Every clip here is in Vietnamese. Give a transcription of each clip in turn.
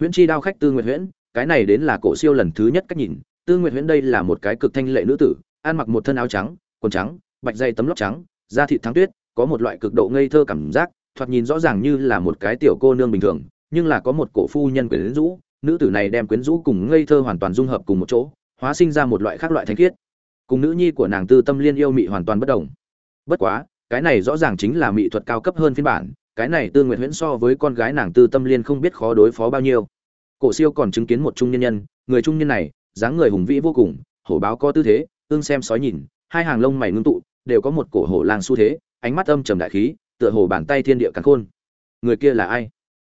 huyễn chi đao khách tư nguyệt huyễn, cái này đến là cổ siêu lần thứ nhất cách nhìn. Tư nguyệt huyễn đây là một cái cực thanh lệ nữ tử, ăn mặc một thân áo trắng, quần trắng, bạch dây tấm lót trắng, da thịt thắng tuyết, có một loại cực độ ngây thơ cảm giác, thoạt nhìn rõ ràng như là một cái tiểu cô nương bình thường, nhưng là có một cổ phu nhân quyến rũ. Nữ tử này đem quyến rũ cùng ngây thơ hoàn toàn dung hợp cùng một chỗ, hóa sinh ra một loại khác loại thanh khiết. Cùng nữ nhi của nàng tư tâm liên yêu mị hoàn toàn bất đồng. Bất quá, cái này rõ ràng chính là mỹ thuật cao cấp hơn phiên bản cái này tư nguyện huyễn so với con gái nàng tư tâm liên không biết khó đối phó bao nhiêu. Cổ siêu còn chứng kiến một trung nhân nhân, người trung nhân này, dáng người hùng vĩ vô cùng, hổ báo có tư thế, ương xem sói nhìn, hai hàng lông mày ngưng tụ, đều có một cổ hổ lang xu thế, ánh mắt âm trầm đại khí, tựa hồ bàn tay thiên địa cắn khôn. Người kia là ai?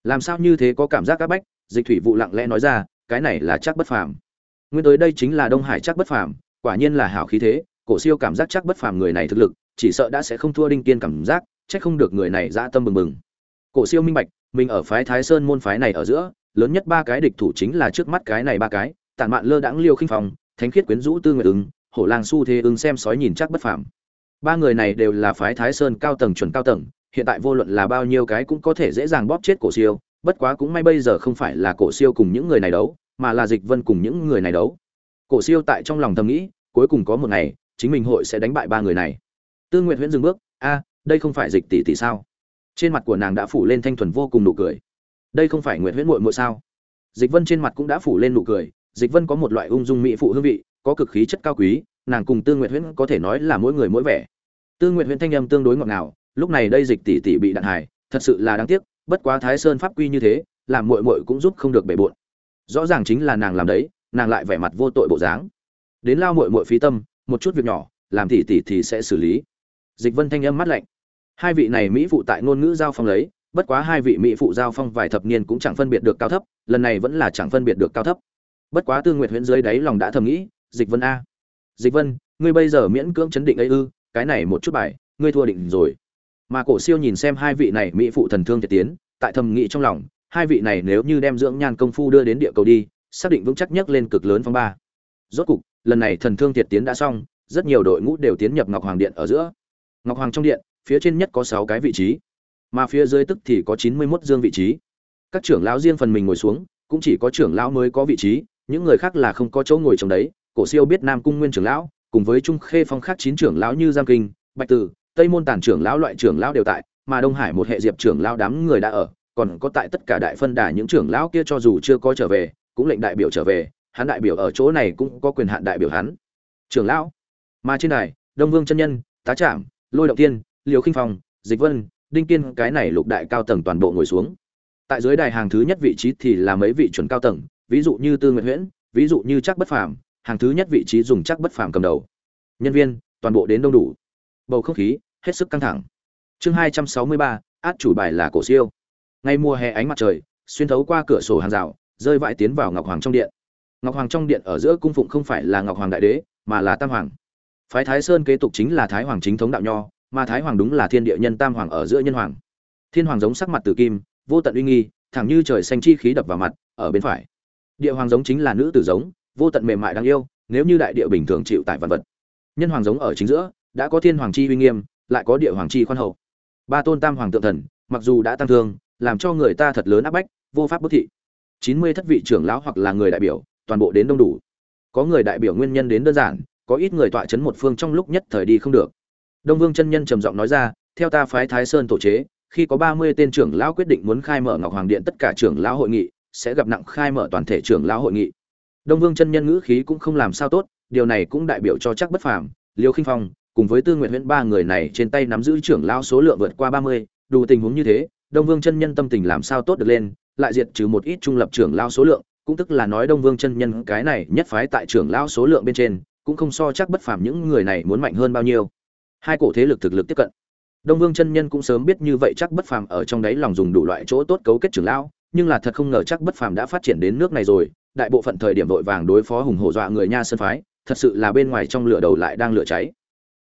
Làm sao như thế có cảm giác áp bách? Dịch thủy vụ lặng lẽ nói ra, cái này là chắc bất phàm. Nguyên tới đây chính là đông hải chắc bất phàm, quả nhiên là hảo khí thế, cổ siêu cảm giác chắc bất phàm người này thực lực, chỉ sợ đã sẽ không thua đinh kiên cảm giác trách không được người này dã tâm bừng bừng. Cổ siêu minh bạch, mình ở phái thái sơn môn phái này ở giữa, lớn nhất ba cái địch thủ chính là trước mắt cái này ba cái, tản mạn lơ đãng liêu khinh phòng thánh khiết quyến rũ tư nguyệt ứng, hổ lang su thế ứng xem sói nhìn chắc bất phàm. Ba người này đều là phái thái sơn cao tầng chuẩn cao tầng, hiện tại vô luận là bao nhiêu cái cũng có thể dễ dàng bóp chết cổ siêu, bất quá cũng may bây giờ không phải là cổ siêu cùng những người này đấu, mà là dịch vân cùng những người này đấu. Cổ siêu tại trong lòng thầm nghĩ, cuối cùng có một ngày, chính mình hội sẽ đánh bại ba người này. Tư nguyệt huyễn dừng bước, a đây không phải dịch tỷ tỷ sao? Trên mặt của nàng đã phủ lên thanh thuần vô cùng nụ cười. Đây không phải nguyệt huyễn muội muội sao? Dịch vân trên mặt cũng đã phủ lên nụ cười. Dịch vân có một loại ung dung mỹ phụ hương vị có cực khí chất cao quý nàng cùng tư nguyệt huyễn có thể nói là mỗi người mỗi vẻ. Tư nguyệt huyễn thanh âm tương đối ngọt ngào lúc này đây dịch tỷ tỷ bị đạn hải, thật sự là đáng tiếc bất quá thái sơn pháp quy như thế làm muội muội cũng giúp không được bể bộn. Rõ ràng chính là nàng làm đấy nàng lại vẻ mặt vô tội bộ dáng. Đến lao muội muội phí tâm một chút việc nhỏ làm tỷ tỷ thì sẽ xử lý. Dịch vân thanh âm mắt lạnh hai vị này mỹ phụ tại ngôn ngữ giao phong lấy, bất quá hai vị mỹ phụ giao phong vài thập niên cũng chẳng phân biệt được cao thấp, lần này vẫn là chẳng phân biệt được cao thấp. Bất quá tương nguyện huyễn dưới đáy lòng đã thầm nghĩ, dịch vân a, dịch vân, ngươi bây giờ miễn cưỡng chấn định ấy ư, cái này một chút bài, ngươi thua định rồi. Mà cổ siêu nhìn xem hai vị này mỹ phụ thần thương thiệt tiến, tại thầm nghĩ trong lòng, hai vị này nếu như đem dưỡng nhan công phu đưa đến địa cầu đi, xác định vững chắc nhất lên cực lớn phong ba. Rốt cục, lần này thần thương thiệt tiến đã xong, rất nhiều đội ngũ đều tiến nhập ngọc hoàng điện ở giữa. Ngọc hoàng trong điện phía trên nhất có sáu cái vị trí, mà phía dưới tức thì có chín mươi 91 dương vị trí. Các trưởng lão riêng phần mình ngồi xuống, cũng chỉ có trưởng lão mới có vị trí, những người khác là không có chỗ ngồi trong đấy. Cổ siêu biết nam cung nguyên trưởng lão, cùng với trung khê phong khác chín trưởng lão như giang kinh, bạch tử, tây môn tản trưởng lão loại trưởng lão đều tại, mà đông hải một hệ diệp trưởng lão đám người đã ở, còn có tại tất cả đại phân đà những trưởng lão kia cho dù chưa có trở về, cũng lệnh đại biểu trở về, hắn đại biểu ở chỗ này cũng có quyền hạn đại biểu hắn. Trưởng lão, mà trên này đông vương chân nhân, tá trạm lôi động tiên liều khinh phong, dịch vân, đinh kiên, cái này lục đại cao tầng toàn bộ ngồi xuống. Tại dưới đài hàng thứ nhất vị trí thì là mấy vị chuẩn cao tầng, ví dụ như tư nguyệt huyễn, ví dụ như chắc bất phàm, hàng thứ nhất vị trí dùng chắc bất phàm cầm đầu. Nhân viên, toàn bộ đến đông đủ. Bầu không khí, hết sức căng thẳng. Chương hai trăm sáu mươi ba, át chủ bài là cổ siêu. Ngay mùa hè ánh mặt trời, xuyên thấu qua cửa sổ hàng rào, rơi vãi tiến vào ngọc hoàng trong điện. Ngọc hoàng trong điện ở giữa cung phụng không phải là ngọc hoàng đại đế, mà là tam hoàng. Phái thái sơn kế tục chính là thái hoàng chính thống đạo nho mà thái hoàng đúng là thiên địa nhân tam hoàng ở giữa nhân hoàng. Thiên hoàng giống sắc mặt từ kim, vô tận uy nghi, thẳng như trời xanh chi khí đập vào mặt, ở bên phải. Địa hoàng giống chính là nữ tử giống, vô tận mềm mại đáng yêu, nếu như đại địa bình thường chịu tại vật vật. Nhân hoàng giống ở chính giữa, đã có thiên hoàng chi uy nghiêm, lại có địa hoàng chi khoan hậu. Ba tôn tam hoàng tượng thần, mặc dù đã tăng thương, làm cho người ta thật lớn áp bách, vô pháp bất thị. Chín mươi thất vị trưởng lão hoặc là người đại biểu, toàn bộ đến đông đủ. Có người đại biểu nguyên nhân đến đơn giản, có ít người tọa chấn một phương trong lúc nhất thời đi không được đông vương chân nhân trầm giọng nói ra, theo ta phái thái sơn tổ chế, khi có ba mươi tên trưởng lão quyết định muốn khai mở ngọc hoàng điện, tất cả trưởng lão hội nghị sẽ gặp nặng khai mở toàn thể trưởng lão hội nghị. Đông vương chân nhân ngữ khí cũng không làm sao tốt, điều này cũng đại biểu cho chắc bất phàm. Liêu khinh phong, cùng với tư nguyện huyễn ba người này trên tay nắm giữ trưởng lão số lượng vượt qua ba mươi, đủ tình huống như thế, đông vương chân nhân tâm tình làm sao tốt được lên, lại diệt trừ một ít trung lập trưởng lão số lượng, cũng tức là nói đông vương chân nhân cái này nhất phái tại trưởng lão số lượng bên trên, cũng không so chắc bất phàm những người này muốn mạnh hơn bao nhiêu hai cổ thế lực thực lực tiếp cận. Đông vương chân nhân cũng sớm biết như vậy chắc bất phàm ở trong đấy lòng dùng đủ loại chỗ tốt cấu kết trưởng lão, nhưng là thật không ngờ chắc bất phàm đã phát triển đến nước này rồi, đại bộ phận thời điểm vội vàng đối phó hùng hổ dọa người nha sơn phái, thật sự là bên ngoài trong lửa đầu lại đang lửa cháy.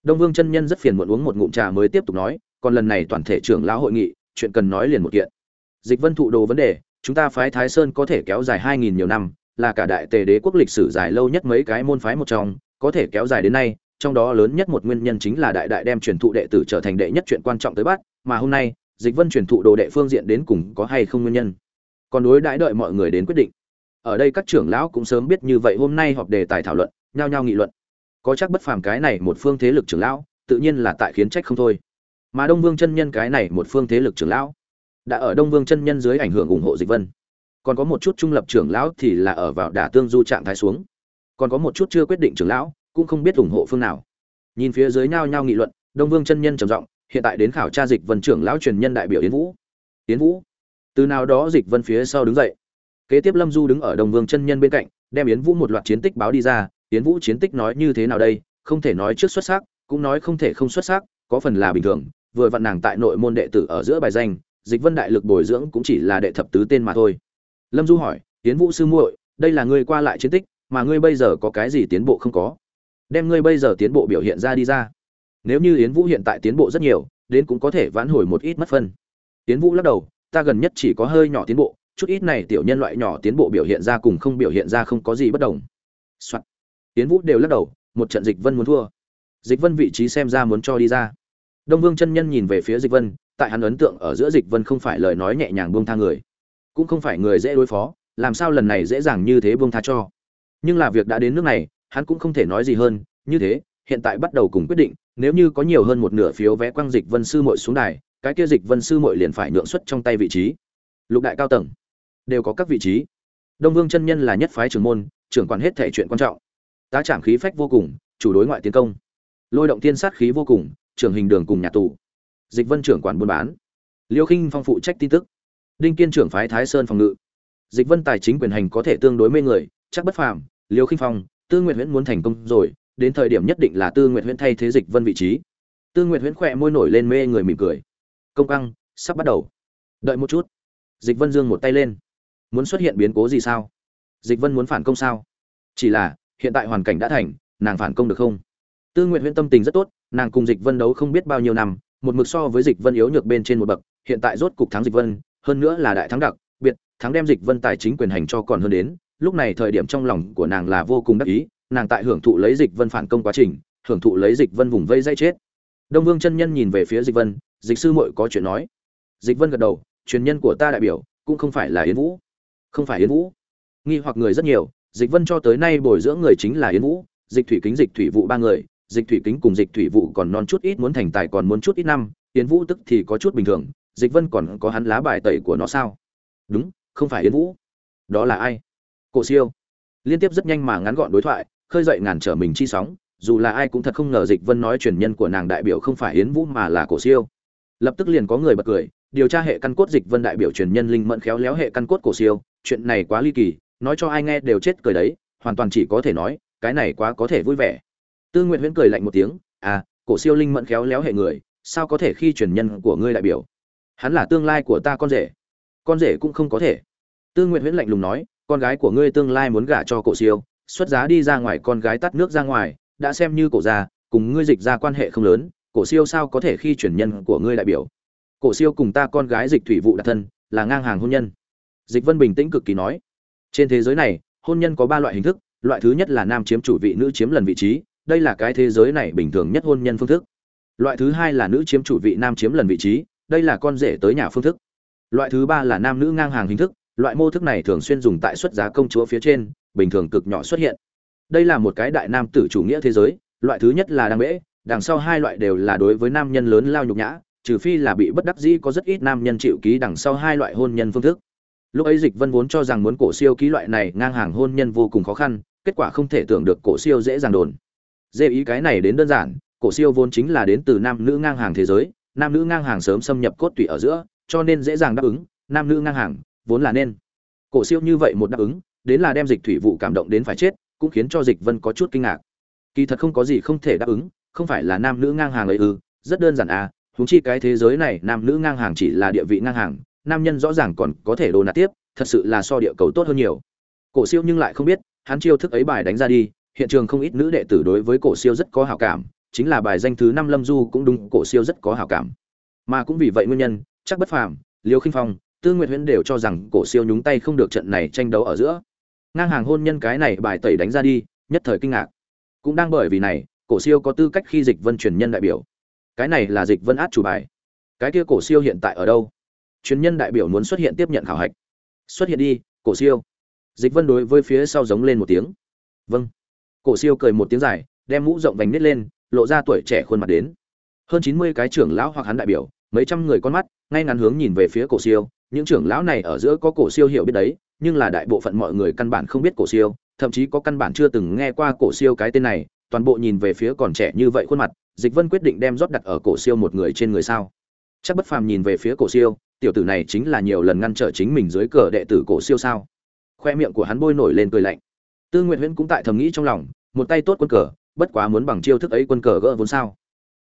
Đông vương chân nhân rất phiền muộn uống một ngụm trà mới tiếp tục nói, còn lần này toàn thể trưởng lão hội nghị, chuyện cần nói liền một kiện. Dịch vân thụ đồ vấn đề, chúng ta phái thái sơn có thể kéo dài hai nghìn nhiều năm, là cả đại tề đế quốc lịch sử dài lâu nhất mấy cái môn phái một trong, có thể kéo dài đến nay trong đó lớn nhất một nguyên nhân chính là đại đại đem truyền thụ đệ tử trở thành đệ nhất chuyện quan trọng tới bắt, mà hôm nay, dịch vân truyền thụ đồ đệ phương diện đến cùng có hay không nguyên nhân? Còn đối đãi đợi mọi người đến quyết định. Ở đây các trưởng lão cũng sớm biết như vậy hôm nay họp đề tài thảo luận, nhao nhao nghị luận. Có chắc bất phàm cái này một phương thế lực trưởng lão, tự nhiên là tại khiến trách không thôi. Mà đông vương chân nhân cái này một phương thế lực trưởng lão, đã ở đông vương chân nhân dưới ảnh hưởng ủng hộ dịch vân. Còn có một chút trung lập trưởng lão thì là ở vào đả tương du trạng thái xuống. Còn có một chút chưa quyết định trưởng lão cũng không biết ủng hộ phương nào. Nhìn phía dưới nhao nhao nghị luận, đông vương chân nhân trầm giọng, hiện tại đến khảo tra dịch vân trưởng lão truyền nhân đại biểu yến vũ. Yến vũ? Từ nào đó dịch vân phía sau đứng dậy. Kế tiếp lâm du đứng ở đông vương chân nhân bên cạnh, đem yến vũ một loạt chiến tích báo đi ra. Yến vũ chiến tích nói như thế nào đây? Không thể nói trước xuất sắc, cũng nói không thể không xuất sắc, có phần là bình thường. Vừa vặn nàng tại nội môn đệ tử ở giữa bài danh, dịch vân đại lực bồi dưỡng cũng chỉ là đệ thập tứ tên mà thôi. Lâm du hỏi, yến vũ sư muội, đây là ngươi qua lại chiến tích, mà ngươi bây giờ có cái gì tiến bộ không có? Đem ngươi bây giờ tiến bộ biểu hiện ra đi ra. Nếu như yến vũ hiện tại tiến bộ rất nhiều, đến cũng có thể vãn hồi một ít mất phân. Yến vũ lắc đầu, ta gần nhất chỉ có hơi nhỏ tiến bộ, chút ít này tiểu nhân loại nhỏ tiến bộ biểu hiện ra cùng không biểu hiện ra không có gì bất đồng、Soạn. yến vũ đều lắc đầu, một trận dịch vân muốn thua. Dịch vân vị trí xem ra muốn cho đi ra. Đông vương chân nhân nhìn về phía dịch vân, tại hắn ấn tượng ở giữa dịch vân không phải lời nói nhẹ nhàng buông tha người, cũng không phải người dễ đối phó, làm sao lần này dễ dàng như thế buông tha cho. Nhưng là việc đã đến nước này hắn cũng không thể nói gì hơn, như thế, hiện tại bắt đầu cùng quyết định, nếu như có nhiều hơn một nửa phiếu vé quang dịch vân sư muội xuống đài, cái kia dịch vân sư muội liền phải nhượng xuất trong tay vị trí. Lục đại cao tầng, đều có các vị trí. Đông vương chân nhân là nhất phái trưởng môn, trưởng quản hết thể chuyện quan trọng. Tá trạm khí phách vô cùng, chủ đối ngoại tiến công. Lôi động tiên sát khí vô cùng, trưởng hình đường cùng nhà tù. Dịch vân trưởng quản buôn bán. Liêu khinh phong phụ trách tin tức. Đinh kiên trưởng phái thái sơn phòng ngự. Dịch vân tài chính quyền hành có thể tương đối mê người, chắc bất phàm. Liêu khinh phong tư Nguyệt huyễn muốn thành công rồi, đến thời điểm nhất định là tư Nguyệt huyễn thay thế dịch vân vị trí. Tư Nguyệt huyễn khẽ môi nổi lên mê người mỉm cười. Công căng, sắp bắt đầu. Đợi một chút. Dịch vân dương một tay lên. Muốn xuất hiện biến cố gì sao? Dịch vân muốn phản công sao? Chỉ là, hiện tại hoàn cảnh đã thành, nàng phản công được không? Tư Nguyệt huyễn tâm tình rất tốt, nàng cùng dịch vân đấu không biết bao nhiêu năm, một mực so với dịch vân yếu nhược bên trên một bậc, hiện tại rốt cục thắng dịch vân, hơn nữa là đại thắng đặc, biệt, thắng đem dịch vân tài chính quyền hành cho còn hơn đến lúc này thời điểm trong lòng của nàng là vô cùng đắc ý, nàng tại hưởng thụ lấy dịch vân phản công quá trình, hưởng thụ lấy dịch vân vùng vây dây chết. Đông vương chân nhân nhìn về phía dịch vân, dịch sư muội có chuyện nói. Dịch vân gật đầu, truyền nhân của ta đại biểu cũng không phải là yến vũ. Không phải yến vũ. Nghi hoặc người rất nhiều, dịch vân cho tới nay bồi dưỡng người chính là yến vũ, dịch thủy kính, dịch thủy vụ ba người, dịch thủy kính cùng dịch thủy vụ còn non chút ít muốn thành tài còn muốn chút ít năm, yến vũ tức thì có chút bình thường, dịch vân còn có hắn lá bài tẩy của nó sao? Đúng, không phải yến vũ. Đó là ai? Cổ siêu. Liên tiếp rất nhanh mà ngắn gọn đối thoại, khơi dậy ngàn trở mình chi sóng, dù là ai cũng thật không ngờ dịch vân nói truyền nhân của nàng đại biểu không phải yến vũ mà là cổ siêu. Lập tức liền có người bật cười, điều tra hệ căn cốt dịch vân đại biểu truyền nhân linh mẫn khéo léo hệ căn cốt cổ siêu, chuyện này quá ly kỳ, nói cho ai nghe đều chết cười đấy, hoàn toàn chỉ có thể nói, cái này quá có thể vui vẻ. Tư nguyện huyễn cười lạnh một tiếng à cổ siêu linh mẫn khéo léo hệ người, sao có thể khi truyền nhân của ngươi đại biểu? Hắn là tương lai của ta con rể. Con rể cũng không có thể. Tư nguyện huyễn lạnh lùng nói con gái của ngươi tương lai muốn gả cho cổ siêu, xuất giá đi ra ngoài con gái tắt nước ra ngoài, đã xem như cổ gia, cùng ngươi dịch ra quan hệ không lớn, cổ siêu sao có thể khi chuyển nhân của ngươi đại biểu? Cổ siêu cùng ta con gái dịch thủy vụ đặt thân, là ngang hàng hôn nhân. Dịch vân bình tĩnh cực kỳ nói. Trên thế giới này, hôn nhân có ba loại hình thức, loại thứ nhất là nam chiếm chủ vị, nữ chiếm lần vị trí, đây là cái thế giới này bình thường nhất hôn nhân phương thức. Loại thứ hai là nữ chiếm chủ vị, nam chiếm lần vị trí, đây là con rể tới nhà phương thức. Loại thứ ba là nam nữ ngang hàng hình thức loại mô thức này thường xuyên dùng tại xuất giá công chúa phía trên, bình thường cực nhỏ xuất hiện. Đây là một cái đại nam tử chủ nghĩa thế giới, loại thứ nhất là đăng bễ đằng sau hai loại đều là đối với nam nhân lớn lao nhục nhã, trừ phi là bị bất đắc dĩ có rất ít nam nhân chịu ký đằng sau hai loại hôn nhân phương thức. Lúc ấy dịch vân vốn cho rằng muốn cổ siêu ký loại này ngang hàng hôn nhân vô cùng khó khăn, kết quả không thể tưởng được cổ siêu dễ dàng đồn. Dễ ý cái này đến đơn giản, cổ siêu vốn chính là đến từ nam nữ ngang hàng thế giới, nam nữ ngang hàng sớm xâm nhập cốt tủy ở giữa, cho nên dễ dàng đáp ứng, nam nữ ngang hàng vốn là nên. Cổ siêu như vậy một đáp ứng, đến là đem dịch thủy vụ cảm động đến phải chết, cũng khiến cho dịch vân có chút kinh ngạc. Kỳ thật không có gì không thể đáp ứng, không phải là nam nữ ngang hàng ấy ư, rất đơn giản à huống chi cái thế giới này nam nữ ngang hàng chỉ là địa vị ngang hàng, nam nhân rõ ràng còn có thể đồ nạt tiếp, thật sự là so địa cầu tốt hơn nhiều. Cổ siêu nhưng lại không biết, hắn chiêu thức ấy bài đánh ra đi, hiện trường không ít nữ đệ tử đối với cổ siêu rất có hảo cảm, chính là bài danh thứ năm lâm du cũng đúng, cổ siêu rất có hảo cảm. Mà cũng vì vậy nguyên nhân, chắc bất phàm, liêu khinh phong tư nguyệt huyễn đều cho rằng cổ siêu nhúng tay không được trận này tranh đấu ở giữa. Ngang hàng hôn nhân cái này bài tẩy đánh ra đi, nhất thời kinh ngạc. Cũng đang bởi vì này, cổ siêu có tư cách khi dịch vân truyền nhân đại biểu. Cái này là dịch vân át chủ bài. Cái kia cổ siêu hiện tại ở đâu? Truyền nhân đại biểu muốn xuất hiện tiếp nhận khảo hạch. Xuất hiện đi, cổ siêu. Dịch vân đối với phía sau giống lên một tiếng. Vâng. Cổ siêu cười một tiếng dài, đem mũ rộng vành nít lên, lộ ra tuổi trẻ khuôn mặt đến. Hơn chín mươi cái trưởng lão hoặc hắn đại biểu, mấy trăm người con mắt, ngay ngắn hướng nhìn về phía cổ siêu những trưởng lão này ở giữa có cổ siêu hiểu biết đấy, nhưng là đại bộ phận mọi người căn bản không biết cổ siêu, thậm chí có căn bản chưa từng nghe qua cổ siêu cái tên này, toàn bộ nhìn về phía còn trẻ như vậy khuôn mặt, dịch vân quyết định đem rót đặt ở cổ siêu một người trên người sao? Chắc bất phàm nhìn về phía cổ siêu, tiểu tử này chính là nhiều lần ngăn trở chính mình dưới cờ đệ tử cổ siêu sao? Khoe miệng của hắn bôi nổi lên cười lạnh. Tư nguyện huyễn cũng tại thầm nghĩ trong lòng, một tay tốt quân cờ, bất quá muốn bằng chiêu thức ấy quân cờ gỡ vốn sao?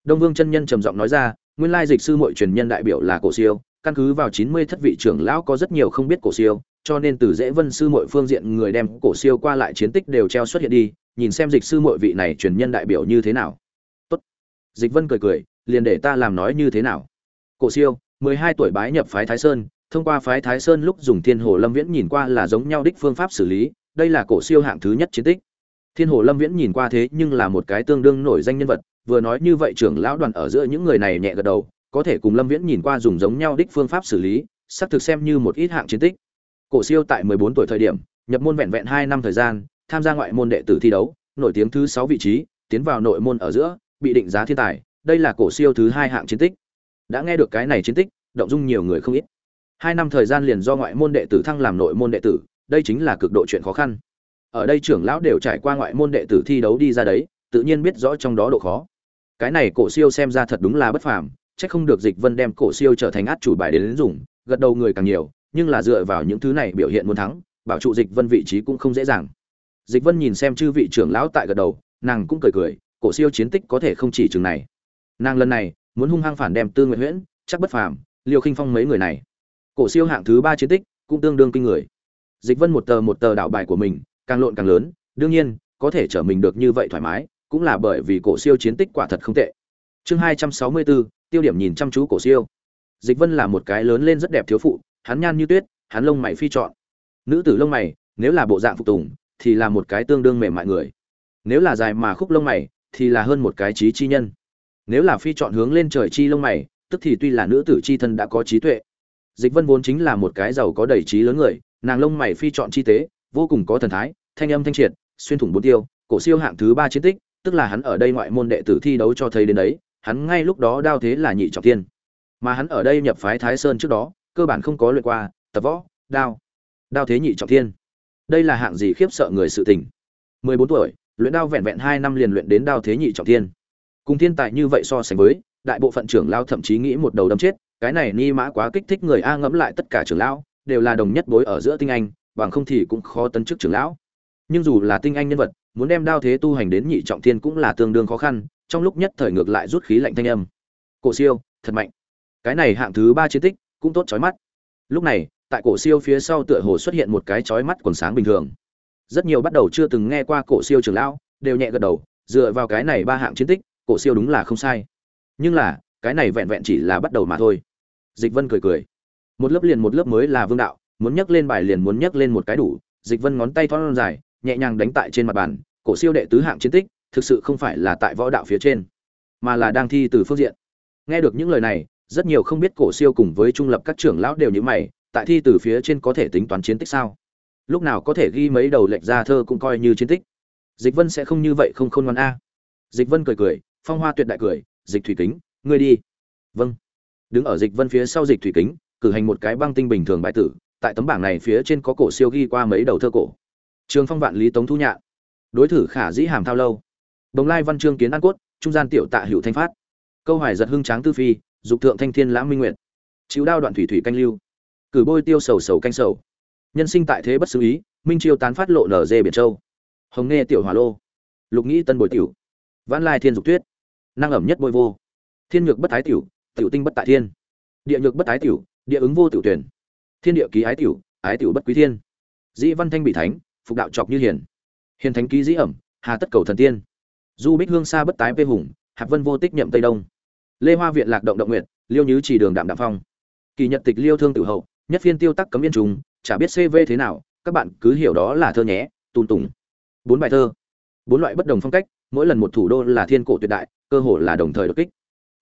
Đông vương chân nhân trầm giọng nói ra, nguyên lai dịch sư muội truyền nhân đại biểu là cổ siêu căn cứ vào chín mươi thất vị trưởng lão có rất nhiều không biết cổ siêu, cho nên từ dễ vân sư muội phương diện người đem cổ siêu qua lại chiến tích đều treo xuất hiện đi, nhìn xem dịch sư muội vị này truyền nhân đại biểu như thế nào. Tốt. Dịch vân cười cười, liền để ta làm nói như thế nào. Cổ siêu, mười hai tuổi bái nhập phái thái sơn, thông qua phái thái sơn lúc dùng thiên hồ lâm viễn nhìn qua là giống nhau đích phương pháp xử lý, đây là cổ siêu hạng thứ nhất chiến tích. Thiên hồ lâm viễn nhìn qua thế nhưng là một cái tương đương nổi danh nhân vật, vừa nói như vậy trưởng lão đoàn ở giữa những người này nhẹ gật đầu có thể cùng lâm viễn nhìn qua dùng giống nhau đích phương pháp xử lý, xác thực xem như một ít hạng chiến tích. Cổ siêu tại 14 tuổi thời điểm, nhập môn vẹn vẹn 2 năm thời gian, tham gia ngoại môn đệ tử thi đấu, nổi tiếng thứ 6 vị trí, tiến vào nội môn ở giữa, bị định giá thiên tài, đây là cổ siêu thứ hai hạng chiến tích. Đã nghe được cái này chiến tích, động dung nhiều người không ít. Hai năm thời gian liền do ngoại môn đệ tử thăng làm nội môn đệ tử, đây chính là cực độ chuyện khó khăn. Ở đây trưởng lão đều trải qua ngoại môn đệ tử thi đấu đi ra đấy, tự nhiên biết rõ trong đó độ khó. Cái này cổ siêu xem ra thật đúng là bất phàm chắc không được dịch vân đem cổ siêu trở thành át chủ bài đến, đến dùng gật đầu người càng nhiều nhưng là dựa vào những thứ này biểu hiện muốn thắng bảo trụ dịch vân vị trí cũng không dễ dàng. Dịch vân nhìn xem chư vị trưởng lão tại gật đầu nàng cũng cười cười cổ siêu chiến tích có thể không chỉ chừng này. Nàng lần này muốn hung hăng phản đem tư nguyện huyễn chắc bất phàm liều khinh phong mấy người này. Cổ siêu hạng thứ ba chiến tích cũng tương đương kinh người. Dịch vân một tờ một tờ đảo bài của mình càng lộn càng lớn đương nhiên có thể trở mình được như vậy thoải mái cũng là bởi vì cổ siêu chiến tích quả thật không tệ. Chương hai trăm sáu mươi bốn tiêu điểm nhìn chăm chú cổ siêu. Dịch vân là một cái lớn lên rất đẹp thiếu phụ, hắn nhan như tuyết, hắn lông mày phi trọn. Nữ tử lông mày, nếu là bộ dạng phục tùng, thì là một cái tương đương mềm mại người. Nếu là dài mà khúc lông mày, thì là hơn một cái trí chi nhân. Nếu là phi chọn hướng lên trời chi lông mày, tức thì tuy là nữ tử chi thân đã có trí tuệ. Dịch vân vốn chính là một cái giàu có đầy trí lớn người, nàng lông mày phi chọn chi tế, vô cùng có thần thái, thanh âm thanh triệt, xuyên thủng bốn tiêu, cổ siêu hạng thứ ba chiến tích, tức là hắn ở đây ngoại môn đệ tử thi đấu cho thấy đến đấy hắn ngay lúc đó đao thế là nhị trọng thiên. Mà hắn ở đây nhập phái thái sơn trước đó, cơ bản không có luyện qua, tập võ, đao. Đao thế nhị trọng thiên. Đây là hạng gì khiếp sợ người sự tình. Mười bốn tuổi, luyện đao vẹn vẹn hai năm liền luyện đến đao thế nhị trọng thiên. Cùng thiên tài như vậy so sánh với, đại bộ phận trưởng lao thậm chí nghĩ một đầu đâm chết, cái này ni mã quá kích thích người a ngẫm lại tất cả trưởng lão, đều là đồng nhất bối ở giữa tinh anh, bằng không thì cũng khó tấn chức trưởng lão. Nhưng dù là tinh anh nhân vật, muốn đem đao thế tu hành đến nhị trọng thiên cũng là tương đương khó khăn trong lúc nhất thời ngược lại rút khí lạnh thanh âm. Cổ siêu, thật mạnh. Cái này hạng thứ ba chiến tích, cũng tốt chói mắt. Lúc này, tại cổ siêu phía sau tựa hồ xuất hiện một cái chói mắt quần sáng bình thường. Rất nhiều bắt đầu chưa từng nghe qua cổ siêu trưởng lão, đều nhẹ gật đầu, dựa vào cái này ba hạng chiến tích, cổ siêu đúng là không sai. Nhưng là, cái này vẹn vẹn chỉ là bắt đầu mà thôi. Dịch vân cười cười. Một lớp liền một lớp mới là vương đạo, muốn nhấc lên bài liền muốn nhấc lên một cái đủ. Dịch vân ngón tay thon dài, nhẹ nhàng đánh tại trên mặt bàn, cổ siêu đệ tứ hạng chiến tích thực sự không phải là tại võ đạo phía trên, mà là đang thi từ phương diện. Nghe được những lời này, rất nhiều không biết cổ siêu cùng với trung lập các trưởng lão đều như mày, tại thi từ phía trên có thể tính toán chiến tích sao? Lúc nào có thể ghi mấy đầu lệch ra thơ cũng coi như chiến tích. Dịch vân sẽ không như vậy không khôn ngoan a. Dịch vân cười cười, phong hoa tuyệt đại cười, dịch thủy kính, ngươi đi. Vâng. Đứng ở dịch vân phía sau dịch thủy kính, cử hành một cái băng tinh bình thường bại tử, tại tấm bảng này phía trên có cổ siêu ghi qua mấy đầu thơ cổ. Trường phong vạn lý tống thu nhạ đối thử khả dĩ hàm thao lâu đồng lai văn chương kiến an cốt, trung gian tiểu tạ hữu thanh phát. Câu hoài giật hưng tráng tư phi, dục thượng thanh thiên lãng minh nguyện Chiếu đao đoạn thủy thủy canh lưu. Cử bôi tiêu sầu sầu canh sầu. Nhân sinh tại thế bất xứ ý, minh chiêu tán phát lộ nở dê biển châu. Hồng nghe tiểu hỏa lô. Lục nghĩ tân bồi tiểu. Vãn lai thiên dục tuyết. Năng ẩm nhất bôi vô. Thiên nhược bất thái tiểu tiểu tinh bất tại thiên. Địa nhược bất thái tiểu, địa ứng vô tiểu tuyển. Thiên địa ký ái tiểu ái tiểu bất quý thiên. Dĩ văn thanh bị thánh, phục đạo trọc như hiền. Hiền thánh ký dĩ ẩm, hà tất cầu thần tiên du bích hương xa bất tái vê hùng hạp vân vô tích nhậm tây đông. Lê hoa viện lạc động động nguyện liêu nhứ chỉ đường đạm đạm phong. Kỳ nhật tịch liêu thương tử hậu, nhất phiên tiêu tắc cấm yên trùng chả biết cv thế nào, các bạn cứ hiểu đó là thơ nhé tùng tùng. Bốn bài thơ. Bốn loại bất đồng phong cách, mỗi lần một thủ đô là thiên cổ tuyệt đại, cơ hội là đồng thời đột kích.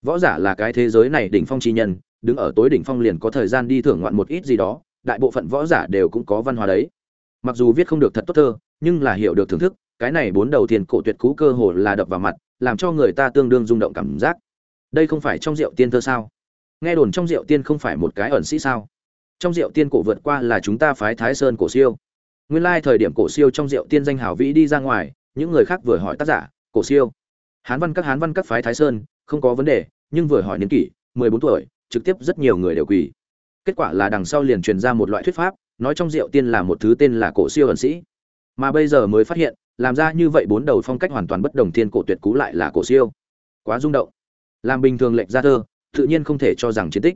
Võ giả là cái thế giới này đỉnh phong chi nhân, đứng ở tối đỉnh phong liền có thời gian đi thưởng ngoạn một ít gì đó, đại bộ phận võ giả đều cũng có văn hóa đấy mặc dù viết không được thật tốt thơ, nhưng là hiểu được thưởng thức, cái này bốn đầu tiền cổ tuyệt cú cơ hồ là đập vào mặt, làm cho người ta tương đương rung động cảm giác. Đây không phải trong rượu tiên thơ sao? Nghe đồn trong rượu tiên không phải một cái ẩn sĩ sao? Trong rượu tiên cổ vượt qua là chúng ta phái thái sơn cổ siêu. Nguyên lai thời điểm cổ siêu trong rượu tiên danh hảo vĩ đi ra ngoài, những người khác vừa hỏi tác giả, cổ siêu? Hán văn các, hán văn các phái thái sơn, không có vấn đề, nhưng vừa hỏi niên kỷ, mười bốn tuổi, trực tiếp rất nhiều người đều quỳ. Kết quả là đằng sau liền truyền ra một loại thuyết pháp nói trong rượu tiên là một thứ tên là cổ siêu ẩn sĩ. Mà bây giờ mới phát hiện, làm ra như vậy bốn đầu phong cách hoàn toàn bất đồng thiên cổ tuyệt cú lại là cổ siêu. Quá rung động. Làm bình thường lệch ra thơ, tự nhiên không thể cho rằng chiến tích.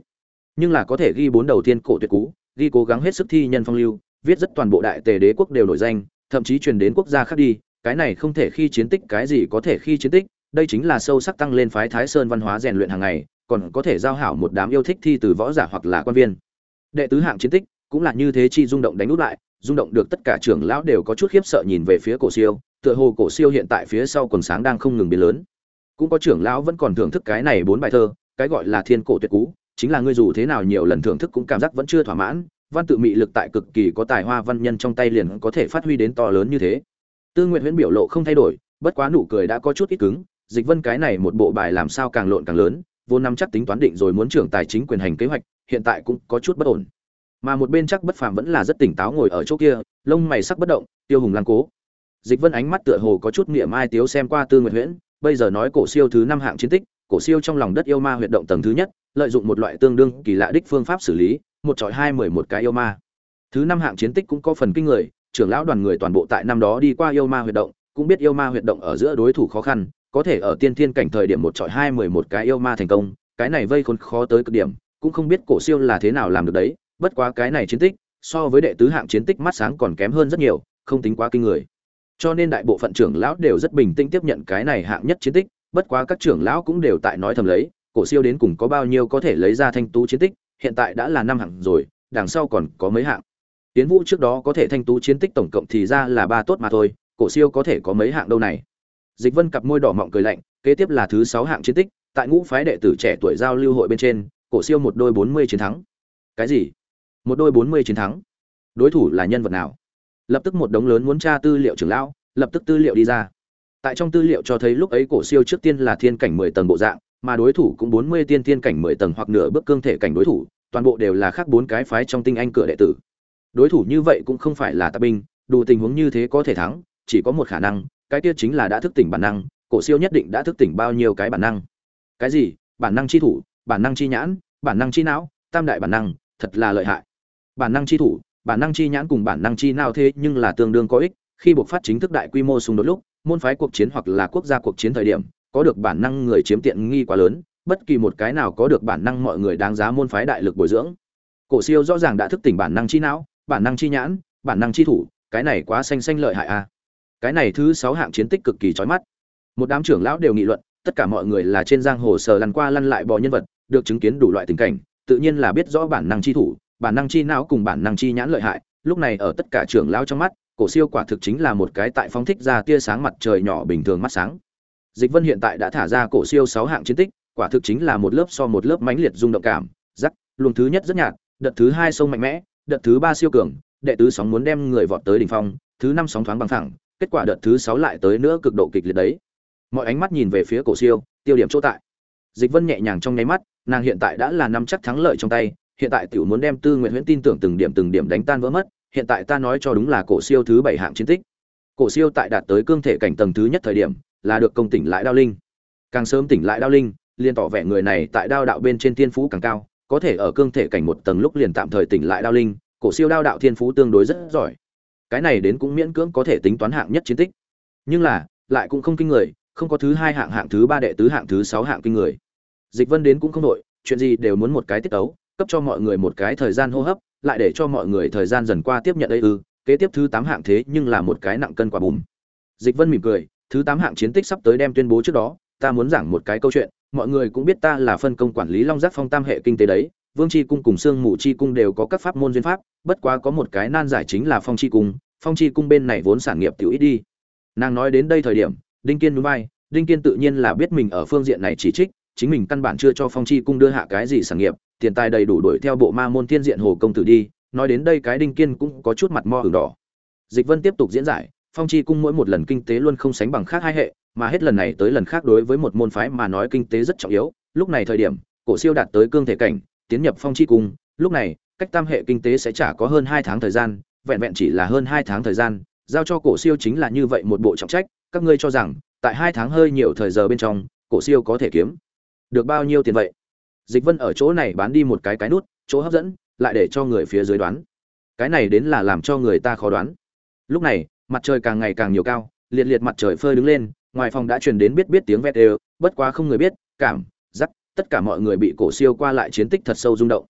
Nhưng là có thể ghi bốn đầu tiên cổ tuyệt cú, ghi cố gắng hết sức thi nhân phong lưu, viết rất toàn bộ đại tề đế quốc đều nổi danh, thậm chí truyền đến quốc gia khác đi, cái này không thể khi chiến tích, cái gì có thể khi chiến tích, đây chính là sâu sắc tăng lên phái thái sơn văn hóa rèn luyện hàng ngày, còn có thể giao hảo một đám yêu thích thi từ võ giả hoặc là quan viên. Đệ tứ hạng chiến tích cũng là như thế chi rung động đánh úp lại, rung động được tất cả trưởng lão đều có chút khiếp sợ nhìn về phía cổ siêu, tựa hồ cổ siêu hiện tại phía sau quần sáng đang không ngừng biến lớn. Cũng có trưởng lão vẫn còn thưởng thức cái này bốn bài thơ, cái gọi là thiên cổ tuyệt cú, chính là ngươi dù thế nào nhiều lần thưởng thức cũng cảm giác vẫn chưa thỏa mãn, văn tự mị lực tại cực kỳ có tài hoa văn nhân trong tay liền có thể phát huy đến to lớn như thế. Tư nguyện huyễn biểu lộ không thay đổi, bất quá nụ cười đã có chút ít cứng, dịch vân cái này một bộ bài làm sao càng lộn càng lớn vô năm chắc tính toán định rồi muốn trưởng tài chính quyền hành kế hoạch, hiện tại cũng có chút bất ổn mà một bên chắc bất phàm vẫn là rất tỉnh táo ngồi ở chỗ kia, lông mày sắc bất động, tiêu hùng lang cố. Dịch vân ánh mắt tựa hồ có chút nghĩa mai tiếu xem qua tư nguyện huyễn, bây giờ nói cổ siêu thứ năm hạng chiến tích, cổ siêu trong lòng đất yêu ma huyệt động tầng thứ nhất, lợi dụng một loại tương đương kỳ lạ đích phương pháp xử lý, một trọi hai mười một cái yêu ma. Thứ năm hạng chiến tích cũng có phần kinh người, trưởng lão đoàn người toàn bộ tại năm đó đi qua yêu ma huyệt động, cũng biết yêu ma huyệt động ở giữa đối thủ khó khăn, có thể ở tiên thiên cảnh thời điểm một trọi hai mười một cái yêu ma thành công, cái này vây khốn khó tới cực điểm, cũng không biết cổ siêu là thế nào làm được đấy bất quá cái này chiến tích, so với đệ tứ hạng chiến tích mắt sáng còn kém hơn rất nhiều, không tính quá kinh người. Cho nên đại bộ phận trưởng lão đều rất bình tĩnh tiếp nhận cái này hạng nhất chiến tích, bất quá các trưởng lão cũng đều tại nói thầm lấy, cổ siêu đến cùng có bao nhiêu có thể lấy ra thanh tú chiến tích, hiện tại đã là năm hạng rồi, đằng sau còn có mấy hạng. Tiến vũ trước đó có thể thanh tú chiến tích tổng cộng thì ra là ba tốt mà thôi, cổ siêu có thể có mấy hạng đâu này. Dịch vân cặp môi đỏ mọng cười lạnh, kế tiếp là thứ sáu hạng chiến tích, tại ngũ phái đệ tử trẻ tuổi giao lưu hội bên trên, cổ siêu một đôi bốn mươi chiến thắng. Cái gì? Một đôi bốn mươi chiến thắng. Đối thủ là nhân vật nào? Lập tức một đống lớn muốn tra tư liệu trưởng lão, lập tức tư liệu đi ra. Tại trong tư liệu cho thấy lúc ấy cổ siêu trước tiên là thiên cảnh mười tầng bộ dạng, mà đối thủ cũng bốn mươi tiên thiên cảnh mười tầng hoặc nửa bước cương thể cảnh đối thủ, toàn bộ đều là khác bốn cái phái trong tinh anh cửa đệ tử. Đối thủ như vậy cũng không phải là ta binh, đủ tình huống như thế có thể thắng, chỉ có một khả năng, cái kia chính là đã thức tỉnh bản năng, cổ siêu nhất định đã thức tỉnh bao nhiêu cái bản năng. Cái gì? Bản năng chi thủ, bản năng chi nhãn, bản năng chi não, tam đại bản năng, thật là lợi hại bản năng chi thủ, bản năng chi nhãn cùng bản năng chi não thế nhưng là tương đương có ích, khi buộc phát chính thức đại quy mô xung đột lúc, môn phái cuộc chiến hoặc là quốc gia cuộc chiến thời điểm, có được bản năng người chiếm tiện nghi quá lớn, bất kỳ một cái nào có được bản năng mọi người đáng giá môn phái đại lực bồi dưỡng. Cổ siêu rõ ràng đã thức tỉnh bản năng chi não, bản năng chi nhãn, bản năng chi thủ, cái này quá xanh xanh lợi hại a cái này thứ sáu hạng chiến tích cực kỳ chói mắt. Một đám trưởng lão đều nghị luận, tất cả mọi người là trên giang hồ sờ lăn qua lăn lại bò nhân vật, được chứng kiến đủ loại tình cảnh, tự nhiên là biết rõ bản năng chi thủ bản năng chi não cùng bản năng chi nhãn lợi hại, lúc này ở tất cả trưởng lão trong mắt, cổ siêu quả thực chính là một cái tại phóng thích ra tia sáng mặt trời nhỏ bình thường mắt sáng. Dịch vân hiện tại đã thả ra cổ siêu sáu hạng chiến tích, quả thực chính là một lớp so một lớp mãnh liệt rung động cảm giắc luồng thứ nhất rất nhạt, đợt thứ hai sông mạnh mẽ, đợt thứ ba siêu cường, đệ tứ sóng muốn đem người vọt tới đỉnh phong, thứ năm sóng thoáng bằng thẳng kết quả đợt thứ sáu lại tới nữa cực độ kịch liệt đấy. Mọi ánh mắt nhìn về phía cổ siêu, tiêu điểm chỗ tại. Dịch vân nhẹ nhàng trong nháy mắt, nàng hiện tại đã là nắm chắc thắng lợi trong tay hiện tại tiểu muốn đem tư nguyện huyễn tin tưởng từng điểm từng điểm đánh tan vỡ mất, hiện tại ta nói cho đúng là cổ siêu thứ bảy hạng chiến tích. Cổ siêu tại đạt tới cương thể cảnh tầng thứ nhất thời điểm, là được công tỉnh lại đao linh. Càng sớm tỉnh lại đao linh, liền tỏ vẻ người này tại đao đạo bên trên tiên phú càng cao, có thể ở cương thể cảnh một tầng lúc liền tạm thời tỉnh lại đao linh, cổ siêu đao đạo thiên phú tương đối rất giỏi. Cái này đến cũng miễn cưỡng có thể tính toán hạng nhất chiến tích. Nhưng là, lại cũng không kinh người, không có thứ hai hạng hạng thứ ba đệ tứ, hạng thứ sáu hạng kinh người. Dịch vân đến cũng không đội chuyện gì đều muốn một cái tiết tấu cấp cho mọi người một cái thời gian hô hấp, lại để cho mọi người thời gian dần qua tiếp nhận đây ư, kế tiếp thứ tám hạng thế nhưng là một cái nặng cân quả bùm. Dịch vân mỉm cười, thứ tám hạng chiến tích sắp tới đem tuyên bố trước đó, ta muốn giảng một cái câu chuyện, mọi người cũng biết ta là phân công quản lý long giác phong tam hệ kinh tế đấy, vương chi cung cùng sương mù chi cung đều có các pháp môn duyên pháp, bất quá có một cái nan giải chính là phong chi cung, phong chi cung bên này vốn sản nghiệp tiểu ít đi. Nàng nói đến đây thời điểm, đinh kiên núi bay đinh kiên tự nhiên là biết mình ở phương diện này chỉ trích chính mình căn bản chưa cho phong chi cung đưa hạ cái gì sản nghiệp, tiền tài đầy đủ đuổi theo bộ ma môn thiên diện hồ công tử đi, nói đến đây cái đinh kiên cũng có chút mặt mo ửng đỏ. Dịch vân tiếp tục diễn giải, phong chi cung mỗi một lần kinh tế luôn không sánh bằng khác hai hệ, mà hết lần này tới lần khác đối với một môn phái mà nói kinh tế rất trọng yếu, lúc này thời điểm, cổ siêu đạt tới cương thể cảnh, tiến nhập phong chi cung, lúc này, cách tam hệ kinh tế sẽ chả có hơn hai tháng thời gian, vẹn vẹn chỉ là hơn hai tháng thời gian, giao cho cổ siêu chính là như vậy một bộ trọng trách, các ngươi cho rằng, tại hai tháng hơi nhiều thời giờ bên trong, cổ siêu có thể kiếm được bao nhiêu tiền vậy? Dịch vân ở chỗ này bán đi một cái cái nút, chỗ hấp dẫn, lại để cho người phía dưới đoán. Cái này đến là làm cho người ta khó đoán. Lúc này, mặt trời càng ngày càng nhiều cao, liệt liệt mặt trời phơi đứng lên, ngoài phòng đã truyền đến biết biết tiếng vét đều, bất quá không người biết, cảm, giác, tất cả mọi người bị cổ siêu qua lại chiến tích thật sâu rung động.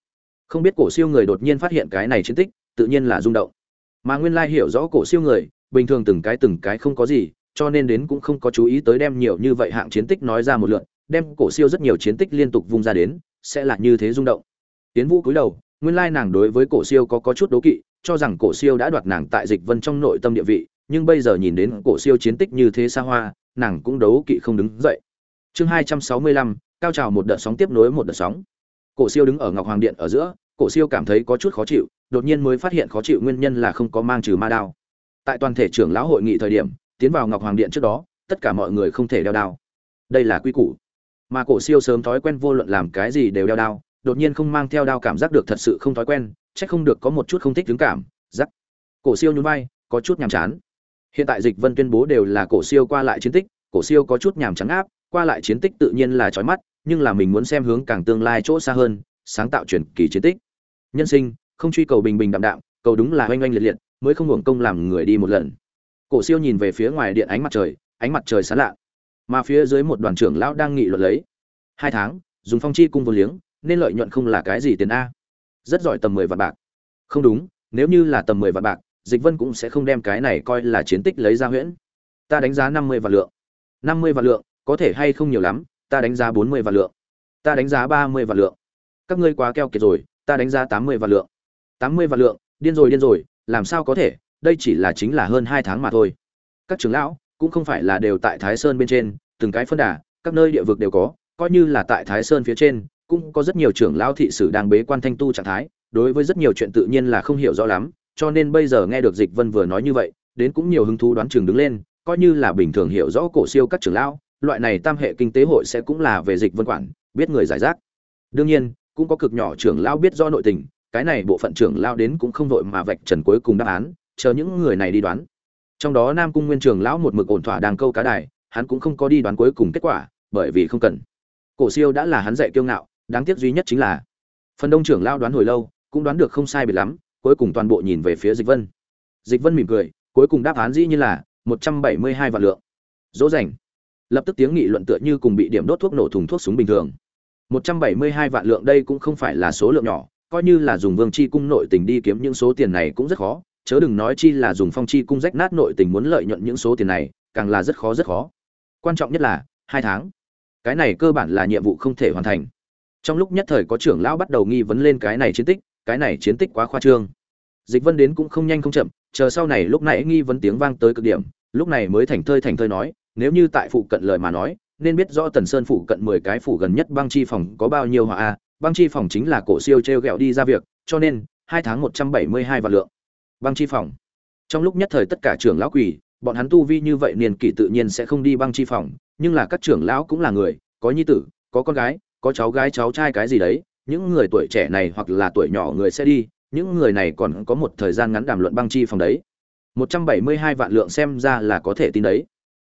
Không biết cổ siêu người đột nhiên phát hiện cái này chiến tích, tự nhiên là rung động. Mà nguyên lai hiểu rõ cổ siêu người, bình thường từng cái từng cái không có gì, cho nên đến cũng không có chú ý tới đem nhiều như vậy hạng chiến tích nói ra một lượt đem cổ siêu rất nhiều chiến tích liên tục vung ra đến, sẽ là như thế rung động. Tiến vũ cúi đầu, nguyên lai nàng đối với cổ siêu có có chút đố kỵ, cho rằng cổ siêu đã đoạt nàng tại dịch vân trong nội tâm địa vị, nhưng bây giờ nhìn đến cổ siêu chiến tích như thế xa hoa, nàng cũng đấu kỵ không đứng dậy. Chương hai trăm sáu mươi lăm, cao trào một đợt sóng tiếp nối một đợt sóng. Cổ siêu đứng ở ngọc hoàng điện ở giữa, cổ siêu cảm thấy có chút khó chịu, đột nhiên mới phát hiện khó chịu nguyên nhân là không có mang trừ ma đao. Tại toàn thể trưởng lão hội nghị thời điểm, tiến vào ngọc hoàng điện trước đó, tất cả mọi người không thể đeo đao. Đây là quy củ mà cổ siêu sớm thói quen vô luận làm cái gì đều đeo đao, đột nhiên không mang theo đao cảm giác được thật sự không thói quen, chắc không được có một chút không thích đứng cảm, rắc. Cổ siêu nhún vai, có chút nhàm chán. Hiện tại dịch vân tuyên bố đều là cổ siêu qua lại chiến tích, cổ siêu có chút nhàm chán áp, qua lại chiến tích tự nhiên là chói mắt, nhưng là mình muốn xem hướng càng tương lai chỗ xa hơn, sáng tạo truyền kỳ chiến tích. Nhân sinh, không truy cầu bình bình đạm đạm, cầu đúng là oanh oanh liệt liệt, mới không hưởng công làm người đi một lần. Cổ siêu nhìn về phía ngoài điện ánh mặt trời, ánh mặt trời sáng lạ mà phía dưới một đoàn trưởng lão đang nghị luận lấy. Hai tháng, dùng phong chi cung vô liếng, nên lợi nhuận không là cái gì tiền a. Rất giỏi tầm mười vạn bạc. Không đúng, nếu như là tầm mười vạn bạc, dịch vân cũng sẽ không đem cái này coi là chiến tích lấy ra huyễn. Ta đánh giá năm mươi vạn lượng. Năm mươi vạn lượng, có thể hay không nhiều lắm, ta đánh giá bốn mươi vạn lượng. Ta đánh giá ba mươi vạn lượng. Các ngươi quá keo kiệt rồi, ta đánh giá tám mươi vạn lượng. Tám mươi vạn lượng, điên rồi điên rồi, làm sao có thể, đây chỉ là chính là hơn hai tháng mà thôi. Các trưởng lão cũng không phải là đều tại thái sơn bên trên, từng cái phân đà, các nơi địa vực đều có, coi như là tại thái sơn phía trên, cũng có rất nhiều trưởng lão thị sử đang bế quan thanh tu trạng thái, đối với rất nhiều chuyện tự nhiên là không hiểu rõ lắm, cho nên bây giờ nghe được dịch vân vừa nói như vậy, đến cũng nhiều hứng thú đoán chừng đứng lên, coi như là bình thường hiểu rõ cổ siêu các trưởng lão, loại này tam hệ kinh tế hội sẽ cũng là về dịch vân quản, biết người giải rác. Đương nhiên, cũng có cực nhỏ trưởng lão biết do nội tình, cái này bộ phận trưởng lão đến cũng không vội mà vạch trần cuối cùng đáp án, chờ những người này đi đoán trong đó nam cung nguyên trưởng lão một mực ổn thỏa đang câu cá đài, hắn cũng không có đi đoán cuối cùng kết quả, bởi vì không cần. Cổ siêu đã là hắn dạy kiêu ngạo, đáng tiếc duy nhất chính là phần đông trưởng lão đoán hồi lâu, cũng đoán được không sai biệt lắm, cuối cùng toàn bộ nhìn về phía dịch vân. Dịch vân mỉm cười, cuối cùng đáp án dĩ như là một trăm bảy mươi hai vạn lượng. Dỗ dành. Lập tức tiếng nghị luận tựa như cùng bị điểm đốt thuốc nổ thùng thuốc súng bình thường. một trăm bảy mươi hai vạn lượng đây cũng không phải là số lượng nhỏ, coi như là dùng vương chi cung nội tình đi kiếm những số tiền này cũng rất khó chớ đừng nói chi là dùng phong chi cung rách nát nội tình muốn lợi nhuận những số tiền này, càng là rất khó rất khó. Quan trọng nhất là, hai tháng. Cái này cơ bản là nhiệm vụ không thể hoàn thành. Trong lúc nhất thời có trưởng lão bắt đầu nghi vấn lên cái này chiến tích, cái này chiến tích quá khoa trương. Dịch vân đến cũng không nhanh không chậm, chờ sau này lúc nãy nghi vấn tiếng vang tới cực điểm, lúc này mới thành thơi thành thơi nói, nếu như tại phụ cận lời mà nói, nên biết rõ tần sơn phụ cận mười cái phủ gần nhất băng chi phòng có bao nhiêu hỏa a, băng chi phòng chính là cổ siêu t r e o g ẹ o đi ra việc, cho nên, hai tháng một trăm bảy mươi hai vạn lượng băng chi phòng. Trong lúc nhất thời tất cả trưởng lão quỳ, bọn hắn tu vi như vậy niên kỷ tự nhiên sẽ không đi băng chi phòng, nhưng là các trưởng lão cũng là người, có nhi tử, có con gái, có cháu gái, cháu trai cái gì đấy, những người tuổi trẻ này hoặc là tuổi nhỏ người sẽ đi, những người này còn có một thời gian ngắn đàm luận băng chi phòng đấy. Một trăm bảy mươi hai vạn lượng xem ra là có thể tin đấy.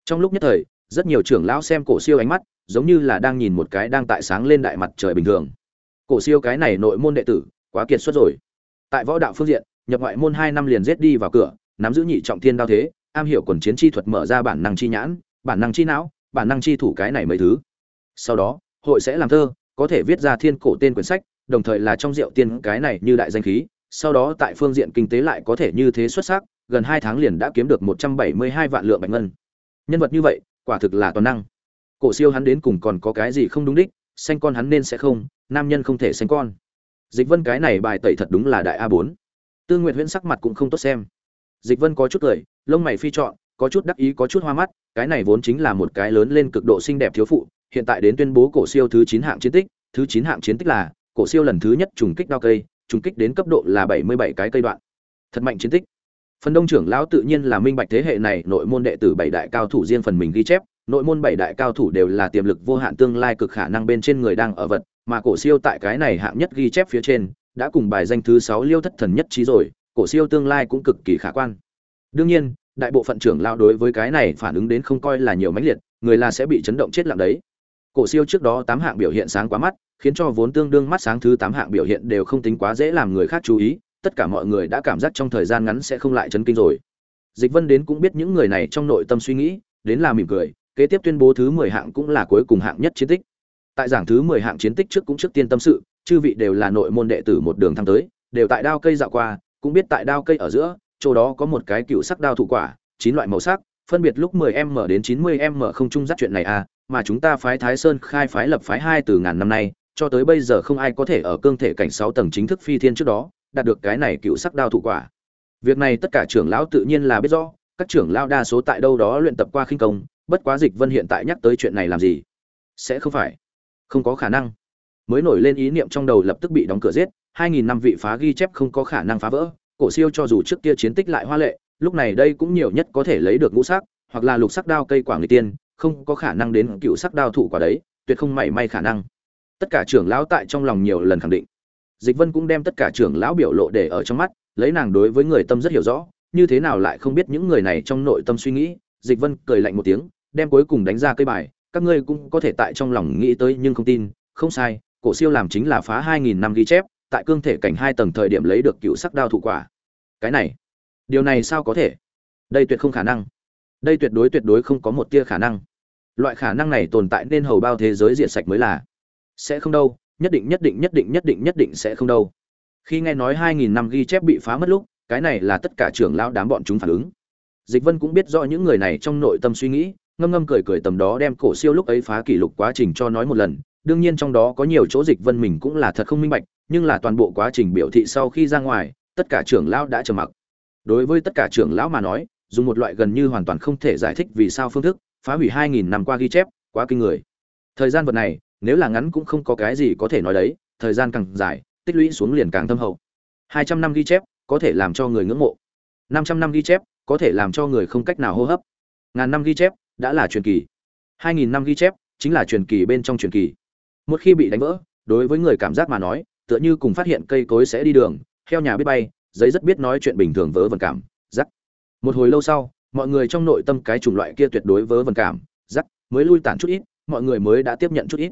Trong lúc nhất thời, rất nhiều trưởng lão xem cổ siêu ánh mắt, giống như là đang nhìn một cái đang tại sáng lên đại mặt trời bình thường. Cổ siêu cái này nội môn đệ tử, quá kiệt xuất rồi. Tại võ đạo phương diện nhập ngoại môn hai năm liền giết đi vào cửa, nắm giữ nhị trọng thiên đao thế, am hiểu quần chiến chi thuật mở ra bản năng chi nhãn, bản năng chi não, bản năng chi thủ cái này mấy thứ. Sau đó, hội sẽ làm thơ, có thể viết ra thiên cổ tên quyển sách, đồng thời là trong rượu tiên cái này như đại danh khí. Sau đó tại phương diện kinh tế lại có thể như thế xuất sắc, gần hai tháng liền đã kiếm được một trăm bảy mươi hai vạn lượng bạch ngân. Nhân vật như vậy, quả thực là toàn năng. Cổ siêu hắn đến cùng còn có cái gì không đúng đích xanh con hắn nên sẽ không, nam nhân không thể xanh con. Dịch vân cái này bài tẩy thật đúng là đại a bốn tư nguyệt huyễn sắc mặt cũng không tốt xem. Dịch vân có chút cười, lông mày phi trọn, có chút đắc ý, có chút hoa mắt, cái này vốn chính là một cái lớn lên cực độ xinh đẹp thiếu phụ, hiện tại đến tuyên bố cổ siêu thứ chín hạng chiến tích, thứ chín hạng chiến tích là cổ siêu lần thứ nhất trùng kích đao cây, trùng kích đến cấp độ là bảy mươi bảy cái cây đoạn. Thật mạnh chiến tích. Phần đông trưởng lão tự nhiên là minh bạch thế hệ này, nội môn đệ tử bảy đại cao thủ riêng phần mình ghi chép, nội môn bảy đại cao thủ đều là tiềm lực vô hạn tương lai cực khả năng bên trên người đang ở vật, mà cổ siêu tại cái này hạng nhất ghi chép phía trên đã cùng bài danh thứ sáu liêu thất thần nhất trí rồi, cổ siêu tương lai cũng cực kỳ khả quan. Đương nhiên, đại bộ phận trưởng lão đối với cái này phản ứng đến không coi là nhiều mãnh liệt, người là sẽ bị chấn động chết lặng đấy. Cổ siêu trước đó tám hạng biểu hiện sáng quá mắt, khiến cho vốn tương đương mắt sáng thứ tám hạng biểu hiện đều không tính quá dễ làm người khác chú ý, tất cả mọi người đã cảm giác trong thời gian ngắn sẽ không lại chấn kinh rồi. Dịch vân đến cũng biết những người này trong nội tâm suy nghĩ, đến là mỉm cười, kế tiếp tuyên bố thứ mười hạng cũng là cuối cùng hạng nhất chiến tích. Tại giảng thứ mười hạng chiến tích trước cũng trước tiên tâm sự chư vị đều là nội môn đệ tử một đường thăng tới, đều tại đao cây dạo qua, cũng biết tại đao cây ở giữa, chỗ đó có một cái cựu sắc đao thủ quả, chín loại màu sắc, phân biệt lúc 10m đến 90m không chung dắt chuyện này à mà chúng ta phái Thái Sơn khai phái lập phái hai từ ngàn năm nay, cho tới bây giờ không ai có thể ở cương thể cảnh 6 tầng chính thức phi thiên trước đó, đạt được cái này cựu sắc đao thủ quả. Việc này tất cả trưởng lão tự nhiên là biết rõ, các trưởng lão đa số tại đâu đó luyện tập qua khinh công, bất quá dịch vân hiện tại nhắc tới chuyện này làm gì? Sẽ không phải. Không có khả năng mới nổi lên ý niệm trong đầu lập tức bị đóng cửa giết. Hai nghìn năm vị phá ghi chép không có khả năng phá vỡ. Cổ siêu cho dù trước kia chiến tích lại hoa lệ, lúc này đây cũng nhiều nhất có thể lấy được ngũ sắc, hoặc là lục sắc đao cây quả người tiên, không có khả năng đến cựu sắc đao thủ quả đấy, tuyệt không mảy may khả năng. Tất cả trưởng lão tại trong lòng nhiều lần khẳng định. Dịch vân cũng đem tất cả trưởng lão biểu lộ để ở trong mắt, lấy nàng đối với người tâm rất hiểu rõ, như thế nào lại không biết những người này trong nội tâm suy nghĩ. Dịch vân cười lạnh một tiếng, đem cuối cùng đánh ra cây bài, các ngươi cũng có thể tại trong lòng nghĩ tới nhưng không tin, không sai cổ siêu làm chính là phá hai nghìn năm ghi chép, tại cương thể cảnh hai tầng thời điểm lấy được cựu sắc đao thụ quả. Cái này, điều này sao có thể? Đây tuyệt không khả năng. Đây tuyệt đối tuyệt đối không có một tia khả năng. Loại khả năng này tồn tại nên hầu bao thế giới diện sạch mới là. Sẽ không đâu, nhất định nhất định nhất định nhất định nhất định sẽ không đâu. Khi nghe nói hai nghìn năm ghi chép bị phá mất lúc, cái này là tất cả trưởng lão đám bọn chúng phản ứng. Dịch vân cũng biết rõ những người này trong nội tâm suy nghĩ, ngâm ngâm cười cười tầm đó đem cổ siêu lúc ấy phá kỷ lục quá trình cho nói một lần đương nhiên trong đó có nhiều chỗ dịch vân mình cũng là thật không minh bạch, nhưng là toàn bộ quá trình biểu thị sau khi ra ngoài, tất cả trưởng lão đã trầm mặc. Đối với tất cả trưởng lão mà nói, dùng một loại gần như hoàn toàn không thể giải thích vì sao phương thức, phá hủy hai nghìn năm qua ghi chép, quá kinh người. Thời gian vật này, nếu là ngắn cũng không có cái gì có thể nói đấy, thời gian càng dài, tích lũy xuống liền càng thâm hậu. Hai trăm năm ghi chép, có thể làm cho người ngưỡng mộ. Năm trăm năm ghi chép, có thể làm cho người không cách nào hô hấp. Ngàn năm ghi chép, đã là truyền kỳ. Hai nghìn năm ghi chép, chính là truyền kỳ bên trong truyền kỳ một khi bị đánh vỡ, đối với người cảm giác mà nói, tựa như cùng phát hiện cây cối sẽ đi đường, heo nhà biết bay, giấy rất biết nói chuyện bình thường vớ vẩn cảm giắc một hồi lâu sau, mọi người trong nội tâm cái chủng loại kia tuyệt đối vớ vẩn cảm giắc mới lui tản chút ít, mọi người mới đã tiếp nhận chút ít.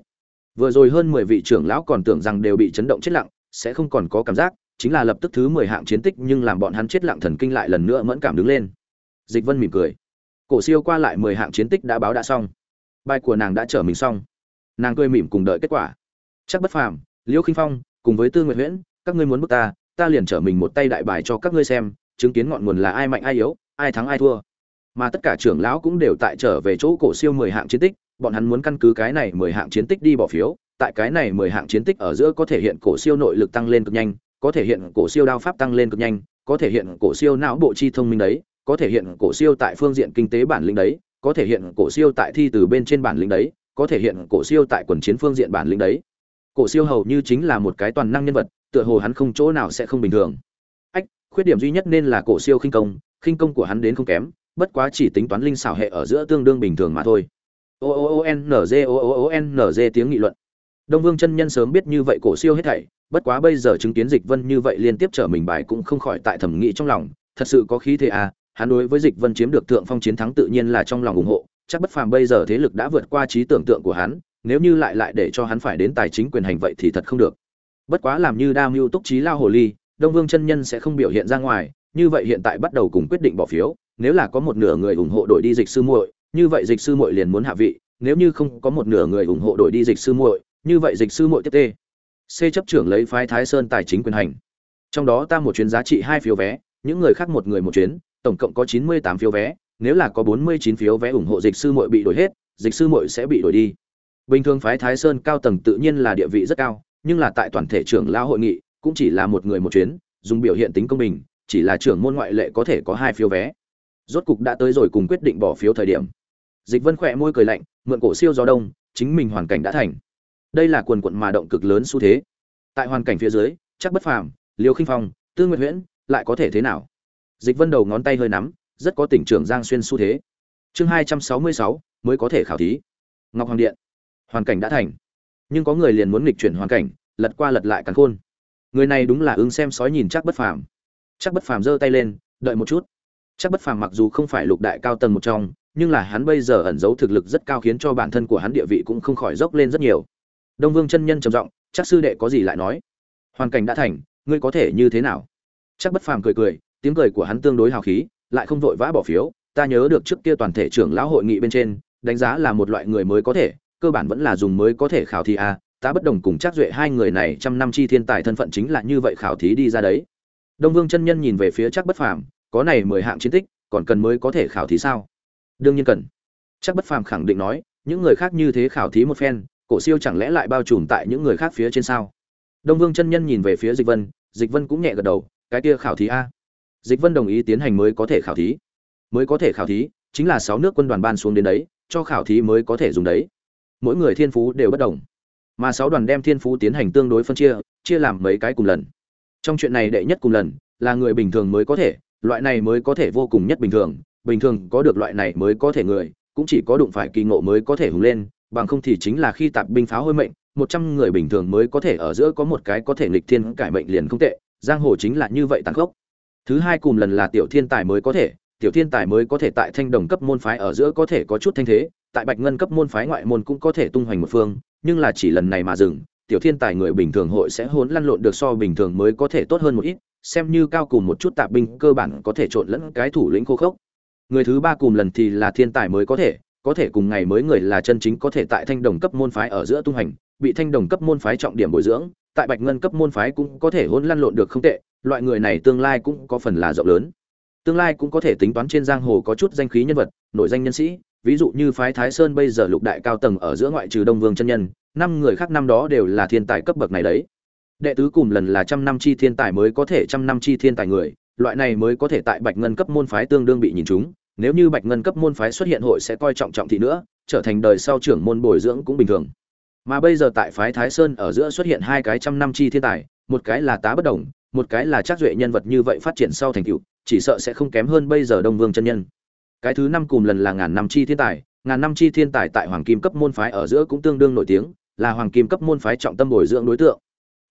Vừa rồi hơn mười vị trưởng lão còn tưởng rằng đều bị chấn động chết lặng, sẽ không còn có cảm giác, chính là lập tức thứ mười hạng chiến tích nhưng làm bọn hắn chết lặng thần kinh lại lần nữa mẫn cảm đứng lên. Dịch vân mỉm cười. Cổ siêu qua lại mười hạng chiến tích đã báo đã xong. Bài của nàng đã trở mình xong nàng cười mỉm cùng đợi kết quả. Chắc bất phàm, liễu khinh phong, cùng với tư nguyệt huyễn, các ngươi muốn bức ta ta liền trở mình một tay đại bài cho các ngươi xem, chứng kiến ngọn nguồn là ai mạnh ai yếu, ai thắng ai thua. Mà tất cả trưởng lão cũng đều tại trở về chỗ cổ siêu mười hạng chiến tích, bọn hắn muốn căn cứ cái này mười hạng chiến tích đi bỏ phiếu, tại cái này mười hạng chiến tích ở giữa có thể hiện cổ siêu nội lực tăng lên cực nhanh, có thể hiện cổ siêu đao pháp tăng lên cực nhanh, có thể hiện cổ siêu não bộ chi thông minh đấy, có thể hiện cổ siêu tại phương diện kinh tế bản lĩnh đấy, có thể hiện cổ siêu tại thi từ bên trên bản lĩnh đấy có thể hiện cổ siêu tại quần chiến phương diện bản lĩnh đấy. Cổ siêu hầu như chính là một cái toàn năng nhân vật, tựa hồ hắn không chỗ nào sẽ không bình thường. Ách, khuyết điểm duy nhất nên là cổ siêu khinh công khinh công của hắn đến không kém, bất quá chỉ tính toán linh xảo hệ ở giữa tương đương bình thường mà thôi. O o o n Z o o o n Z tiếng nghị luận. Đông vương chân nhân sớm biết như vậy cổ siêu hết thảy, bất quá bây giờ chứng kiến dịch vân như vậy liên tiếp trở mình bài cũng không khỏi tại thẩm nghĩ trong lòng, thật sự có khí thế à hắn đối với dịch vân chiếm được thượng phong chiến thắng tự nhiên là trong lòng ủng hộ chắc bất phàm bây giờ thế lực đã vượt qua trí tưởng tượng của hắn, nếu như lại lại để cho hắn phải đến tài chính quyền hành vậy thì thật không được. Bất quá làm như đa mưu túc trí lao hồ ly, đông vương chân nhân sẽ không biểu hiện ra ngoài, như vậy hiện tại bắt đầu cùng quyết định bỏ phiếu, nếu là có một nửa người ủng hộ đổi đi dịch sư muội, như vậy dịch sư muội liền muốn hạ vị, nếu như không có một nửa người ủng hộ đổi đi dịch sư muội, như vậy dịch sư muội tiếp tê. C chấp trưởng lấy phái thái sơn tài chính quyền hành. Trong đó ta một chuyến giá trị hai phiếu vé, những người khác một người một chuyến, tổng cộng có chín mươi tám phiếu vé nếu là có bốn mươi chín phiếu vé ủng hộ dịch sư muội bị đổi hết, dịch sư muội sẽ bị đổi đi. Bình thường phái thái sơn cao tầng tự nhiên là địa vị rất cao, nhưng là tại toàn thể trưởng lao hội nghị, cũng chỉ là một người một chuyến, dùng biểu hiện tính công bình, chỉ là trưởng môn ngoại lệ có thể có hai phiếu vé. Rốt cục đã tới rồi cùng quyết định bỏ phiếu thời điểm. Dịch vân khỏe môi cười lạnh, mượn cổ siêu gió đông, chính mình hoàn cảnh đã thành. Đây là quần quận mà động cực lớn xu thế. Tại hoàn cảnh phía dưới, chắc bất phàm, liêu khinh phong, tư nguyệt huyễn, lại có thể thế nào? Dịch vân đầu ngón tay hơi nắm rất có tỉnh trưởng giang xuyên xu thế. Chương hai trăm sáu mươi sáu, mới có thể khảo thí. Ngọc hoàng điện. Hoàn cảnh đã thành. Nhưng có người liền muốn nghịch chuyển hoàn cảnh, lật qua lật lại càng khôn. Người này đúng là ứng xem sói nhìn chắc bất phàm. Chắc bất phàm giơ tay lên, đợi một chút. Chắc bất phàm mặc dù không phải lục đại cao tầng một trong, nhưng là hắn bây giờ ẩn giấu thực lực rất cao khiến cho bản thân của hắn địa vị cũng không khỏi dốc lên rất nhiều. Đông vương chân nhân trầm giọng, chắc sư đệ có gì lại nói? Hoàn cảnh đã thành, ngươi có thể như thế nào? Chắc bất phàm cười cười, tiếng cười của hắn tương đối hào khí lại không vội vã bỏ phiếu ta nhớ được trước kia toàn thể trưởng lão hội nghị bên trên đánh giá là một loại người mới có thể cơ bản vẫn là dùng mới có thể khảo thí a à, ta bất đồng cùng chắc duệ hai người này trăm năm chi thiên tài thân phận chính là như vậy khảo thí đi ra đấy. Đông vương chân nhân nhìn về phía chắc bất phàm có này mười hạng chiến tích còn cần mới có thể khảo thí sao? Đương nhiên cần. Chắc bất phàm khẳng định nói những người khác như thế khảo thí một phen cổ siêu chẳng lẽ lại bao trùm tại những người khác phía trên sao? Đông vương chân nhân nhìn về phía dịch vân dịch vân cũng nhẹ gật đầu cái kia khảo thí a dịch vân đồng ý tiến hành mới có thể khảo thí. Mới có thể khảo thí, chính là sáu nước quân đoàn ban xuống đến đấy, cho khảo thí mới có thể dùng đấy. Mỗi người thiên phú đều bất đồng. Mà sáu đoàn đem thiên phú tiến hành tương đối phân chia chia làm mấy cái cùng lần. Trong chuyện này đệ nhất cùng lần, là người bình thường mới có thể, loại này mới có thể vô cùng nhất bình thường. Bình thường có được loại này mới có thể người, cũng chỉ có đụng phải kỳ ngộ mới có thể hùng lên, bằng không thì chính là khi tạp binh pháo hôi mệnh, một trăm người bình thường mới có thể ở giữa có một cái có thể nghịch thiên cải mệnh liền không tệ. Giang hồ chính là như vậy tàn khốc thứ hai cùng lần là tiểu thiên tài mới có thể, tiểu thiên tài mới có thể tại thanh đồng cấp môn phái ở giữa có thể có chút thanh thế, tại bạch ngân cấp môn phái ngoại môn cũng có thể tung hoành một phương, nhưng là chỉ lần này mà dừng, tiểu thiên tài người bình thường hội sẽ hỗn lăn lộn được so bình thường mới có thể tốt hơn một ít, xem như cao cùng một chút tạp binh cơ bản có thể trộn lẫn cái thủ lĩnh khô khốc. Người thứ ba cùng lần thì là thiên tài mới có thể có thể cùng ngày mới người là chân chính có thể tại thanh đồng cấp môn phái ở giữa tung hành bị thanh đồng cấp môn phái trọng điểm bồi dưỡng tại bạch ngân cấp môn phái cũng có thể hỗn lăn lộn được không tệ, loại người này tương lai cũng có phần là rộng lớn. Tương lai cũng có thể tính toán trên giang hồ có chút danh khí nhân vật, nổi danh nhân sĩ, ví dụ như phái thái sơn bây giờ lục đại cao tầng ở giữa ngoại trừ đông vương chân nhân, năm người khác năm đó đều là thiên tài cấp bậc này đấy. Đệ tứ cùng lần là trăm năm chi thiên tài mới có thể trăm năm chi thiên tài người, loại này mới có thể tại bạch ngân cấp môn phái tương đương bị nhìn chúng, nếu như bạch ngân cấp môn phái xuất hiện hội sẽ coi trọng trọng thị nữa, trở thành đời sau trưởng môn bồi dưỡng cũng bình thường mà bây giờ tại phái thái sơn ở giữa xuất hiện hai cái trăm năm chi thiên tài, một cái là tá bất đồng, một cái là chắc duệ nhân vật như vậy phát triển sau thành tựu, chỉ sợ sẽ không kém hơn bây giờ đông vương chân nhân. Cái thứ năm cùng lần là ngàn năm chi thiên tài, ngàn năm chi thiên tài tại hoàng kim cấp môn phái ở giữa cũng tương đương nổi tiếng, là hoàng kim cấp môn phái trọng tâm bồi dưỡng đối tượng.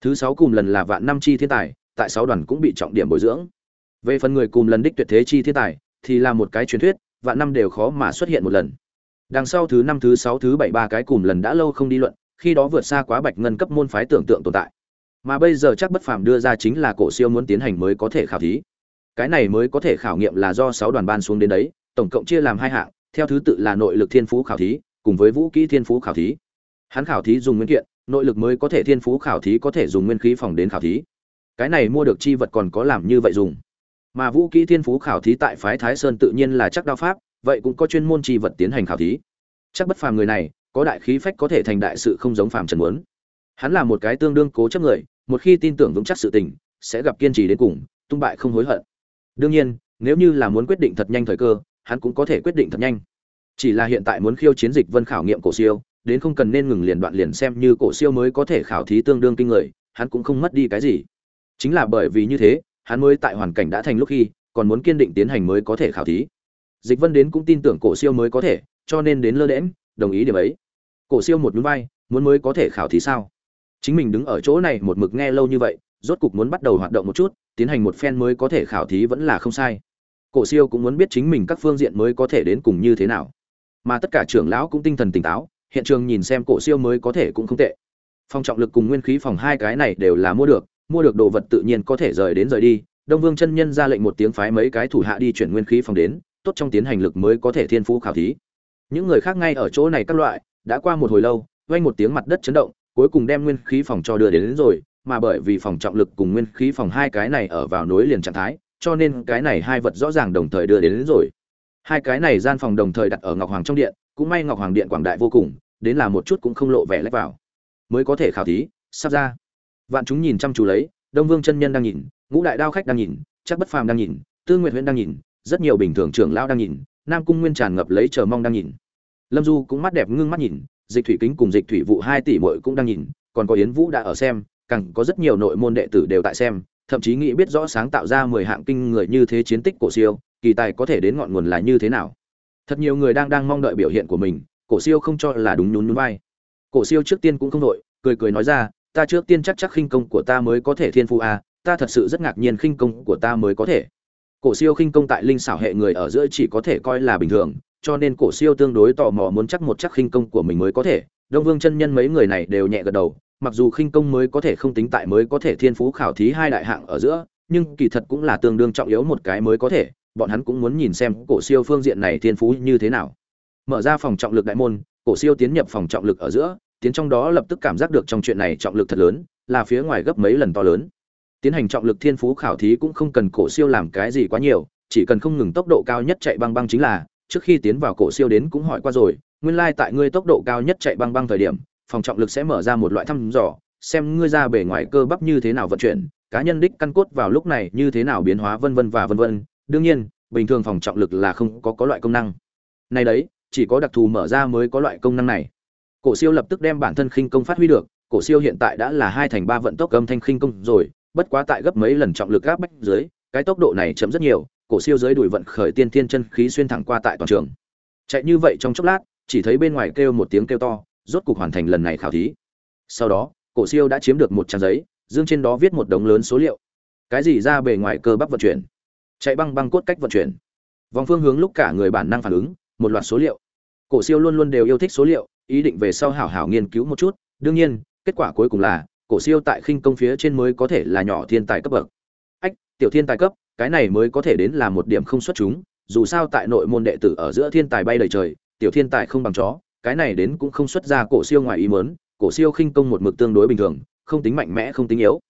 Thứ sáu cùng lần là vạn năm chi thiên tài, tại sáu đoàn cũng bị trọng điểm bồi dưỡng. Về phần người cùng lần đích tuyệt thế chi thiên tài, thì là một cái truyền thuyết, vạn năm đều khó mà xuất hiện một lần đằng sau thứ năm, thứ sáu, thứ bảy, ba cái cùng lần đã lâu không đi luận, khi đó vượt xa quá bạch ngân cấp môn phái tưởng tượng tồn tại. Mà bây giờ chắc bất phàm đưa ra chính là cổ siêu muốn tiến hành mới có thể khảo thí. Cái này mới có thể khảo nghiệm là do sáu đoàn ban xuống đến đấy, tổng cộng chia làm hai hạng, theo thứ tự là nội lực thiên phú khảo thí, cùng với vũ kỹ thiên phú khảo thí. Hắn khảo thí dùng nguyên kiện, nội lực mới có thể thiên phú khảo thí có thể dùng nguyên khí phòng đến khảo thí. Cái này mua được chi vật còn có làm như vậy dùng. Mà vũ kỹ thiên phú khảo thí tại phái thái sơn tự nhiên là chắc đao pháp vậy cũng có chuyên môn chi vật tiến hành khảo thí. Chắc bất phàm người này, có đại khí phách có thể thành đại sự không giống phàm trần muốn. Hắn là một cái tương đương cố chấp người, một khi tin tưởng vững chắc sự tình, sẽ gặp kiên trì đến cùng, tung bại không hối hận. Đương nhiên, nếu như là muốn quyết định thật nhanh thời cơ, hắn cũng có thể quyết định thật nhanh. Chỉ là hiện tại muốn khiêu chiến dịch vân khảo nghiệm cổ siêu, đến không cần nên ngừng liền đoạn liền xem như cổ siêu mới có thể khảo thí tương đương kinh người, hắn cũng không mất đi cái gì. Chính là bởi vì như thế, hắn mới tại hoàn cảnh đã thành lúc khi, còn muốn kiên định tiến hành mới có thể khảo thí dịch vân đến cũng tin tưởng cổ siêu mới có thể, cho nên đến lơ đễm đồng ý điểm ấy. Cổ siêu một núi vai, muốn mới có thể khảo thí sao? Chính mình đứng ở chỗ này một mực nghe lâu như vậy, rốt cục muốn bắt đầu hoạt động một chút, tiến hành một phen mới có thể khảo thí vẫn là không sai. Cổ siêu cũng muốn biết chính mình các phương diện mới có thể đến cùng như thế nào. Mà tất cả trưởng lão cũng tinh thần tỉnh táo, hiện trường nhìn xem cổ siêu mới có thể cũng không tệ. Phong trọng lực cùng nguyên khí phòng hai cái này đều là mua được mua được đồ vật tự nhiên có thể rời đến rời đi. Đông vương chân nhân ra lệnh một tiếng phái mấy cái thủ hạ đi chuyển nguyên khí phòng đến tốt trong tiến hành lực mới có thể thiên phú khảo thí. Những người khác ngay ở chỗ này các loại đã qua một hồi lâu vang một tiếng mặt đất chấn động cuối cùng đem nguyên khí phòng cho đưa đến, đến rồi mà bởi vì phòng trọng lực cùng nguyên khí phòng hai cái này ở vào nối liền trạng thái cho nên cái này hai vật rõ ràng đồng thời đưa đến, đến rồi. Hai cái này gian phòng đồng thời đặt ở ngọc hoàng trong điện cũng may ngọc hoàng điện quảng đại vô cùng đến là một chút cũng không lộ vẻ lách vào. Mới có thể khảo thí sắp ra. Vạn chúng nhìn chăm chú lấy đông vương chân nhân đang nhìn ngũ đại đao khách đang nhìn chắc bất phàm đang nhìn tư nguyệt huyễn đang nhìn rất nhiều bình thường trưởng lão đang nhìn, nam cung nguyên tràn ngập lấy chờ mong đang nhìn. Lâm du cũng mắt đẹp ngưng mắt nhìn, dịch thủy kính cùng dịch thủy vụ hai tỷ muội cũng đang nhìn, còn có yến vũ đã ở xem, càng có rất nhiều nội môn đệ tử đều tại xem, thậm chí nghĩ biết rõ sáng tạo ra mười hạng kinh người như thế chiến tích cổ siêu, kỳ tài có thể đến ngọn nguồn là như thế nào. Thật nhiều người đang đang mong đợi biểu hiện của mình, cổ siêu không cho là đúng nhún nhún vai. Cổ siêu trước tiên cũng không đội cười cười nói ra, ta trước tiên chắc chắc khinh công của ta mới có thể thiên phu a à, ta thật sự rất ngạc nhiên khinh công của ta mới có thể cổ siêu khinh công tại linh xảo hệ người ở giữa chỉ có thể coi là bình thường, cho nên cổ siêu tương đối tò mò muốn chắc một chắc khinh công của mình mới có thể. Đông vương chân nhân mấy người này đều nhẹ gật đầu, mặc dù khinh công mới có thể không tính tại mới có thể thiên phú khảo thí hai đại hạng ở giữa, nhưng kỳ thật cũng là tương đương trọng yếu một cái mới có thể, bọn hắn cũng muốn nhìn xem cổ siêu phương diện này thiên phú như thế nào. Mở ra phòng trọng lực đại môn, cổ siêu tiến nhập phòng trọng lực ở giữa, tiến trong đó lập tức cảm giác được trong chuyện này trọng lực thật lớn, là phía ngoài gấp mấy lần to lớn tiến hành trọng lực thiên phú khảo thí cũng không cần cổ siêu làm cái gì quá nhiều, chỉ cần không ngừng tốc độ cao nhất chạy băng băng chính là, trước khi tiến vào cổ siêu đến cũng hỏi qua rồi, nguyên lai tại ngươi tốc độ cao nhất chạy băng băng thời điểm, phòng trọng lực sẽ mở ra một loại thăm dò, xem ngươi ra bề ngoài cơ bắp như thế nào vận chuyển, cá nhân đích căn cốt vào lúc này như thế nào biến hóa vân vân và vân vân. Đương nhiên, bình thường phòng trọng lực là không có có loại công năng. Này đấy, chỉ có đặc thù mở ra mới có loại công năng này. Cổ siêu lập tức đem bản thân khinh công phát huy được, cổ siêu hiện tại đã là hai thành ba vận tốc âm thanh khinh công rồi bất quá tại gấp mấy lần trọng lực áp bách dưới, cái tốc độ này chậm rất nhiều, cổ siêu dưới đuổi vận khởi tiên tiên chân khí xuyên thẳng qua tại toàn trường. Chạy như vậy trong chốc lát, chỉ thấy bên ngoài kêu một tiếng kêu to, rốt cục hoàn thành lần này khảo thí. Sau đó, cổ siêu đã chiếm được một trang giấy, dương trên đó viết một đống lớn số liệu. Cái gì ra bề ngoài cơ bắp vận chuyển? Chạy băng băng cốt cách vận chuyển. Vòng phương hướng lúc cả người bản năng phản ứng, một loạt số liệu. Cổ siêu luôn luôn đều yêu thích số liệu, ý định về sau hảo hảo nghiên cứu một chút. Đương nhiên, kết quả cuối cùng là cổ siêu tại khinh công phía trên mới có thể là nhỏ thiên tài cấp bậc ách, tiểu thiên tài cấp, cái này mới có thể đến là một điểm không xuất chúng, dù sao tại nội môn đệ tử ở giữa thiên tài bay lượn trời, tiểu thiên tài không bằng chó, cái này đến cũng không xuất ra cổ siêu ngoài ý muốn. cổ siêu khinh công một mực tương đối bình thường, không tính mạnh mẽ, không tính yếu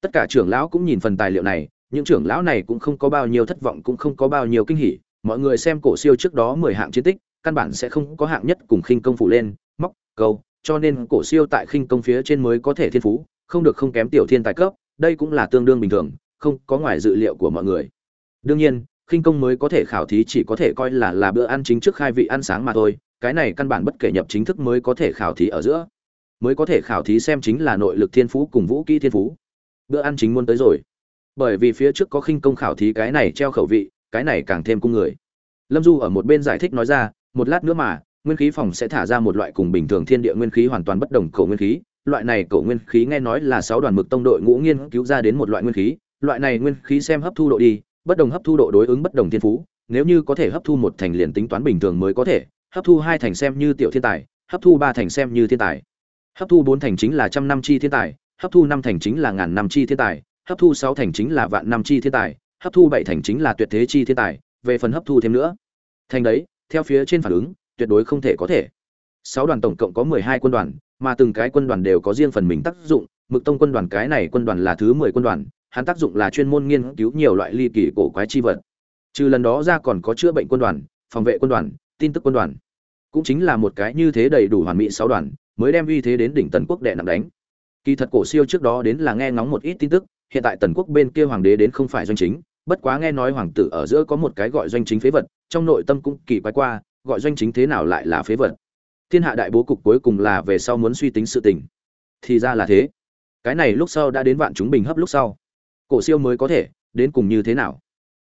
tất cả trưởng lão cũng nhìn phần tài liệu này, những trưởng lão này cũng không có bao nhiêu thất vọng, cũng không có bao nhiêu kinh hỉ, mọi người xem cổ siêu trước đó mười hạng chiến tích, căn bản sẽ không có hạng nhất cùng khinh công phụ lên, móc, câu cho nên cổ siêu tại khinh công phía trên mới có thể thiên phú, không được không kém tiểu thiên tài cấp, đây cũng là tương đương bình thường, không có ngoài dự liệu của mọi người. Đương nhiên, khinh công mới có thể khảo thí chỉ có thể coi là là bữa ăn chính trước khai vị ăn sáng mà thôi, cái này căn bản bất kể nhập chính thức mới có thể khảo thí ở giữa. Mới có thể khảo thí xem chính là nội lực thiên phú cùng vũ kỹ thiên phú. Bữa ăn chính muốn tới rồi. Bởi vì phía trước có khinh công khảo thí cái này treo khẩu vị, cái này càng thêm cung người. Lâm du ở một bên giải thích nói ra, một lát nữa mà nguyên khí phòng sẽ thả ra một loại cùng bình thường thiên địa nguyên khí hoàn toàn bất đồng cổ nguyên khí. Loại này cổ nguyên khí nghe nói là sáu đoàn mực tông đội ngũ nghiên cứu ra đến một loại nguyên khí. Loại này nguyên khí xem hấp thu độ đi, bất đồng hấp thu độ đối ứng bất đồng thiên phú. Nếu như có thể hấp thu một thành liền tính toán bình thường mới có thể, hấp thu hai thành xem như tiểu thiên tài, hấp thu ba thành xem như thiên tài. Hấp thu bốn thành chính là trăm năm chi thiên tài, hấp thu năm thành chính là ngàn năm chi thiên tài, hấp thu sáu thành chính là vạn năm chi thiên tài, hấp thu bảy thành chính là tuyệt thế chi thiên tài, về phần hấp thu thêm nữa. Thành đấy, theo phía trên phản ứng tuyệt đối không thể có thể. Sáu đoàn tổng cộng có mười hai quân đoàn, mà từng cái quân đoàn đều có riêng phần mình tác dụng. Mực tông quân đoàn cái này quân đoàn là thứ mười quân đoàn, hắn tác dụng là chuyên môn nghiên cứu nhiều loại ly kỳ cổ quái chi vật. Trừ lần đó ra còn có chữa bệnh quân đoàn, phòng vệ quân đoàn, tin tức quân đoàn. Cũng chính là một cái như thế đầy đủ hoàn mỹ sáu đoàn, mới đem uy thế đến đỉnh tần quốc đệ nặng đánh. Kỳ thật cổ siêu trước đó đến là nghe ngóng một ít tin tức, hiện tại tần quốc bên kia hoàng đế đến không phải doanh chính, bất quá nghe nói hoàng tử ở giữa có một cái gọi doanh chính phế vật, trong nội tâm cũng kỳ quái qua gọi doanh chính thế nào lại là phế vật. Thiên hạ đại bố cục cuối cùng là về sau muốn suy tính sự tình. Thì ra là thế. Cái này lúc sau đã đến vạn chúng bình hấp lúc sau. Cổ siêu mới có thể đến cùng như thế nào?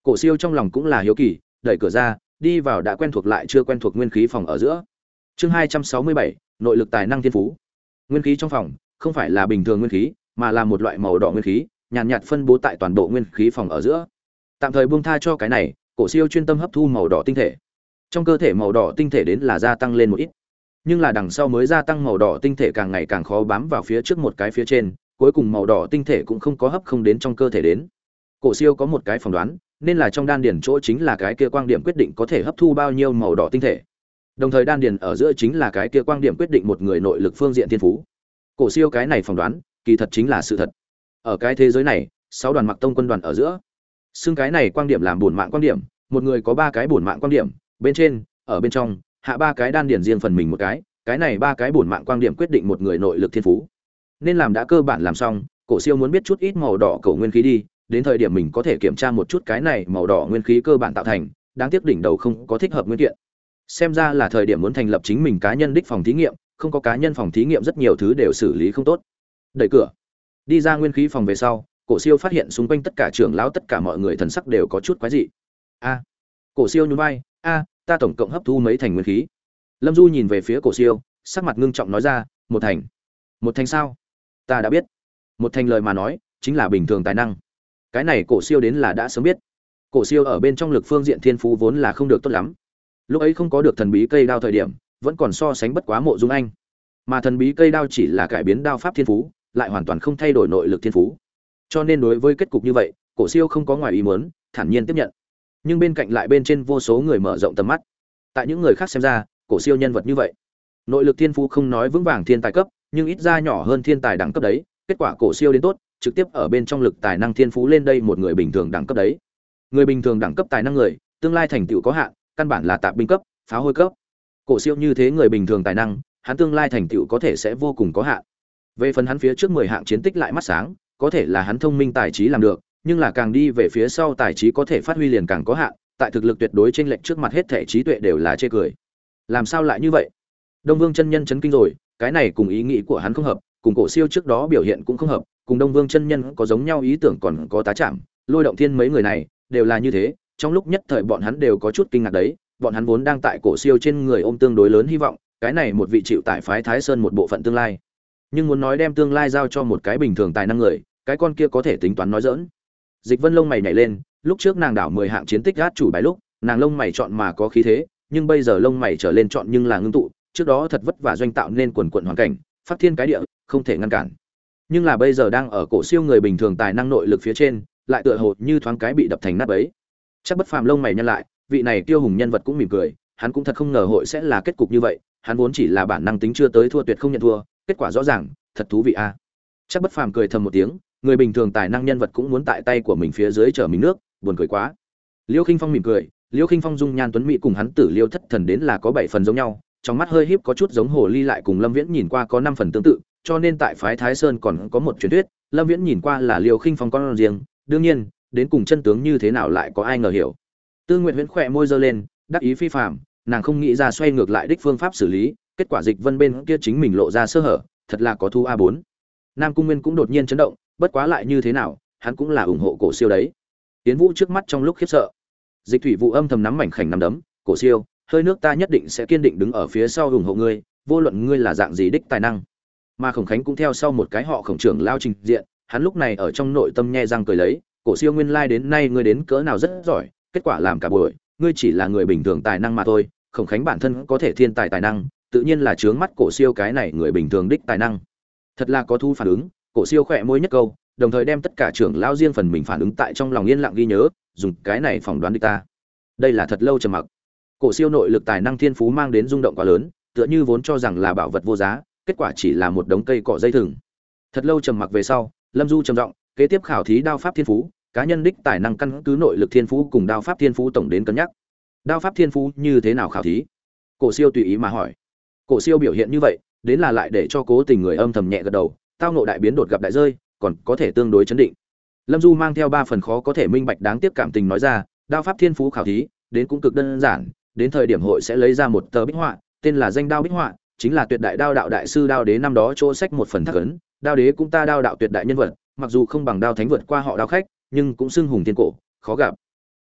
Cổ siêu trong lòng cũng là hiếu kỳ đẩy cửa ra đi vào đã quen thuộc lại chưa quen thuộc nguyên khí phòng ở giữa. Chương hai trăm sáu mươi bảy nội lực tài năng thiên phú. Nguyên khí trong phòng không phải là bình thường nguyên khí mà là một loại màu đỏ nguyên khí nhàn nhạt, nhạt phân bố tại toàn bộ nguyên khí phòng ở giữa. Tạm thời buông tha cho cái này cổ siêu chuyên tâm hấp thu màu đỏ tinh thể trong cơ thể màu đỏ tinh thể đến là gia tăng lên một ít. Nhưng là đằng sau mới gia tăng màu đỏ tinh thể càng ngày càng khó bám vào phía trước một cái phía trên, cuối cùng màu đỏ tinh thể cũng không có hấp không đến trong cơ thể đến. Cổ siêu có một cái phỏng đoán, nên là trong đan điền chỗ chính là cái kia quang điểm quyết định có thể hấp thu bao nhiêu màu đỏ tinh thể. Đồng thời đan điền ở giữa chính là cái kia quang điểm quyết định một người nội lực phương diện thiên phú. Cổ siêu cái này phỏng đoán, kỳ thật chính là sự thật. Ở cái thế giới này, sáu đoàn mặc tông quân đoàn ở giữa, xưng cái này quang điểm làm bổn mạng quang điểm, một người có ba cái bổn mạng quang điểm bên trên, ở bên trong, hạ ba cái đan điền riêng phần mình một cái cái này ba cái bổn mạng quang điểm quyết định một người nội lực thiên phú. Nên làm đã cơ bản làm xong, cổ siêu muốn biết chút ít màu đỏ cổ nguyên khí đi, đến thời điểm mình có thể kiểm tra một chút cái này màu đỏ nguyên khí cơ bản tạo thành, đáng tiếc đỉnh đầu không có thích hợp nguyên kiện. Xem ra là thời điểm muốn thành lập chính mình cá nhân đích phòng thí nghiệm, không có cá nhân phòng thí nghiệm rất nhiều thứ đều xử lý không tốt. Đẩy cửa. Đi ra nguyên khí phòng về sau, cổ siêu phát hiện xung quanh tất cả trưởng lão tất cả mọi người thần sắc đều có chút quái dị. A. Cổ siêu nhún vai a, ta tổng cộng hấp thu mấy thành nguyên khí? Lâm du nhìn về phía cổ siêu, sắc mặt ngưng trọng nói ra, một thành. Một thành sao? Ta đã biết. Một thành lời mà nói, chính là bình thường tài năng. Cái này cổ siêu đến là đã sớm biết. Cổ siêu ở bên trong lực phương diện thiên phú vốn là không được tốt lắm. Lúc ấy không có được thần bí cây đao thời điểm, vẫn còn so sánh bất quá mộ dung anh. Mà thần bí cây đao chỉ là cải biến đao pháp thiên phú, lại hoàn toàn không thay đổi nội lực thiên phú. Cho nên đối với kết cục như vậy, cổ siêu không có ngoài ý muốn, thản nhiên tiếp nhận nhưng bên cạnh lại bên trên vô số người mở rộng tầm mắt. Tại những người khác xem ra, cổ siêu nhân vật như vậy. Nội lực thiên phú không nói vững vàng thiên tài cấp, nhưng ít ra nhỏ hơn thiên tài đẳng cấp đấy, kết quả cổ siêu đến tốt, trực tiếp ở bên trong lực tài năng thiên phú lên đây một người bình thường đẳng cấp đấy. Người bình thường đẳng cấp tài năng người, tương lai thành tựu có hạn, căn bản là tạp binh cấp, phá hôi cấp. Cổ siêu như thế người bình thường tài năng, hắn tương lai thành tựu có thể sẽ vô cùng có hạn. Về phần hắn phía trước mười hạng chiến tích lại mắt sáng, có thể là hắn thông minh tài trí làm được nhưng là càng đi về phía sau tài trí có thể phát huy liền càng có hạn, tại thực lực tuyệt đối trên lệnh trước mặt hết thể trí tuệ đều là chê cười. Làm sao lại như vậy? Đông vương chân nhân chấn kinh rồi, cái này cùng ý nghĩ của hắn không hợp, cùng cổ siêu trước đó biểu hiện cũng không hợp, cùng đông vương chân nhân có giống nhau ý tưởng còn có tá chạm lôi động thiên mấy người này, đều là như thế, trong lúc nhất thời bọn hắn đều có chút kinh ngạc đấy, bọn hắn vốn đang tại cổ siêu trên người ôm tương đối lớn hy vọng, cái này một vị chịu tại phái thái sơn một bộ phận tương lai. Nhưng muốn nói đem tương lai giao cho một cái bình thường tài năng người, cái con kia có thể tính toán nói dỡn dịch vân lông mày nhảy lên, lúc trước nàng đảo mười hạng chiến tích gát chủ bài lúc, nàng lông mày chọn mà có khí thế, nhưng bây giờ lông mày trở lên chọn nhưng là ngưng tụ, trước đó thật vất vả doanh tạo nên quần quận hoàn cảnh, phát thiên cái địa, không thể ngăn cản. Nhưng là bây giờ đang ở cổ siêu người bình thường tài năng nội lực phía trên, lại tựa hồ như thoáng cái bị đập thành nát ấy chắc bất phàm lông mày nhăn lại, vị này tiêu hùng nhân vật cũng mỉm cười, hắn cũng thật không ngờ hội sẽ là kết cục như vậy, hắn vốn chỉ là bản năng tính chưa tới thua tuyệt không nhận thua, kết quả rõ ràng, thật thú vị a. Chắc bất phàm cười thầm một tiếng người bình thường tài năng nhân vật cũng muốn tại tay của mình phía dưới chở mình nước, buồn cười quá. Liêu khinh phong mỉm cười, liêu khinh phong dung nhan tuấn mỹ cùng hắn tử liêu thất thần đến là có bảy phần giống nhau, trong mắt hơi híp có chút giống hồ ly lại cùng lâm viễn nhìn qua có năm phần tương tự, cho nên tại phái thái sơn còn có một truyền thuyết, lâm viễn nhìn qua là liêu khinh phong con riêng, đương nhiên, đến cùng chân tướng như thế nào lại có ai ngờ hiểu. Tư nguyện huyễn khỏe môi giơ lên, đắc ý phi phạm nàng không nghĩ ra xoay ngược lại đích phương pháp xử lý, kết quả dịch vân bên kia chính mình lộ ra sơ hở, thật là có thu a bốn. Nam cung nguyên cũng đột nhiên chấn động bất quá lại như thế nào, hắn cũng là ủng hộ cổ siêu đấy. Tiến vũ trước mắt trong lúc khiếp sợ. Dịch thủy vụ âm thầm nắm mảnh khảnh nắm đấm, cổ siêu, hơi nước ta nhất định sẽ kiên định đứng ở phía sau ủng hộ ngươi, vô luận ngươi là dạng gì đích tài năng. Mà khổng khánh cũng theo sau một cái họ khổng trưởng lao trình diện, hắn lúc này ở trong nội tâm nhe răng cười lấy, cổ siêu nguyên lai đến nay ngươi đến cỡ nào rất giỏi, kết quả làm cả buổi, ngươi chỉ là người bình thường tài năng mà thôi, khổng khánh bản thân có thể thiên tài tài năng, tự nhiên là trướng mắt cổ siêu cái này người bình thường đích tài năng. Thật là có thu phản ứng cổ siêu khỏe môi nhất câu, đồng thời đem tất cả trưởng lão riêng phần mình phản ứng tại trong lòng yên lặng ghi nhớ, dùng cái này phỏng đoán địch ta. Đây là thật lâu trầm mặc. Cổ siêu nội lực tài năng thiên phú mang đến rung động quá lớn, tựa như vốn cho rằng là bảo vật vô giá, kết quả chỉ là một đống cây cỏ dây thừng. Thật lâu trầm mặc về sau, lâm du trầm giọng, kế tiếp khảo thí đao pháp thiên phú, cá nhân đích tài năng căn cứ nội lực thiên phú cùng đao pháp thiên phú tổng đến cân nhắc. Đao pháp thiên phú như thế nào khảo thí? Cổ siêu tùy ý mà hỏi. Cổ siêu biểu hiện như vậy, đến là lại để cho cố tình người âm thầm nhẹ gật đầu tao nộ đại biến đột gặp đại rơi, còn có thể tương đối chấn định. Lâm du mang theo ba phần khó có thể minh bạch đáng tiếc cảm tình nói ra, đao pháp thiên phú khảo thí, đến cũng cực đơn giản, đến thời điểm hội sẽ lấy ra một tờ bích họa, tên là danh đao bích họa, chính là tuyệt đại đao đạo đại sư đao đế năm đó chỗ sách một phần thắc ấn, đao đế cũng ta đao đạo tuyệt đại nhân vật, mặc dù không bằng đao thánh vượt qua họ đao khách, nhưng cũng xưng hùng thiên cổ, khó gặp.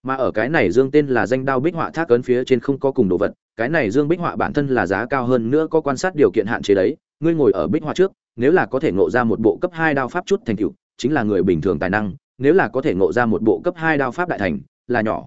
Mà ở cái này dương tên là danh đao bích họa thác ấn phía trên không có cùng đồ vật, cái này dương bích họa bản thân là giá cao hơn nữa có quan sát điều kiện hạn chế đấy, ngươi ngồi ở bích họa trước nếu là có thể ngộ ra một bộ cấp hai đao pháp chút thành tựu, chính là người bình thường tài năng, nếu là có thể ngộ ra một bộ cấp hai đao pháp đại thành, là nhỏ.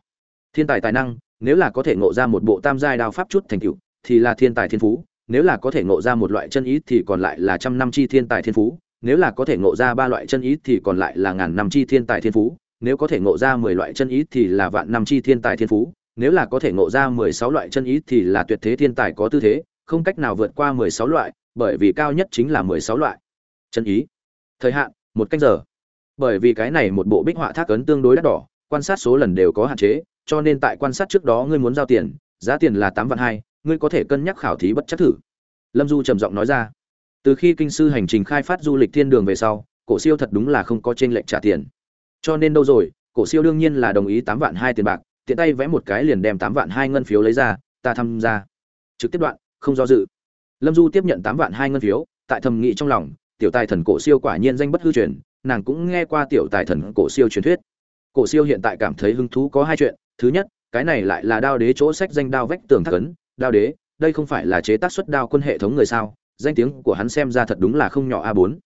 Thiên tài tài năng, nếu là có thể ngộ ra một bộ tam giai đao pháp chút thành tựu, thì là thiên tài thiên phú, nếu là có thể ngộ ra một loại chân ý thì còn lại là trăm năm chi thiên tài thiên phú, nếu là có thể ngộ ra ba loại chân ý thì còn lại là ngàn năm chi thiên tài thiên phú, nếu có thể ngộ ra mười loại chân ý thì là vạn năm chi thiên tài thiên phú, nếu là có thể ngộ ra mười sáu loại chân ý thì là tuyệt thế thiên tài có tư thế, không cách nào vượt qua mười sáu loại bởi vì cao nhất chính là mười sáu loại. Chân ý, thời hạn, một canh giờ. Bởi vì cái này một bộ bích họa thác ấn tương đối đắt đỏ, quan sát số lần đều có hạn chế, cho nên tại quan sát trước đó ngươi muốn giao tiền, giá tiền là tám vạn hai, ngươi có thể cân nhắc khảo thí bất chấp thử. Lâm du trầm giọng nói ra. Từ khi kinh sư hành trình khai phát du lịch thiên đường về sau, cổ siêu thật đúng là không có trên lệnh trả tiền. Cho nên đâu rồi, cổ siêu đương nhiên là đồng ý tám vạn hai tiền bạc, tiện tay vẽ một cái liền đem tám vạn hai ngân phiếu lấy ra, ta tham gia. Trực tiếp đoạn, không do dự lâm du tiếp nhận tám vạn hai ngân phiếu, tại thầm nghị trong lòng, tiểu tài thần cổ siêu quả nhiên danh bất hư truyền, nàng cũng nghe qua tiểu tài thần cổ siêu truyền thuyết. Cổ siêu hiện tại cảm thấy hứng thú có hai chuyện, thứ nhất, cái này lại là đao đế chỗ sách danh đao vách tường thác ấn, đao đế, đây không phải là chế tác xuất đao quân hệ thống người sao, danh tiếng của hắn xem ra thật đúng là không nhỏ a bốn.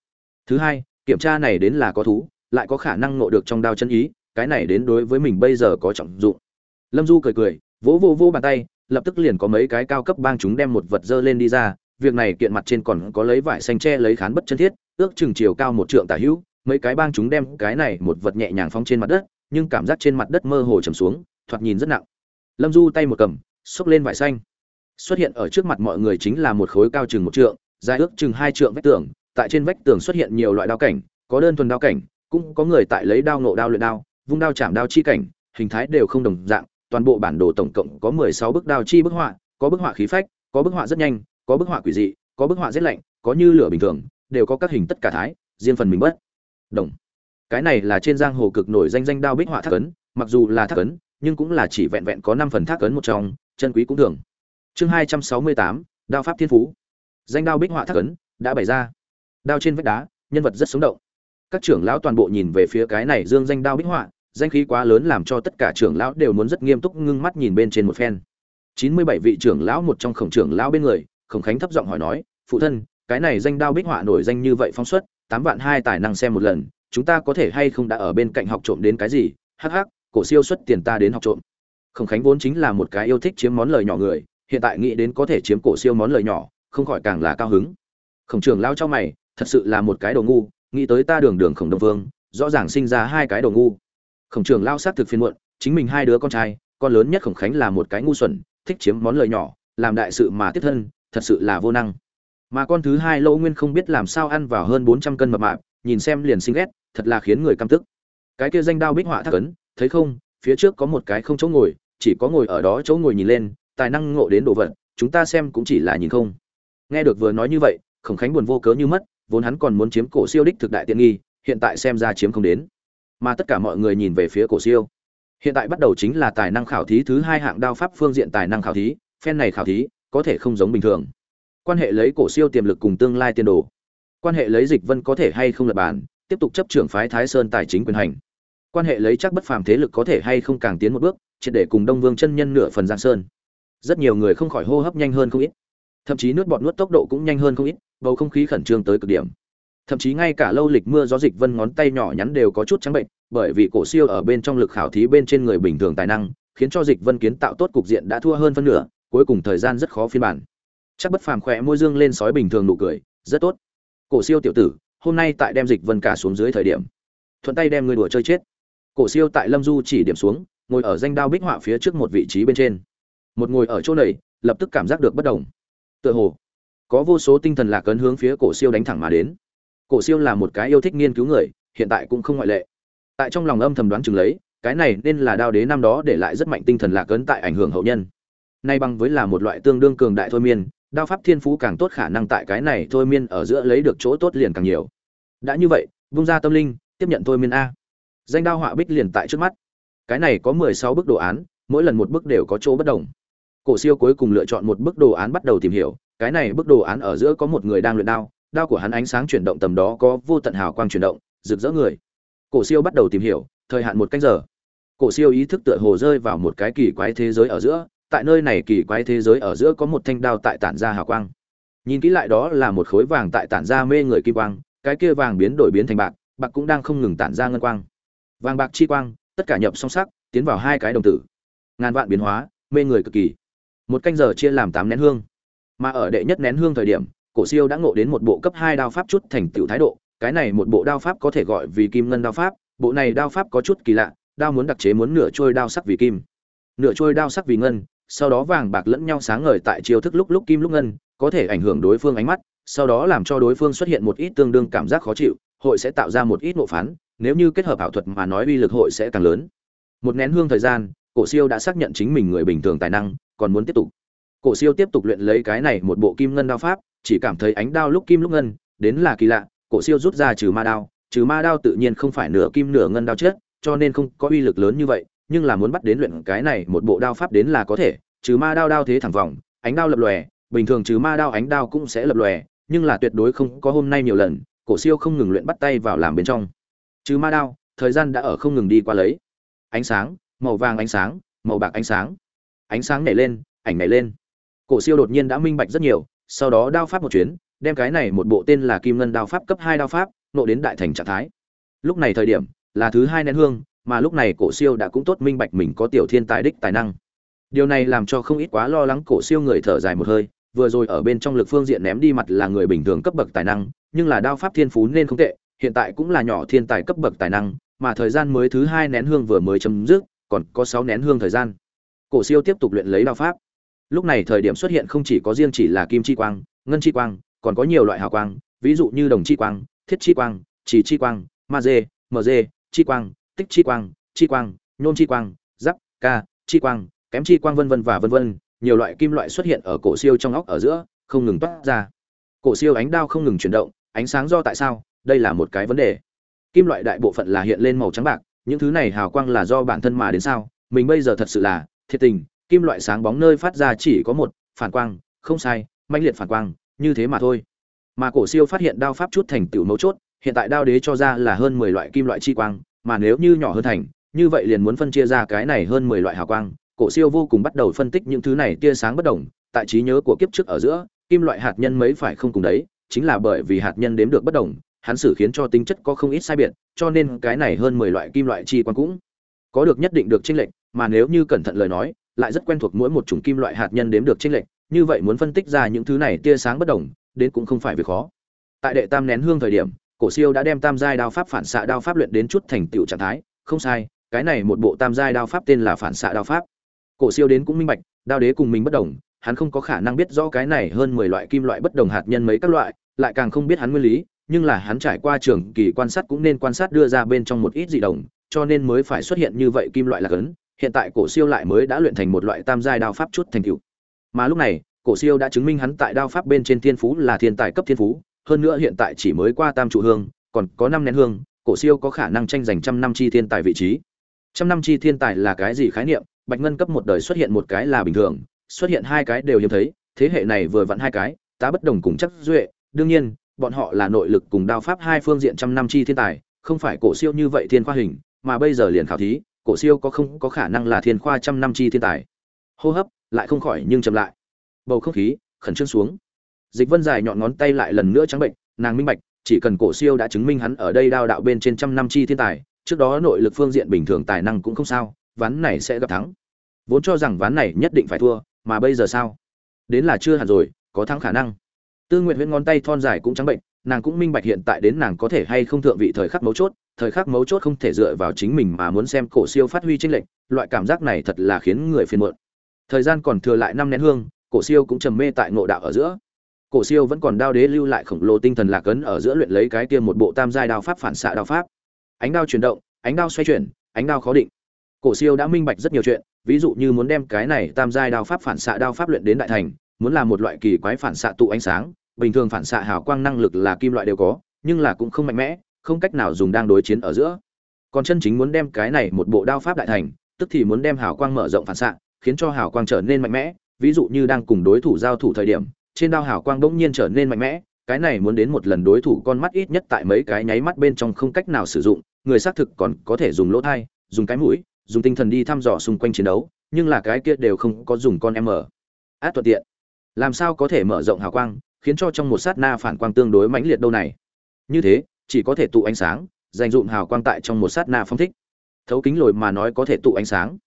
Thứ hai, kiểm tra này đến là có thú, lại có khả năng ngộ được trong đao chân ý, cái này đến đối với mình bây giờ có trọng dụng. Lâm du cười cười, vỗ vô vô bàn tay, lập tức liền có mấy cái cao cấp bang chúng đem một vật dơ lên đi ra việc này kiện mặt trên còn có lấy vải xanh tre lấy khán bất chân thiết, ước chừng chiều cao một trượng tả hữu, mấy cái bang chúng đem cái này một vật nhẹ nhàng phóng trên mặt đất, nhưng cảm giác trên mặt đất mơ hồ trầm xuống, thoạt nhìn rất nặng. Lâm du tay một cầm, xốc lên vải xanh. Xuất hiện ở trước mặt mọi người chính là một khối cao chừng một trượng, dài ước chừng hai trượng vách tường, tại trên vách tường xuất hiện nhiều loại đao cảnh, có đơn thuần đao cảnh, cũng có người tại lấy đao nộ đao luyện đao, vung đao chạm đao chi cảnh, hình thái đều không đồng dạng, toàn bộ bản đồ tổng cộng có mười sáu bức đao chi bức họa, có bức họa khí phách, có bức họa rất nhanh có bức họa quỷ dị, có bức họa rét lạnh, có như lửa bình thường, đều có các hình tất cả thái, riêng phần mình bất đồng. Cái này là trên giang hồ cực nổi danh danh đao bích họa thác ấn, mặc dù là thác ấn, nhưng cũng là chỉ vẹn vẹn có năm phần thác ấn một trong, chân quý cũng thường. Chương hai trăm sáu mươi tám, đao pháp thiên phú. Danh đao bích họa thác ấn đã bày ra. Đao trên vách đá, nhân vật rất sống động. Các trưởng lão toàn bộ nhìn về phía cái này dương danh đao bích họa, danh khí quá lớn làm cho tất cả trưởng lão đều muốn rất nghiêm túc ngưng mắt nhìn bên trên một phen. Chín mươi bảy vị trưởng lão một trong khổng trưởng lão bên người khổng khánh thấp giọng hỏi nói, phụ thân, cái này danh đao bích họa nổi danh như vậy phong suất tám vạn hai tài năng xem một lần, chúng ta có thể hay không đã ở bên cạnh học trộm đến cái gì? Hắc hắc, cổ siêu xuất tiền ta đến học trộm. Khổng khánh vốn chính là một cái yêu thích chiếm món lời nhỏ người, hiện tại nghĩ đến có thể chiếm cổ siêu món lời nhỏ, không khỏi càng là cao hứng. Khổng Trường lao cho mày, thật sự là một cái đồ ngu, nghĩ tới ta đường đường khổng đông vương, rõ ràng sinh ra hai cái đồ ngu. Khổng Trường lao xác thực phiên muộn, chính mình hai đứa con trai, con lớn nhất khổng khánh là một cái ngu xuẩn, thích chiếm món lời nhỏ, làm đại sự mà tiếp thân thật sự là vô năng. Mà con thứ hai lỗ nguyên không biết làm sao ăn vào hơn bốn trăm cân mập mạp, nhìn xem liền sinh ghét, thật là khiến người căm tức. Cái kia danh đao bích họa thác ấn, thấy không, phía trước có một cái không chỗ ngồi, chỉ có ngồi ở đó chỗ ngồi nhìn lên, tài năng ngộ đến đồ vật, chúng ta xem cũng chỉ là nhìn không. Nghe được vừa nói như vậy, khổng khánh buồn vô cớ như mất, vốn hắn còn muốn chiếm cổ siêu đích thực đại tiện nghi, hiện tại xem ra chiếm không đến. Mà tất cả mọi người nhìn về phía cổ siêu. Hiện tại bắt đầu chính là tài năng khảo thí thứ hai hạng đao pháp phương diện tài năng khảo thí, phen này khảo thí có thể không giống bình thường. Quan hệ lấy cổ siêu tiềm lực cùng tương lai tiền đồ. Quan hệ lấy dịch vân có thể hay không lập bản, tiếp tục chấp trưởng phái thái sơn tài chính quyền hành. Quan hệ lấy chắc bất phàm thế lực có thể hay không càng tiến một bước, triệt để cùng đông vương chân nhân nửa phần giang sơn. Rất nhiều người không khỏi hô hấp nhanh hơn không ít. Thậm chí nước bọt nuốt tốc độ cũng nhanh hơn không ít, bầu không khí khẩn trương tới cực điểm. Thậm chí ngay cả lâu lịch mưa gió dịch vân ngón tay nhỏ nhắn đều có chút trắng bệnh, bởi vì cổ siêu ở bên trong lực khảo thí bên trên người bình thường tài năng, khiến cho dịch vân kiến tạo tốt cục diện đã thua hơn phân nửa cuối cùng thời gian rất khó phiên bản. Chắc bất phàm khỏe môi dương lên sói bình thường nụ cười, rất tốt. Cổ siêu tiểu tử, hôm nay tại đem dịch vân cả xuống dưới thời điểm, thuận tay đem người đùa chơi chết. Cổ siêu tại lâm du chỉ điểm xuống, ngồi ở danh đao bích họa phía trước một vị trí bên trên. Một ngồi ở chỗ này, lập tức cảm giác được bất đồng. Tựa hồ, có vô số tinh thần lạc ấn hướng phía cổ siêu đánh thẳng mà đến. Cổ siêu là một cái yêu thích nghiên cứu người, hiện tại cũng không ngoại lệ. Tại trong lòng âm thầm đoán chừng lấy, cái này nên là đao đế năm đó để lại rất mạnh tinh thần lạc ấn tại ảnh hưởng hậu nhân nay bằng với là một loại tương đương cường đại thôi miên, đao pháp thiên phú càng tốt khả năng tại cái này thôi miên ở giữa lấy được chỗ tốt liền càng nhiều. Đã như vậy, vung ra tâm linh, tiếp nhận thôi miên a. Danh đao họa bích liền tại trước mắt. Cái này có mười sáu bức đồ án, mỗi lần một bức đều có chỗ bất đồng. Cổ siêu cuối cùng lựa chọn một bức đồ án bắt đầu tìm hiểu, cái này bức đồ án ở giữa có một người đang luyện đao đao của hắn ánh sáng chuyển động tầm đó có vô tận hào quang chuyển động, rực rỡ người. Cổ siêu bắt đầu tìm hiểu, thời hạn một cách giờ. Cổ siêu ý thức tựa hồ rơi vào một cái kỳ quái thế giới ở giữa tại nơi này kỳ quái thế giới ở giữa có một thanh đao tại tản ra hào quang. Nhìn kỹ lại đó là một khối vàng tại tản ra mê người kim quang, cái kia vàng biến đổi biến thành bạc bạc cũng đang không ngừng tản ra ngân quang. Vàng bạc chi quang, tất cả nhập song sắc, tiến vào hai cái đồng tử. Ngàn vạn biến hóa, mê người cực kỳ. Một canh giờ chia làm tám nén hương. Mà ở đệ nhất nén hương thời điểm, cổ siêu đã ngộ đến một bộ cấp hai đao pháp chút thành tựu thái độ, cái này một bộ đao pháp có thể gọi vì kim ngân đao pháp, bộ này đao pháp có chút kỳ lạ, đao muốn đặc chế muốn nửa trôi đao sắc vì kim. Nửa trôi đao sắc vì ngân sau đó vàng bạc lẫn nhau sáng ngời tại chiêu thức lúc lúc kim lúc ngân, có thể ảnh hưởng đối phương ánh mắt, sau đó làm cho đối phương xuất hiện một ít tương đương cảm giác khó chịu, hội sẽ tạo ra một ít nộ phán, nếu như kết hợp ảo thuật mà nói uy lực hội sẽ càng lớn. Một nén hương thời gian, cổ siêu đã xác nhận chính mình người bình thường tài năng, còn muốn tiếp tục. Cổ siêu tiếp tục luyện lấy cái này một bộ kim ngân đao pháp, chỉ cảm thấy ánh đao lúc kim lúc ngân, đến là kỳ lạ, cổ siêu rút ra trừ ma đao, trừ ma đao tự nhiên không phải nửa kim nửa ngân đao chết, cho nên không có uy lực lớn như vậy nhưng là muốn bắt đến luyện cái này một bộ đao pháp đến là có thể, trừ ma đao đao thế thẳng vòng, ánh đao lập lòe, bình thường trừ ma đao ánh đao cũng sẽ lập lòe, nhưng là tuyệt đối không có hôm nay nhiều lần, cổ siêu không ngừng luyện bắt tay vào làm bên trong. Chứ ma đao, thời gian đã ở không ngừng đi qua lấy. Ánh sáng, màu vàng ánh sáng, màu bạc ánh sáng. Ánh sáng nảy lên, ảnh nảy lên. Cổ siêu đột nhiên đã minh bạch rất nhiều, sau đó đao pháp một chuyến, đem cái này một bộ tên là kim ngân đao pháp cấp hai đao pháp, nộ đến đại thành trạng thái. Lúc này thời điểm, là thứ hai nén hương mà lúc này cổ siêu đã cũng tốt minh bạch mình có tiểu thiên tài đích tài năng. Điều này làm cho không ít quá lo lắng cổ siêu người thở dài một hơi, vừa rồi ở bên trong lực phương diện ném đi mặt là người bình thường cấp bậc tài năng, nhưng là đao pháp thiên phú nên không tệ, hiện tại cũng là nhỏ thiên tài cấp bậc tài năng, mà thời gian mới thứ hai nén hương vừa mới chấm dứt, còn có sáu nén hương thời gian. Cổ siêu tiếp tục luyện lấy đao pháp. Lúc này thời điểm xuất hiện không chỉ có riêng chỉ là kim chi quang, ngân chi quang, còn có nhiều loại hào quang, ví dụ như đồng chi quang, thiết chi quang, chỉ chi quang, ma dê mg chi quang tích chi quang chi quang, nhôm chi quang, giáp, ca, chi quang, kém chi quang vân vân và vân vân, nhiều loại kim loại xuất hiện ở cổ siêu trong óc ở giữa, không ngừng toát ra. Cổ siêu ánh đao không ngừng chuyển động, ánh sáng do tại sao? Đây là một cái vấn đề. Kim loại đại bộ phận là hiện lên màu trắng bạc, những thứ này hào quang là do bản thân mà đến sao? Mình bây giờ thật sự là thiệt tình, kim loại sáng bóng nơi phát ra chỉ có một, phản quang, không sai, mãnh liệt phản quang, như thế mà thôi. Mà cổ siêu phát hiện đao pháp chút thành tựu mấu chốt, hiện tại đao đế cho ra là hơn mười loại kim loại chi quang mà nếu như nhỏ hơn thành, như vậy liền muốn phân chia ra cái này hơn mười loại hào quang. Cổ siêu vô cùng bắt đầu phân tích những thứ này tia sáng bất đồng, tại trí nhớ của kiếp trước ở giữa, kim loại hạt nhân mấy phải không cùng đấy, chính là bởi vì hạt nhân đếm được bất đồng, hắn xử khiến cho tính chất có không ít sai biệt, cho nên cái này hơn mười loại kim loại chi quan cũng có được nhất định được chênh lệch, mà nếu như cẩn thận lời nói, lại rất quen thuộc mỗi một chủng kim loại hạt nhân đếm được chênh lệch, như vậy muốn phân tích ra những thứ này tia sáng bất đồng, đến cũng không phải việc khó. Tại đệ tam nén hương thời điểm cổ siêu đã đem tam giai đao pháp phản xạ đao pháp luyện đến chút thành tựu trạng thái. Không sai, cái này một bộ tam giai đao pháp tên là phản xạ đao pháp. Cổ siêu đến cũng minh bạch, đao đế cùng mình bất đồng, hắn không có khả năng biết rõ cái này hơn mười loại kim loại bất đồng hạt nhân mấy các loại, lại càng không biết hắn nguyên lý, nhưng là hắn trải qua trường kỳ quan sát cũng nên quan sát đưa ra bên trong một ít dị đồng cho nên mới phải xuất hiện như vậy kim loại là cấn. Hiện tại cổ siêu lại mới đã luyện thành một loại tam giai đao pháp chút thành tựu. Mà lúc này, cổ siêu đã chứng minh hắn tại đao pháp bên trên thiên phú là thiên tài cấp thiên phú hơn nữa hiện tại chỉ mới qua tam trụ hương, còn có năm nén hương, cổ siêu có khả năng tranh giành trăm năm chi thiên tài vị trí. Trăm năm chi thiên tài là cái gì khái niệm? Bạch ngân cấp một đời xuất hiện một cái là bình thường, xuất hiện hai cái đều hiếm thấy, thế hệ này vừa vặn hai cái, tá bất đồng cùng chắc duệ. Đương nhiên, bọn họ là nội lực cùng đao pháp hai phương diện trăm năm chi thiên tài, không phải cổ siêu như vậy thiên khoa hình, mà bây giờ liền khảo thí, cổ siêu có không có khả năng là thiên khoa trăm năm chi thiên tài. Hô hấp lại không khỏi nhưng chậm lại. Bầu không khí, khẩn trương xuống dịch vân dài nhọn ngón tay lại lần nữa trắng bệnh, nàng minh bạch, chỉ cần cổ siêu đã chứng minh hắn ở đây đao đạo bên trên trăm năm chi thiên tài, trước đó nội lực phương diện bình thường tài năng cũng không sao, ván này sẽ gặp thắng. Vốn cho rằng ván này nhất định phải thua, mà bây giờ sao? Đến là chưa hẳn rồi, có thắng khả năng. Tư nguyện huyễn ngón tay thon dài cũng trắng bệnh, nàng cũng minh bạch hiện tại đến nàng có thể hay không thượng vị thời khắc mấu chốt, thời khắc mấu chốt không thể dựa vào chính mình mà muốn xem cổ siêu phát huy tranh lệch, loại cảm giác này thật là khiến người phiền muộn. Thời gian còn thừa lại năm nén hương, cổ siêu cũng trầm mê tại ngộ đạo ở giữa cổ siêu vẫn còn đao đế lưu lại khổng lồ tinh thần lạc ấn ở giữa luyện lấy cái kia một bộ tam giai đao pháp phản xạ đao pháp. Ánh đao chuyển động, ánh đao xoay chuyển, ánh đao khó định. Cổ siêu đã minh bạch rất nhiều chuyện, ví dụ như muốn đem cái này tam giai đao pháp phản xạ đao pháp luyện đến đại thành, muốn làm một loại kỳ quái phản xạ tụ ánh sáng, bình thường phản xạ hào quang năng lực là kim loại đều có, nhưng là cũng không mạnh mẽ, không cách nào dùng đang đối chiến ở giữa. Còn chân chính muốn đem cái này một bộ đao pháp đại thành, tức thì muốn đem hào quang mở rộng phản xạ, khiến cho hào quang trở nên mạnh mẽ, ví dụ như đang cùng đối thủ giao thủ thời điểm trên đao hào quang bỗng nhiên trở nên mạnh mẽ cái này muốn đến một lần đối thủ con mắt ít nhất tại mấy cái nháy mắt bên trong không cách nào sử dụng người xác thực còn có thể dùng lỗ thai dùng cái mũi dùng tinh thần đi thăm dò xung quanh chiến đấu nhưng là cái kia đều không có dùng con em mở, át thuận tiện. Làm sao có thể mở rộng hào quang khiến cho trong một sát na phản quang tương đối mãnh liệt đâu này? Như thế chỉ có thể tụ ánh sáng dành dụm hào quang tại trong một sát na phong thích. Thấu kính lồi mà nói có thể tụ ánh sáng.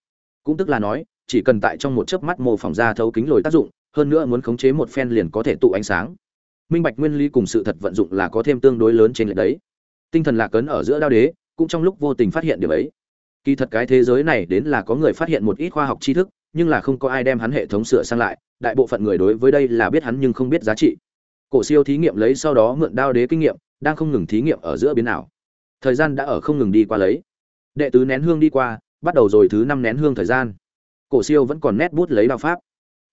Cũng tức là nói chỉ cần tại trong một chớp mắt mô phỏng ra thấu kính lồi tác dụng hơn nữa muốn khống chế một phen liền có thể tụ ánh sáng. Minh bạch nguyên lý cùng sự thật vận dụng là có thêm tương đối lớn trên lệch đấy. Tinh thần lạc ấn ở giữa đao đế, cũng trong lúc vô tình phát hiện điều ấy. Kỳ thật cái thế giới này đến là có người phát hiện một ít khoa học tri thức, nhưng là không có ai đem hắn hệ thống sửa sang lại, đại bộ phận người đối với đây là biết hắn nhưng không biết giá trị. Cổ siêu thí nghiệm lấy sau đó mượn đao đế kinh nghiệm, đang không ngừng thí nghiệm ở giữa biến ảo. Thời gian đã ở không ngừng đi qua lấy. Đệ tứ nén hương đi qua, bắt đầu rồi thứ năm nén hương thời gian. Cổ siêu vẫn còn nét bút lấy đao pháp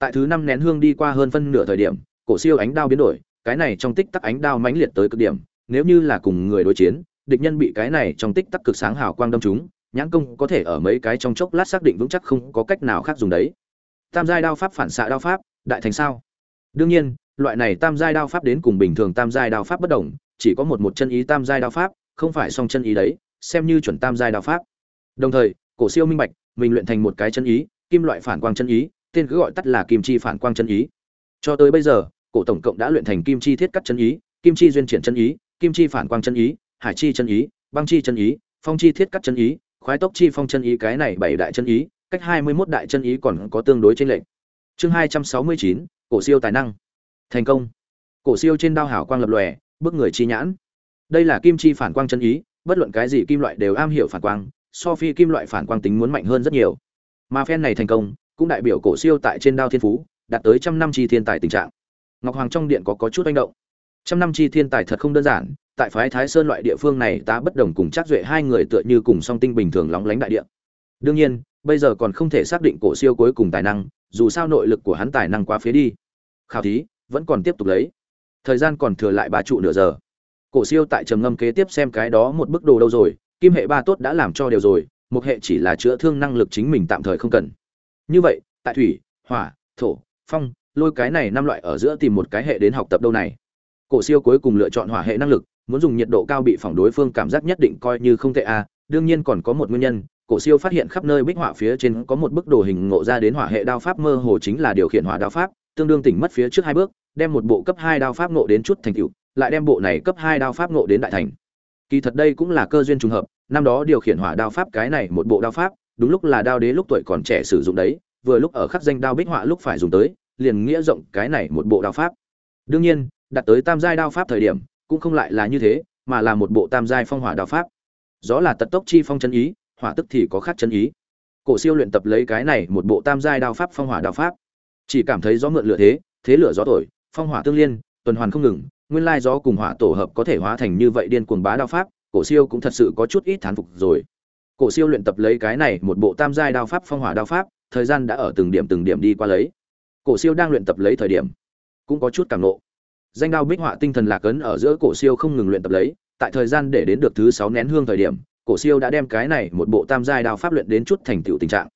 tại thứ năm nén hương đi qua hơn phân nửa thời điểm, cổ siêu ánh đao biến đổi, cái này trong tích tắc ánh đao mãnh liệt tới cực điểm, nếu như là cùng người đối chiến, địch nhân bị cái này trong tích tắc cực sáng hào quang đâm chúng nhãn công có thể ở mấy cái trong chốc lát xác định vững chắc không có cách nào khác dùng đấy. Tam giai đao pháp phản xạ đao pháp, đại thành sao? Đương nhiên, loại này tam giai đao pháp đến cùng bình thường tam giai đao pháp bất đồng, chỉ có một một chân ý tam giai đao pháp, không phải song chân ý đấy, xem như chuẩn tam giai đao pháp. Đồng thời, cổ siêu minh bạch, mình luyện thành một cái chân ý, kim loại phản quang chân ý tên cứ gọi tắt là kim chi phản quang chân ý. Cho tới bây giờ, cổ tổng cộng đã luyện thành kim chi thiết cắt chân ý, kim chi duyên triển chân ý, kim chi phản quang chân ý, hải chi chân ý, băng chi chân ý, phong chi thiết cắt chân ý, khoái tốc chi phong chân ý, cái này bảy đại chân ý, cách hai mươi 21 đại chân ý còn có tương đối trên lệch. chương hai trăm sáu mươi chín, cổ siêu tài năng. Thành công. Cổ siêu trên đao hảo quang lập lòe, bước người chi nhãn. Đây là kim chi phản quang chân ý, bất luận cái gì kim loại đều am hiểu phản quang, so phi kim loại phản quang tính muốn mạnh hơn rất nhiều. Mà phen này thành công cũng đại biểu cổ siêu tại trên đao thiên phú, đạt tới trăm năm chi thiên tài tình trạng. Ngọc hoàng trong điện có có chút manh động. Trăm năm chi thiên tài thật không đơn giản, tại phái thái sơn loại địa phương này ta bất đồng cùng chắc duệ hai người tựa như cùng song tinh bình thường lóng lánh đại địa. Đương nhiên, bây giờ còn không thể xác định cổ siêu cuối cùng tài năng, dù sao nội lực của hắn tài năng quá phía đi. Khảo thí, vẫn còn tiếp tục lấy. Thời gian còn thừa lại ba trụ nửa giờ. Cổ siêu tại trầm ngâm kế tiếp xem cái đó một bức đồ đâu rồi, kim hệ ba tốt đã làm cho đều rồi, một hệ chỉ là chữa thương năng lực chính mình tạm thời không cần như vậy, tại thủy, hỏa, thổ, phong, lôi cái này năm loại ở giữa tìm một cái hệ đến học tập đâu này cổ siêu cuối cùng lựa chọn hỏa hệ năng lực, muốn dùng nhiệt độ cao bị phỏng đối phương cảm giác nhất định coi như không tệ a à. đương nhiên còn có một nguyên nhân, cổ siêu phát hiện khắp nơi bích họa phía trên có một bức đồ hình ngộ ra đến hỏa hệ đao pháp mơ hồ chính là điều khiển hỏa đao pháp, tương đương tỉnh mất phía trước hai bước, đem một bộ cấp hai đao pháp ngộ đến chút thành tựu, lại đem bộ này cấp hai đao pháp ngộ đến đại thành kỳ thật đây cũng là cơ duyên trùng hợp, năm đó điều khiển hỏa đao pháp cái này một bộ đao pháp đúng lúc là đao đế lúc tuổi còn trẻ sử dụng đấy, vừa lúc ở khắc danh đao bích họa lúc phải dùng tới, liền nghĩa rộng cái này một bộ đao pháp. Đương nhiên, đặt tới tam giai đao pháp thời điểm, cũng không lại là như thế, mà là một bộ tam giai phong hỏa đao pháp. Gió là tật tốc chi phong chân ý, hỏa tức thì có khác chân ý. Cổ siêu luyện tập lấy cái này một bộ tam giai đao pháp phong hỏa đao pháp. Chỉ cảm thấy gió mượn lửa thế thế lửa gió thổi, phong hỏa tương liên, tuần hoàn không ngừng, nguyên lai gió cùng hỏa tổ hợp có thể hóa thành như vậy điên cuồng bá đao pháp, cổ siêu cũng thật sự có chút ít thán phục rồi cổ siêu luyện tập lấy cái này một bộ tam giai đao pháp, phong hỏa đao pháp, thời gian đã ở từng điểm từng điểm đi qua lấy. Cổ siêu đang luyện tập lấy thời điểm, cũng có chút cảm nộ. Danh đao bích họa tinh thần lạc ấn ở giữa cổ siêu không ngừng luyện tập lấy, tại thời gian để đến được thứ sáu nén hương thời điểm, cổ siêu đã đem cái này một bộ tam giai đao pháp luyện đến chút thành tựu tình trạng.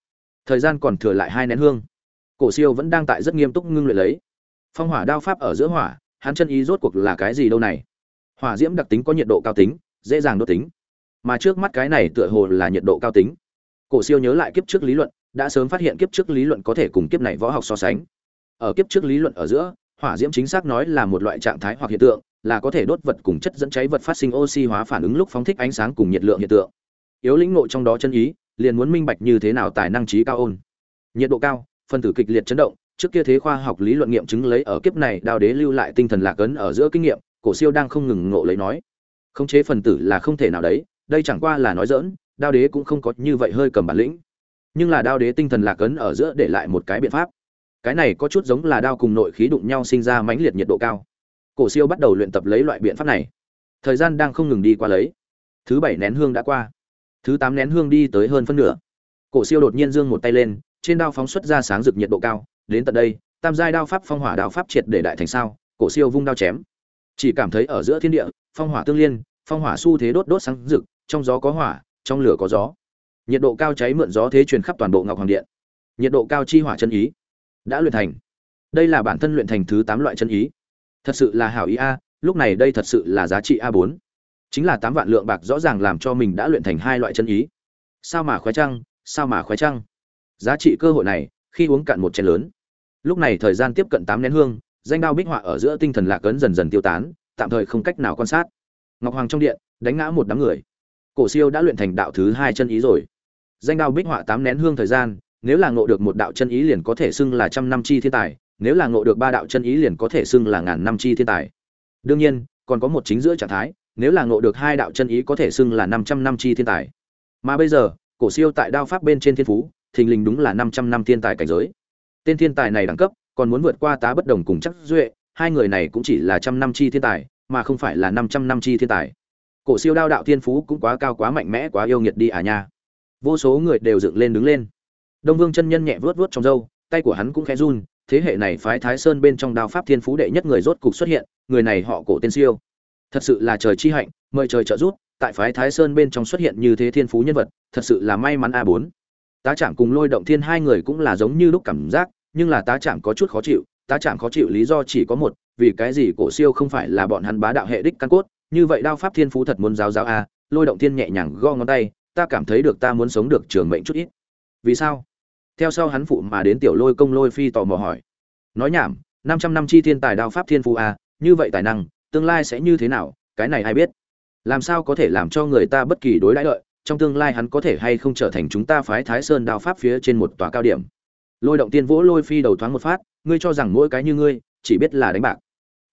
Thời gian còn thừa lại hai nén hương. Cổ siêu vẫn đang tại rất nghiêm túc ngưng luyện lấy. Phong hỏa đao pháp ở giữa hỏa, hắn chân ý rốt cuộc là cái gì đâu này? Hỏa diễm đặc tính có nhiệt độ cao tính, dễ dàng đốt tính mà trước mắt cái này tựa hồ là nhiệt độ cao tính. Cổ siêu nhớ lại kiếp trước lý luận, đã sớm phát hiện kiếp trước lý luận có thể cùng kiếp này võ học so sánh. Ở kiếp trước lý luận ở giữa, hỏa diễm chính xác nói là một loại trạng thái hoặc hiện tượng, là có thể đốt vật cùng chất dẫn cháy vật phát sinh oxy hóa phản ứng lúc phóng thích ánh sáng cùng nhiệt lượng hiện tượng. Yếu lĩnh ngộ trong đó chân ý, liền muốn minh bạch như thế nào tài năng trí cao ôn. Nhiệt độ cao phân tử kịch liệt chấn động, trước kia thế khoa học lý luận nghiệm chứng lấy ở kiếp này đao đế lưu lại tinh thần lạc ấn ở giữa kinh nghiệm, cổ siêu đang không ngừng ngộ lấy nói. Khống chế phần tử là không thể nào đấy đây chẳng qua là nói dỡn đao đế cũng không có như vậy hơi cầm bản lĩnh. Nhưng là đao đế tinh thần lạc ấn ở giữa để lại một cái biện pháp. Cái này có chút giống là đao cùng nội khí đụng nhau sinh ra mãnh liệt nhiệt độ cao. Cổ siêu bắt đầu luyện tập lấy loại biện pháp này. Thời gian đang không ngừng đi qua lấy. Thứ bảy nén hương đã qua. Thứ tám nén hương đi tới hơn phân nửa. Cổ siêu đột nhiên giương một tay lên, trên đao phóng xuất ra sáng rực nhiệt độ cao. Đến tận đây, tam giai đao pháp phong hỏa đao pháp triệt để đại thành sao, cổ siêu vung đao chém. Chỉ cảm thấy ở giữa thiên địa, phong hỏa tương liên, phong hỏa xu thế đốt đốt sáng rực trong gió có hỏa, trong lửa có gió. Nhiệt độ cao cháy mượn gió thế truyền khắp toàn bộ ngọc hoàng điện. Nhiệt độ cao chi hỏa chân ý đã luyện thành. Đây là bản thân luyện thành thứ tám loại chân ý. Thật sự là hảo ý a, lúc này đây thật sự là giá trị a bốn. Chính là tám vạn lượng bạc rõ ràng làm cho mình đã luyện thành hai loại chân ý. Sao mà khoái trăng, sao mà khoái trăng. Giá trị cơ hội này, khi uống cạn một chén lớn. Lúc này thời gian tiếp cận tám nén hương, danh đao bích họa ở giữa tinh thần lạc ấn dần dần tiêu tán, tạm thời không cách nào quan sát. Ngọc hoàng trong điện, đánh ngã một đám người cổ siêu đã luyện thành đạo thứ hai chân ý rồi. Danh đao bích họa tám nén hương thời gian, nếu là ngộ được một đạo chân ý liền có thể xưng là trăm năm chi thiên tài, nếu là ngộ được ba đạo chân ý liền có thể xưng là ngàn năm chi thiên tài. Đương nhiên, còn có một chính giữa trạng thái, nếu là ngộ được hai đạo chân ý có thể xưng là năm trăm năm chi thiên tài. Mà bây giờ, cổ siêu tại đao pháp bên trên thiên phú, thình lình đúng là năm trăm năm thiên tài cảnh giới. Tên thiên tài này đẳng cấp, còn muốn vượt qua tá bất đồng cùng chắc duệ, hai người này cũng chỉ là trăm năm chi thiên tài, mà không phải là năm trăm năm chi thiên tài cổ siêu đao đạo thiên phú cũng quá cao quá mạnh mẽ quá yêu nghiệt đi à nha. Vô số người đều dựng lên đứng lên. Đông vương chân nhân nhẹ vớt vớt trong râu, tay của hắn cũng khẽ run, thế hệ này phái thái sơn bên trong đao pháp thiên phú đệ nhất người rốt cục xuất hiện, người này họ cổ tên siêu. Thật sự là trời chi hạnh, mời trời trợ giúp, tại phái thái sơn bên trong xuất hiện như thế thiên phú nhân vật, thật sự là may mắn a bốn. Tá trạm cùng lôi động thiên hai người cũng là giống như lúc cảm giác, nhưng là tá trạm có chút khó chịu, tá trạm khó chịu lý do chỉ có một, vì cái gì cổ siêu không phải là bọn hắn bá đạo hệ đích căn cốt như vậy đao pháp thiên phú thật muốn giáo giáo a, lôi động thiên nhẹ nhàng gõ ngón tay, ta cảm thấy được ta muốn sống được trường mệnh chút ít. Vì sao? Theo sau hắn phụ mà đến tiểu lôi công lôi phi tò mò hỏi. Nói nhảm, năm trăm năm chi thiên tài đao pháp thiên phú a, như vậy tài năng, tương lai sẽ như thế nào, cái này ai biết? Làm sao có thể làm cho người ta bất kỳ đối đãi lợi, trong tương lai hắn có thể hay không trở thành chúng ta phái thái sơn đao pháp phía trên một tòa cao điểm? Lôi động tiên vỗ lôi phi đầu thoáng một phát, ngươi cho rằng mỗi cái như ngươi, chỉ biết là đánh bạc.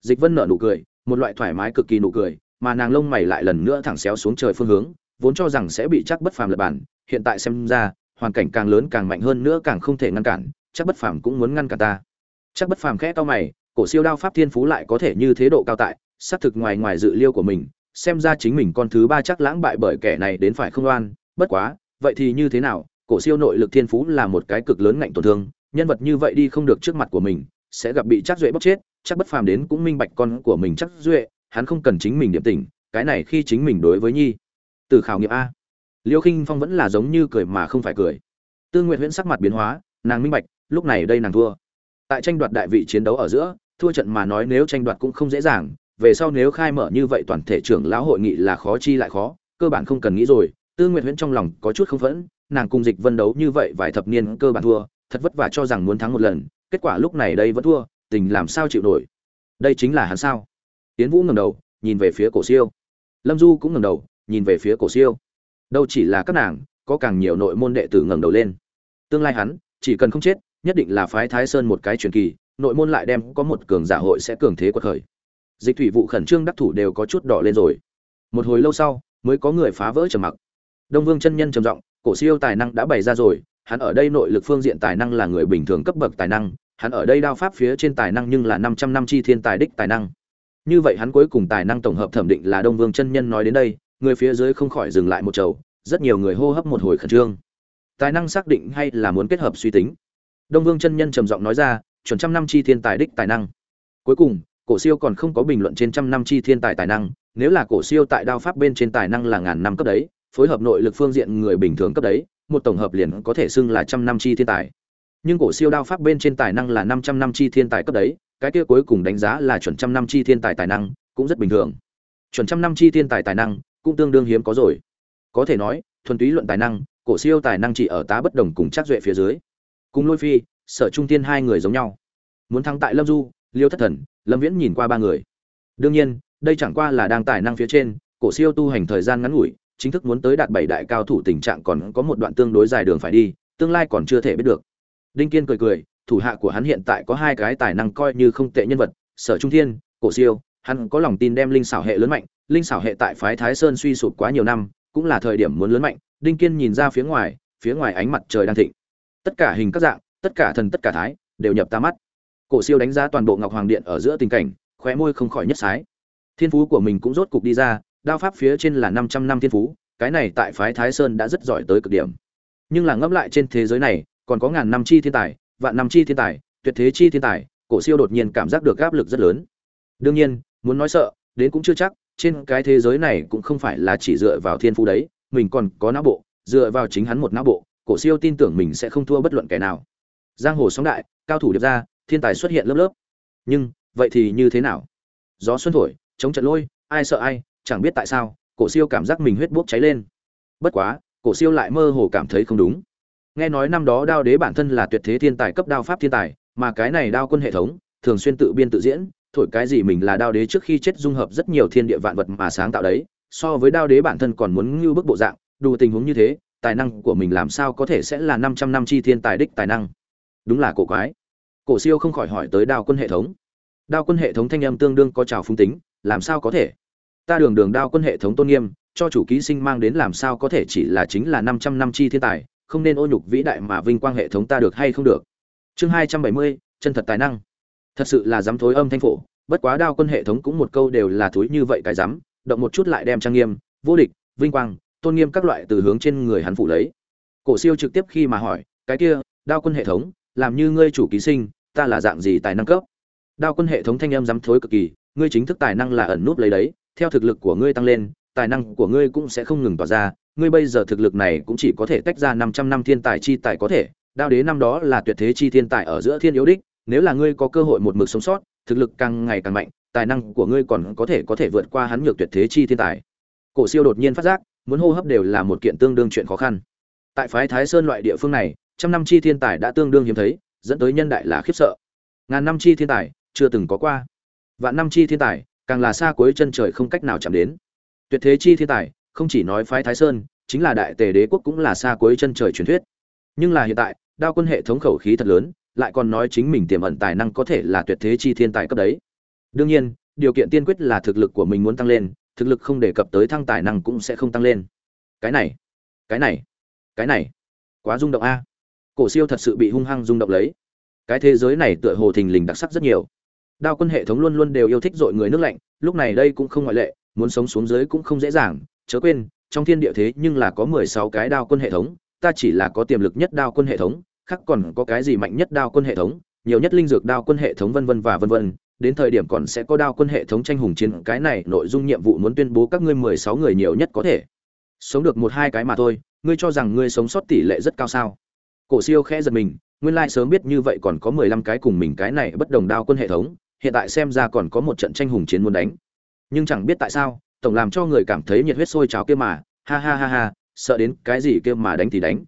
Dịch vân nở nụ cười, một loại thoải mái cực kỳ nụ cười mà nàng lông mày lại lần nữa thẳng xéo xuống trời phương hướng, vốn cho rằng sẽ bị chắc bất phàm lật bản, hiện tại xem ra, hoàn cảnh càng lớn càng mạnh hơn nữa càng không thể ngăn cản, chắc bất phàm cũng muốn ngăn cản ta. Chắc bất phàm khẽ to mày, cổ siêu đao pháp thiên phú lại có thể như thế độ cao tại, xác thực ngoài ngoài dự liêu của mình, xem ra chính mình con thứ ba chắc lãng bại bởi kẻ này đến phải không oan, bất quá, vậy thì như thế nào, cổ siêu nội lực thiên phú là một cái cực lớn ngạnh tổn thương, nhân vật như vậy đi không được trước mặt của mình, sẽ gặp bị chắc duệ bóc chết, chắc bất phàm đến cũng minh bạch con của mình chắc duệ hắn không cần chính mình điểm tỉnh cái này khi chính mình đối với nhi. Từ khảo nghiệm a. Liêu khinh phong vẫn là giống như cười mà không phải cười. Tư nguyện huyễn sắc mặt biến hóa, nàng minh bạch, lúc này đây nàng thua. Tại tranh đoạt đại vị chiến đấu ở giữa, thua trận mà nói nếu tranh đoạt cũng không dễ dàng, về sau nếu khai mở như vậy toàn thể trưởng lão hội nghị là khó chi lại khó, cơ bản không cần nghĩ rồi. Tư nguyện huyễn trong lòng có chút không phẫn, nàng cùng dịch vân đấu như vậy vài thập niên cơ bản thua, thật vất vả cho rằng muốn thắng một lần, kết quả lúc này đây vẫn thua, tình làm sao chịu nổi? Đây chính là hắn sao? Tiến vũ ngẩng đầu, nhìn về phía cổ siêu. Lâm du cũng ngẩng đầu, nhìn về phía cổ siêu. Đâu chỉ là các nàng, có càng nhiều nội môn đệ tử ngẩng đầu lên. Tương lai hắn, chỉ cần không chết, nhất định là phái thái sơn một cái truyền kỳ, nội môn lại đem có một cường giả hội sẽ cường thế quật khởi. Dịch thủy vụ khẩn trương đắc thủ đều có chút đỏ lên rồi. Một hồi lâu sau, mới có người phá vỡ trầm mặc. Đông vương chân nhân trầm giọng, cổ siêu tài năng đã bày ra rồi, hắn ở đây nội lực phương diện tài năng là người bình thường cấp bậc tài năng, hắn ở đây đao pháp phía trên tài năng nhưng là 500 năm chi thiên tài đích tài năng. Như vậy hắn cuối cùng tài năng tổng hợp thẩm định là Đông Vương chân nhân nói đến đây, người phía dưới không khỏi dừng lại một chầu, rất nhiều người hô hấp một hồi khẩn trương. Tài năng xác định hay là muốn kết hợp suy tính? Đông Vương chân nhân trầm giọng nói ra, chuẩn trăm năm chi thiên tài đích tài năng. Cuối cùng, Cổ Siêu còn không có bình luận trên trăm năm chi thiên tài tài năng, nếu là Cổ Siêu tại đao pháp bên trên tài năng là ngàn năm cấp đấy, phối hợp nội lực phương diện người bình thường cấp đấy, một tổng hợp liền có thể xưng là trăm năm chi thiên tài nhưng cổ siêu đao pháp bên trên tài năng là 500 năm chi thiên tài cấp đấy, cái kia cuối cùng đánh giá là chuẩn trăm năm chi thiên tài tài năng, cũng rất bình thường. Chuẩn trăm năm chi thiên tài tài năng, cũng tương đương hiếm có rồi. Có thể nói, thuần túy luận tài năng, cổ siêu tài năng chỉ ở tá bất đồng cùng chắc duệ phía dưới. Cùng Lôi Phi, Sở Trung Tiên hai người giống nhau. Muốn thắng tại Lâm Du, Liêu Thất Thần, Lâm Viễn nhìn qua ba người. Đương nhiên, đây chẳng qua là đang tài năng phía trên, cổ siêu tu hành thời gian ngắn ngủi, chính thức muốn tới đạt bảy đại cao thủ tình trạng còn có một đoạn tương đối dài đường phải đi, tương lai còn chưa thể biết được. Đinh Kiên cười cười, thủ hạ của hắn hiện tại có hai cái tài năng coi như không tệ nhân vật, Sở Trung Thiên, Cổ Siêu, hắn có lòng tin đem linh xảo hệ lớn mạnh, linh xảo hệ tại phái Thái Sơn suy sụp quá nhiều năm, cũng là thời điểm muốn lớn mạnh. Đinh Kiên nhìn ra phía ngoài, phía ngoài ánh mặt trời đang thịnh. Tất cả hình các dạng, tất cả thần tất cả thái, đều nhập ta mắt. Cổ Siêu đánh giá toàn bộ Ngọc Hoàng Điện ở giữa tình cảnh, khóe môi không khỏi nhất sái. Thiên phú của mình cũng rốt cục đi ra, đao pháp phía trên là 500 năm thiên phú, cái này tại phái Thái Sơn đã rất giỏi tới cực điểm. Nhưng là ngẫm lại trên thế giới này, còn có ngàn năm chi thiên tài, vạn năm chi thiên tài, tuyệt thế chi thiên tài, Cổ Siêu đột nhiên cảm giác được áp lực rất lớn. Đương nhiên, muốn nói sợ, đến cũng chưa chắc, trên cái thế giới này cũng không phải là chỉ dựa vào thiên phú đấy, mình còn có não bộ, dựa vào chính hắn một não bộ, Cổ Siêu tin tưởng mình sẽ không thua bất luận kẻ nào. Giang hồ sóng đại, cao thủ điệp ra, thiên tài xuất hiện lớp lớp. Nhưng, vậy thì như thế nào? Gió xuân thổi, chống trận lôi, ai sợ ai, chẳng biết tại sao, Cổ Siêu cảm giác mình huyết bốc cháy lên. Bất quá, Cổ Siêu lại mơ hồ cảm thấy không đúng nghe nói năm đó đao đế bản thân là tuyệt thế thiên tài cấp đao pháp thiên tài, mà cái này đao quân hệ thống, thường xuyên tự biên tự diễn, thổi cái gì mình là đao đế trước khi chết dung hợp rất nhiều thiên địa vạn vật mà sáng tạo đấy, so với đao đế bản thân còn muốn ngưu bức bộ dạng, đủ tình huống như thế, tài năng của mình làm sao có thể sẽ là 500 năm chi thiên tài đích tài năng? Đúng là cổ quái. Cổ siêu không khỏi hỏi tới đao quân hệ thống. Đao quân hệ thống thanh âm tương đương có trào phung tính, làm sao có thể? Ta đường đường đao quân hệ thống tôn nghiêm, cho chủ ký sinh mang đến làm sao có thể chỉ là chính là 500 năm chi thiên tài không nên ô nhục vĩ đại mà vinh quang hệ thống ta được hay không được. Chương hai trăm bảy mươi, chân thật tài năng. Thật sự là dám thối âm thanh phổ, bất quá đao quân hệ thống cũng một câu đều là thối như vậy cái dám, động một chút lại đem trang nghiêm, vô địch, vinh quang, tôn nghiêm các loại từ hướng trên người hắn phụ lấy. Cổ siêu trực tiếp khi mà hỏi, cái kia, đao quân hệ thống, làm như ngươi chủ ký sinh, ta là dạng gì tài năng cấp? Đao quân hệ thống thanh âm dám thối cực kỳ, ngươi chính thức tài năng là ẩn núp lấy đấy, theo thực lực của ngươi tăng lên, tài năng của ngươi cũng sẽ không ngừng tỏa ra ngươi bây giờ thực lực này cũng chỉ có thể tách ra 500 năm thiên tài chi tài có thể, đao đế năm đó là tuyệt thế chi thiên tài ở giữa thiên yếu đích, nếu là ngươi có cơ hội một mực sống sót, thực lực càng ngày càng mạnh, tài năng của ngươi còn có thể có thể vượt qua hắn nhược tuyệt thế chi thiên tài. cổ siêu đột nhiên phát giác muốn hô hấp đều là một kiện tương đương chuyện khó khăn. Tại phái thái sơn loại địa phương này trăm năm chi thiên tài đã tương đương hiếm thấy dẫn tới nhân đại là khiếp sợ. Ngàn năm chi thiên tài chưa từng có qua. Vạn năm chi thiên tài càng là xa cuối chân trời không cách nào chạm đến. Tuyệt thế chi thiên tài không chỉ nói phái thái sơn, chính là đại tề đế quốc cũng là xa cuối chân trời truyền thuyết. Nhưng là hiện tại, đao quân hệ thống khẩu khí thật lớn, lại còn nói chính mình tiềm ẩn tài năng có thể là tuyệt thế chi thiên tài cấp đấy. Đương nhiên, điều kiện tiên quyết là thực lực của mình muốn tăng lên, thực lực không đề cập tới thăng tài năng cũng sẽ không tăng lên. Cái này cái này cái này, quá rung động a. Cổ siêu thật sự bị hung hăng rung động lấy. Cái thế giới này tựa hồ thình lình đặc sắc rất nhiều. Đao quân hệ thống luôn luôn đều yêu thích dội người nước lạnh, lúc này đây cũng không ngoại lệ, muốn sống xuống dưới cũng không dễ dàng chớ quên, trong thiên địa thế nhưng là có mười sáu cái đao quân hệ thống, ta chỉ là có tiềm lực nhất đao quân hệ thống, khác còn có cái gì mạnh nhất đao quân hệ thống, nhiều nhất linh dược đao quân hệ thống vân vân và vân vân. Đến thời điểm còn sẽ có đao quân hệ thống tranh hùng chiến, cái này nội dung nhiệm vụ muốn tuyên bố các ngươi mười sáu người nhiều nhất có thể. Sống được một hai cái mà thôi, ngươi cho rằng ngươi sống sót tỷ lệ rất cao sao? Cổ siêu khẽ giật mình, nguyên lai sớm biết như vậy còn có mười lăm cái cùng mình cái này bất đồng đao quân hệ thống, hiện tại xem ra còn có một trận tranh hùng chiến muốn đánh. Nhưng chẳng biết tại sao tổng làm cho người cảm thấy nhiệt huyết sôi trào kia mà, ha ha ha ha, sợ đến cái gì kia mà đánh thì đánh.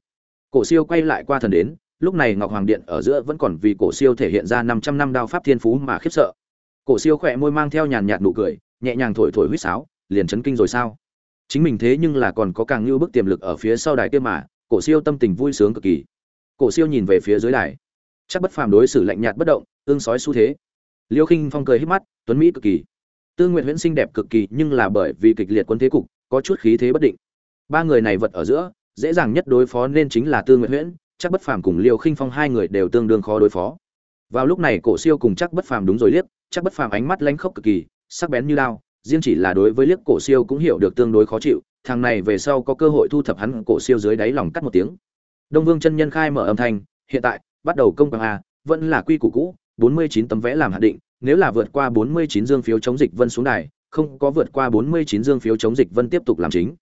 Cổ siêu quay lại qua thần đến, lúc này ngọc hoàng điện ở giữa vẫn còn vì cổ siêu thể hiện ra năm trăm năm đao pháp thiên phú mà khiếp sợ. Cổ siêu khỏe môi mang theo nhàn nhạt nụ cười, nhẹ nhàng thổi thổi huýt sáo, liền chấn kinh rồi sao? Chính mình thế nhưng là còn có càng như bức tiềm lực ở phía sau đài kia mà, cổ siêu tâm tình vui sướng cực kỳ. Cổ siêu nhìn về phía dưới đài. Chắc bất phàm đối xử lạnh nhạt bất động, ương sói xu thế. Liêu khinh phong cười hít mắt, tuấn mỹ cực kỳ tư Nguyệt huyễn xinh đẹp cực kỳ nhưng là bởi vì kịch liệt quân thế cục, có chút khí thế bất định. Ba người này vật ở giữa, dễ dàng nhất đối phó nên chính là tư Nguyệt huyễn, chắc bất phàm cùng liêu khinh phong hai người đều tương đương khó đối phó. Vào lúc này cổ siêu cùng chắc bất phàm đúng rồi liếc, chắc bất phàm ánh mắt lánh khốc cực kỳ, sắc bén như lao riêng chỉ là đối với liếc cổ siêu cũng hiểu được tương đối khó chịu, thằng này về sau có cơ hội thu thập hắn, cổ siêu dưới đáy lòng cắt một tiếng. Đông vương chân nhân khai mở âm thanh, hiện tại, bắt đầu công bằng a vẫn là quy củ cũ, bốn mươi chín tấm vẽ làm hạn định nếu là vượt qua bốn mươi chín dương phiếu chống dịch vân xuống đài, không có vượt qua bốn mươi chín dương phiếu chống dịch vân tiếp tục làm chính.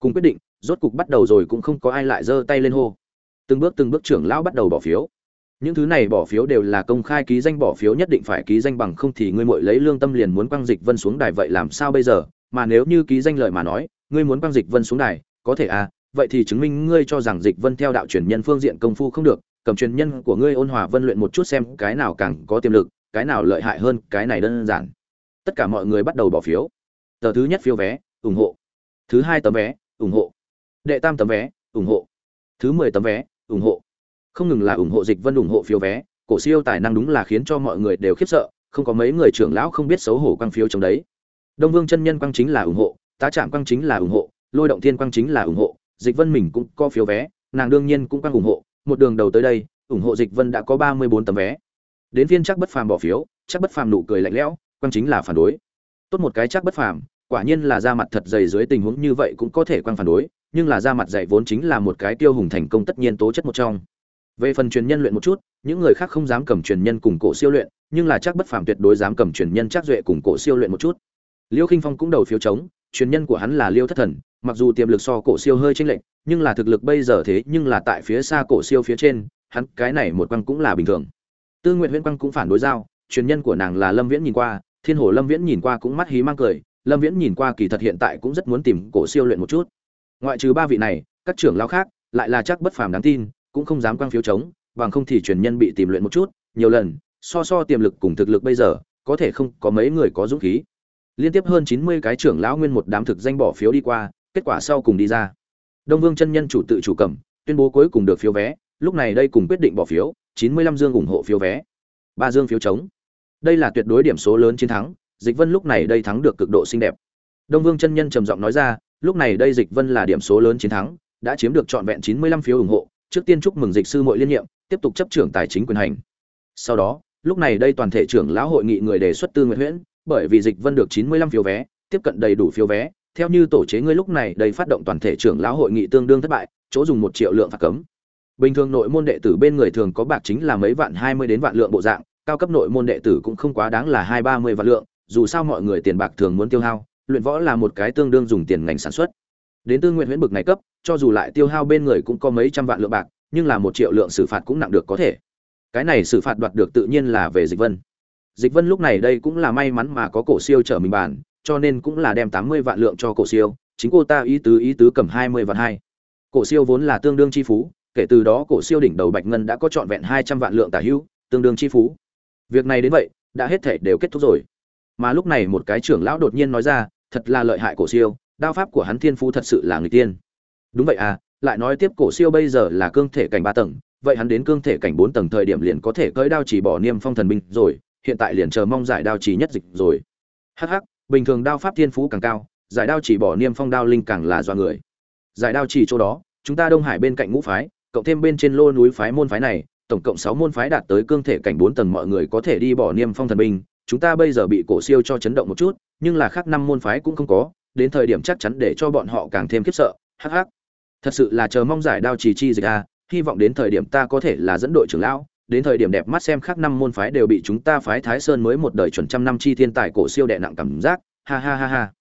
Cùng quyết định, rốt cục bắt đầu rồi cũng không có ai lại giơ tay lên hô. Từng bước từng bước trưởng lão bắt đầu bỏ phiếu. Những thứ này bỏ phiếu đều là công khai ký danh bỏ phiếu nhất định phải ký danh bằng không thì ngươi muội lấy lương tâm liền muốn quăng dịch vân xuống đài vậy làm sao bây giờ? Mà nếu như ký danh lời mà nói, ngươi muốn quăng dịch vân xuống đài, có thể à? Vậy thì chứng minh ngươi cho rằng dịch vân theo đạo truyền nhân phương diện công phu không được, cầm truyền nhân của ngươi ôn hòa vân luyện một chút xem cái nào càng có tiềm lực cái nào lợi hại hơn cái này đơn giản. Tất cả mọi người bắt đầu bỏ phiếu. Tờ thứ nhất phiếu vé, ủng hộ. Thứ hai tấm vé, ủng hộ. Đệ tam tấm vé, ủng hộ. Thứ mười tấm vé, ủng hộ. Không ngừng là ủng hộ dịch vân ủng hộ phiếu vé, cổ siêu tài năng đúng là khiến cho mọi người đều khiếp sợ, không có mấy người trưởng lão không biết xấu hổ quăng phiếu trong đấy. Đông vương chân nhân quăng chính là ủng hộ, tá trạm quăng chính là ủng hộ, lôi động thiên quăng chính là ủng hộ, dịch vân mình cũng có phiếu vé, nàng đương nhiên cũng quăng ủng hộ. Một đường đầu tới đây, ủng hộ dịch vân đã có ba mươi bốn tấm vé đến phiên chắc bất phàm bỏ phiếu, chắc bất phàm nụ cười lạnh lẽo quan chính là phản đối. Tốt một cái chắc bất phàm, quả nhiên là ra mặt thật dày dưới tình huống như vậy cũng có thể quan phản đối, nhưng là ra mặt dày vốn chính là một cái tiêu hùng thành công tất nhiên tố chất một trong. Về phần truyền nhân luyện một chút, những người khác không dám cầm truyền nhân cùng cổ siêu luyện, nhưng là chắc bất phàm tuyệt đối dám cầm truyền nhân chắc duệ cùng cổ siêu luyện một chút. Liêu khinh phong cũng đầu phiếu chống, truyền nhân của hắn là liêu thất thần, mặc dù tiềm lực so cổ siêu hơi chênh lệch, nhưng là thực lực bây giờ thế nhưng là tại phía xa cổ siêu phía trên, hắn cái này một quăng cũng là bình thường tư Nguyệt huyễn Quang cũng phản đối giao, truyền nhân của nàng là lâm viễn nhìn qua, thiên hồ lâm viễn nhìn qua cũng mắt hí mang cười, lâm viễn nhìn qua kỳ thật hiện tại cũng rất muốn tìm cổ siêu luyện một chút. Ngoại trừ ba vị này, các trưởng lão khác, lại là chắc bất phàm đáng tin, cũng không dám quăng phiếu chống, bằng không thì truyền nhân bị tìm luyện một chút, nhiều lần, so so tiềm lực cùng thực lực bây giờ, có thể không có mấy người có dũng khí. Liên tiếp hơn chín mươi cái trưởng lão nguyên một đám thực danh bỏ phiếu đi qua, kết quả sau cùng đi ra. Đông vương chân nhân chủ tự chủ cầm, tuyên bố cuối cùng được phiếu vé, lúc này đây cùng quyết định bỏ phiếu chín mươi lăm dương ủng hộ phiếu vé, ba dương phiếu chống. Đây là tuyệt đối điểm số lớn chiến thắng, dịch vân lúc này đây thắng được cực độ xinh đẹp. Đông vương chân nhân trầm giọng nói ra, lúc này đây dịch vân là điểm số lớn chiến thắng, đã chiếm được trọn vẹn chín mươi lăm phiếu ủng hộ, trước tiên chúc mừng dịch sư muội liên nhiệm, tiếp tục chấp trưởng tài chính quyền hành. Sau đó, lúc này đây toàn thể trưởng lão hội nghị người đề xuất tư nguyện huyễn, bởi vì dịch vân được chín mươi lăm phiếu vé, tiếp cận đầy đủ phiếu vé, theo như tổ chế ngươi lúc này đây phát động toàn thể trưởng lão hội nghị tương đương thất bại, chỗ dùng một triệu lượng phạt cấm bình thường nội môn đệ tử bên người thường có bạc chính là mấy vạn hai mươi đến vạn lượng bộ dạng, cao cấp nội môn đệ tử cũng không quá đáng là hai ba mươi vạn lượng, dù sao mọi người tiền bạc thường muốn tiêu hao, luyện võ là một cái tương đương dùng tiền ngành sản xuất. Đến tư nguyện huyễn bực này cấp, cho dù lại tiêu hao bên người cũng có mấy trăm vạn lượng bạc, nhưng là một triệu lượng xử phạt cũng nặng được có thể. Cái này xử phạt đoạt được tự nhiên là về dịch vân. Dịch vân lúc này đây cũng là may mắn mà có cổ siêu trợ mình bàn, cho nên cũng là đem tám mươi vạn lượng cho cổ siêu, chính cô ta ý tứ ý tứ cầm hai mươi vạn hai. Cổ siêu vốn là tương đương chi phú kể từ đó cổ siêu đỉnh đầu bạch ngân đã có trọn vẹn hai trăm vạn lượng tả hữu, tương đương chi phú. Việc này đến vậy, đã hết thể đều kết thúc rồi. Mà lúc này một cái trưởng lão đột nhiên nói ra, thật là lợi hại cổ siêu, đao pháp của hắn thiên phú thật sự là người tiên. Đúng vậy à lại nói tiếp cổ siêu bây giờ là cương thể cảnh ba tầng, vậy hắn đến cương thể cảnh bốn tầng thời điểm liền có thể cỡi đao chỉ bỏ niêm phong thần binh rồi, hiện tại liền chờ mong giải đao chỉ nhất dịch rồi. Hắc hắc, bình thường đao pháp thiên phú càng cao, giải đao chỉ bỏ niêm phong đao linh càng là do người. Giải đao chỉ chỗ đó, chúng ta đông hải bên cạnh ngũ phái cộng thêm bên trên lô núi phái môn phái này, tổng cộng sáu môn phái đạt tới cương thể cảnh bốn tầng mọi người có thể đi bỏ niêm phong thần binh. Chúng ta bây giờ bị cổ siêu cho chấn động một chút, nhưng là khác năm môn phái cũng không có, đến thời điểm chắc chắn để cho bọn họ càng thêm khiếp sợ. Hắc hắc. Thật sự là chờ mong giải đao chỉ chi dịch a, hy vọng đến thời điểm ta có thể là dẫn đội trưởng lão, đến thời điểm đẹp mắt xem khác năm môn phái đều bị chúng ta phái thái sơn mới một đời chuẩn trăm năm chi thiên tài cổ siêu đè nặng cảm giác. Ha ha ha ha.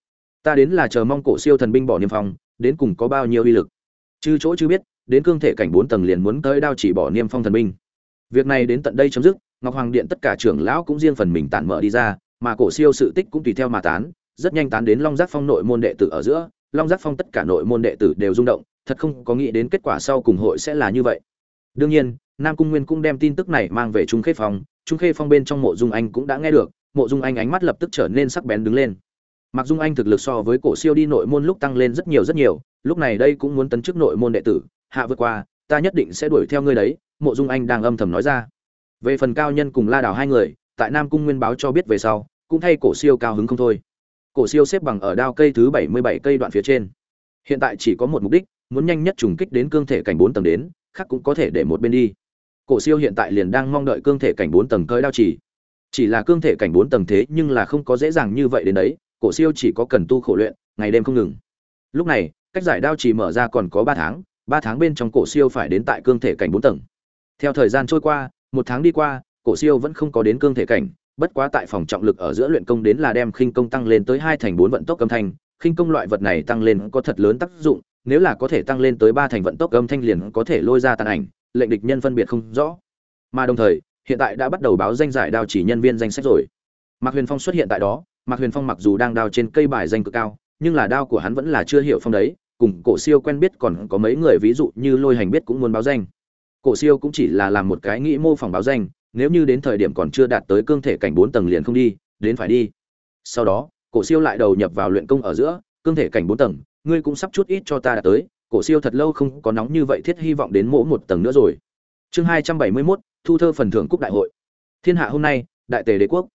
Ta đến là chờ mong cổ siêu thần binh bỏ niêm phong, đến cùng có bao nhiêu uy lực. Chư chỗ chưa biết đến cương thể cảnh bốn tầng liền muốn tới đao chỉ bỏ niêm phong thần binh. Việc này đến tận đây chấm dứt, ngọc hoàng điện tất cả trưởng lão cũng riêng phần mình tản mở đi ra, mà cổ siêu sự tích cũng tùy theo mà tán, rất nhanh tán đến long giác phong nội môn đệ tử ở giữa. Long giác phong tất cả nội môn đệ tử đều rung động, thật không có nghĩ đến kết quả sau cùng hội sẽ là như vậy. Đương nhiên, nam cung nguyên cũng đem tin tức này mang về trung khê phong, trung khê phong bên trong mộ dung anh cũng đã nghe được, mộ dung anh ánh mắt lập tức trở nên sắc bén đứng lên. Mặc dung anh thực lực so với cổ siêu đi nội môn lúc tăng lên rất nhiều rất nhiều, lúc này đây cũng muốn tấn chức nội môn đệ tử hạ vượt qua, ta nhất định sẽ đuổi theo ngươi đấy, mộ dung anh đang âm thầm nói ra. Về phần cao nhân cùng la đảo hai người, tại nam cung nguyên báo cho biết về sau, cũng thay cổ siêu cao hứng không thôi. Cổ siêu xếp bằng ở đao cây thứ bảy mươi bảy cây đoạn phía trên. Hiện tại chỉ có một mục đích, muốn nhanh nhất trùng kích đến cương thể cảnh bốn tầng đến, khác cũng có thể để một bên đi. Cổ siêu hiện tại liền đang mong đợi cương thể cảnh bốn tầng cơi đao chỉ. Chỉ là cương thể cảnh bốn tầng thế nhưng là không có dễ dàng như vậy đến đấy, cổ siêu chỉ có cần tu khổ luyện, ngày đêm không ngừng. Lúc này, cách giải đao chỉ mở ra còn có ba tháng ba tháng bên trong cổ siêu phải đến tại cương thể cảnh bốn tầng. Theo thời gian trôi qua, một tháng đi qua, cổ siêu vẫn không có đến cương thể cảnh, bất quá tại phòng trọng lực ở giữa luyện công đến là đem khinh công tăng lên tới hai thành bốn vận tốc âm thanh. Khinh công loại vật này tăng lên có thật lớn tác dụng, nếu là có thể tăng lên tới ba thành vận tốc âm thanh liền có thể lôi ra tàn ảnh, lệnh địch nhân phân biệt không rõ. Mà đồng thời, hiện tại đã bắt đầu báo danh giải đao chỉ nhân viên danh sách rồi. Mạc huyền phong xuất hiện tại đó, mạc huyền phong mặc dù đang đao trên cây bài danh cực cao, nhưng là đao của hắn vẫn là chưa hiểu phong đấy cùng cổ siêu quen biết còn có mấy người ví dụ như lôi hành biết cũng muốn báo danh. Cổ siêu cũng chỉ là làm một cái nghĩ mô phỏng báo danh nếu như đến thời điểm còn chưa đạt tới cương thể cảnh bốn tầng liền không đi đến phải đi. Sau đó cổ siêu lại đầu nhập vào luyện công ở giữa cương thể cảnh bốn tầng ngươi cũng sắp chút ít cho ta đạt tới cổ siêu thật lâu không có nóng như vậy thiết hy vọng đến mỗi một tầng nữa rồi. Chương hai trăm bảy mươi 271, thu thơ phần thưởng cúc đại hội. Thiên hạ hôm nay đại tề đế quốc.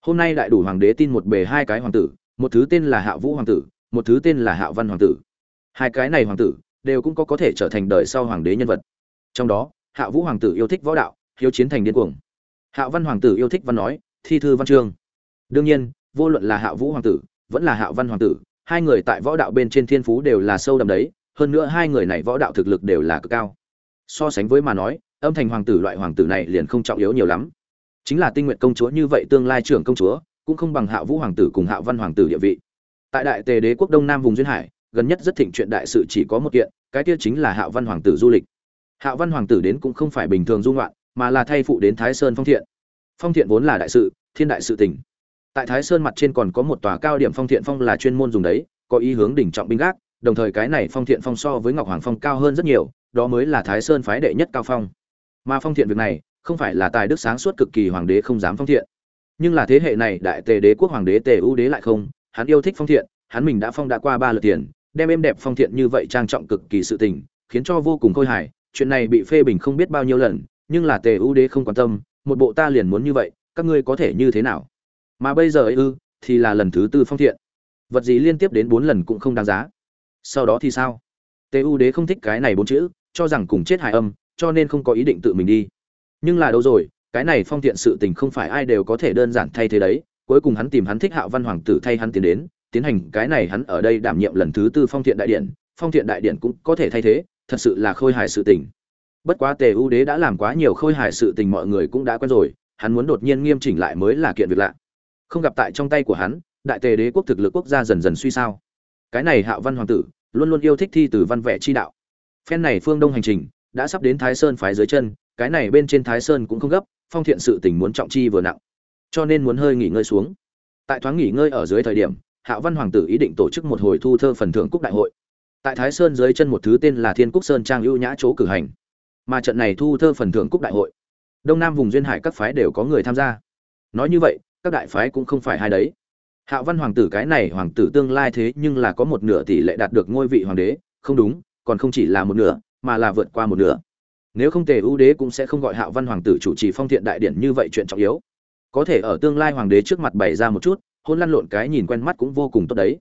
Hôm nay đại đủ hoàng đế tin một bề hai cái hoàng tử một thứ tên là hạ vũ hoàng tử một thứ tên là hạ văn hoàng tử hai cái này hoàng tử đều cũng có có thể trở thành đời sau hoàng đế nhân vật. Trong đó, hạ vũ hoàng tử yêu thích võ đạo, hiếu chiến thành điên cuồng. Hạ văn hoàng tử yêu thích văn nói, thi thư văn chương. Đương nhiên, vô luận là hạ vũ hoàng tử, vẫn là hạ văn hoàng tử, hai người tại võ đạo bên trên thiên phú đều là sâu đậm đấy, hơn nữa hai người này võ đạo thực lực đều là cực cao. So sánh với mà nói, âm thành hoàng tử loại hoàng tử này liền không trọng yếu nhiều lắm. Chính là tinh nguyện công chúa như vậy tương lai trưởng công chúa, cũng không bằng hạ vũ hoàng tử cùng hạ văn hoàng tử địa vị. Tại đại tề đế quốc đông nam vùng duyên hải gần nhất rất thịnh chuyện đại sự chỉ có một kiện, cái kia chính là hạ văn hoàng tử du lịch. Hạ văn hoàng tử đến cũng không phải bình thường du ngoạn, mà là thay phụ đến thái sơn phong thiện. Phong thiện vốn là đại sự, thiên đại sự tình. Tại thái sơn mặt trên còn có một tòa cao điểm phong thiện phong là chuyên môn dùng đấy, có ý hướng đỉnh trọng binh gác, đồng thời cái này phong thiện phong so với ngọc hoàng phong cao hơn rất nhiều, đó mới là thái sơn phái đệ nhất cao phong. Mà phong thiện việc này, không phải là tài đức sáng suốt cực kỳ hoàng đế không dám phong thiện. Nhưng là thế hệ này đại tề đế quốc hoàng đế tề ưu đế lại không, hắn yêu thích phong thiện, hắn mình đã phong đã qua ba lượt tiền đem êm đẹp phong thiện như vậy trang trọng cực kỳ sự tình, khiến cho vô cùng khôi hài, chuyện này bị phê bình không biết bao nhiêu lần, nhưng là tề U đế không quan tâm, một bộ ta liền muốn như vậy, các ngươi có thể như thế nào? Mà bây giờ ấy ư, thì là lần thứ tư phong thiện. Vật gì liên tiếp đến bốn lần cũng không đáng giá. Sau đó thì sao? Tề U đế không thích cái này bốn chữ, cho rằng cùng chết hài âm, cho nên không có ý định tự mình đi. Nhưng là đâu rồi, cái này phong thiện sự tình không phải ai đều có thể đơn giản thay thế đấy, cuối cùng hắn tìm hắn thích hạo văn hoàng tử thay hắn tiến đến tiến hành cái này hắn ở đây đảm nhiệm lần thứ tư phong thiện đại điện, phong thiện đại điện cũng có thể thay thế, thật sự là khôi hài sự tình. Bất quá tề ưu đế đã làm quá nhiều khôi hài sự tình mọi người cũng đã quen rồi, hắn muốn đột nhiên nghiêm chỉnh lại mới là kiện việc lạ. Không gặp tại trong tay của hắn, đại tề đế quốc thực lực quốc gia dần dần suy sao. Cái này hạo văn hoàng tử, luôn luôn yêu thích thi từ văn vẻ chi đạo. Phen này phương đông hành trình, đã sắp đến thái sơn phái dưới chân, cái này bên trên thái sơn cũng không gấp, phong thiện sự tình muốn trọng chi vừa nặng. Cho nên muốn hơi nghỉ ngơi xuống. Tại thoáng nghỉ ngơi ở dưới thời điểm Hạo Văn Hoàng tử ý định tổ chức một hồi thu thơ phần thưởng cúc đại hội. Tại Thái Sơn dưới chân một thứ tên là Thiên Cúc Sơn Trang ưu nhã chỗ cử hành. Mà trận này thu thơ phần thưởng cúc đại hội, Đông Nam vùng duyên hải các phái đều có người tham gia. Nói như vậy, các đại phái cũng không phải hai đấy. Hạo Văn Hoàng tử cái này hoàng tử tương lai thế nhưng là có một nửa tỷ lệ đạt được ngôi vị hoàng đế, không đúng, còn không chỉ là một nửa, mà là vượt qua một nửa. Nếu không Tề ưu đế cũng sẽ không gọi Hạo Văn Hoàng tử chủ trì phong thiện đại điển như vậy chuyện trọng yếu. Có thể ở tương lai hoàng đế trước mặt bày ra một chút, hôn lăn lộn cái nhìn quen mắt cũng vô cùng tốt đấy.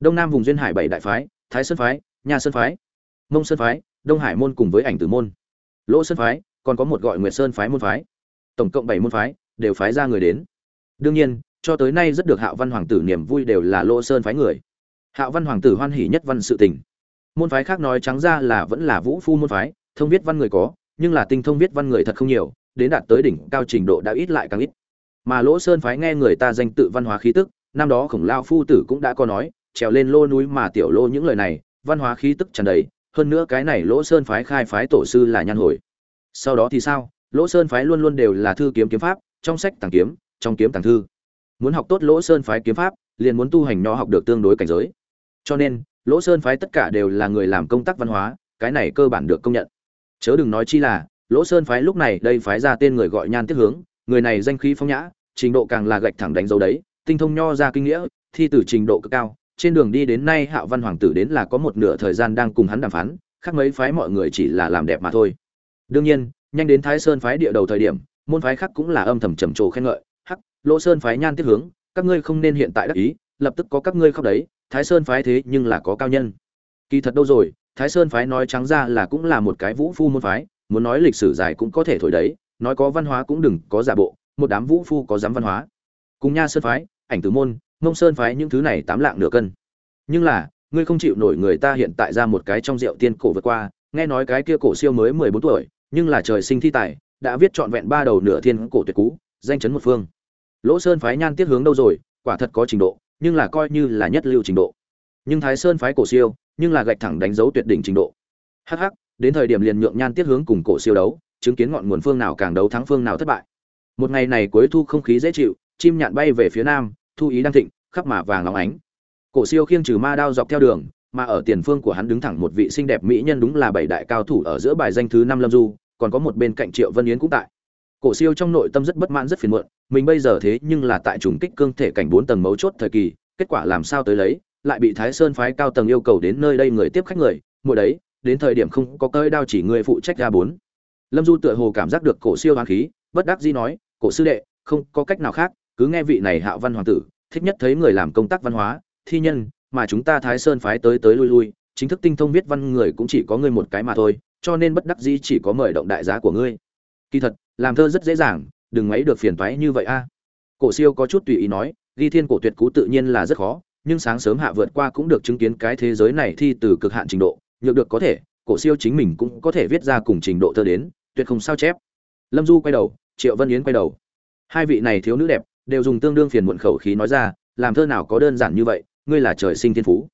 Đông nam vùng duyên hải bảy đại phái, thái sơn phái, nha sơn phái, mông sơn phái, đông hải môn cùng với ảnh tử môn. Lỗ sơn phái, còn có một gọi nguyệt sơn phái môn phái. Tổng cộng bảy môn phái, đều phái ra người đến. Đương nhiên, cho tới nay rất được hạo văn hoàng tử niềm vui đều là lỗ sơn phái người. Hạo văn hoàng tử hoan hỉ nhất văn sự tình. Môn phái khác nói trắng ra là vẫn là vũ phu môn phái, thông viết văn người có, nhưng là tinh thông viết văn người thật không nhiều, đến đạt tới đỉnh cao trình độ đã ít lại càng ít mà lỗ sơn phái nghe người ta danh tự văn hóa khí tức, năm đó khổng lao phu tử cũng đã có nói, trèo lên lô núi mà tiểu lô những lời này, văn hóa khí tức tràn đầy, hơn nữa cái này lỗ sơn phái khai phái tổ sư là nhan hồi. Sau đó thì sao? Lỗ sơn phái luôn luôn đều là thư kiếm kiếm pháp, trong sách tàng kiếm, trong kiếm tàng thư. Muốn học tốt lỗ sơn phái kiếm pháp, liền muốn tu hành nho học được tương đối cảnh giới. Cho nên, lỗ sơn phái tất cả đều là người làm công tác văn hóa, cái này cơ bản được công nhận. Chớ đừng nói chi là, lỗ sơn phái lúc này đây phái ra tên người gọi nhan tiết hướng người này danh khí phong nhã, trình độ càng là gạch thẳng đánh dấu đấy, tinh thông nho ra kinh nghĩa, thi từ trình độ cực cao. Trên đường đi đến nay hạo văn hoàng tử đến là có một nửa thời gian đang cùng hắn đàm phán, khác mấy phái mọi người chỉ là làm đẹp mà thôi. Đương nhiên, nhanh đến thái sơn phái địa đầu thời điểm, môn phái khác cũng là âm thầm trầm trồ khen ngợi. Hắc, lỗ sơn phái nhan tiếp hướng, các ngươi không nên hiện tại đắc ý, lập tức có các ngươi khóc đấy, thái sơn phái thế nhưng là có cao nhân. Kỳ thật đâu rồi, thái sơn phái nói trắng ra là cũng là một cái vũ phu môn phái, muốn nói lịch sử dài cũng có thể thổi đấy nói có văn hóa cũng đừng có giả bộ, một đám vũ phu có dám văn hóa. Cùng nha sơn phái, ảnh tử môn, mông sơn phái những thứ này tám lạng nửa cân. Nhưng là, ngươi không chịu nổi người ta hiện tại ra một cái trong rượu tiên cổ vượt qua, nghe nói cái kia cổ siêu mới mười bốn tuổi, nhưng là trời sinh thi tài, đã viết trọn vẹn ba đầu nửa thiên cổ tuyệt cú, danh chấn một phương. Lỗ sơn phái nhan tiết hướng đâu rồi, quả thật có trình độ, nhưng là coi như là nhất lưu trình độ. Nhưng thái sơn phái cổ siêu, nhưng là gạch thẳng đánh dấu tuyệt đỉnh trình độ. Hh đến thời điểm liền nhượng nhan tiết hướng cùng cổ siêu đấu chứng kiến ngọn nguồn phương nào càng đấu thắng phương nào thất bại. Một ngày này cuối thu không khí dễ chịu, chim nhạn bay về phía nam, thu ý đang thịnh, khắp mà vàng óng ánh. Cổ siêu khiêng trừ ma đao dọc theo đường, mà ở tiền phương của hắn đứng thẳng một vị xinh đẹp mỹ nhân đúng là bảy đại cao thủ ở giữa bài danh thứ năm lâm du, còn có một bên cạnh triệu vân yến cũng tại. Cổ siêu trong nội tâm rất bất mãn rất phiền muộn, mình bây giờ thế nhưng là tại trùng kích cương thể cảnh bốn tầng mấu chốt thời kỳ, kết quả làm sao tới lấy, lại bị thái sơn phái cao tầng yêu cầu đến nơi đây người tiếp khách người mỗi đấy, đến thời điểm không có cơi đao chỉ người phụ trách ra bốn lâm du tựa hồ cảm giác được cổ siêu hoàng khí, bất đắc dĩ nói, cổ sư đệ, không có cách nào khác, cứ nghe vị này Hạ văn hoàng tử, thích nhất thấy người làm công tác văn hóa, thi nhân, mà chúng ta thái sơn phái tới tới lui lui, chính thức tinh thông viết văn người cũng chỉ có ngươi một cái mà thôi, cho nên bất đắc dĩ chỉ có mời động đại giá của ngươi. Kỳ thật, làm thơ rất dễ dàng, đừng mấy được phiền toái như vậy a. Cổ siêu có chút tùy ý nói, ghi thiên cổ tuyệt cú tự nhiên là rất khó, nhưng sáng sớm hạ vượt qua cũng được chứng kiến cái thế giới này thi từ cực hạn trình độ, nhược được có thể cổ siêu chính mình cũng có thể viết ra cùng trình độ thơ đến, tuyệt không sao chép. Lâm du quay đầu, triệu vân yến quay đầu. Hai vị này thiếu nữ đẹp, đều dùng tương đương phiền muộn khẩu khí nói ra, làm thơ nào có đơn giản như vậy, ngươi là trời sinh thiên phú.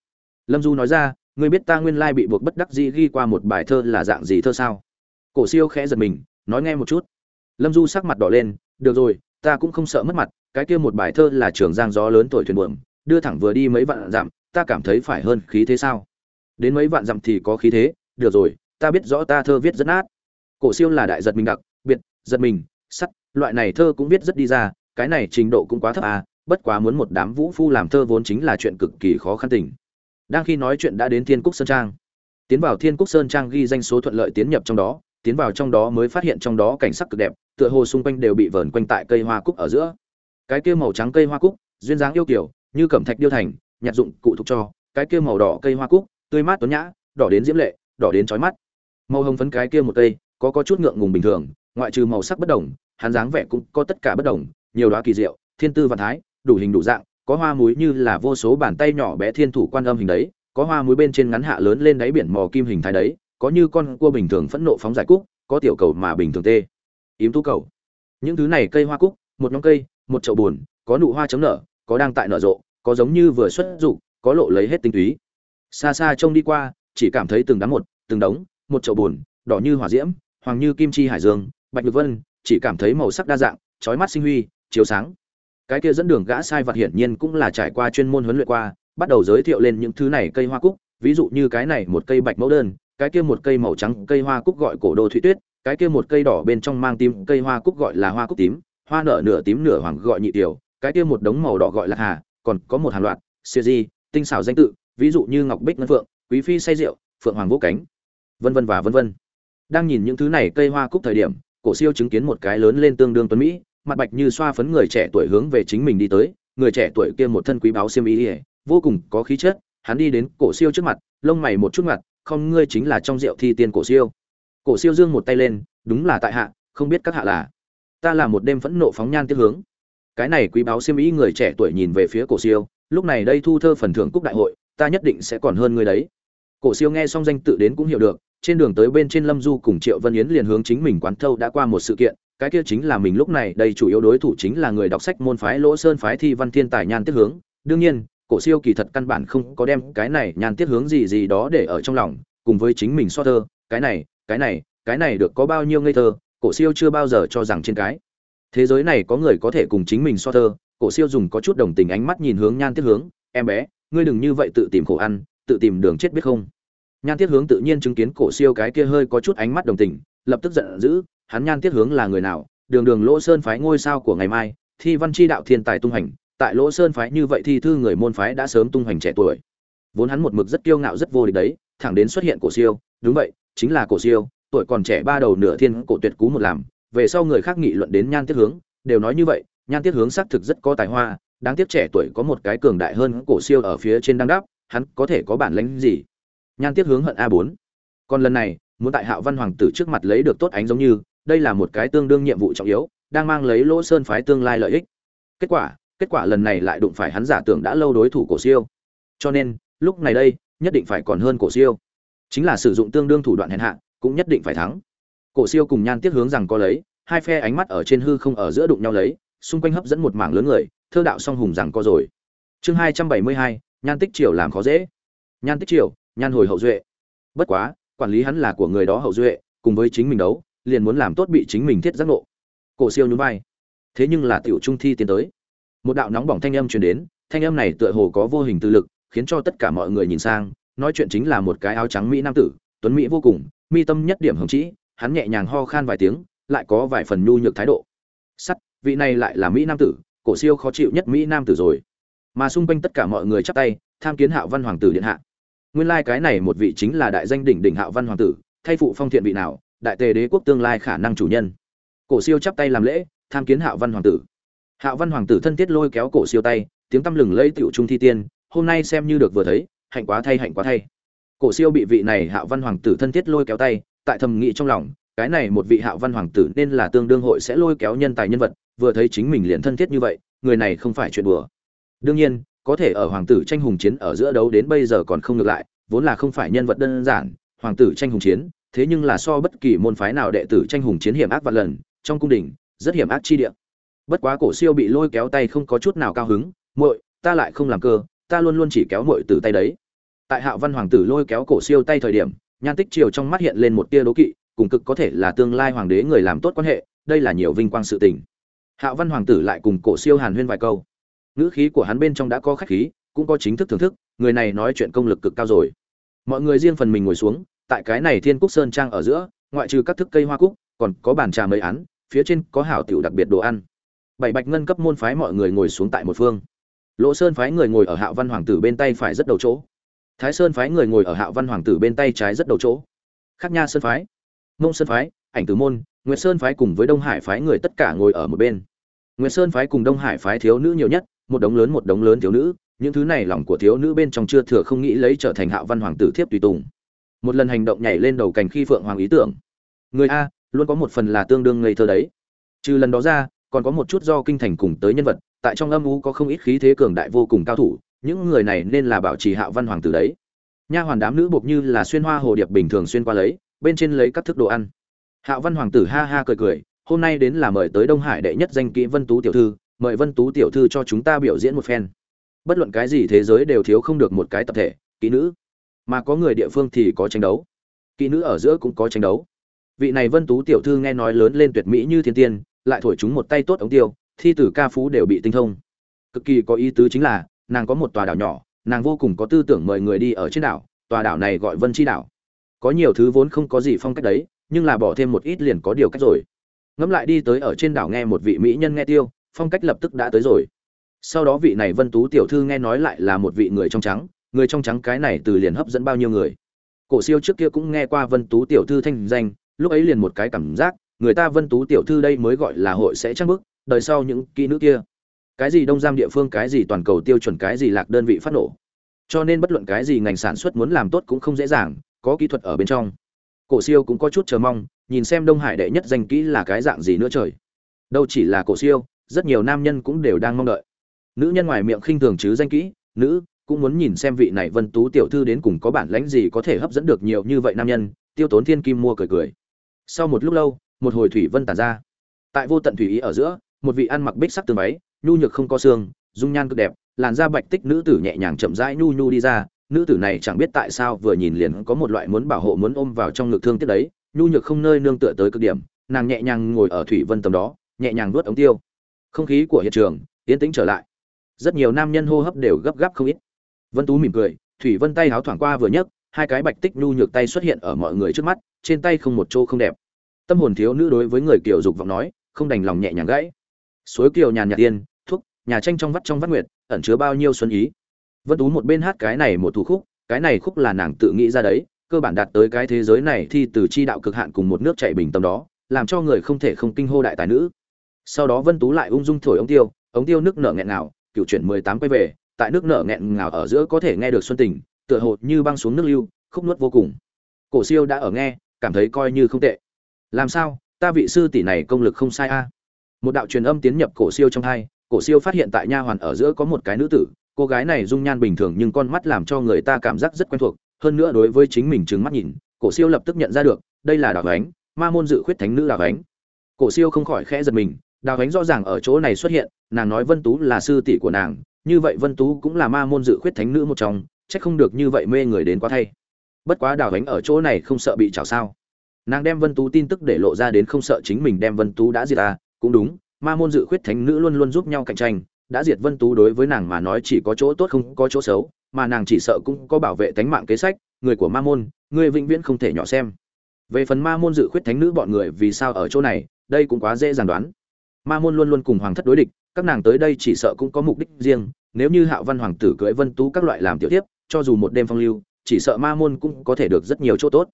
Lâm du nói ra, ngươi biết ta nguyên lai bị buộc bất đắc dĩ ghi qua một bài thơ là dạng gì thơ sao? Cổ siêu khẽ giật mình, nói nghe một chút. Lâm du sắc mặt đỏ lên, được rồi, ta cũng không sợ mất mặt, cái kia một bài thơ là trường giang gió lớn tuổi thuyền buồm, đưa thẳng vừa đi mấy vạn dặm, ta cảm thấy phải hơn khí thế sao? Đến mấy vạn dặm thì có khí thế được rồi, ta biết rõ ta thơ viết rất nát. Cổ siêu là đại giật mình đặc, biệt, giật mình, sắt, loại này thơ cũng viết rất đi ra, cái này trình độ cũng quá thấp à bất quá muốn một đám vũ phu làm thơ vốn chính là chuyện cực kỳ khó khăn tình. Đang khi nói chuyện đã đến thiên cúc sơn trang. Tiến vào thiên cúc sơn trang ghi danh số thuận lợi tiến nhập trong đó, tiến vào trong đó mới phát hiện trong đó cảnh sắc cực đẹp, tựa hồ xung quanh đều bị vờn quanh tại cây hoa cúc ở giữa. Cái kia màu trắng cây hoa cúc, duyên dáng yêu kiểu, như cẩm thạch điêu thành nhạc dụng cụ thuộc cho, cái kia màu đỏ cây hoa cúc, tươi mát tuấn nhã, đỏ đến diễm lệ đỏ đến chói mắt. Màu hồng phấn cái kia một cây, có có chút ngượng ngùng bình thường, ngoại trừ màu sắc bất đồng, hắn dáng vẻ cũng có tất cả bất đồng, nhiều đóa kỳ diệu, thiên tư văn thái, đủ hình đủ dạng, có hoa muối như là vô số bàn tay nhỏ bé thiên thủ quan âm hình đấy, có hoa muối bên trên ngắn hạ lớn lên đáy biển mò kim hình thái đấy, có như con cua bình thường phẫn nộ phóng giải cúc, có tiểu cầu mà bình thường tê. Yếm tú cầu. Những thứ này cây hoa cúc, một nhóm cây, một chậu buồn, có nụ hoa chấm nở, có đang tại nở rộ, có giống như vừa xuất dục có lộ lấy hết tinh túy. Xa xa trông đi qua chỉ cảm thấy từng đám một, từng đống, một chậu buồn đỏ như hỏa diễm, hoàng như kim chi hải dương, bạch nhược vân, chỉ cảm thấy màu sắc đa dạng, chói mắt sinh huy, chiếu sáng. Cái kia dẫn đường gã sai vật hiển nhiên cũng là trải qua chuyên môn huấn luyện qua, bắt đầu giới thiệu lên những thứ này cây hoa cúc, ví dụ như cái này một cây bạch mẫu đơn, cái kia một cây màu trắng cây hoa cúc gọi cổ đô thủy tuyết, cái kia một cây đỏ bên trong mang tím cây hoa cúc gọi là hoa cúc tím, hoa nở nửa tím nửa hoàng gọi nhị tiểu, cái kia một đống màu đỏ gọi là hà, còn có một hàng loạt, siêu di, tinh xảo danh tự, ví dụ như ngọc bích ngân phượng quý phi say rượu, phượng hoàng vũ cánh. Vân vân và vân vân. Đang nhìn những thứ này cây hoa cúc thời điểm, cổ siêu chứng kiến một cái lớn lên tương đương tuấn mỹ, mặt bạch như xoa phấn người trẻ tuổi hướng về chính mình đi tới, người trẻ tuổi kia một thân quý báu xiêm y, vô cùng có khí chất, hắn đi đến cổ siêu trước mặt, lông mày một chút mặt không, ngươi chính là trong rượu thi tiên cổ siêu. Cổ siêu giương một tay lên, đúng là tại hạ, không biết các hạ là. Ta là một đêm phẫn nộ phóng nhan tiếp hướng. Cái này quý báo xiêm y người trẻ tuổi nhìn về phía cổ siêu, lúc này đây thu thơ phần thưởng cúc đại hội, ta nhất định sẽ còn hơn ngươi đấy cổ siêu nghe xong danh tự đến cũng hiểu được, trên đường tới bên trên lâm du cùng triệu vân yến liền hướng chính mình quán thâu đã qua một sự kiện, cái kia chính là mình lúc này, đây chủ yếu đối thủ chính là người đọc sách môn phái lỗ sơn phái thi văn thiên tài nhan tiết hướng. Đương nhiên, cổ siêu kỳ thật căn bản không có đem cái này nhan tiết hướng gì gì đó để ở trong lòng, cùng với chính mình so thơ, cái này cái này cái này được có bao nhiêu ngây thơ, cổ siêu chưa bao giờ cho rằng trên cái. Thế giới này có người có thể cùng chính mình so thơ, cổ siêu dùng có chút đồng tình ánh mắt nhìn hướng nhan tiết hướng, em bé, ngươi đừng như vậy tự tìm khổ ăn tự tìm đường chết biết không. Nhan tiết hướng tự nhiên chứng kiến cổ siêu cái kia hơi có chút ánh mắt đồng tình, lập tức giận dữ, hắn nhan tiết hướng là người nào? Đường đường lỗ sơn phái ngôi sao của ngày mai, thi văn chi đạo thiên tài tung hành, tại lỗ sơn phái như vậy thi thư người môn phái đã sớm tung hành trẻ tuổi. Vốn hắn một mực rất kiêu ngạo rất vô địch đấy, thẳng đến xuất hiện cổ siêu, đúng vậy, chính là cổ siêu, tuổi còn trẻ ba đầu nửa thiên cổ tuyệt cú một làm, về sau người khác nghị luận đến nhan tiết hướng, đều nói như vậy, nhan tiết hướng xác thực rất có tài hoa, đáng tiếc trẻ tuổi có một cái cường đại hơn cổ siêu ở phía trên đang đáp hắn có thể có bản lĩnh gì? Nhan tiết hướng hận a 4 còn lần này, muốn tại hạo văn hoàng tử trước mặt lấy được tốt ánh giống như, đây là một cái tương đương nhiệm vụ trọng yếu, đang mang lấy lỗ sơn phái tương lai lợi ích. Kết quả kết quả lần này lại đụng phải hắn giả tưởng đã lâu đối thủ cổ siêu. Cho nên, lúc này đây, nhất định phải còn hơn cổ siêu. Chính là sử dụng tương đương thủ đoạn hèn hạ, cũng nhất định phải thắng. Cổ siêu cùng nhan tiếc hướng rằng có lấy, hai phe ánh mắt ở trên hư không ở giữa đụng nhau lấy, xung quanh hấp dẫn một mảng lớn người, thơ đạo song hùng rằng có rồi. Chương hai trăm bảy mươi hai nhan tích triều làm khó dễ. Nhan tích triều, nhan hồi hậu duệ. Bất quá, quản lý hắn là của người đó hậu duệ, cùng với chính mình đấu, liền muốn làm tốt bị chính mình thiết giác nộ cổ siêu nhún vai. Thế nhưng là tiểu trung thi tiến tới. Một đạo nóng bỏng thanh âm truyền đến, thanh âm này tựa hồ có vô hình tư lực, khiến cho tất cả mọi người nhìn sang, nói chuyện chính là một cái áo trắng mỹ nam tử, tuấn mỹ vô cùng, mi tâm nhất điểm hồng trĩ hắn nhẹ nhàng ho khan vài tiếng, lại có vài phần nhu nhược thái độ. Sắt, vị này lại là mỹ nam tử, cổ siêu khó chịu nhất mỹ nam tử rồi mà xung quanh tất cả mọi người chắp tay, tham kiến hạo văn hoàng tử điện hạ. Nguyên lai cái này một vị chính là đại danh đỉnh đỉnh hạo văn hoàng tử, thay phụ phong thiện vị nào, đại tề đế quốc tương lai khả năng chủ nhân. Cổ siêu chắp tay làm lễ, tham kiến hạo văn hoàng tử. Hạo văn hoàng tử thân thiết lôi kéo cổ siêu tay, tiếng tăm lừng lây tiểu trung thi tiên, hôm nay xem như được vừa thấy, hạnh quá thay hạnh quá thay. Cổ siêu bị vị này hạo văn hoàng tử thân thiết lôi kéo tay, tại thầm nghĩ trong lòng, cái này một vị hạo văn hoàng tử nên là tương đương hội sẽ lôi kéo nhân tài nhân vật, vừa thấy chính mình liền thân thiết như vậy, người này không phải chuyện đùa đương nhiên, có thể ở hoàng tử tranh hùng chiến ở giữa đấu đến bây giờ còn không ngược lại, vốn là không phải nhân vật đơn giản, hoàng tử tranh hùng chiến, thế nhưng là so bất kỳ môn phái nào đệ tử tranh hùng chiến hiểm ác vạn lần, trong cung đình, rất hiểm ác chi địa. Bất quá cổ siêu bị lôi kéo tay không có chút nào cao hứng, muội, ta lại không làm cơ, ta luôn luôn chỉ kéo muội từ tay đấy. Tại hạo văn hoàng tử lôi kéo cổ siêu tay thời điểm, nhan tích triều trong mắt hiện lên một tia đố kỵ, cùng cực có thể là tương lai hoàng đế người làm tốt quan hệ, đây là nhiều vinh quang sự tình. Hạo văn hoàng tử lại cùng cổ siêu hàn huyên vài câu ngữ khí của hắn bên trong đã có khách khí, cũng có chính thức thưởng thức, người này nói chuyện công lực cực cao rồi. Mọi người riêng phần mình ngồi xuống, tại cái này thiên cúc sơn trang ở giữa, ngoại trừ các thức cây hoa cúc, còn có bàn trà mấy án, phía trên có hảo tiểu đặc biệt đồ ăn. Bảy bạch ngân cấp môn phái mọi người ngồi xuống tại một phương. Lỗ sơn phái người ngồi ở hạo văn hoàng tử bên tay phải rất đầu chỗ. Thái sơn phái người ngồi ở hạo văn hoàng tử bên tay trái rất đầu chỗ. Khắc nha sơn phái, mông sơn phái, ảnh tử môn, nguyệt sơn phái cùng với đông hải phái người tất cả ngồi ở một bên. Nguyệt sơn phái cùng đông hải phái thiếu nữ nhiều nhất một đống lớn một đống lớn thiếu nữ, những thứ này lòng của thiếu nữ bên trong chưa thừa không nghĩ lấy trở thành hạo văn hoàng tử thiếp tùy tùng. Một lần hành động nhảy lên đầu cành khi phượng hoàng ý tưởng. Người a, luôn có một phần là tương đương ngây thơ đấy. Trừ lần đó ra, còn có một chút do kinh thành cùng tới nhân vật, tại trong âm u có không ít khí thế cường đại vô cùng cao thủ, những người này nên là bảo trì hạo văn hoàng tử đấy. Nha hoàn đám nữ buộc như là xuyên hoa hồ điệp bình thường xuyên qua lấy, bên trên lấy các thức đồ ăn. Hạo văn hoàng tử ha ha cười cười, hôm nay đến là mời tới đông hải đệ nhất danh kỹ vân tú tiểu thư mời vân tú tiểu thư cho chúng ta biểu diễn một phen. Bất luận cái gì thế giới đều thiếu không được một cái tập thể, kỹ nữ. Mà có người địa phương thì có tranh đấu. Kỹ nữ ở giữa cũng có tranh đấu. Vị này vân tú tiểu thư nghe nói lớn lên tuyệt mỹ như thiên tiên, lại thổi chúng một tay tốt ống tiêu, thi tử ca phú đều bị tinh thông. Cực kỳ có ý tứ chính là, nàng có một tòa đảo nhỏ, nàng vô cùng có tư tưởng mời người đi ở trên đảo, tòa đảo này gọi vân chi đảo. Có nhiều thứ vốn không có gì phong cách đấy, nhưng là bỏ thêm một ít liền có điều cách rồi. Ngẫm lại đi tới ở trên đảo nghe một vị mỹ nhân nghe tiêu phong cách lập tức đã tới rồi. Sau đó vị này vân tú tiểu thư nghe nói lại là một vị người trong trắng, người trong trắng cái này từ liền hấp dẫn bao nhiêu người. Cổ siêu trước kia cũng nghe qua vân tú tiểu thư thanh danh, lúc ấy liền một cái cảm giác, người ta vân tú tiểu thư đây mới gọi là hội sẽ trăng bức đời sau những kỹ nữ kia. Cái gì đông giam địa phương, cái gì toàn cầu tiêu chuẩn, cái gì lạc đơn vị phát nổ. Cho nên bất luận cái gì ngành sản xuất muốn làm tốt cũng không dễ dàng, có kỹ thuật ở bên trong. Cổ siêu cũng có chút chờ mong, nhìn xem đông hải đệ nhất danh kỹ là cái dạng gì nữa trời. Đâu chỉ là cổ siêu rất nhiều nam nhân cũng đều đang mong đợi. Nữ nhân ngoài miệng khinh thường chứ danh kỹ, nữ cũng muốn nhìn xem vị này vân tú tiểu thư đến cùng có bản lãnh gì có thể hấp dẫn được nhiều như vậy nam nhân, tiêu tốn thiên kim mua cười cười. Sau một lúc lâu, một hồi thủy vân tàn ra. Tại vô tận thủy ý ở giữa, một vị ăn mặc bích sắc tường váy, nhu nhược không có xương, dung nhan cực đẹp, làn da bạch tích nữ tử nhẹ nhàng chậm rãi nhu nhu đi ra. Nữ tử này chẳng biết tại sao vừa nhìn liền có một loại muốn bảo hộ muốn ôm vào trong ngực thương tiếc đấy, nhu nhược không nơi nương tựa tới cực điểm. Nàng nhẹ nhàng ngồi ở thủy vân tầm đó, nhẹ nhàng nuốt ống tiêu không khí của hiện trường, yên tĩnh trở lại. Rất nhiều nam nhân hô hấp đều gấp gáp không ít. Vân tú mỉm cười, thủy vân tay háo thoảng qua vừa nhấc, hai cái bạch tích nhu nhược tay xuất hiện ở mọi người trước mắt, trên tay không một chỗ không đẹp. Tâm hồn thiếu nữ đối với người kiều dục vọng nói, không đành lòng nhẹ nhàng gãy. Suối kiều nhàn nhạt tiên thuốc, nhà tranh trong vắt trong vắt nguyệt, ẩn chứa bao nhiêu xuân ý. Vân tú một bên hát cái này một thủ khúc, cái này khúc là nàng tự nghĩ ra đấy, cơ bản đạt tới cái thế giới này thì từ chi đạo cực hạn cùng một nước chảy bình tâm đó, làm cho người không thể không kinh hô đại tài nữ sau đó vân tú lại ung dung thổi ống tiêu ống tiêu nước nở nghẹn ngào, cựu chuyển mười tám quay về, tại nước nở nghẹn ngào ở giữa có thể nghe được xuân tình, tựa hồ như băng xuống nước lưu, khúc nuốt vô cùng. Cổ siêu đã ở nghe, cảm thấy coi như không tệ. Làm sao, ta vị sư tỷ này công lực không sai a? Một đạo truyền âm tiến nhập cổ siêu trong hai, cổ siêu phát hiện tại nha hoàn ở giữa có một cái nữ tử, cô gái này dung nhan bình thường nhưng con mắt làm cho người ta cảm giác rất quen thuộc, hơn nữa đối với chính mình trừng mắt nhìn, cổ siêu lập tức nhận ra được, đây là đào ánh, ma môn dự khuyết thánh nữ đào ánh. Cổ siêu không khỏi khẽ giật mình đào ánh rõ ràng ở chỗ này xuất hiện, nàng nói vân tú là sư tỷ của nàng, như vậy vân tú cũng là ma môn dự khuyết thánh nữ một trong, chắc không được như vậy mê người đến quá thay. Bất quá đào ánh ở chỗ này không sợ bị chảo sao. Nàng đem vân tú tin tức để lộ ra đến không sợ chính mình đem vân tú đã diệt ta cũng đúng, ma môn dự khuyết thánh nữ luôn luôn giúp nhau cạnh tranh, đã diệt vân tú đối với nàng mà nói chỉ có chỗ tốt không có chỗ xấu, mà nàng chỉ sợ cũng có bảo vệ tánh mạng kế sách, người của ma môn, người vĩnh viễn không thể nhỏ xem. Về phần ma môn dự khuyết thánh nữ bọn người vì sao ở chỗ này, đây cũng quá dễ dàng đoán ma môn luôn luôn cùng hoàng thất đối địch, các nàng tới đây chỉ sợ cũng có mục đích riêng, nếu như hạo văn hoàng tử cưỡi vân tú các loại làm tiểu tiếp cho dù một đêm phong lưu, chỉ sợ ma môn cũng có thể được rất nhiều chỗ tốt.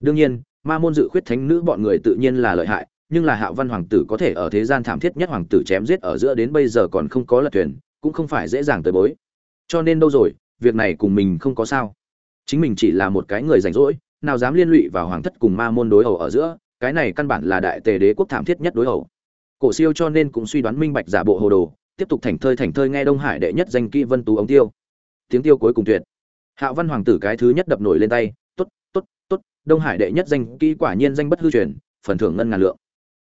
Đương nhiên, ma môn dự khuyết thánh nữ bọn người tự nhiên là lợi hại, nhưng là hạo văn hoàng tử có thể ở thế gian thảm thiết nhất hoàng tử chém giết ở giữa đến bây giờ còn không có lật thuyền, cũng không phải dễ dàng tới bối. Cho nên đâu rồi, việc này cùng mình không có sao. Chính mình chỉ là một cái người rảnh rỗi, nào dám liên lụy vào hoàng thất cùng ma môn đối hầu ở giữa, cái này căn bản là đại tề đế quốc thảm thiết nhất đối hầu cổ siêu cho nên cũng suy đoán minh bạch giả bộ hồ đồ, tiếp tục thành thơi thành thơi nghe đông hải đệ nhất danh kỹ vân tú ống tiêu. Tiếng tiêu cuối cùng tuyệt. Hạo văn hoàng tử cái thứ nhất đập nổi lên tay, tốt tốt tốt, đông hải đệ nhất danh kỹ quả nhiên danh bất hư truyền, phần thưởng ngân ngàn lượng.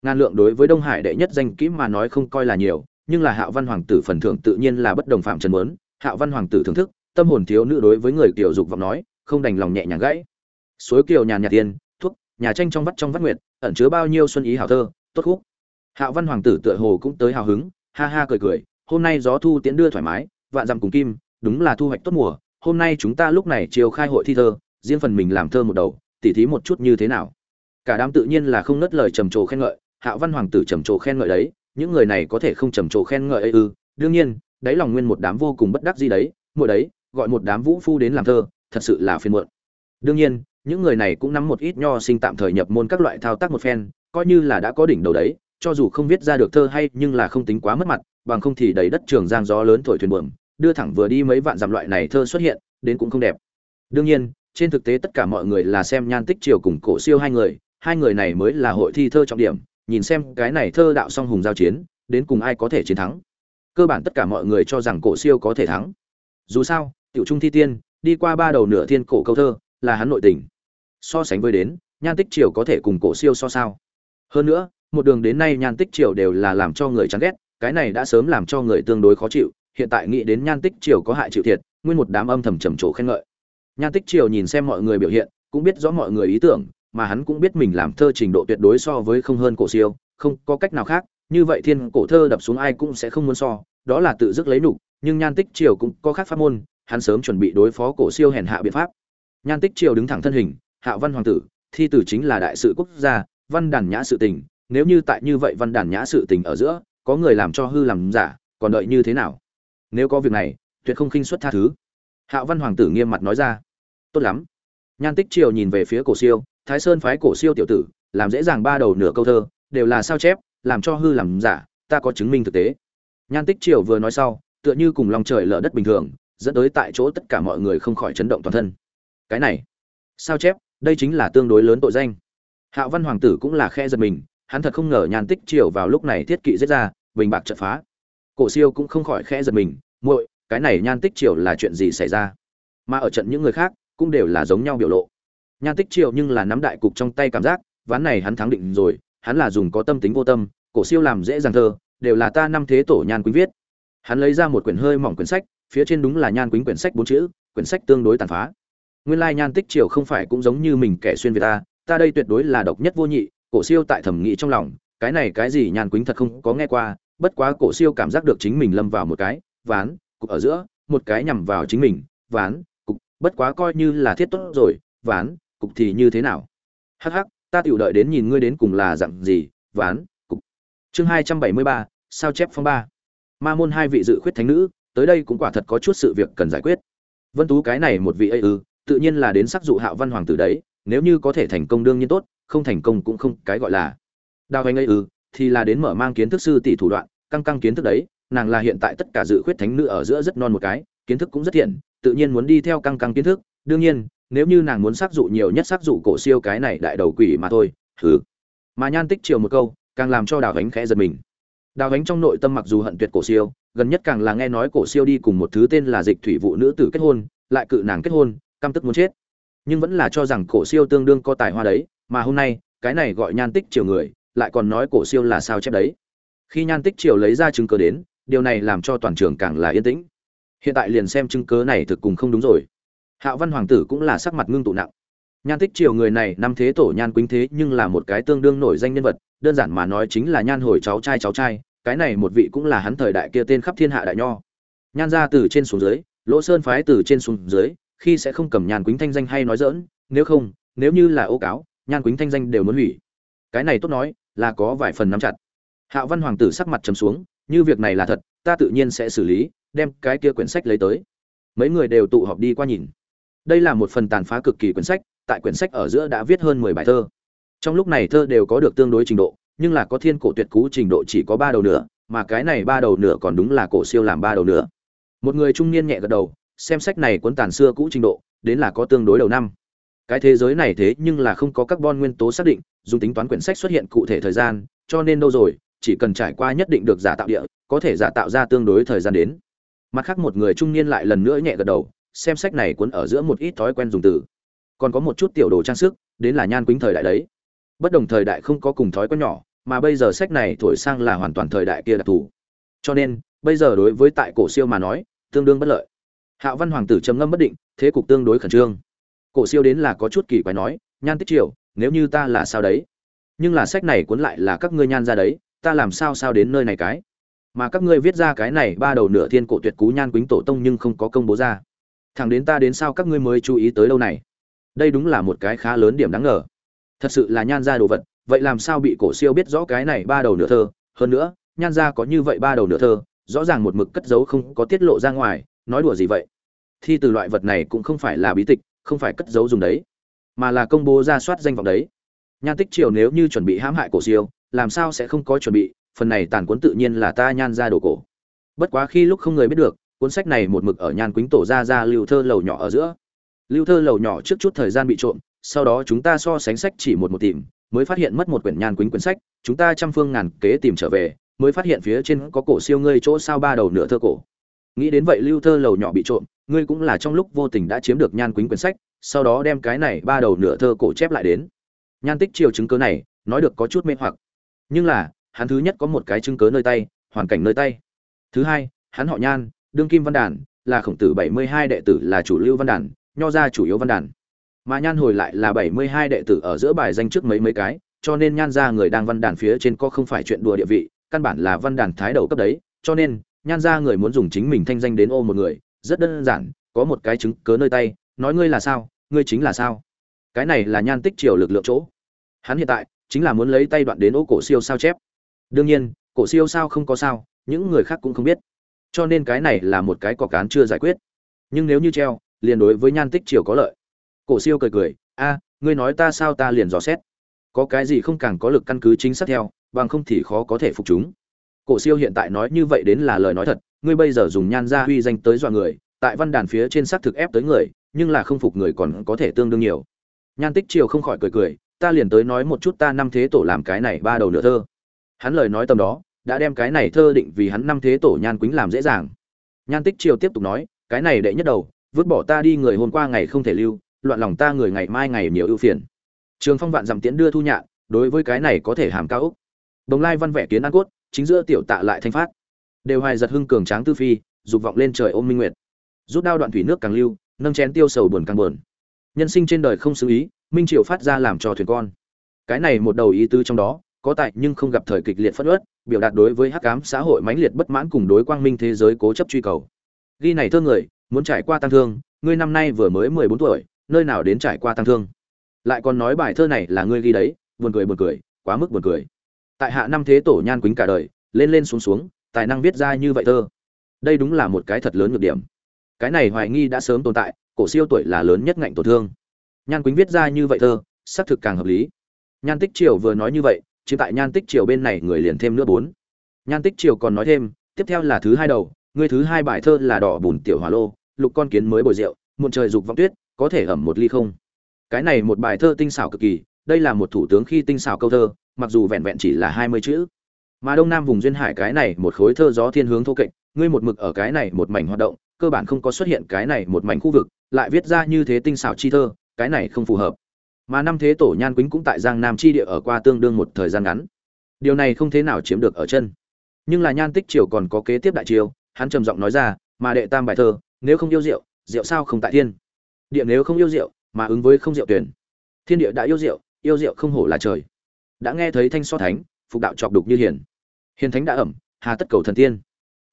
Ngàn lượng đối với đông hải đệ nhất danh kỹ mà nói không coi là nhiều, nhưng là hạo văn hoàng tử phần thưởng tự nhiên là bất đồng phạm trần muốn. Hạo văn hoàng tử thưởng thức, tâm hồn thiếu nữ đối với người kiều dục vọng nói, không đành lòng nhẹ nhàng gãy. Suối kiều nhàn nhạt tiền, thuốc, nhà tranh trong vắt trong vắt nguyệt, ẩn chứa bao nhiêu xuân ý hảo thơ, tốt khúc hạo văn hoàng tử tựa hồ cũng tới hào hứng, ha ha cười cười, hôm nay gió thu tiễn đưa thoải mái, vạn dặm cùng kim, đúng là thu hoạch tốt mùa, hôm nay chúng ta lúc này chiều khai hội thi thơ, riêng phần mình làm thơ một đầu, tỉ thí một chút như thế nào. Cả đám tự nhiên là không nớt lời trầm trồ khen ngợi hạo văn hoàng tử trầm trồ khen ngợi đấy, những người này có thể không trầm trồ khen ngợi ấy ư, đương nhiên, đáy lòng nguyên một đám vô cùng bất đắc gì đấy mỗi đấy, gọi một đám vũ phu đến làm thơ, thật sự là phiền muộn. Đương nhiên, những người này cũng nắm một ít nho sinh tạm thời nhập môn các loại thao tác một phen, coi như là đã có đỉnh đầu đấy cho dù không viết ra được thơ hay nhưng là không tính quá mất mặt, bằng không thì đầy đất trường giang gió lớn thổi thuyền buồm, đưa thẳng vừa đi mấy vạn dặm loại này thơ xuất hiện, đến cũng không đẹp. Đương nhiên, trên thực tế tất cả mọi người là xem nhan tích triều cùng cổ siêu hai người hai người này mới là hội thi thơ trọng điểm, nhìn xem cái này thơ đạo song hùng giao chiến, đến cùng ai có thể chiến thắng. Cơ bản tất cả mọi người cho rằng cổ siêu có thể thắng. Dù sao, tiểu trung thi tiên, đi qua ba đầu nửa thiên cổ câu thơ, là hắn nội tình. So sánh với đến, nhan tích triều có thể cùng cổ siêu so sao. Hơn nữa một đường đến nay nhan tích triều đều là làm cho người chán ghét, cái này đã sớm làm cho người tương đối khó chịu, hiện tại nghĩ đến nhan tích triều có hại chịu thiệt, nguyên một đám âm thầm trầm trồ khen ngợi. Nhan tích triều nhìn xem mọi người biểu hiện, cũng biết rõ mọi người ý tưởng, mà hắn cũng biết mình làm thơ trình độ tuyệt đối so với không hơn cổ siêu, không có cách nào khác, như vậy thiên cổ thơ đập xuống ai cũng sẽ không muốn so, đó là tự dứt lấy nục nhưng nhan tích triều cũng có khác pháp môn, hắn sớm chuẩn bị đối phó cổ siêu hèn hạ biện pháp. Nhan tích triều đứng thẳng thân hình, hạ văn hoàng tử, thi tử chính là đại sự quốc gia, văn đàn nhã sự tình nếu như tại như vậy văn đàn nhã sự tình ở giữa, có người làm cho hư làm giả, còn đợi như thế nào? Nếu có việc này, tuyệt không khinh suất tha thứ. Hạ văn hoàng tử nghiêm mặt nói ra. Tốt lắm. Nhan tích triều nhìn về phía cổ siêu, thái sơn phái cổ siêu tiểu tử, làm dễ dàng ba đầu nửa câu thơ, đều là sao chép, làm cho hư làm giả, ta có chứng minh thực tế. Nhan tích triều vừa nói sau, tựa như cùng lòng trời lở đất bình thường, dẫn tới tại chỗ tất cả mọi người không khỏi chấn động toàn thân. Cái này, sao chép, đây chính là tương đối lớn tội danh. Hạ văn hoàng tử cũng là khe giật mình hắn thật không ngờ nhan tích triều vào lúc này thiết kỵ giết ra, bình bạc trận phá. Cổ siêu cũng không khỏi khẽ giật mình, muội, cái này nhan tích triều là chuyện gì xảy ra? Mà ở trận những người khác cũng đều là giống nhau biểu lộ. Nhan tích triều nhưng là nắm đại cục trong tay cảm giác, ván này hắn thắng định rồi, hắn là dùng có tâm tính vô tâm, cổ siêu làm dễ dàng thơ, đều là ta năm thế tổ nhan quý viết. Hắn lấy ra một quyển hơi mỏng quyển sách, phía trên đúng là nhan quý quyển sách bốn chữ, quyển sách tương đối tàn phá. Nguyên lai nhan tích triều không phải cũng giống như mình kẻ xuyên việt ta ta đây tuyệt đối là độc nhất vô nhị cổ siêu tại thẩm nghĩ trong lòng, cái này cái gì nhàn quýnh thật không có nghe qua, bất quá cổ siêu cảm giác được chính mình lâm vào một cái, ván, cục ở giữa, một cái nhằm vào chính mình, ván, cục, bất quá coi như là thiết tốt rồi, ván, cục thì như thế nào? Hắc hắc, ta tiểu đợi đến nhìn ngươi đến cùng là dạng gì, ván, cục. Chương hai trăm bảy mươi ba, sao chép phong ba. Ma môn hai vị dự khuyết thánh nữ, tới đây cũng quả thật có chút sự việc cần giải quyết. Vân tú cái này một vị ấy ư, tự nhiên là đến sắc dụ hạo văn hoàng tử đấy, nếu như có thể thành công đương nhiên tốt không thành công cũng không cái gọi là. Đào anh ấy ư thì là đến mở mang kiến thức sư tỷ thủ đoạn, căng căng kiến thức đấy, nàng là hiện tại tất cả dự khuyết thánh nữ ở giữa rất non một cái, kiến thức cũng rất thiện, tự nhiên muốn đi theo căng căng kiến thức. Đương nhiên, nếu như nàng muốn xác dụ nhiều nhất xác dụ cổ siêu cái này đại đầu quỷ mà thôi thứ mà nhan tích chiều một câu, càng làm cho đào ánh khẽ giật mình. Đào ánh trong nội tâm mặc dù hận tuyệt cổ siêu, gần nhất càng là nghe nói cổ siêu đi cùng một thứ tên là dịch thủy vụ nữ tử kết hôn, lại cự nàng kết hôn, căm tức muốn chết. Nhưng vẫn là cho rằng cổ siêu tương đương có tài hoa đấy mà hôm nay, cái này gọi nhan tích triều người, lại còn nói cổ siêu là sao chép đấy. Khi nhan tích triều lấy ra chứng cứ đến, điều này làm cho toàn trường càng là yên tĩnh. Hiện tại liền xem chứng cứ này thực cùng không đúng rồi. Hạo văn hoàng tử cũng là sắc mặt ngưng tụ nặng. Nhan tích triều người này năm thế tổ nhan quýnh thế nhưng là một cái tương đương nổi danh nhân vật, đơn giản mà nói chính là nhan hồi cháu trai cháu trai, cái này một vị cũng là hắn thời đại kia tên khắp thiên hạ đại nho. Nhan ra từ trên xuống dưới, lỗ sơn phái từ trên xuống dưới, khi sẽ không cầm nhan quýnh thanh danh hay nói dỡn nếu không, nếu như là ô cáo nhan quýnh thanh danh đều muốn hủy. Cái này tốt nói là có vài phần nắm chặt. Hạo văn hoàng tử sắc mặt trầm xuống như việc này là thật ta tự nhiên sẽ xử lý đem cái kia quyển sách lấy tới. Mấy người đều tụ họp đi qua nhìn. Đây là một phần tàn phá cực kỳ quyển sách tại quyển sách ở giữa đã viết hơn mười bài thơ. Trong lúc này thơ đều có được tương đối trình độ nhưng là có thiên cổ tuyệt cú trình độ chỉ có ba đầu nửa, mà cái này ba đầu nửa còn đúng là cổ siêu làm ba đầu nửa. một người trung niên nhẹ gật đầu xem sách này cuốn tàn xưa cũ trình độ đến là có tương đối đầu năm cái thế giới này thế nhưng là không có carbon nguyên tố xác định, dùng tính toán quyển sách xuất hiện cụ thể thời gian, cho nên đâu rồi, chỉ cần trải qua nhất định được giả tạo địa, có thể giả tạo ra tương đối thời gian đến. Mặt khác một người trung niên lại lần nữa nhẹ gật đầu, xem sách này cuốn ở giữa một ít thói quen dùng từ. Còn có một chút tiểu đồ trang sức, đến là nhan quýnh thời đại đấy. Bất đồng thời đại không có cùng thói quen nhỏ, mà bây giờ sách này thổi sang là hoàn toàn thời đại kia đặc thù. Cho nên, bây giờ đối với tại cổ siêu mà nói, tương đương bất lợi. Hạo văn hoàng tử trầm ngâm bất định, thế cục tương đối khẩn trương cổ siêu đến là có chút kỳ quái nói, nhan tích triều, nếu như ta là sao đấy? Nhưng là sách này cuốn lại là các ngươi nhan ra đấy, ta làm sao sao đến nơi này cái? Mà các ngươi viết ra cái này ba đầu nửa thiên cổ tuyệt cú nhan quýnh tổ tông nhưng không có công bố ra. Thẳng đến ta đến sao các ngươi mới chú ý tới lâu này? Đây đúng là một cái khá lớn điểm đáng ngờ. Thật sự là nhan ra đồ vật, vậy làm sao bị cổ siêu biết rõ cái này ba đầu nửa thơ? Hơn nữa, nhan ra có như vậy ba đầu nửa thơ, rõ ràng một mực cất giấu không có tiết lộ ra ngoài, nói đùa gì vậy? Thi từ loại vật này cũng không phải là bí tịch không phải cất giấu dùng đấy, mà là công bố ra soát danh vọng đấy. Nhan tích triều nếu như chuẩn bị hãm hại cổ siêu, làm sao sẽ không có chuẩn bị, phần này tàn cuốn tự nhiên là ta nhan ra đồ cổ. Bất quá khi lúc không người biết được, cuốn sách này một mực ở nhan quýnh tổ ra ra lưu thơ lầu nhỏ ở giữa. Lưu thơ lầu nhỏ trước chút thời gian bị trộm, sau đó chúng ta so sánh sách chỉ một một tìm, mới phát hiện mất một quyển nhan quýnh quyển sách, chúng ta trăm phương ngàn kế tìm trở về, mới phát hiện phía trên có cổ siêu ngươi chỗ sao ba đầu nửa thơ cổ. Nghĩ đến vậy lưu thơ lầu nhỏ bị trộm ngươi cũng là trong lúc vô tình đã chiếm được nhan quýnh quyển sách, sau đó đem cái này ba đầu nửa thơ cổ chép lại đến. Nhan tích chiều chứng cớ này, nói được có chút mê hoặc. Nhưng là, hắn thứ nhất có một cái chứng cớ nơi tay, hoàn cảnh nơi tay. Thứ hai, hắn họ nhan, đương kim văn đàn, là khổng tử bảy mươi hai đệ tử là chủ lưu văn đàn, nho ra chủ yếu văn đàn. Mà nhan hồi lại là bảy mươi hai đệ tử ở giữa bài danh trước mấy mấy cái, cho nên nhan ra người đang văn đàn phía trên có không phải chuyện đùa địa vị, căn bản là văn đàn thái đầu cấp đấy, cho nên nhan ra người muốn dùng chính mình thanh danh đến ô một người rất đơn giản, có một cái chứng cớ nơi tay, nói ngươi là sao, ngươi chính là sao. Cái này là nhan tích triều lực lượng chỗ. Hắn hiện tại chính là muốn lấy tay đoạn đến ô cổ siêu sao chép. Đương nhiên, cổ siêu sao không có sao, những người khác cũng không biết. Cho nên cái này là một cái cọc cán chưa giải quyết. Nhưng nếu như treo, liền đối với nhan tích triều có lợi. Cổ siêu cười cười, a, ngươi nói ta sao ta liền dò xét. Có cái gì không càng có lực căn cứ chính xác theo, bằng không thì khó có thể phục chúng. Cổ siêu hiện tại nói như vậy đến là lời nói thật ngươi bây giờ dùng nhan gia uy danh tới dọa người, tại văn đàn phía trên xác thực ép tới người, nhưng là không phục người còn có thể tương đương nhiều. Nhan tích triều không khỏi cười cười, ta liền tới nói một chút ta năm thế tổ làm cái này ba đầu nửa thơ. Hắn lời nói tầm đó, đã đem cái này thơ định vì hắn năm thế tổ nhan quýnh làm dễ dàng. Nhan tích triều tiếp tục nói, cái này đệ nhất đầu, vứt bỏ ta đi người hôm qua ngày không thể lưu, loạn lòng ta người ngày mai ngày nhiều ưu phiền. Trường phong vạn dặm tiễn đưa thu nhạn, đối với cái này có thể hàm cao ốc. đồng lai văn vẻ kiến an cốt, chính giữa tiểu tạ lại thanh phát đều hoài giật hưng cường tráng tư phi, dục vọng lên trời ôm minh nguyệt. Rút đao đoạn thủy nước càng lưu, nâng chén tiêu sầu buồn càng buồn. Nhân sinh trên đời không xử ý, minh triều phát ra làm cho thuyền con. Cái này một đầu ý tứ trong đó, có tại nhưng không gặp thời kịch liệt phất ớt biểu đạt đối với hắc ám xã hội mãnh liệt bất mãn cùng đối quang minh thế giới cố chấp truy cầu. Ghi này thơ người, muốn trải qua tăng thương, ngươi năm nay vừa mới mười bốn tuổi, nơi nào đến trải qua tăng thương? Lại còn nói bài thơ này là ngươi ghi đấy, buồn cười buồn cười, quá mức buồn cười. Tại hạ năm thế tổ nhan quýnh cả đời, lên lên xuống xuống tài năng viết ra như vậy thơ. Đây đúng là một cái thật lớn nhược điểm. Cái này hoài nghi đã sớm tồn tại, cổ siêu tuổi là lớn nhất ngạnh tổn thương. Nhan quýnh viết ra như vậy thơ, xác thực càng hợp lý. Nhan tích triều vừa nói như vậy chỉ tại nhan tích triều bên này người liền thêm nữa bốn. Nhan tích triều còn nói thêm, tiếp theo là thứ hai đầu, người thứ hai bài thơ là đỏ bùn tiểu hỏa lô, lục con kiến mới bồi rượu, muộn trời dục vọng tuyết, có thể ẩm một ly không. Cái này một bài thơ tinh xảo cực kỳ, đây là một thủ tướng khi tinh xảo câu thơ, mặc dù vẹn vẹn chỉ là hai mươi chữ mà đông nam vùng duyên hải cái này một khối thơ gió thiên hướng thô kệch, ngươi một mực ở cái này một mảnh hoạt động, cơ bản không có xuất hiện cái này một mảnh khu vực, lại viết ra như thế tinh xảo chi thơ, cái này không phù hợp. Mà năm thế tổ nhan quýnh cũng tại giang nam chi địa ở qua tương đương một thời gian ngắn. Điều này không thế nào chiếm được ở chân. Nhưng là nhan tích triều còn có kế tiếp đại triều, hắn trầm giọng nói ra, mà đệ tam bài thơ, nếu không yêu rượu rượu sao không tại thiên? Địa nếu không yêu rượu mà ứng với không rượu tuyển. Thiên địa đã yêu rượu yêu rượu không hổ là trời. Đã nghe thấy thanh so thánh, phục đạo chọc đục như hiền hiền thánh đã ẩm, hà tất cầu thần tiên.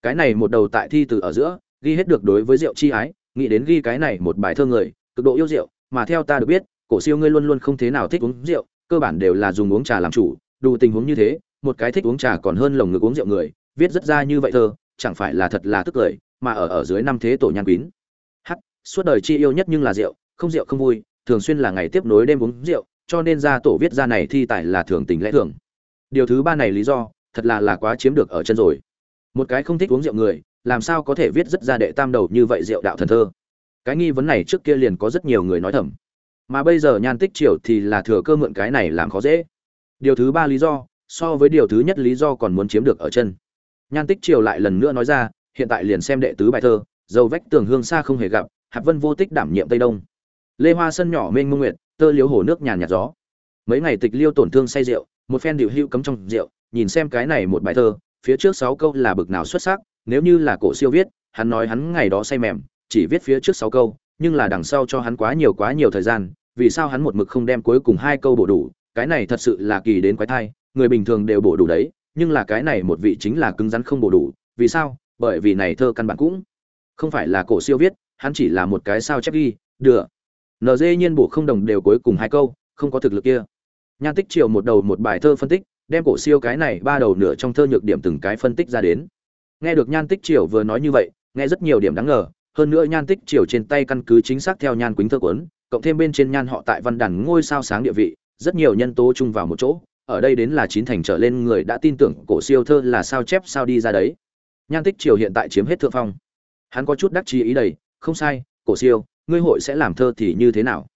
Cái này một đầu tại thi từ ở giữa, ghi hết được đối với rượu chi ái, nghĩ đến ghi cái này một bài thơ người, cực độ yêu rượu mà theo ta được biết, cổ siêu ngươi luôn luôn không thế nào thích uống rượu, cơ bản đều là dùng uống trà làm chủ, đủ tình huống như thế, một cái thích uống trà còn hơn lồng ngực uống rượu người, viết rất ra như vậy thơ, chẳng phải là thật là tức cười, mà ở ở dưới năm thế tổ nhan quýn. H suốt đời chi yêu nhất nhưng là rượu, không rượu không vui, thường xuyên là ngày tiếp nối đêm uống rượu, cho nên ra tổ viết ra này thi tài là thường tình lẽ thường. Điều thứ ba này lý do thật là là quá chiếm được ở chân rồi. Một cái không thích uống rượu người, làm sao có thể viết rất ra đệ tam đầu như vậy rượu đạo thần thơ? Cái nghi vấn này trước kia liền có rất nhiều người nói thầm. Mà bây giờ nhan tích triều thì là thừa cơ mượn cái này làm khó dễ. Điều thứ ba lý do, so với điều thứ nhất lý do còn muốn chiếm được ở chân. Nhan tích triều lại lần nữa nói ra, hiện tại liền xem đệ tứ bài thơ, dầu vách tường hương xa không hề gặp hạt vân vô tích đảm nhiệm tây đông. Lê hoa sân nhỏ mênh mông nguyệt, tơ liếu hồ nước nhàn nhạt gió. Mấy ngày tịch liêu tổn thương say rượu, một phen điều hữu cấm trong rượu nhìn xem cái này một bài thơ, phía trước sáu câu là bực nào xuất sắc, nếu như là cổ siêu viết, hắn nói hắn ngày đó say mềm, chỉ viết phía trước sáu câu, nhưng là đằng sau cho hắn quá nhiều quá nhiều thời gian, vì sao hắn một mực không đem cuối cùng hai câu bổ đủ, cái này thật sự là kỳ đến quái thai, người bình thường đều bổ đủ đấy, nhưng là cái này một vị chính là cứng rắn không bổ đủ, vì sao? Bởi vì này thơ căn bản cũng không phải là cổ siêu viết, hắn chỉ là một cái sao chép ghi được nd nhiên bổ không đồng đều cuối cùng hai câu, không có thực lực kia. Nhan tích triều một đầu một bài thơ phân tích đem cổ siêu cái này ba đầu nửa trong thơ nhược điểm từng cái phân tích ra đến. Nghe được nhan tích triều vừa nói như vậy, nghe rất nhiều điểm đáng ngờ, hơn nữa nhan tích triều trên tay căn cứ chính xác theo nhan quýnh thơ cuốn, cộng thêm bên trên nhan họ tại văn đàn ngôi sao sáng địa vị, rất nhiều nhân tố chung vào một chỗ, ở đây đến là chín thành trở lên người đã tin tưởng cổ siêu thơ là sao chép sao đi ra đấy. Nhan tích triều hiện tại chiếm hết thượng phong. Hắn có chút đắc chí ý đầy, không sai, cổ siêu, ngươi hội sẽ làm thơ thì như thế nào?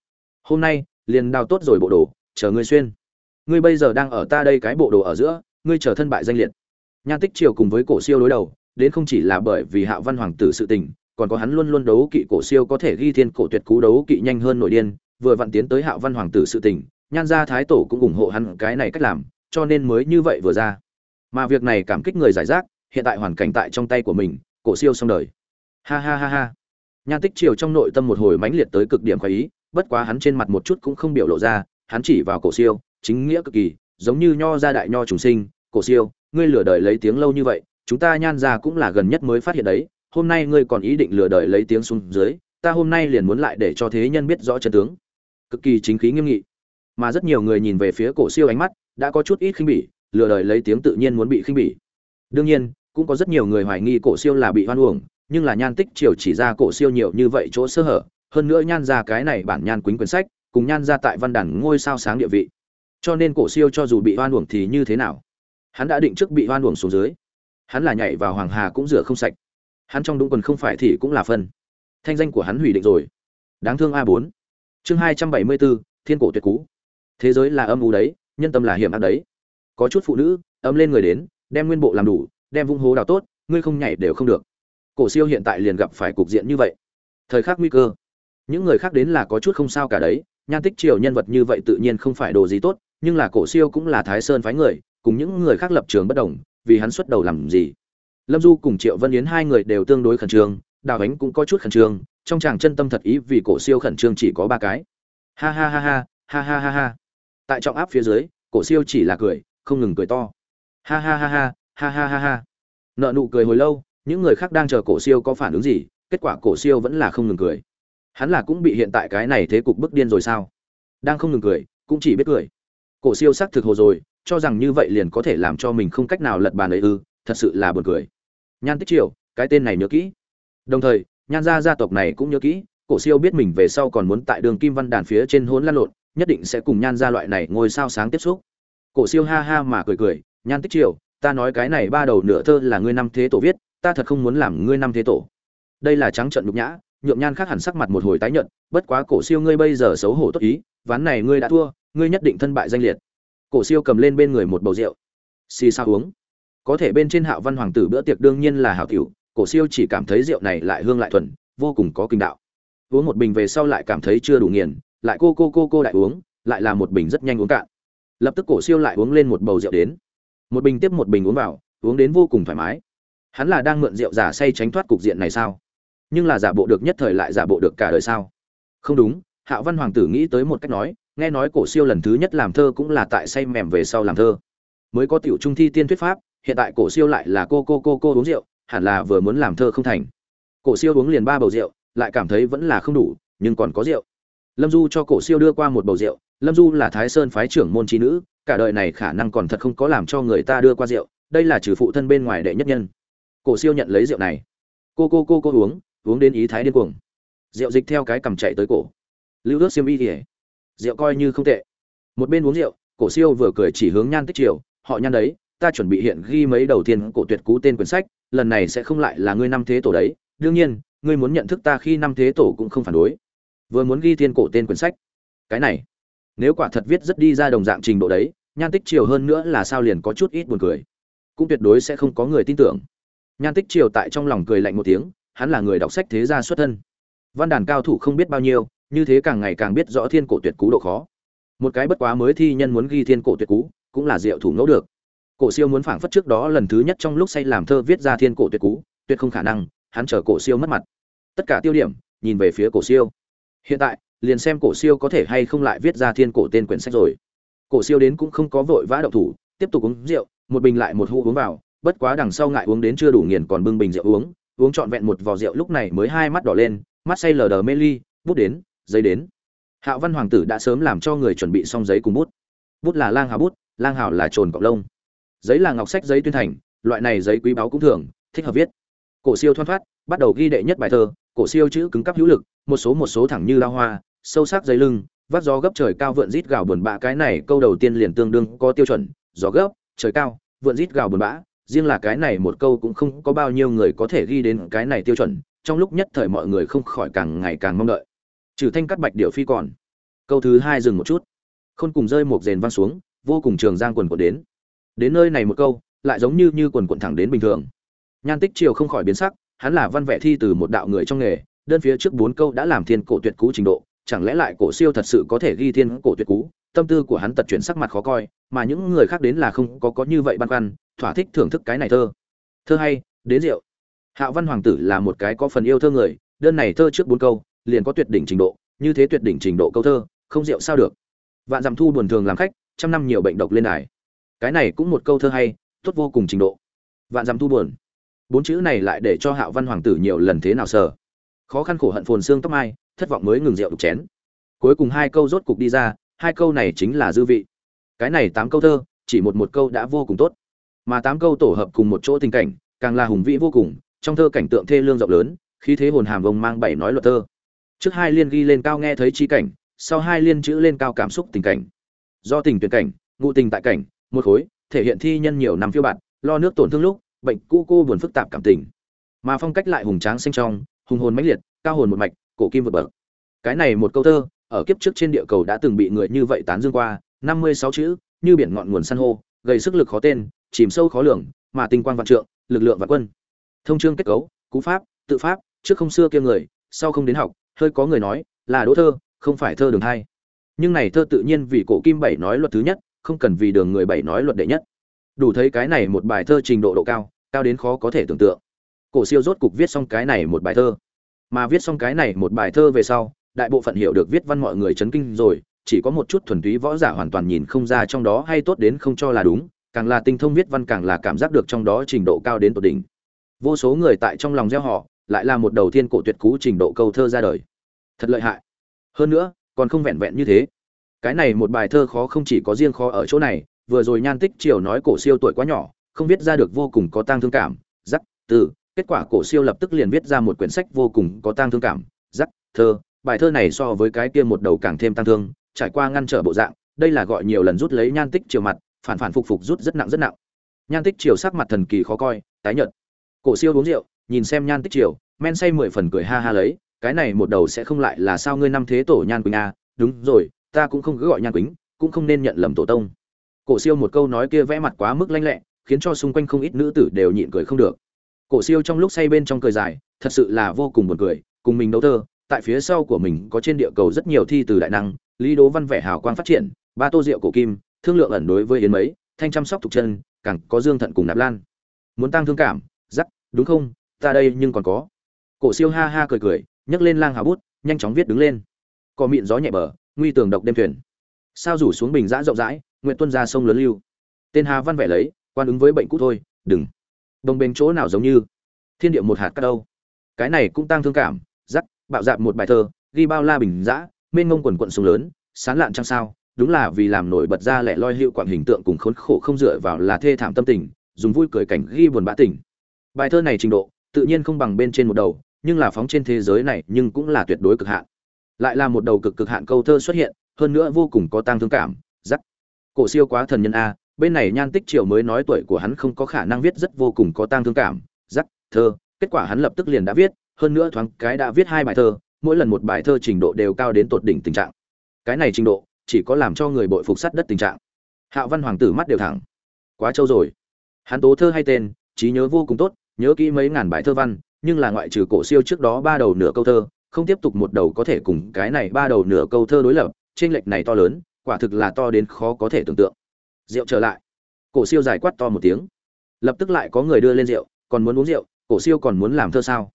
Hôm nay, liền đào tốt rồi bộ đồ, chờ ngươi xuyên ngươi bây giờ đang ở ta đây cái bộ đồ ở giữa, ngươi chờ thân bại danh liệt. Nhan tích triều cùng với cổ siêu đối đầu, đến không chỉ là bởi vì hạ văn hoàng tử sự tình, còn có hắn luôn luôn đấu kỵ cổ siêu có thể ghi thiên cổ tuyệt cú đấu kỵ nhanh hơn nội điên, vừa vặn tiến tới hạ văn hoàng tử sự tình, nhan gia thái tổ cũng ủng hộ hắn cái này cách làm, cho nên mới như vậy vừa ra. Mà việc này cảm kích người giải rác, hiện tại hoàn cảnh tại trong tay của mình, cổ siêu xong đời. Ha ha ha ha. Nhan tích triều trong nội tâm một hồi mãnh liệt tới cực điểm khoái ý, bất quá hắn trên mặt một chút cũng không biểu lộ ra, hắn chỉ vào cổ siêu chính nghĩa cực kỳ, giống như nho gia đại nho trùng sinh, cổ siêu, ngươi lừa đời lấy tiếng lâu như vậy, chúng ta nhan ra cũng là gần nhất mới phát hiện đấy, hôm nay ngươi còn ý định lừa đời lấy tiếng xuống dưới, ta hôm nay liền muốn lại để cho thế nhân biết rõ chân tướng. Cực kỳ chính khí nghiêm nghị. Mà rất nhiều người nhìn về phía cổ siêu ánh mắt, đã có chút ít khinh bỉ, lừa đời lấy tiếng tự nhiên muốn bị khinh bỉ. Đương nhiên, cũng có rất nhiều người hoài nghi cổ siêu là bị hoan uổng, nhưng là nhan tích triều chỉ ra cổ siêu nhiều như vậy chỗ sơ hở, hơn nữa nhan ra cái này bản nhan quýnh quyển sách, cùng nhan ra tại văn đàn ngôi sao sáng địa vị cho nên cổ siêu cho dù bị oan uổng thì như thế nào? Hắn đã định trước bị oan uổng xuống dưới. Hắn là nhảy vào hoàng hà cũng rửa không sạch. Hắn trong đúng quần không phải thì cũng là phân. Thanh danh của hắn hủy định rồi. Đáng thương a bốn. Chương hai trăm bảy mươi bốn thiên cổ tuyệt cú. Thế giới là âm u đấy, nhân tâm là hiểm ác đấy. Có chút phụ nữ âm lên người đến, đem nguyên bộ làm đủ, đem vung hố đào tốt, ngươi không nhảy đều không được. Cổ siêu hiện tại liền gặp phải cục diện như vậy. Thời khắc nguy cơ. Những người khác đến là có chút không sao cả đấy, nhan tích triều nhân vật như vậy tự nhiên không phải đồ gì tốt nhưng là cổ siêu cũng là thái sơn phái người, cùng những người khác lập trường bất đồng, vì hắn xuất đầu làm gì? Lâm du cùng triệu vân yến hai người đều tương đối khẩn trương, đào ánh cũng có chút khẩn trương, trong chàng chân tâm thật ý vì cổ siêu khẩn trương chỉ có ba cái. Ha ha ha ha ha ha ha ha. Tại trọng áp phía dưới, cổ siêu chỉ là cười, không ngừng cười to. Ha ha ha ha ha ha ha ha. Nợ nụ cười hồi lâu, những người khác đang chờ cổ siêu có phản ứng gì, kết quả cổ siêu vẫn là không ngừng cười. Hắn là cũng bị hiện tại cái này thế cục bức điên rồi sao? Đang không ngừng cười, cũng chỉ biết cười cổ siêu xác thực hồ rồi, cho rằng như vậy liền có thể làm cho mình không cách nào lật bàn ấy ư, thật sự là buồn cười. Nhan tích triều, cái tên này nhớ kỹ. Đồng thời, nhan gia gia tộc này cũng nhớ kỹ, cổ siêu biết mình về sau còn muốn tại đường kim văn đàn phía trên hốn lăn lộn, nhất định sẽ cùng nhan gia loại này ngôi sao sáng tiếp xúc. Cổ siêu ha ha mà cười cười, nhan tích triều, ta nói cái này ba đầu nửa thơ là ngươi năm thế tổ viết, ta thật không muốn làm ngươi năm thế tổ. Đây là trắng trận nhục nhã, nhượng nhan khác hẳn sắc mặt một hồi tái nhận bất quá cổ siêu ngươi bây giờ xấu hổ tốt ý, ván này ngươi đã thua ngươi nhất định thân bại danh liệt. Cổ siêu cầm lên bên người một bầu rượu. Xì sao uống. Có thể bên trên hạo văn hoàng tử bữa tiệc đương nhiên là hảo tiểu, cổ siêu chỉ cảm thấy rượu này lại hương lại thuần, vô cùng có kinh đạo. Uống một bình về sau lại cảm thấy chưa đủ nghiền, lại cô cô cô cô lại uống, lại là một bình rất nhanh uống cạn. Lập tức cổ siêu lại uống lên một bầu rượu đến. Một bình tiếp một bình uống vào, uống đến vô cùng thoải mái. Hắn là đang mượn rượu giả say tránh thoát cục diện này sao? Nhưng là giả bộ được nhất thời lại giả bộ được cả đời sao? Không đúng, hạo văn hoàng tử nghĩ tới một cách nói nghe nói cổ siêu lần thứ nhất làm thơ cũng là tại say mềm về sau làm thơ. Mới có tiểu trung thi tiên thuyết pháp, hiện tại cổ siêu lại là cô cô cô cô uống rượu, hẳn là vừa muốn làm thơ không thành. Cổ siêu uống liền ba bầu rượu, lại cảm thấy vẫn là không đủ, nhưng còn có rượu. Lâm du cho cổ siêu đưa qua một bầu rượu, lâm du là thái sơn phái trưởng môn trí nữ, cả đời này khả năng còn thật không có làm cho người ta đưa qua rượu, đây là trừ phụ thân bên ngoài đệ nhất nhân. Cổ siêu nhận lấy rượu này. Cô cô cô cô uống uống đến ý thái điên cuồng. Rượu dịch theo cái cầm chạy tới cổ. Lưu Đức xiêm y thì rượu coi như không tệ. Một bên uống rượu, cổ siêu vừa cười chỉ hướng nhan tích triều, họ nhan đấy, ta chuẩn bị hiện ghi mấy đầu tiên cổ tuyệt cú tên quyển sách, lần này sẽ không lại là ngươi năm thế tổ đấy. Đương nhiên, ngươi muốn nhận thức ta khi năm thế tổ cũng không phản đối. Vừa muốn ghi thiên cổ tên quyển sách. Cái này, nếu quả thật viết rất đi ra đồng dạng trình độ đấy, nhan tích triều hơn nữa là sao liền có chút ít buồn cười. Cũng tuyệt đối sẽ không có người tin tưởng. Nhan tích triều tại trong lòng cười lạnh một tiếng, hắn là người đọc sách thế gia xuất thân. Văn đàn cao thủ không biết bao nhiêu như thế càng ngày càng biết rõ thiên cổ tuyệt cú độ khó. Một cái bất quá mới thi nhân muốn ghi thiên cổ tuyệt cú, cũng là diệu thủ ngẫu được. Cổ siêu muốn phảng phất trước đó lần thứ nhất trong lúc say làm thơ viết ra thiên cổ tuyệt cú, tuyệt không khả năng, hắn chờ cổ siêu mất mặt. Tất cả tiêu điểm, nhìn về phía cổ siêu. Hiện tại, liền xem cổ siêu có thể hay không lại viết ra thiên cổ tên quyển sách rồi. Cổ siêu đến cũng không có vội vã động thủ, tiếp tục uống rượu, một bình lại một hũ uống vào, bất quá đằng sau ngại uống đến chưa đủ nghiền còn bưng bình rượu uống uống trọn vẹn một vò rượu lúc này mới hai mắt đỏ lên, mắt say lờ đờ mê ly, bút đến giấy đến. Hạo văn hoàng tử đã sớm làm cho người chuẩn bị xong giấy cùng bút. Bút là lang hào bút, lang hào là trồn cọc lông. Giấy là ngọc sách, giấy tuyên thành, loại này giấy quý báu cũng thường, thích hợp viết. Cổ siêu thoăn thoát, bắt đầu ghi đệ nhất bài thơ, cổ siêu chữ cứng cắp hữu lực, một số một số thẳng như lao hoa, sâu sắc giấy lưng, vắt gió gấp trời cao vượn rít gào buồn bã, cái này câu đầu tiên liền tương đương có tiêu chuẩn, gió gấp trời cao, vượn rít gào buồn bã, riêng là cái này một câu cũng không có bao nhiêu người có thể ghi đến cái này tiêu chuẩn, trong lúc nhất thời mọi người không khỏi càng ngày càng mong đợi trừ thanh cắt bạch điệu phi còn. Câu thứ hai dừng một chút. Khôn cùng rơi một rền văng xuống, vô cùng trường giang quần quần đến. Đến nơi này một câu, lại giống như như quần quần thẳng đến bình thường. Nhan tích triều không khỏi biến sắc, hắn là văn vẽ thi từ một đạo người trong nghề, đơn phía trước bốn câu đã làm thiên cổ tuyệt cú trình độ, chẳng lẽ lại cổ siêu thật sự có thể ghi thiên cổ tuyệt cú? Tâm tư của hắn tật chuyển sắc mặt khó coi, mà những người khác đến là không có có như vậy băn khoăn, thỏa thích thưởng thức cái này thơ. Thơ hay, đến rượu. Hạo văn hoàng tử là một cái có phần yêu thơ người, đơn này thơ trước bốn câu liền có tuyệt đỉnh trình độ, như thế tuyệt đỉnh trình độ câu thơ, không rượu sao được. Vạn dặm thu buồn thường làm khách, trăm năm nhiều bệnh độc lên đài. Cái này cũng một câu thơ hay, tốt vô cùng trình độ. Vạn dặm thu buồn. Bốn chữ này lại để cho hạo văn hoàng tử nhiều lần thế nào sờ. Khó khăn khổ hận phồn xương tóc mai, thất vọng mới ngừng rượu đục chén. Cuối cùng hai câu rốt cục đi ra, hai câu này chính là dư vị. Cái này tám câu thơ, chỉ một một câu đã vô cùng tốt. Mà tám câu tổ hợp cùng một chỗ tình cảnh, càng là hùng vĩ vô cùng, trong thơ cảnh tượng thê lương rộng lớn, khí thế hồn hàm vông mang bảy nói luật thơ trước hai liên ghi lên cao nghe thấy chi cảnh, sau hai liên chữ lên cao cảm xúc tình cảnh. Do tình tuyển cảnh, ngụ tình tại cảnh, một khối, thể hiện thi nhân nhiều năm phiêu bạt, lo nước tổn thương lúc, bệnh cũ cô buồn phức tạp cảm tình. Mà phong cách lại hùng tráng xanh trong, hùng hồn mãnh liệt, cao hồn một mạch, cổ kim vượt bậc. Cái này một câu thơ, ở kiếp trước trên địa cầu đã từng bị người như vậy tán dương qua, năm mươi sáu chữ, như biển ngọn nguồn san hô, gây sức lực khó tên, chìm sâu khó lường, mà tinh quang vạn trượng, lực lượng vạn quân. Thông chương kết cấu, cú pháp, tự pháp, trước không xưa kia người, sau không đến học hơi có người nói, là đỗ thơ, không phải thơ đường hai nhưng này thơ tự nhiên vì cổ kim bảy nói luật thứ nhất, không cần vì đường người bảy nói luật đệ nhất. Đủ thấy cái này một bài thơ trình độ độ cao cao đến khó có thể tưởng tượng. Cổ siêu rốt cục viết xong cái này một bài thơ. Mà viết xong cái này một bài thơ về sau, đại bộ phận hiểu được viết văn mọi người chấn kinh rồi, chỉ có một chút thuần túy võ giả hoàn toàn nhìn không ra trong đó hay tốt đến không cho là đúng, càng là tinh thông viết văn càng là cảm giác được trong đó trình độ cao đến tột đỉnh. Vô số người tại trong lòng gieo họ lại là một đầu tiên cổ tuyệt cú trình độ câu thơ ra đời. Thật lợi hại. Hơn nữa, còn không vẹn vẹn như thế. Cái này một bài thơ khó không chỉ có riêng khó ở chỗ này, vừa rồi nhan tích triều nói cổ siêu tuổi quá nhỏ, không viết ra được vô cùng có tang thương cảm giắc từ, kết quả cổ siêu lập tức liền viết ra một quyển sách vô cùng có tang thương cảm giắc thơ, bài thơ này so với cái kia một đầu càng thêm tang thương, trải qua ngăn trở bộ dạng, đây là gọi nhiều lần rút lấy nhan tích triều mặt, phản phản phục phục rút rất nặng rất nặng. Nhan tích triều sắc mặt thần kỳ khó coi, tái nhợt cổ siêu uống rượu, nhìn xem nhan tích triều, men say mười phần cười ha ha lấy, cái này một đầu sẽ không lại là sao ngươi năm thế tổ nhan quỳnh a đúng rồi, ta cũng không cứ gọi nhan quỳnh, cũng không nên nhận lầm tổ tông. Cổ siêu một câu nói kia vẽ mặt quá mức lanh lẹ, khiến cho xung quanh không ít nữ tử đều nhịn cười không được. Cổ siêu trong lúc say bên trong cười dài, thật sự là vô cùng buồn cười, cùng mình đấu thơ, tại phía sau của mình có trên địa cầu rất nhiều thi từ đại năng, lý đố văn vẻ hào quang phát triển, ba tô rượu cổ kim, thương lượng ẩn đối với yến mấy, thanh chăm sóc thục chân, càng có dương thận cùng nạp lan. Muốn tăng thương cảm giắc đúng không? Ta đây nhưng còn có. Cổ siêu ha ha cười cười, nhấc lên lang hào bút, nhanh chóng viết đứng lên. Có miệng gió nhẹ bờ, nguy tường độc đêm thuyền. Sao rủ xuống bình giã rộng rãi, nguyện tuân ra sông lớn lưu. Tên hà văn vẻ lấy, quan ứng với bệnh cũ thôi, đừng. Đồng bên chỗ nào giống như? Thiên địa một hạt cát đâu? Cái này cũng tăng thương cảm dắt bạo dạp một bài thơ, ghi bao la bình giã mênh mông quần quận sông lớn, sán lạn trăng sao, đúng là vì làm nổi bật ra lẻ loi hiệu quảng hình tượng cùng khốn khổ không dựa vào là thê thảm tâm tình, dùng vui cười cảnh ghi buồn bã tình bài thơ này trình độ, tự nhiên không bằng bên trên một đầu, nhưng là phóng trên thế giới này nhưng cũng là tuyệt đối cực hạn. Lại là một đầu cực cực hạn câu thơ xuất hiện, hơn nữa vô cùng có tăng thương cảm giắc cổ siêu quá thần nhân a, bên này nhan tích triều mới nói tuổi của hắn không có khả năng viết rất vô cùng có tăng thương cảm giắc thơ, kết quả hắn lập tức liền đã viết, hơn nữa thoáng cái đã viết hai bài thơ, mỗi lần một bài thơ trình độ đều cao đến tột đỉnh tình trạng. Cái này trình độ, chỉ có làm cho người bội phục sắt đất tình trạng. Hạo văn hoàng tử mắt đều thẳng. Quá trâu rồi. Hắn tố thơ hay tên, trí nhớ vô cùng tốt nhớ kỹ mấy ngàn bài thơ văn, nhưng là ngoại trừ cổ siêu trước đó ba đầu nửa câu thơ, không tiếp tục một đầu có thể cùng cái này ba đầu nửa câu thơ đối lập trên lệch này to lớn, quả thực là to đến khó có thể tưởng tượng. Rượu trở lại. Cổ siêu giải quát to một tiếng. Lập tức lại có người đưa lên rượu, còn muốn uống rượu, cổ siêu còn muốn làm thơ sao?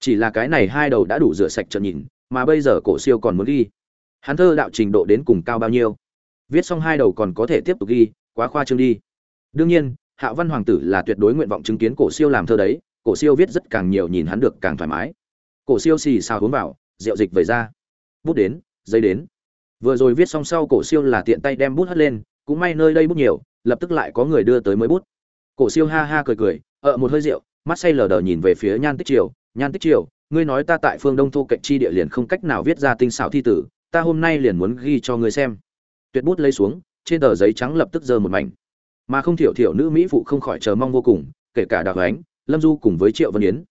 Chỉ là cái này hai đầu đã đủ rửa sạch trợn nhìn, mà bây giờ cổ siêu còn muốn ghi. Hắn thơ đạo trình độ đến cùng cao bao nhiêu? Viết xong hai đầu còn có thể tiếp tục ghi, quá khoa trương đi. Đương nhiên hạ văn hoàng tử là tuyệt đối nguyện vọng chứng kiến cổ siêu làm thơ đấy, cổ siêu viết rất càng nhiều nhìn hắn được càng thoải mái. Cổ siêu xì xào uống vào, rượu dịch vẩy ra. Bút đến, giấy đến. Vừa rồi viết xong sau cổ siêu là tiện tay đem bút hất lên, cũng may nơi đây bút nhiều, lập tức lại có người đưa tới mới bút. Cổ siêu ha ha cười cười ợ một hơi rượu, mắt say lờ đờ nhìn về phía nhan tích triều. Nhan tích triều, ngươi nói ta tại phương đông thu cạnh chi địa liền không cách nào viết ra tinh xảo thi tử, ta hôm nay liền muốn ghi cho ngươi xem. Tuyệt bút lấy xuống, trên tờ giấy trắng lập tức giơ một mảnh mà không thiểu thiểu nữ mỹ phụ không khỏi chờ mong vô cùng, kể cả đào ánh, lâm du cùng với triệu vân yến.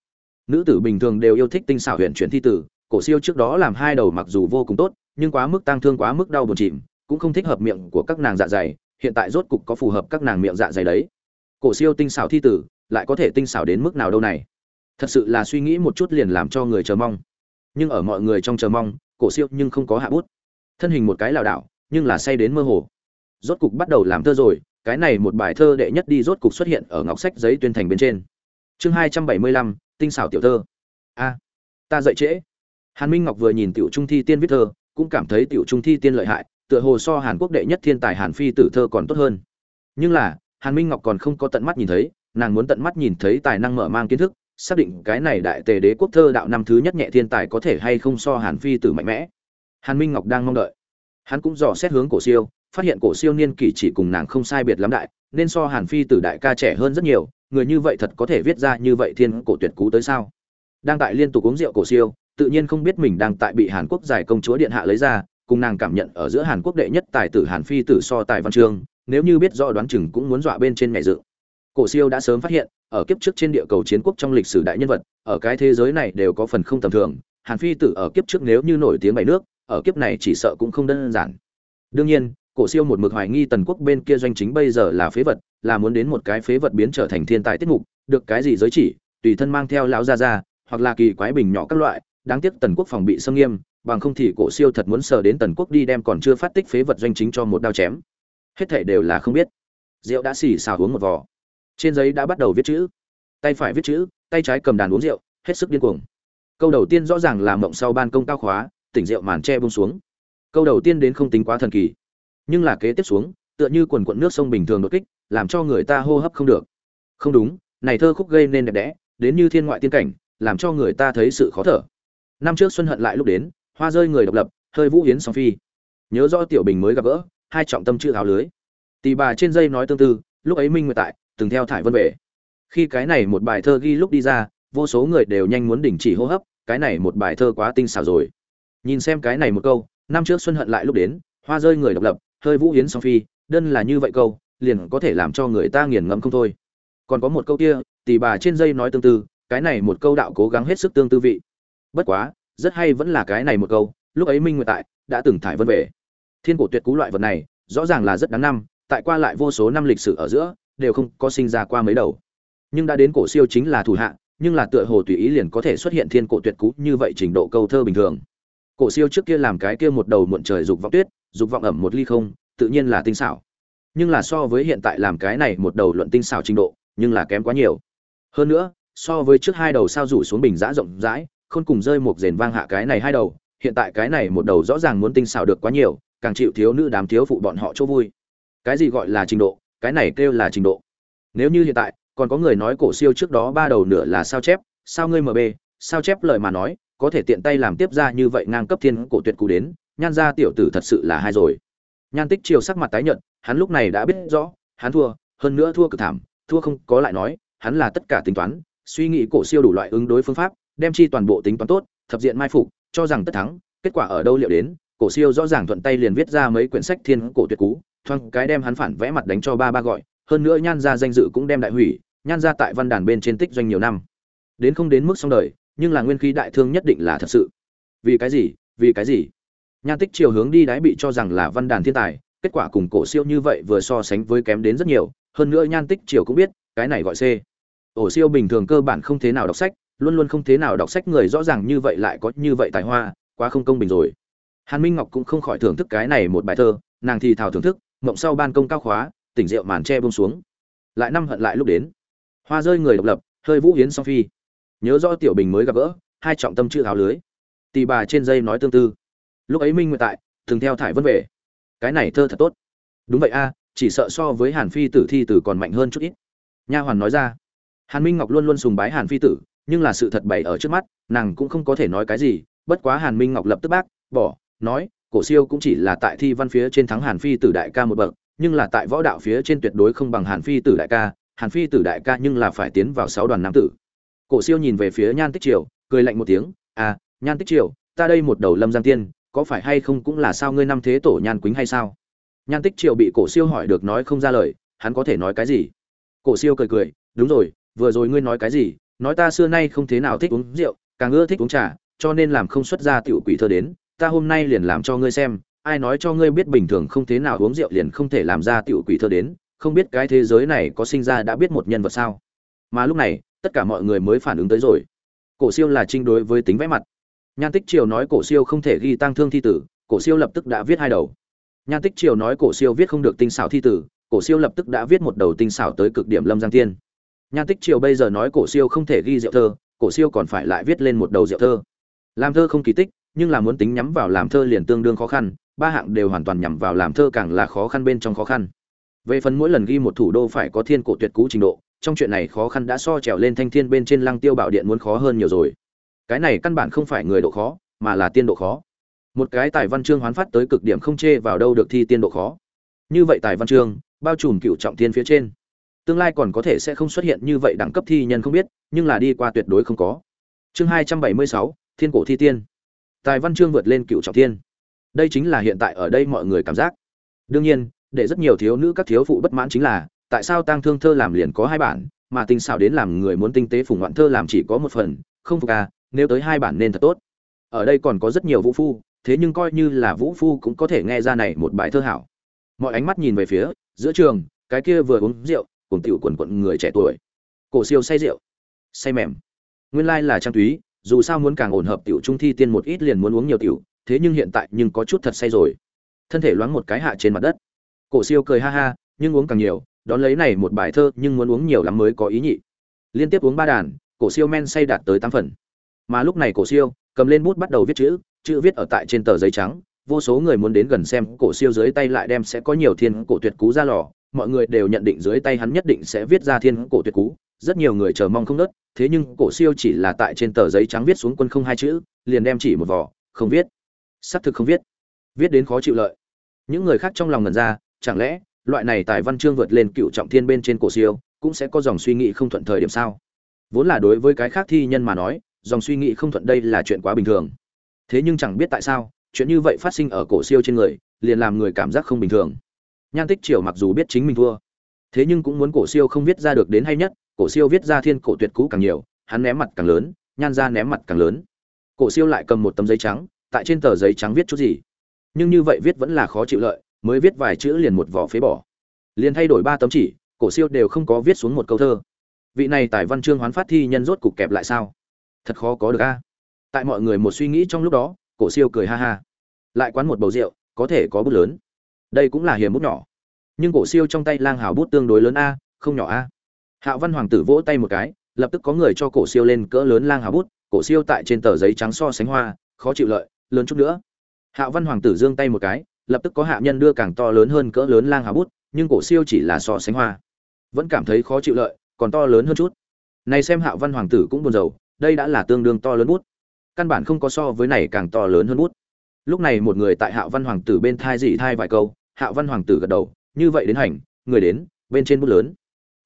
Nữ tử bình thường đều yêu thích tinh xảo huyện chuyển thi tử, cổ siêu trước đó làm hai đầu mặc dù vô cùng tốt, nhưng quá mức tang thương, quá mức đau buồn chìm, cũng không thích hợp miệng của các nàng dạ dày, hiện tại rốt cục có phù hợp các nàng miệng dạ dày đấy. Cổ siêu tinh xảo thi tử, lại có thể tinh xảo đến mức nào đâu này? Thật sự là suy nghĩ một chút liền làm cho người chờ mong. Nhưng ở mọi người trong chờ mong, cổ siêu nhưng không có hạ bút. Thân hình một cái lảo đảo, nhưng là say đến mơ hồ. Rốt cục bắt đầu làm thơ rồi cái này một bài thơ đệ nhất đi rốt cục xuất hiện ở ngọc sách giấy tuyên thành bên trên. Chương hai trăm bảy mươi lăm, tinh xảo tiểu thơ. A, ta dậy trễ. Hàn minh ngọc vừa nhìn tiểu trung thi tiên viết thơ, cũng cảm thấy tiểu trung thi tiên lợi hại, tựa hồ so hàn quốc đệ nhất thiên tài hàn phi tử thơ còn tốt hơn. Nhưng là, hàn minh ngọc còn không có tận mắt nhìn thấy, nàng muốn tận mắt nhìn thấy tài năng mở mang kiến thức, xác định cái này đại tề đế quốc thơ đạo năm thứ nhất nhẹ thiên tài có thể hay không so hàn phi tử mạnh mẽ. Hàn minh ngọc đang mong đợi. Hắn cũng dò xét hướng cổ siêu phát hiện cổ siêu niên kỷ chỉ cùng nàng không sai biệt lắm đại, nên so hàn phi tử đại ca trẻ hơn rất nhiều, người như vậy thật có thể viết ra như vậy thiên cổ tuyệt cú tới sao? Đang tại liên tục uống rượu cổ siêu, tự nhiên không biết mình đang tại bị hàn quốc giải công chúa điện hạ lấy ra, cùng nàng cảm nhận ở giữa hàn quốc đệ nhất tài tử hàn phi tử so tài văn chương, nếu như biết rõ đoán chừng cũng muốn dọa bên trên mẹ dự. Cổ siêu đã sớm phát hiện, ở kiếp trước trên địa cầu chiến quốc trong lịch sử đại nhân vật, ở cái thế giới này đều có phần không tầm thường, hàn phi tử ở kiếp trước nếu như nổi tiếng bảy nước, ở kiếp này chỉ sợ cũng không đơn giản. Đương nhiên cổ siêu một mực hoài nghi tần quốc bên kia doanh chính bây giờ là phế vật, là muốn đến một cái phế vật biến trở thành thiên tài tiết mục, được cái gì giới chỉ, tùy thân mang theo lão gia gia, hoặc là kỳ quái bình nhỏ các loại, đáng tiếc tần quốc phòng bị xâm nghiêm, bằng không thì cổ siêu thật muốn sờ đến tần quốc đi đem còn chưa phát tích phế vật doanh chính cho một đao chém. Hết thảy đều là không biết. Rượu đã xì xào uống một vò. Trên giấy đã bắt đầu viết chữ. Tay phải viết chữ, tay trái cầm đàn uống rượu, hết sức điên cuồng. Câu đầu tiên rõ ràng là mộng sau ban công cao khóa, tỉnh rượu màn che bông xuống. Câu đầu tiên đến không tính quá thần kỳ nhưng là kế tiếp xuống, tựa như quần quận nước sông bình thường đột kích, làm cho người ta hô hấp không được. Không đúng, này thơ khúc gây nên đẹp đẽ, đến như thiên ngoại tiên cảnh, làm cho người ta thấy sự khó thở. Năm trước xuân hận lại lúc đến, hoa rơi người độc lập, hơi vũ hiến song phi. Nhớ rõ tiểu bình mới gặp gỡ, hai trọng tâm chữ áo lưới. Tỷ bà trên dây nói tương tư, lúc ấy minh nguyệt tại, từng theo thải vân về. Khi cái này một bài thơ ghi lúc đi ra, vô số người đều nhanh muốn đình chỉ hô hấp, cái này một bài thơ quá tinh xảo rồi. Nhìn xem cái này một câu, năm trước xuân hận lại lúc đến, hoa rơi người độc lập hơi vũ hiến song phi, đơn là như vậy câu, liền có thể làm cho người ta nghiền ngẫm không thôi. Còn có một câu kia, tỷ bà trên dây nói tương tư, cái này một câu đạo cố gắng hết sức tương tư vị. Bất quá, rất hay vẫn là cái này một câu, lúc ấy minh nguyệt tại, đã từng thải vân về. Thiên cổ tuyệt cú loại vật này, rõ ràng là rất đáng năm, tại qua lại vô số năm lịch sử ở giữa, đều không có sinh ra qua mấy đầu. Nhưng đã đến cổ siêu chính là thủ hạ, nhưng là tựa hồ tùy ý liền có thể xuất hiện thiên cổ tuyệt cú như vậy trình độ câu thơ bình thường. Cổ siêu trước kia làm cái kia một đầu muộn trời dục vọng tuyết dục vọng ẩm một ly không, tự nhiên là tinh xảo. Nhưng là so với hiện tại làm cái này một đầu luận tinh xảo trình độ, nhưng là kém quá nhiều. Hơn nữa, so với trước hai đầu sao rủ xuống bình giã rộng rãi không cùng rơi một rền vang hạ cái này hai đầu, hiện tại cái này một đầu rõ ràng muốn tinh xảo được quá nhiều, càng chịu thiếu nữ đám thiếu phụ bọn họ chỗ vui. Cái gì gọi là trình độ? Cái này kêu là trình độ. Nếu như hiện tại, còn có người nói cổ siêu trước đó ba đầu nửa là sao chép, sao ngươi mb sao chép lời mà nói, có thể tiện tay làm tiếp ra như vậy ngang cấp thiên cổ tuyệt cú đến nhan gia tiểu tử thật sự là hai rồi. Nhan tích chiều sắc mặt tái nhợt, hắn lúc này đã biết rõ, hắn thua, hơn nữa thua cực thảm, thua không có lại nói, hắn là tất cả tính toán, suy nghĩ cổ siêu đủ loại ứng đối phương pháp, đem chi toàn bộ tính toán tốt, thập diện mai phục, cho rằng tất thắng, kết quả ở đâu liệu đến, cổ siêu rõ ràng thuận tay liền viết ra mấy quyển sách thiên cổ tuyệt cú thoang cái đem hắn phản vẽ mặt đánh cho ba ba gọi, hơn nữa nhan gia danh dự cũng đem đại hủy, nhan gia tại văn đàn bên trên tích doanh nhiều năm. Đến không đến mức xong đời, nhưng là nguyên khí đại thương nhất định là thật sự. Vì cái gì? Vì cái gì? Nhan tích chiều hướng đi đáy bị cho rằng là văn đàn thiên tài, kết quả cùng cổ siêu như vậy vừa so sánh với kém đến rất nhiều, hơn nữa nhan tích chiều cũng biết, cái này gọi c. Ổ siêu bình thường cơ bản không thế nào đọc sách, luôn luôn không thế nào đọc sách người rõ ràng như vậy lại có như vậy tài hoa, quá không công bình rồi. Hàn minh ngọc cũng không khỏi thưởng thức cái này một bài thơ, nàng thì thào thưởng thức, mộng sau ban công cao khóa, tỉnh rượu màn tre bông xuống. Lại năm hận lại lúc đến. Hoa rơi người độc lập, hơi vũ hiến song phi. Nhớ rõ tiểu bình mới gặp gỡ, hai trọng tâm chữ áo lưới. Tì bà trên dây nói tương tư lúc ấy minh nguyện tại, thường theo thải vân về. Cái này thơ thật tốt. Đúng vậy a, chỉ sợ so với hàn phi tử thi tử còn mạnh hơn chút ít. Nha hoàn nói ra. Hàn minh ngọc luôn luôn sùng bái hàn phi tử, nhưng là sự thật bày ở trước mắt, nàng cũng không có thể nói cái gì, bất quá hàn minh ngọc lập tức bác, bỏ, nói, cổ siêu cũng chỉ là tại thi văn phía trên thắng hàn phi tử đại ca một bậc, nhưng là tại võ đạo phía trên tuyệt đối không bằng hàn phi tử đại ca, hàn phi tử đại ca nhưng là phải tiến vào sáu đoàn nam tử. Cổ siêu nhìn về phía nhan tích triều, cười lạnh một tiếng à nhan tích triều, ta đây một đầu lâm giang tiên có phải hay không cũng là sao ngươi năm thế tổ nhan quýnh hay sao? Nhan tích triều bị cổ siêu hỏi được nói không ra lời, hắn có thể nói cái gì? Cổ siêu cười cười, đúng rồi, vừa rồi ngươi nói cái gì? Nói ta xưa nay không thế nào thích uống rượu, càng ưa thích uống trà, cho nên làm không xuất ra tiểu quỷ thơ đến, ta hôm nay liền làm cho ngươi xem, ai nói cho ngươi biết bình thường không thế nào uống rượu liền không thể làm ra tiểu quỷ thơ đến, không biết cái thế giới này có sinh ra đã biết một nhân vật sao? Mà lúc này, tất cả mọi người mới phản ứng tới rồi. Cổ siêu là trinh đối với tính vẽ mặt nhan tích triều nói cổ siêu không thể ghi tăng thương thi tử, cổ siêu lập tức đã viết hai đầu. Nhan tích triều nói cổ siêu viết không được tinh xảo thi tử, cổ siêu lập tức đã viết một đầu tinh xảo tới cực điểm lâm giang tiên nhan tích triều bây giờ nói cổ siêu không thể ghi rượu thơ, cổ siêu còn phải lại viết lên một đầu rượu thơ. Làm thơ không kỳ tích, nhưng là muốn tính nhắm vào làm thơ liền tương đương khó khăn, ba hạng đều hoàn toàn nhắm vào làm thơ càng là khó khăn bên trong khó khăn. Về phần mỗi lần ghi một thủ đô phải có thiên cổ tuyệt cú trình độ, trong chuyện này khó khăn đã so trèo lên thanh thiên bên trên lăng tiêu bảo điện muốn khó hơn nhiều rồi cái này căn bản không phải người độ khó, mà là tiên độ khó. Một cái tài văn chương hoán phát tới cực điểm không chê vào đâu được thi tiên độ khó. Như vậy tài văn chương, bao trùm cựu trọng thiên phía trên. Tương lai còn có thể sẽ không xuất hiện như vậy đẳng cấp thi nhân không biết, nhưng là đi qua tuyệt đối không có. Chương hai trăm bảy mươi sáu, thiên cổ thi tiên. Tài văn chương vượt lên cựu trọng thiên. Đây chính là hiện tại ở đây mọi người cảm giác. Đương nhiên, để rất nhiều thiếu nữ các thiếu phụ bất mãn chính là, tại sao tang thương thơ làm liền có hai bản, mà tinh xảo đến làm người muốn tinh tế phủng ngoạn thơ làm chỉ có một phần, không phục à nếu tới hai bản nên thật tốt. Ở đây còn có rất nhiều vũ phu, thế nhưng coi như là vũ phu cũng có thể nghe ra này một bài thơ hảo. Mọi ánh mắt nhìn về phía, giữa trường, cái kia vừa uống rượu, cùng tiểu quần quận người trẻ tuổi. Cổ siêu say rượu. Say mềm. Nguyên lai là trang túy, dù sao muốn càng ổn hợp tiểu trung thi tiên một ít liền muốn uống nhiều tiểu, thế nhưng hiện tại nhưng có chút thật say rồi. Thân thể loáng một cái hạ trên mặt đất. Cổ siêu cười ha ha, nhưng uống càng nhiều, đón lấy này một bài thơ nhưng muốn uống nhiều lắm mới có ý nhị. Liên tiếp uống ba đàn, cổ siêu men say đạt tới tám phần mà lúc này cổ siêu cầm lên bút bắt đầu viết chữ chữ viết ở tại trên tờ giấy trắng. Vô số người muốn đến gần xem cổ siêu dưới tay lại đem sẽ có nhiều thiên cổ tuyệt cú ra lò. Mọi người đều nhận định dưới tay hắn nhất định sẽ viết ra thiên cổ tuyệt cú. Rất nhiều người chờ mong không nớt, thế nhưng cổ siêu chỉ là tại trên tờ giấy trắng viết xuống quân không hai chữ, liền đem chỉ một vỏ không viết. Xác thực không viết. Viết đến khó chịu lợi. Những người khác trong lòng ngần ra, chẳng lẽ loại này tài văn chương vượt lên cựu trọng thiên bên trên cổ siêu, cũng sẽ có dòng suy nghĩ không thuận thời điểm sao? Vốn là đối với cái khác thi nhân mà nói dòng suy nghĩ không thuận đây là chuyện quá bình thường. Thế nhưng chẳng biết tại sao, chuyện như vậy phát sinh ở cổ siêu trên người, liền làm người cảm giác không bình thường. Nhan tích triều mặc dù biết chính mình thua, thế nhưng cũng muốn cổ siêu không viết ra được đến hay nhất, cổ siêu viết ra thiên cổ tuyệt cú càng nhiều, hắn ném mặt càng lớn, nhan ra ném mặt càng lớn. Cổ siêu lại cầm một tấm giấy trắng, tại trên tờ giấy trắng viết chút gì. Nhưng như vậy viết vẫn là khó chịu lợi, mới viết vài chữ liền một vỏ phế bỏ. Liền thay đổi ba tấm chỉ, cổ siêu đều không có viết xuống một câu thơ. Vị này tài văn chương hoán phát thi nhân rốt cục kẹp lại sao? Thật khó có được a. Tại mọi người một suy nghĩ trong lúc đó, cổ siêu cười ha ha. Lại quán một bầu rượu, có thể có bút lớn. Đây cũng là hiểm bút nhỏ. Nhưng cổ siêu trong tay lang hào bút tương đối lớn a, không nhỏ a. Hạo văn hoàng tử vỗ tay một cái, lập tức có người cho cổ siêu lên cỡ lớn lang hào bút, cổ siêu tại trên tờ giấy trắng so sánh hoa, khó chịu lợi, lớn chút nữa. Hạo văn hoàng tử giương tay một cái, lập tức có hạ nhân đưa càng to lớn hơn cỡ lớn lang hào bút, nhưng cổ siêu chỉ là so sánh hoa. Vẫn cảm thấy khó chịu lợi, còn to lớn hơn chút. Này xem hạo văn hoàng tử cũng buồn rầu đây đã là tương đương to lớn bút. Căn bản không có so với này càng to lớn hơn bút. Lúc này một người tại hạo văn hoàng tử bên thai dị thai vài câu hạo văn hoàng tử gật đầu, như vậy đến hành, người đến, bên trên bút lớn.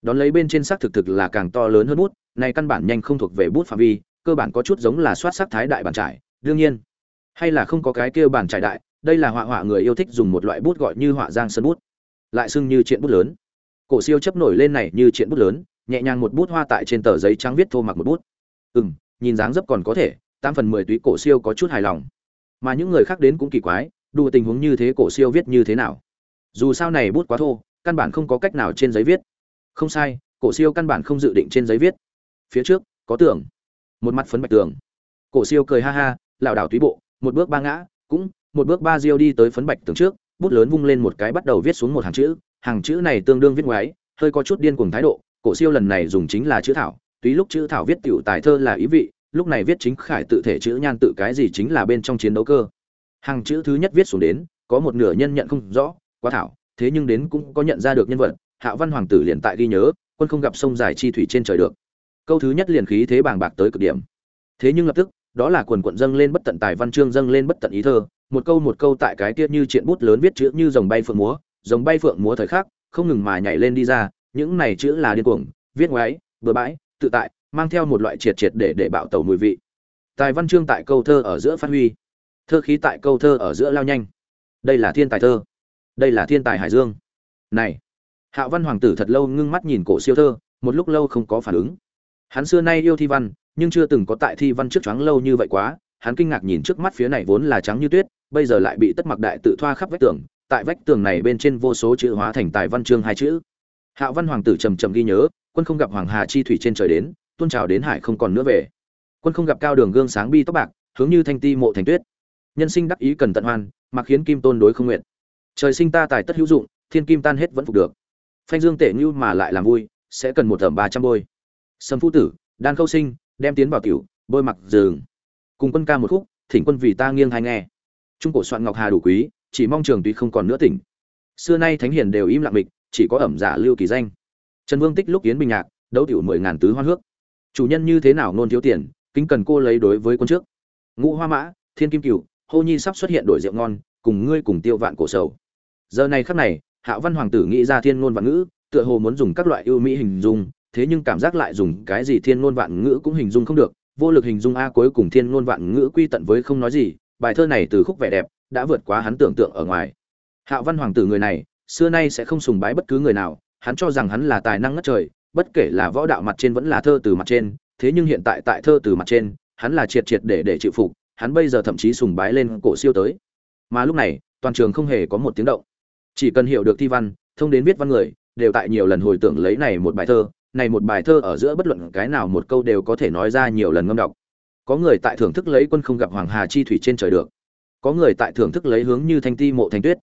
Đón lấy bên trên xác thực thực là càng to lớn hơn bút, này căn bản nhanh không thuộc về bút phạm vi, cơ bản có chút giống là soát sắc thái đại bản trải, đương nhiên. Hay là không có cái kia bản trải đại, đây là họa họa người yêu thích dùng một loại bút gọi như họa giang sơn bút. Lại xưng như triện bút lớn. Cổ siêu chấp nổi lên này như triện bút lớn, nhẹ nhàng một bút hoa tại trên tờ giấy trắng viết thô mặc một bút ừm, nhìn dáng dấp còn có thể tam phần mười túy cổ siêu có chút hài lòng. Mà những người khác đến cũng kỳ quái đủ tình huống như thế cổ siêu viết như thế nào? Dù sao này bút quá thô, căn bản không có cách nào trên giấy viết. Không sai, cổ siêu căn bản không dự định trên giấy viết. Phía trước, có tường. Một mặt phấn bạch tường. Cổ siêu cười ha ha, lảo đảo túy bộ, một bước ba ngã, cũng, một bước ba diêu đi tới phấn bạch tường trước, bút lớn vung lên một cái bắt đầu viết xuống một hàng chữ hàng chữ này tương đương viết ngoái, hơi có chút điên cuồng thái độ, cổ siêu lần này dùng chính là chữ thảo túy lúc chữ thảo viết tiểu tài thơ là ý vị, lúc này viết chính khải tự thể chữ nhan tự cái gì chính là bên trong chiến đấu cơ. Hàng chữ thứ nhất viết xuống đến, có một nửa nhân nhận không rõ, quá thảo, thế nhưng đến cũng có nhận ra được nhân vật, hạ văn hoàng tử liền tại ghi nhớ, quân không gặp sông dài chi thủy trên trời được. Câu thứ nhất liền khí thế bàng bạc tới cực điểm. Thế nhưng lập tức, đó là quần quận dâng lên bất tận tài văn chương dâng lên bất tận ý thơ, một câu một câu tại cái tiết như triện bút lớn viết chữ như dòng bay phượng múa, dòng bay phượng múa thời khắc, không ngừng mà nhảy lên đi ra, những này chữ là điên cuồng, viết ngoái, bừa bãi tự tại, mang theo một loại triệt triệt để để bạo tẩu mùi vị. Tài văn chương tại câu thơ ở giữa phát huy. Thơ khí tại câu thơ ở giữa lao nhanh. Đây là thiên tài thơ. Đây là thiên tài hải dương. Này, hạ văn hoàng tử thật lâu ngưng mắt nhìn cổ siêu thơ, một lúc lâu không có phản ứng. Hắn xưa nay yêu thi văn, nhưng chưa từng có tại thi văn trước choáng lâu như vậy quá. Hắn kinh ngạc nhìn trước mắt phía này vốn là trắng như tuyết, bây giờ lại bị tất mặc đại tự thoa khắp vách tường. Tại vách tường này bên trên vô số chữ hóa thành tài văn chương hai chữ. Hạ văn hoàng tử trầm trầm ghi nhớ quân không gặp hoàng hà chi thủy trên trời đến, tuôn trào đến hải không còn nữa về. Quân không gặp cao đường gương sáng bi tóc bạc, hướng như thanh ti mộ thành tuyết. Nhân sinh đắc ý cần tận hoan mặc khiến kim tôn đối không nguyện. Trời sinh ta tài tất hữu dụng, thiên kim tan hết vẫn phục được. Phanh dương tể như mà lại làm vui, sẽ cần một thẩm ba trăm bôi. Sâm phu tử, đan khâu sinh, đem tiến vào tiểu, bôi mặc giường. cùng quân ca một khúc, thỉnh quân vì ta nghiêng hay nghe. Trung cổ soạn ngọc hà đủ quý, chỉ mong trường tuy không còn nữa tỉnh. Xưa nay thánh hiền đều im lặng mịch, chỉ có ẩm giả lưu kỳ danh trần vương tích lúc yến bình nhạc, đấu tiểu mười ngàn tứ hoan hước. Chủ nhân như thế nào nôn thiếu tiền, kính cần cô lấy đối với quân trước. Ngũ hoa mã, thiên kim cửu, hô nhi sắp xuất hiện đổi rượu ngon, cùng ngươi cùng tiêu vạn cổ sầu. Giờ này khắc này, hạ văn hoàng tử nghĩ ra thiên ngôn vạn ngữ, tựa hồ muốn dùng các loại ưu mỹ hình dung, thế nhưng cảm giác lại dùng cái gì thiên ngôn vạn ngữ cũng hình dung không được, vô lực hình dung a cuối cùng thiên ngôn vạn ngữ quy tận với không nói gì, bài thơ này từ khúc vẻ đẹp, đã vượt quá hắn tưởng tượng ở ngoài. Hạ văn hoàng tử người này, xưa nay sẽ không sùng bái bất cứ người nào hắn cho rằng hắn là tài năng ngất trời, bất kể là võ đạo mặt trên vẫn là thơ từ mặt trên, thế nhưng hiện tại tại thơ từ mặt trên, hắn là triệt triệt để để chịu phục, hắn bây giờ thậm chí sùng bái lên cổ siêu tới. Mà lúc này, toàn trường không hề có một tiếng động. Chỉ cần hiểu được thi văn, thông đến viết văn người, đều tại nhiều lần hồi tưởng lấy này một bài thơ, này một bài thơ ở giữa bất luận cái nào một câu đều có thể nói ra nhiều lần ngâm đọc. Có người tại thưởng thức lấy quân không gặp hoàng hà chi thủy trên trời được. Có người tại thưởng thức lấy hướng như thanh ti mộ thanh tuyết.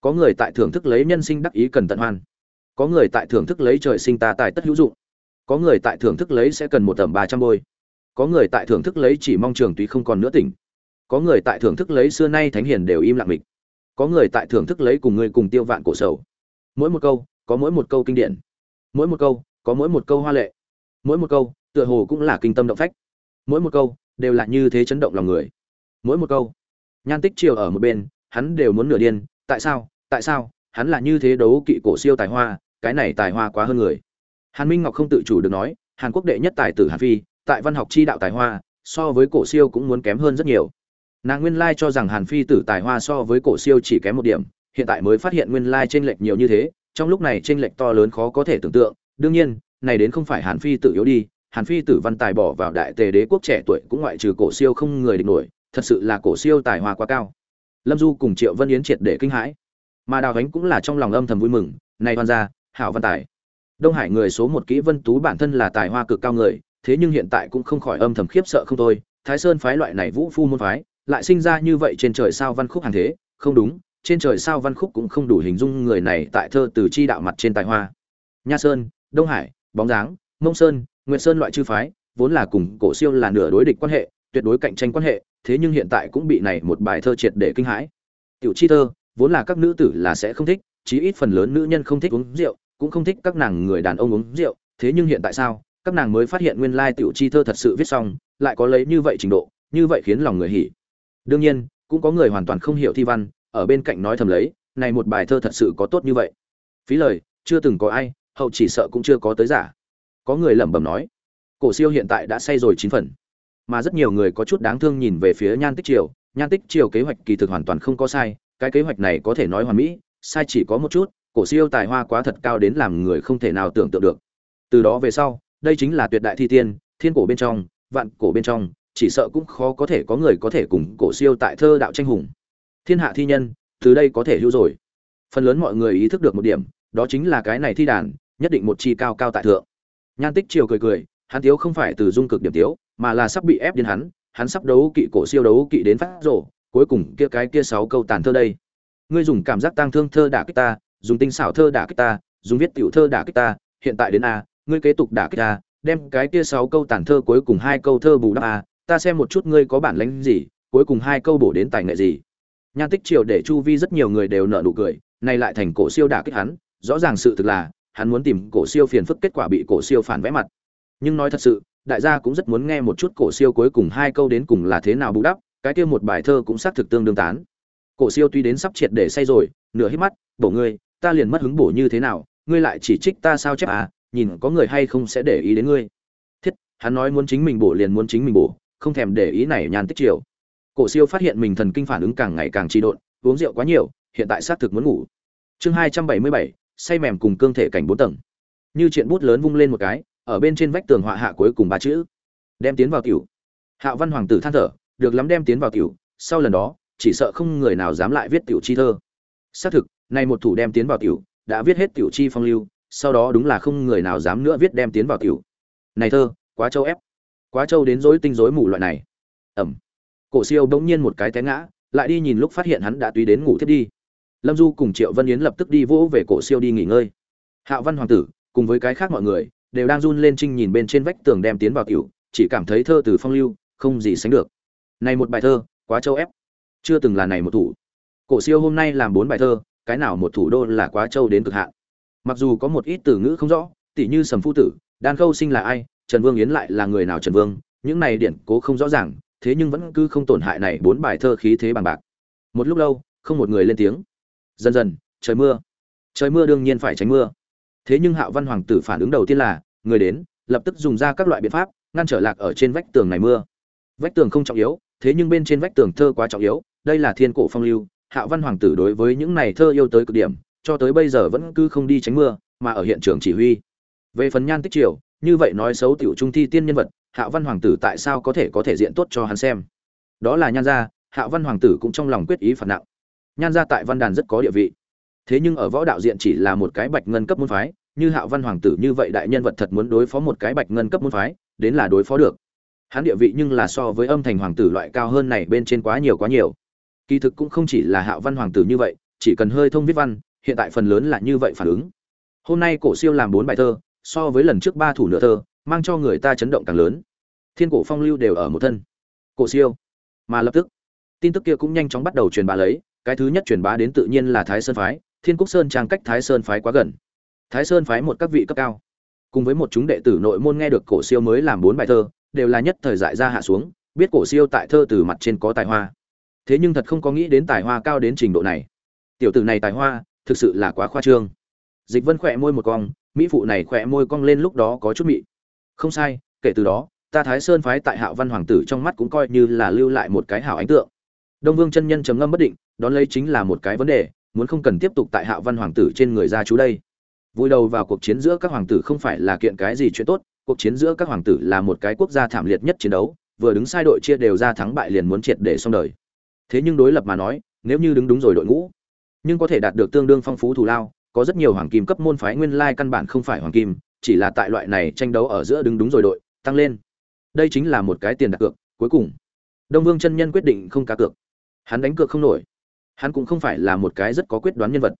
Có người tại thưởng thức lấy nhân sinh đắc ý cần tận hoan có người tại thưởng thức lấy trời sinh ta tài tất hữu dụng. Có người tại thưởng thức lấy sẽ cần một tầm ba trăm bôi. Có người tại thưởng thức lấy chỉ mong trường tuy không còn nữa tỉnh. Có người tại thưởng thức lấy xưa nay thánh hiền đều im lặng mịch có người tại thưởng thức lấy cùng người cùng tiêu vạn cổ sầu. Mỗi một câu, có mỗi một câu kinh điển. Mỗi một câu, có mỗi một câu hoa lệ. Mỗi một câu, tựa hồ cũng là kinh tâm động phách. Mỗi một câu, đều là như thế chấn động lòng người. Mỗi một câu, nhan tích chiều ở một bên, hắn đều muốn nửa điên, tại sao tại sao? Hắn là như thế đấu kỵ cổ siêu tài hoa, cái này tài hoa quá hơn người. Hàn minh ngọc không tự chủ được nói, hàn quốc đệ nhất tài tử hàn phi, tại văn học chi đạo tài hoa, so với cổ siêu cũng muốn kém hơn rất nhiều. Nàng nguyên lai cho rằng hàn phi tử tài hoa so với cổ siêu chỉ kém một điểm, hiện tại mới phát hiện nguyên lai chênh lệch nhiều như thế, trong lúc này chênh lệch to lớn khó có thể tưởng tượng. Đương nhiên, này đến không phải hàn phi tử yếu đi, hàn phi tử văn tài bỏ vào đại tề đế quốc trẻ tuổi cũng ngoại trừ cổ siêu không người địch nổi, thật sự là cổ siêu tài hoa quá cao. Lâm du cùng triệu vân yến triệt để kinh hãi mà đào ánh cũng là trong lòng âm thầm vui mừng, này hoàn ra hảo văn tài, đông hải người số một kỹ vân tú bản thân là tài hoa cực cao người, thế nhưng hiện tại cũng không khỏi âm thầm khiếp sợ không thôi, thái sơn phái loại này vũ phu môn phái, lại sinh ra như vậy trên trời sao văn khúc hàng thế, không đúng, trên trời sao văn khúc cũng không đủ hình dung người này tại thơ từ chi đạo mặt trên tài hoa. Nha sơn, đông hải, bóng dáng, mông sơn, nguyệt sơn loại chư phái, vốn là cùng cổ siêu là nửa đối địch quan hệ, tuyệt đối cạnh tranh quan hệ, thế nhưng hiện tại cũng bị này một bài thơ triệt để kinh hãi. Tiểu chi thơ vốn là các nữ tử là sẽ không thích, chí ít phần lớn nữ nhân không thích uống rượu, cũng không thích các nàng người đàn ông uống rượu. Thế nhưng hiện tại sao? Các nàng mới phát hiện nguyên lai tiểu chi thơ thật sự viết xong, lại có lấy như vậy trình độ, như vậy khiến lòng người hỉ. Đương nhiên, cũng có người hoàn toàn không hiểu thi văn, ở bên cạnh nói thầm lấy, này một bài thơ thật sự có tốt như vậy. Phí lời, chưa từng có ai, hậu chỉ sợ cũng chưa có tới giả. Có người lẩm bẩm nói, cổ siêu hiện tại đã say rồi chín phần. Mà rất nhiều người có chút đáng thương nhìn về phía nhan tích triều. Nhan tích triều kế hoạch kỳ thực hoàn toàn không có sai cái kế hoạch này có thể nói hoàn mỹ, sai chỉ có một chút, cổ siêu tài hoa quá thật cao đến làm người không thể nào tưởng tượng được. Từ đó về sau, đây chính là tuyệt đại thi tiên, thiên cổ bên trong, vạn cổ bên trong, chỉ sợ cũng khó có thể có người có thể cùng cổ siêu tại thơ đạo tranh hùng. Thiên hạ thi nhân, từ đây có thể hữu rồi. Phần lớn mọi người ý thức được một điểm, đó chính là cái này thi đàn, nhất định một chi cao cao tại thượng. Nhan tích triều cười cười, hắn tiếu không phải từ dung cực điểm tiếu mà là sắp bị ép đến hắn hắn sắp đấu kỵ cổ siêu đấu kỵ đến phát rổ cuối cùng kia cái kia sáu câu tàn thơ đây. Ngươi dùng cảm giác tang thương thơ đả kích ta, dùng tinh xảo thơ đả kích ta, dùng viết tiểu thơ đả kích ta, hiện tại đến a, ngươi kế tục đả kích ta, đem cái kia sáu câu tàn thơ cuối cùng hai câu thơ bù đắp a, ta xem một chút ngươi có bản lĩnh gì, cuối cùng hai câu bổ đến tài nghệ gì. Nhan tích triều để chu vi rất nhiều người đều nợ nụ cười nay lại thành cổ siêu đả kích hắn, rõ ràng sự thực là, hắn muốn tìm cổ siêu phiền phức kết quả bị cổ siêu phản vẽ mặt. Nhưng nói thật sự, đại gia cũng rất muốn nghe một chút cổ siêu cuối cùng hai câu đến cùng là thế nào bù đắp cái kia một bài thơ cũng xác thực tương đương tán. Cổ siêu tuy đến sắp triệt để say rồi, nửa hít mắt, bổ ngươi, ta liền mất hứng bổ như thế nào, ngươi lại chỉ trích ta sao chép à nhìn có người hay không sẽ để ý đến ngươi. Thiết, hắn nói muốn chính mình bổ liền muốn chính mình bổ, không thèm để ý này nhàn tích chiều. Cổ siêu phát hiện mình thần kinh phản ứng càng ngày càng trì độn, uống rượu quá nhiều, hiện tại xác thực muốn ngủ. Chương hai trăm bảy mươi bảy, say mềm cùng cương thể cảnh bốn tầng. Như chuyện bút lớn vung lên một cái, ở bên trên vách tường họa hạ cuối cùng ba chữ. Đem tiến vào tiểu. Hạ văn hoàng tử than thở được lắm đem tiến vào tiểu, sau lần đó, chỉ sợ không người nào dám lại viết tiểu chi thơ. Xác thực, nay một thủ đem tiến vào tiểu, đã viết hết tiểu chi phong lưu, sau đó đúng là không người nào dám nữa viết đem tiến vào tiểu. Này thơ, quá châu ép. Quá châu đến rối tinh rối mù loại này. Ẩm. Cổ siêu bỗng nhiên một cái té ngã, lại đi nhìn lúc phát hiện hắn đã tùy đến ngủ thiết đi. Lâm du cùng triệu vân yến lập tức đi vỗ về cổ siêu đi nghỉ ngơi. Hạo văn hoàng tử, cùng với cái khác mọi người, đều đang run lên trinh nhìn bên trên vách tường đem tiến vào tiểu, chỉ cảm thấy thơ từ phong lưu, không gì sánh được này một bài thơ, quá châu ép. Chưa từng là này một thủ. Cổ siêu hôm nay làm bốn bài thơ, cái nào một thủ đô là quá châu đến cực hạn. Mặc dù có một ít từ ngữ không rõ, tỉ như sầm phu tử, đan khâu sinh là ai, trần vương yến lại là người nào trần vương, những này điển cố không rõ ràng, thế nhưng vẫn cứ không tổn hại này bốn bài thơ khí thế bằng bạc. Một lúc lâu, không một người lên tiếng. Dần dần, trời mưa. Trời mưa đương nhiên phải tránh mưa. Thế nhưng hạo văn hoàng tử phản ứng đầu tiên là, người đến, lập tức dùng ra các loại biện pháp, ngăn trở lạc ở trên vách tường này mưa. Vách tường không trọng yếu thế nhưng bên trên vách tường thơ quá trọng yếu, đây là thiên cổ phong lưu, hạ văn hoàng tử đối với những này thơ yêu tới cực điểm, cho tới bây giờ vẫn cứ không đi tránh mưa, mà ở hiện trường chỉ huy. Về phần nhan tích triều, như vậy nói xấu tiểu trung thi tiên nhân vật, hạ văn hoàng tử tại sao có thể có thể diện tốt cho hắn xem? Đó là nhan gia, hạ văn hoàng tử cũng trong lòng quyết ý phạt nặng. Nhan gia tại văn đàn rất có địa vị. Thế nhưng ở võ đạo diện chỉ là một cái bạch ngân cấp môn phái, như hạ văn hoàng tử như vậy đại nhân vật thật muốn đối phó một cái bạch ngân cấp môn phái, đến là đối phó được hắn địa vị nhưng là so với âm thành hoàng tử loại cao hơn này bên trên quá nhiều quá nhiều. Kỳ thực cũng không chỉ là hạo văn hoàng tử như vậy, chỉ cần hơi thông viết văn, hiện tại phần lớn là như vậy phản ứng. Hôm nay cổ siêu làm bốn bài thơ, so với lần trước ba thủ nửa thơ, mang cho người ta chấn động càng lớn. Thiên cổ phong lưu đều ở một thân. Cổ siêu. Mà lập tức, tin tức kia cũng nhanh chóng bắt đầu truyền bá lấy, cái thứ nhất truyền bá đến tự nhiên là thái sơn phái, thiên cúc sơn trang cách thái sơn phái quá gần. Thái sơn phái một các vị cấp cao. Cùng với một chúng đệ tử nội môn nghe được cổ siêu mới làm bốn bài thơ đều là nhất thời dại ra hạ xuống, biết cổ siêu tại thơ từ mặt trên có tài hoa. Thế nhưng thật không có nghĩ đến tài hoa cao đến trình độ này. Tiểu tử này tài hoa, thực sự là quá khoa trương. Dịch vân khỏe môi một cong, mỹ phụ này khỏe môi cong lên lúc đó có chút mị. Không sai, kể từ đó, ta thái sơn phái tại hạo văn hoàng tử trong mắt cũng coi như là lưu lại một cái hảo ấn tượng. Đông vương chân nhân trầm ngâm bất định, đón lấy chính là một cái vấn đề, muốn không cần tiếp tục tại hạo văn hoàng tử trên người ra chú đây. Vui đầu vào cuộc chiến giữa các hoàng tử không phải là kiện cái gì chuyện tốt cuộc chiến giữa các hoàng tử là một cái quốc gia thảm liệt nhất chiến đấu, vừa đứng sai đội chia đều ra thắng bại liền muốn triệt để xong đời. Thế nhưng đối lập mà nói, nếu như đứng đúng rồi đội ngũ, nhưng có thể đạt được tương đương phong phú thù lao, có rất nhiều hoàng kim cấp môn phái nguyên lai căn bản không phải hoàng kim, chỉ là tại loại này tranh đấu ở giữa đứng đúng rồi đội, tăng lên. Đây chính là một cái tiền đặt cược, cuối cùng, đông vương chân nhân quyết định không cá cược. Hắn đánh cược không nổi. Hắn cũng không phải là một cái rất có quyết đoán nhân vật.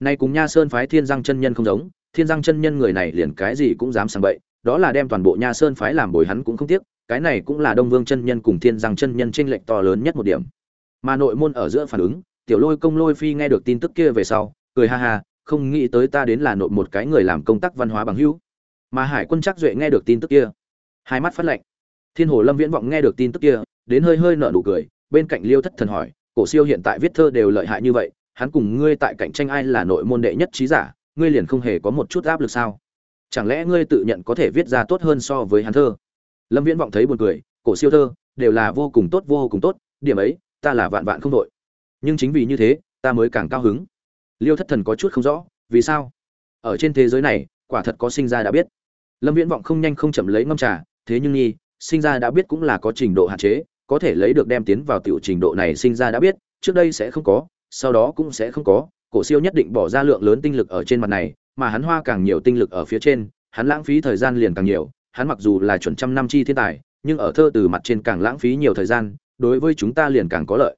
Nay cùng nha sơn phái thiên giang chân nhân không giống, thiên giang chân nhân người này liền cái gì cũng dám sang bậy đó là đem toàn bộ nha sơn phái làm bồi hắn cũng không tiếc, cái này cũng là đông vương chân nhân cùng thiên giang chân nhân tranh lệch to lớn nhất một điểm. Mà nội môn ở giữa phản ứng, tiểu lôi công lôi phi nghe được tin tức kia về sau, cười ha ha, không nghĩ tới ta đến là nội một cái người làm công tác văn hóa bằng hữu. Mà hải quân chắc duệ nghe được tin tức kia, hai mắt phát lạnh. Thiên hồ lâm viễn vọng nghe được tin tức kia, đến hơi hơi nở nụ cười, bên cạnh liêu thất thần hỏi, cổ siêu hiện tại viết thơ đều lợi hại như vậy, hắn cùng ngươi tại cạnh tranh ai là nội môn đệ nhất trí giả, ngươi liền không hề có một chút áp lực sao? Chẳng lẽ ngươi tự nhận có thể viết ra tốt hơn so với hắn thơ? Lâm viễn vọng thấy buồn cười, cổ siêu thơ, đều là vô cùng tốt, vô cùng tốt, điểm ấy, ta là vạn vạn không đội. Nhưng chính vì như thế, ta mới càng cao hứng. Liêu thất thần có chút không rõ, vì sao? Ở trên thế giới này, quả thật có sinh ra đã biết. Lâm viễn vọng không nhanh không chậm lấy ngâm trà, thế nhưng nhi sinh ra đã biết cũng là có trình độ hạn chế, có thể lấy được đem tiến vào tiểu trình độ này sinh ra đã biết, trước đây sẽ không có, sau đó cũng sẽ không có, cổ siêu nhất định bỏ ra lượng lớn tinh lực ở trên mặt này mà hắn hoa càng nhiều tinh lực ở phía trên, hắn lãng phí thời gian liền càng nhiều, hắn mặc dù là chuẩn trăm năm chi thiên tài, nhưng ở thơ từ mặt trên càng lãng phí nhiều thời gian, đối với chúng ta liền càng có lợi.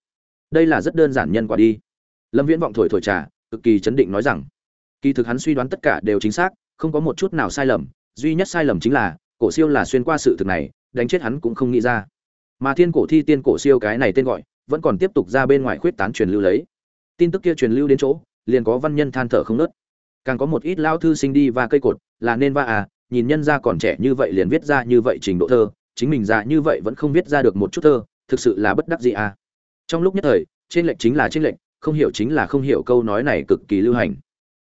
Đây là rất đơn giản nhân quả đi. Lâm viễn vọng thổi thổi trà, cực kỳ chấn định nói rằng, kỳ thực hắn suy đoán tất cả đều chính xác, không có một chút nào sai lầm, duy nhất sai lầm chính là, cổ siêu là xuyên qua sự thực này, đánh chết hắn cũng không nghĩ ra. Mà thiên cổ thi tiên cổ siêu cái này tên gọi, vẫn còn tiếp tục ra bên ngoài khuyết tán truyền lưu lấy. Tin tức kia truyền lưu đến chỗ, liền có văn nhân than thở không ngớt càng có một ít lao thư sinh đi và cây cột, là nên va à nhìn nhân ra còn trẻ như vậy liền viết ra như vậy trình độ thơ, chính mình già như vậy vẫn không viết ra được một chút thơ, thực sự là bất đắc gì à. Trong lúc nhất thời, trên lệnh chính là trên lệnh không hiểu chính là không hiểu câu nói này cực kỳ lưu hành.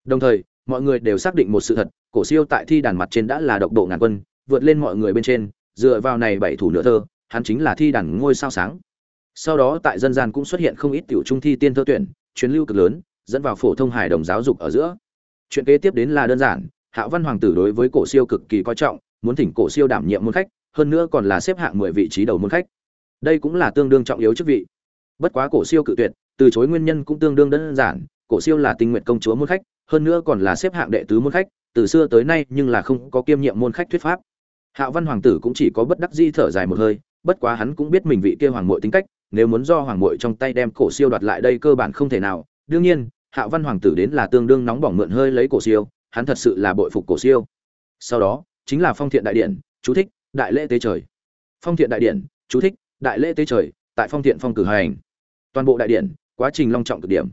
Đồng thời, mọi người đều xác định một sự thật, cổ siêu tại thi đàn mặt trên đã là độc độ ngàn quân, vượt lên mọi người bên trên, dựa vào này bảy thủ nửa thơ, hắn chính là thi đàn ngôi sao sáng. Sau đó tại dân gian cũng xuất hiện không ít tiểu trung thi tiên thơ tuyển chuyến lưu cực lớn, dẫn vào phổ thông hài đồng giáo dục ở giữa chuyện kế tiếp đến là đơn giản, hạ văn hoàng tử đối với cổ siêu cực kỳ coi trọng, muốn thỉnh cổ siêu đảm nhiệm môn khách, hơn nữa còn là xếp hạng mười vị trí đầu môn khách. Đây cũng là tương đương trọng yếu chức vị. Bất quá cổ siêu cự tuyệt, từ chối nguyên nhân cũng tương đương đơn giản, cổ siêu là tinh nguyện công chúa môn khách, hơn nữa còn là xếp hạng đệ tứ môn khách, từ xưa tới nay nhưng là không có kiêm nhiệm môn khách thuyết pháp. Hạ văn hoàng tử cũng chỉ có bất đắc di thở dài một hơi, bất quá hắn cũng biết mình vị kia hoàng mội tính cách, nếu muốn do hoàng mội trong tay đem cổ siêu đoạt lại đây cơ bản không thể nào. Đương nhiên hạ văn hoàng tử đến là tương đương nóng bỏng mượn hơi lấy cổ siêu, hắn thật sự là bội phục cổ siêu. Sau đó, chính là phong thiện đại điện, chú thích, đại lễ tế trời. Phong thiện đại điện, chú thích, đại lễ tế trời, tại phong thiện phong cử hành. Toàn bộ đại điện, quá trình long trọng cực điểm.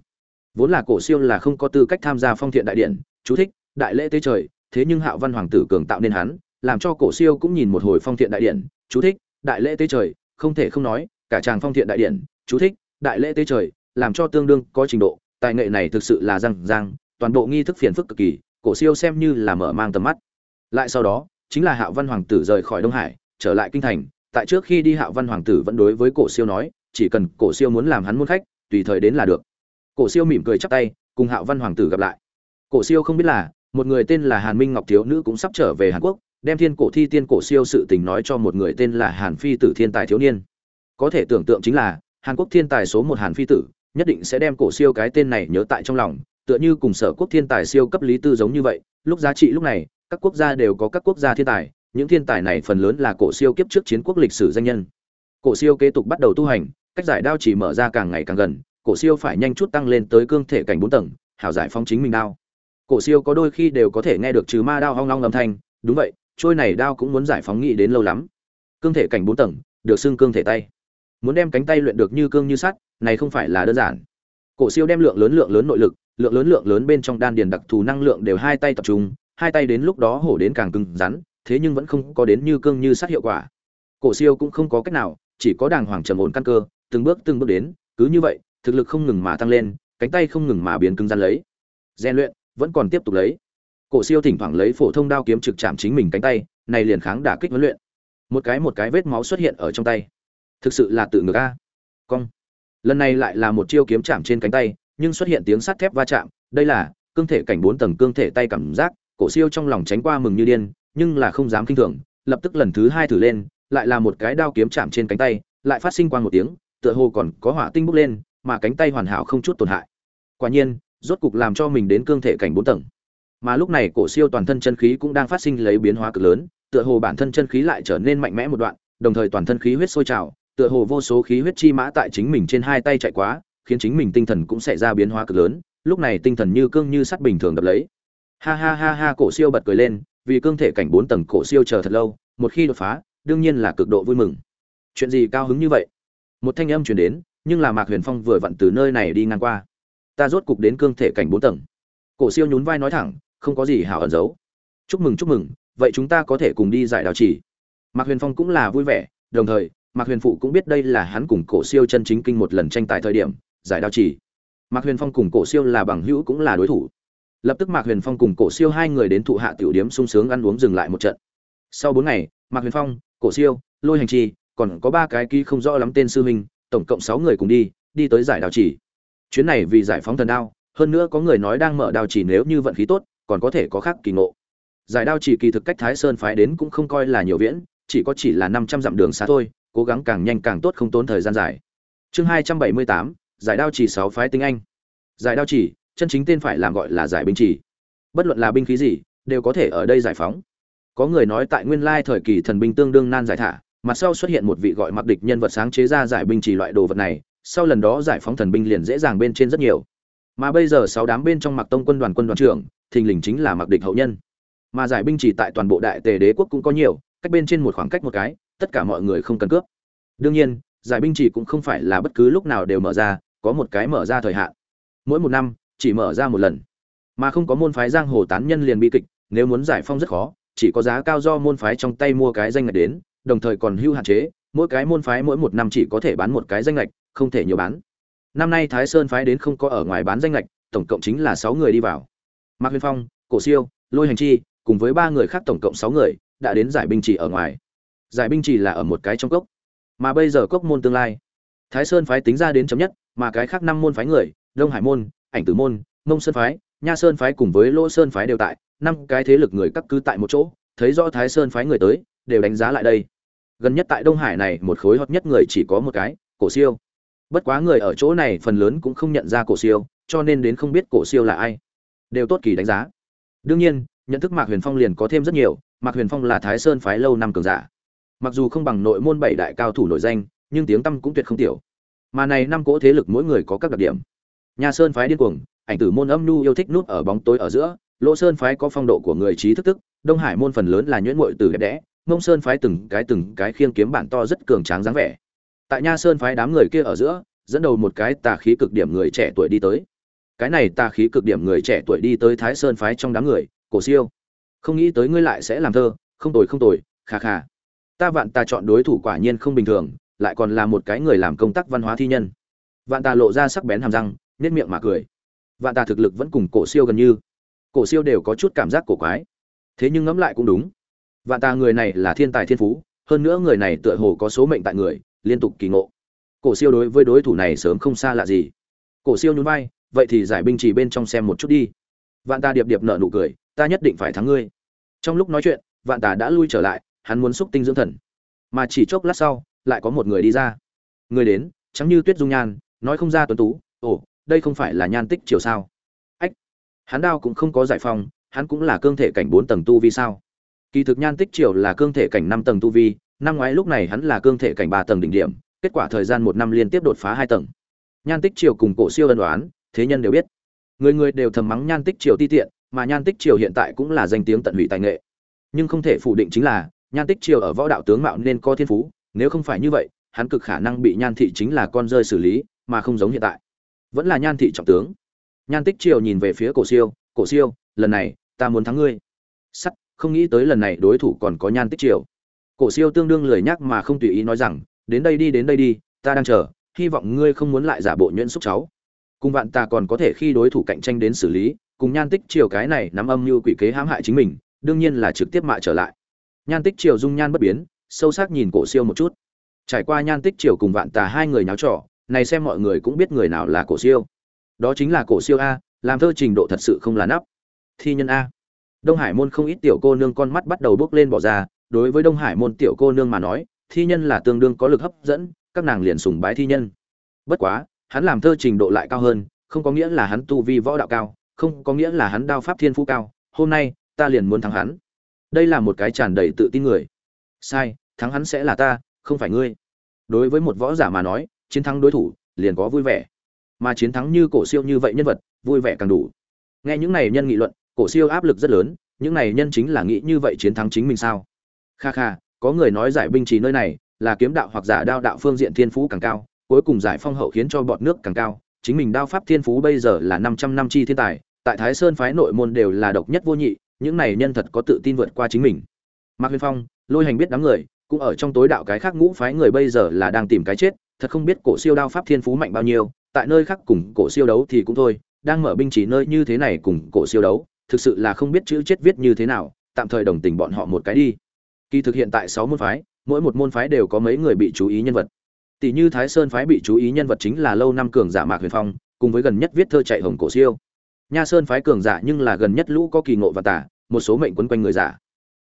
Vốn là cổ siêu là không có tư cách tham gia phong thiện đại điện, chú thích, đại lễ tế trời, thế nhưng hạo văn hoàng tử cường tạo nên hắn, làm cho cổ siêu cũng nhìn một hồi phong thiện đại điện, chú thích, đại lễ tế trời, không thể không nói, cả chàng phong thiện đại điện, chú thích, đại lễ tế trời, làm cho tương đương có trình độ tài nghệ này thực sự là răng răng toàn bộ nghi thức phiền phức cực kỳ, cổ siêu xem như là mở mang tầm mắt. Lại sau đó, chính là hạo văn hoàng tử rời khỏi đông hải, trở lại kinh thành. Tại trước khi đi, hạo văn hoàng tử vẫn đối với cổ siêu nói, chỉ cần cổ siêu muốn làm hắn muốn khách, tùy thời đến là được. Cổ siêu mỉm cười chắp tay, cùng hạo văn hoàng tử gặp lại. Cổ siêu không biết là, một người tên là hàn minh ngọc thiếu nữ cũng sắp trở về hàn quốc, đem thiên cổ thi tiên cổ siêu sự tình nói cho một người tên là hàn phi tử thiên tài thiếu niên. Có thể tưởng tượng chính là, hàn quốc thiên tài số một hàn phi tử nhất định sẽ đem cổ siêu cái tên này nhớ tại trong lòng, tựa như cùng sở quốc thiên tài siêu cấp lý tư giống như vậy. Lúc giá trị lúc này, các quốc gia đều có các quốc gia thiên tài, những thiên tài này phần lớn là cổ siêu kiếp trước chiến quốc lịch sử danh nhân. Cổ siêu kế tục bắt đầu tu hành, cách giải đao chỉ mở ra càng ngày càng gần, cổ siêu phải nhanh chút tăng lên tới cương thể cảnh bốn tầng, hảo giải phóng chính mình đao. Cổ siêu có đôi khi đều có thể nghe được trừ ma đao ong ong âm thanh, đúng vậy, trôi này đao cũng muốn giải phóng nghĩ đến lâu lắm. Cương thể cảnh bốn tầng, được xưng cương thể tay muốn đem cánh tay luyện được như cương như sắt, này không phải là đơn giản. Cổ siêu đem lượng lớn lượng lớn nội lực, lượng lớn lượng lớn bên trong đan điền đặc thù năng lượng đều hai tay tập trung, hai tay đến lúc đó hổ đến càng cứng rắn, thế nhưng vẫn không có đến như cương như sắt hiệu quả. Cổ siêu cũng không có cách nào, chỉ có đàng hoàng trầm ổn căn cơ, từng bước từng bước đến, cứ như vậy, thực lực không ngừng mà tăng lên, cánh tay không ngừng mà biến cứng rắn lấy. Gian luyện, vẫn còn tiếp tục lấy. Cổ siêu thỉnh thoảng lấy phổ thông đao kiếm trực chạm chính mình cánh tay, này liền kháng đả kích huấn luyện. Một cái một cái vết máu xuất hiện ở trong tay thực sự là tự ngược a. Cong. Lần này lại là một chiêu kiếm chạm trên cánh tay, nhưng xuất hiện tiếng sắt thép va chạm, đây là cương thể cảnh bốn tầng cương thể tay cảm giác, cổ siêu trong lòng tránh qua mừng như điên, nhưng là không dám kinh thường, lập tức lần thứ hai thử lên, lại là một cái đao kiếm chạm trên cánh tay, lại phát sinh quang một tiếng, tựa hồ còn có hỏa tinh bốc lên, mà cánh tay hoàn hảo không chút tổn hại. Quả nhiên, rốt cục làm cho mình đến cương thể cảnh bốn tầng. Mà lúc này cổ siêu toàn thân chân khí cũng đang phát sinh lấy biến hóa cực lớn, tựa hồ bản thân chân khí lại trở nên mạnh mẽ một đoạn, đồng thời toàn thân khí huyết sôi trào tựa hồ vô số khí huyết chi mã tại chính mình trên hai tay chạy quá, khiến chính mình tinh thần cũng xảy ra biến hóa cực lớn, lúc này tinh thần như cương như sắt bình thường đập lấy. Ha ha ha ha, cổ siêu bật cười lên, vì cương thể cảnh bốn tầng cổ siêu chờ thật lâu, một khi đột phá, đương nhiên là cực độ vui mừng. Chuyện gì cao hứng như vậy? Một thanh âm truyền đến, nhưng là mạc huyền phong vừa vặn từ nơi này đi ngang qua. Ta rốt cục đến cương thể cảnh bốn tầng. Cổ siêu nhún vai nói thẳng, không có gì hảo ẩn giấu. Chúc mừng chúc mừng, vậy chúng ta có thể cùng đi giải đào chỉ. Mạc huyền phong cũng là vui vẻ, đồng thời mạc huyền phụ cũng biết đây là hắn cùng cổ siêu chân chính kinh một lần tranh tài thời điểm, giải đao chỉ. Mạc huyền phong cùng cổ siêu là bằng hữu cũng là đối thủ. Lập tức mạc huyền phong cùng cổ siêu hai người đến thụ hạ tiểu điếm sung sướng ăn uống dừng lại một trận. Sau bốn ngày, mạc huyền phong, cổ siêu, lôi hành chi, còn có ba cái ký không rõ lắm tên sư huynh, tổng cộng sáu người cùng đi đi tới giải đao chỉ. Chuyến này vì giải phóng thần đao, hơn nữa có người nói đang mở đao chỉ nếu như vận khí tốt, còn có thể có khác kỳ ngộ. Giải đao chỉ kỳ thực cách thái sơn phái đến cũng không coi là nhiều viễn, chỉ có chỉ là năm trăm dặm đường xa thôi cố gắng càng nhanh càng tốt không tốn thời gian dài chương hai trăm bảy mươi tám, giải đao chỉ sáu phái tinh anh. Giải đao chỉ, chân chính tên phải làm gọi là giải binh chỉ. Bất luận là binh khí gì, đều có thể ở đây giải phóng. Có người nói tại nguyên lai thời kỳ thần binh tương đương nan giải thả mặt sau xuất hiện một vị gọi mặc địch nhân vật sáng chế ra giải binh chỉ loại đồ vật này, sau lần đó giải phóng thần binh liền dễ dàng bên trên rất nhiều. Mà bây giờ sáu đám bên trong mặc tông quân đoàn quân đoàn trưởng, thình lình chính là mặc địch hậu nhân. Mà giải binh chỉ tại toàn bộ đại tề đế quốc cũng có nhiều, cách bên trên một khoảng cách một cái tất cả mọi người không cần cướp. Đương nhiên, giải binh chỉ cũng không phải là bất cứ lúc nào đều mở ra, có một cái mở ra thời hạn. Mỗi một năm, chỉ mở ra một lần. Mà không có môn phái giang hồ tán nhân liền bi kịch, nếu muốn giải phong rất khó, chỉ có giá cao do môn phái trong tay mua cái danh ngạch đến, đồng thời còn hưu hạn chế, mỗi cái môn phái mỗi một năm chỉ có thể bán một cái danh ngạch, không thể nhiều bán. Năm nay thái sơn phái đến không có ở ngoài bán danh ngạch, tổng cộng chính là sáu người đi vào. Mạc huyền phong, cổ siêu, lôi hành chi, cùng với ba người khác tổng cộng sáu người, đã đến giải binh chỉ ở ngoài giải binh chỉ là ở một cái trong cốc. Mà bây giờ cốc môn tương lai. Thái sơn phái tính ra đến chấm nhất, mà cái khác năm môn phái người, đông hải môn, ảnh tử môn mông sơn phái, nha sơn phái cùng với lỗ sơn phái đều tại, năm cái thế lực người cắt cứ tại một chỗ, thấy rõ thái sơn phái người tới, đều đánh giá lại đây. Gần nhất tại đông hải này, một khối hợp nhất người chỉ có một cái, cổ siêu. Bất quá người ở chỗ này phần lớn cũng không nhận ra cổ siêu, cho nên đến không biết cổ siêu là ai. Đều tốt kỳ đánh giá. Đương nhiên, nhận thức mạc huyền phong liền có thêm rất nhiều, mạc huyền phong là thái sơn phái lâu năm cường giả mặc dù không bằng nội môn bảy đại cao thủ nổi danh, nhưng tiếng tăm cũng tuyệt không tiểu. Mà này năm cỗ thế lực mỗi người có các đặc điểm. Nhà sơn phái điên cuồng, ảnh tử môn âm nhu yêu thích nút ở bóng tối ở giữa, lỗ sơn phái có phong độ của người trí thức tức đông hải môn phần lớn là nhuyễn mội từ đẹp đẽ, ngông sơn phái từng cái từng cái khiêng kiếm bản to rất cường tráng dáng vẻ. Tại nha sơn phái đám người kia ở giữa, dẫn đầu một cái tà khí cực điểm người trẻ tuổi đi tới. Cái này tà khí cực điểm người trẻ tuổi đi tới thái sơn phái trong đám người, cổ siêu, không nghĩ tới ngươi lại sẽ làm thơ, không tồi không tồi khà khà ta vạn ta chọn đối thủ quả nhiên không bình thường, lại còn là một cái người làm công tác văn hóa thi nhân. Vạn ta lộ ra sắc bén hàm răng nết miệng mà cười. Vạn ta thực lực vẫn cùng cổ siêu gần như. Cổ siêu đều có chút cảm giác cổ quái. Thế nhưng ngẫm lại cũng đúng. Vạn ta người này là thiên tài thiên phú, hơn nữa người này tựa hồ có số mệnh tại người, liên tục kỳ ngộ. Cổ siêu đối với đối thủ này sớm không xa lạ gì. Cổ siêu nhún vai, vậy thì giải binh chỉ bên trong xem một chút đi. Vạn ta điệp điệp nở nụ cười, ta nhất định phải thắng ngươi. Trong lúc nói chuyện, vạn tà đã lui trở lại hắn muốn xúc tinh dưỡng thần. Mà chỉ chốc lát sau, lại có một người đi ra. Người đến, trắng như tuyết dung nhan, nói không ra tuấn tú, ồ, đây không phải là nhan tích chiều sao? Ách, hắn đao cũng không có giải phong hắn cũng là cương thể cảnh bốn tầng tu vi sao? Kỳ thực nhan tích triều là cương thể cảnh năm tầng tu vi, năm ngoái lúc này hắn là cương thể cảnh ba tầng đỉnh điểm, kết quả thời gian một năm liên tiếp đột phá hai tầng. Nhan tích triều cùng cổ siêu ân đoán, thế nhân đều biết. Người người đều thầm mắng nhan tích triều ti tiện, mà nhan tích triều hiện tại cũng là danh tiếng tận hủy tài nghệ. Nhưng không thể phủ định chính là nhan tích triều ở võ đạo tướng mạo nên có thiên phú, nếu không phải như vậy, hắn cực khả năng bị nhan thị chính là con rơi xử lý, mà không giống hiện tại. Vẫn là nhan thị trọng tướng. Nhan tích triều nhìn về phía cổ siêu cổ siêu, lần này ta muốn thắng ngươi. Sắt, không nghĩ tới lần này đối thủ còn có nhan tích triều. Cổ siêu tương đương lười nhắc mà không tùy ý nói rằng, đến đây đi, đến đây đi, ta đang chờ, hy vọng ngươi không muốn lại giả bộ nhuyễn xúc cháu. Cùng vạn ta còn có thể khi đối thủ cạnh tranh đến xử lý, cùng nhan tích triều cái này nắm âm như quỷ kế hãm hại chính mình, đương nhiên là trực tiếp mạ trở lại nhan tích triều dung nhan bất biến, sâu sắc nhìn cổ siêu một chút. Trải qua nhan tích triều cùng vạn tà hai người nháo trò, này xem mọi người cũng biết người nào là cổ siêu. Đó chính là cổ siêu a, làm thơ trình độ thật sự không là nắp. Thi nhân a. Đông hải môn không ít tiểu cô nương con mắt bắt đầu bước lên bỏ ra, đối với đông hải môn tiểu cô nương mà nói, thi nhân là tương đương có lực hấp dẫn, các nàng liền sùng bái thi nhân. Bất quá, hắn làm thơ trình độ lại cao hơn, không có nghĩa là hắn tu vi võ đạo cao, không có nghĩa là hắn đao pháp thiên phú cao, hôm nay, ta liền muốn thắng hắn đây là một cái tràn đầy tự tin người. Sai, thắng hắn sẽ là ta, không phải ngươi. Đối với một võ giả mà nói, chiến thắng đối thủ liền có vui vẻ. Mà chiến thắng như cổ siêu như vậy nhân vật, vui vẻ càng đủ. Nghe những này nhân nghị luận, cổ siêu áp lực rất lớn, những này nhân chính là nghĩ như vậy chiến thắng chính mình sao? Kha kha, có người nói giải binh trì nơi này là kiếm đạo hoặc giả đao đạo phương diện thiên phú càng cao, cuối cùng giải phong hậu khiến cho bọn nước càng cao. Chính mình đao pháp thiên phú bây giờ là năm trăm năm chi thiên tài, tại thái sơn phái nội môn đều là độc nhất vô nhị những này nhân thật có tự tin vượt qua chính mình. Mạc huyền phong, lôi hành biết đám người, cũng ở trong tối đạo cái khác ngũ phái người bây giờ là đang tìm cái chết, thật không biết cổ siêu đao pháp thiên phú mạnh bao nhiêu, tại nơi khác cùng cổ siêu đấu thì cũng thôi, đang mở binh chỉ nơi như thế này cùng cổ siêu đấu, thực sự là không biết chữ chết viết như thế nào, tạm thời đồng tình bọn họ một cái đi. Kỳ thực hiện tại sáu môn phái, mỗi một môn phái đều có mấy người bị chú ý nhân vật. Tỷ như thái sơn phái bị chú ý nhân vật chính là lâu năm cường giả mạc huyền phong, cùng với gần nhất viết thơ chạy hồng cổ siêu nha sơn phái cường giả nhưng là gần nhất lũ có kỳ ngộ và tả một số mệnh quấn quanh người giả.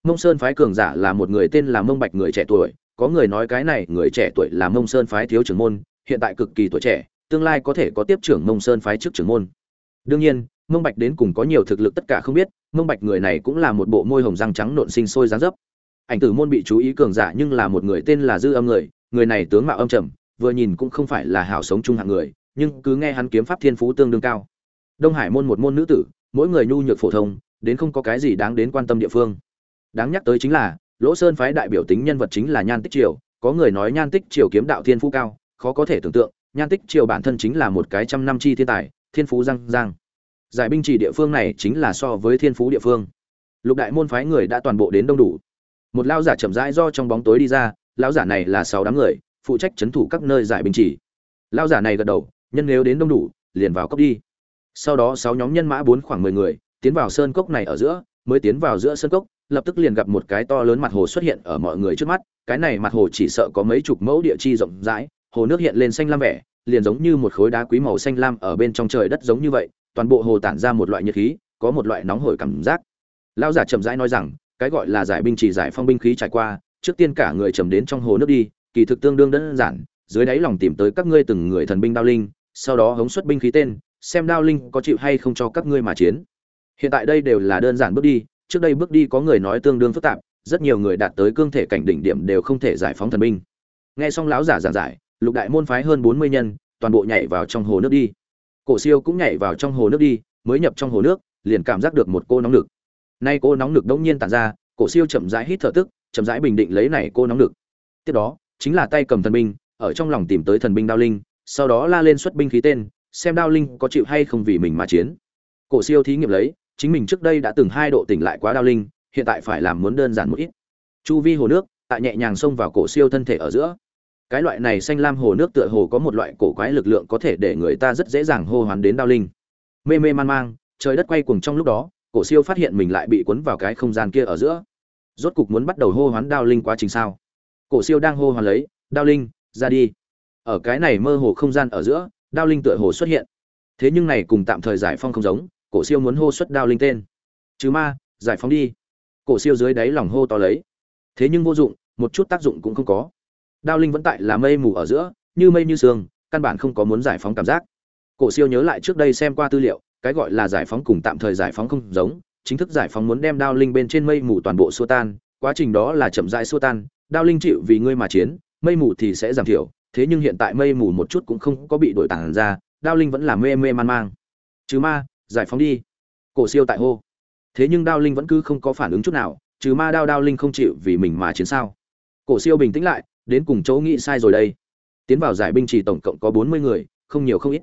Mông sơn phái cường giả là một người tên là mông bạch người trẻ tuổi, có người nói cái này người trẻ tuổi là mông sơn phái thiếu trưởng môn, hiện tại cực kỳ tuổi trẻ, tương lai có thể có tiếp trưởng mông sơn phái trước trưởng môn. Đương nhiên, mông bạch đến cùng có nhiều thực lực tất cả không biết, mông bạch người này cũng là một bộ môi hồng răng trắng nộn sinh sôi dáng dấp. Ảnh tử môn bị chú ý cường giả nhưng là một người tên là dư âm người người này tướng mạo âm trầm, vừa nhìn cũng không phải là hảo sống chung hạng người, nhưng cứ nghe hắn kiếm pháp thiên phú tương đương cao đông hải môn một môn nữ tử, mỗi người nhu nhược phổ thông, đến không có cái gì đáng đến quan tâm địa phương. Đáng nhắc tới chính là, lỗ sơn phái đại biểu tính nhân vật chính là nhan tích triều, có người nói nhan tích triều kiếm đạo thiên phú cao, khó có thể tưởng tượng, nhan tích triều bản thân chính là một cái trăm năm chi thiên tài, thiên phú giang giang giải binh chỉ địa phương này chính là so với thiên phú địa phương. Lục đại môn phái người đã toàn bộ đến đông đủ. Một lao giả chậm rãi do trong bóng tối đi ra lao giả này là sáu đám người, phụ trách c thủ các nơi giải binh chỉ. Lao giả này gật đầu, nhân nếu đến đông đủ, liền vào cốc đi sau đó sáu nhóm nhân mã bốn khoảng mười người tiến vào sơn cốc này ở giữa, mới tiến vào giữa sơn cốc, lập tức liền gặp một cái to lớn mặt hồ xuất hiện ở mọi người trước mắt, cái này mặt hồ chỉ sợ có mấy chục mẫu địa chi rộng rãi, hồ nước hiện lên xanh lam vẻ, liền giống như một khối đá quý màu xanh lam ở bên trong trời đất giống như vậy, toàn bộ hồ tản ra một loại nhiệt khí, có một loại nóng hổi cảm giác. Lão giả chậm rãi nói rằng, cái gọi là giải binh chỉ giải phong binh khí trải qua, trước tiên cả người trầm đến trong hồ nước đi, kỳ thực tương đương đơn giản, dưới đáy lòng tìm tới các ngươi từng người thần binh đao linh, sau đó hống xuất binh khí tên xem đao linh có chịu hay không cho các ngươi mà chiến. Hiện tại đây đều là đơn giản bước đi, trước đây bước đi có người nói tương đương phức tạp, rất nhiều người đạt tới cương thể cảnh đỉnh điểm đều không thể giải phóng thần binh. Nghe xong lão giả giảng giải, lục đại môn phái hơn bốn mươi nhân, toàn bộ nhảy vào trong hồ nước đi. Cổ siêu cũng nhảy vào trong hồ nước đi, mới nhập trong hồ nước, liền cảm giác được một cô nóng lực nay cô nóng lực đống nhiên tản ra, cổ siêu chậm rãi hít thở tức, chậm rãi bình định lấy này cô nóng lực tiếp đó, chính là tay cầm thần binh, ở trong lòng tìm tới thần binh đao linh, sau đó la lên xuất binh khí tên xem đao linh có chịu hay không vì mình mà chiến. Cổ siêu thí nghiệm lấy, chính mình trước đây đã từng hai độ tỉnh lại quá đao linh, hiện tại phải làm muốn đơn giản một ít. Chu vi hồ nước, tại nhẹ nhàng xông vào cổ siêu thân thể ở giữa. Cái loại này xanh lam hồ nước tựa hồ có một loại cổ quái lực lượng có thể để người ta rất dễ dàng hô hoán đến đao linh. Mê mê man mang trời đất quay cuồng trong lúc đó, cổ siêu phát hiện mình lại bị cuốn vào cái không gian kia ở giữa. Rốt cục muốn bắt đầu hô hoán đao linh quá trình sao? Cổ siêu đang hô hoán lấy, đao linh, ra đi. Ở cái này mơ hồ không gian ở giữa đao linh tựa hồ xuất hiện. Thế nhưng này cùng tạm thời giải phong không giống, cổ siêu muốn hô xuất đao linh tên. Chứ ma, giải phóng đi. Cổ siêu dưới đáy lòng hô to lấy. Thế nhưng vô dụng, một chút tác dụng cũng không có. Đao linh vẫn tại là mây mù ở giữa, như mây như sương, căn bản không có muốn giải phóng cảm giác. Cổ siêu nhớ lại trước đây xem qua tư liệu, cái gọi là giải phóng cùng tạm thời giải phóng không giống, chính thức giải phóng muốn đem đao linh bên trên mây mù toàn bộ xua tan, quá trình đó là chậm rãi xua tan, đao linh chịu vì ngươi mà chiến, mây mù thì sẽ giảm thiểu thế nhưng hiện tại mây mù một chút cũng không có bị đổi tản ra, đao linh vẫn là mê mê man mang chứ ma, giải phóng đi. Cổ siêu tại hô. Thế nhưng đao linh vẫn cứ không có phản ứng chút nào chứ ma đao đao linh không chịu vì mình mà chiến sao. Cổ siêu bình tĩnh lại, đến cùng chỗ nghĩ sai rồi đây. Tiến vào giải binh chỉ tổng cộng có bốn mươi người, không nhiều không ít.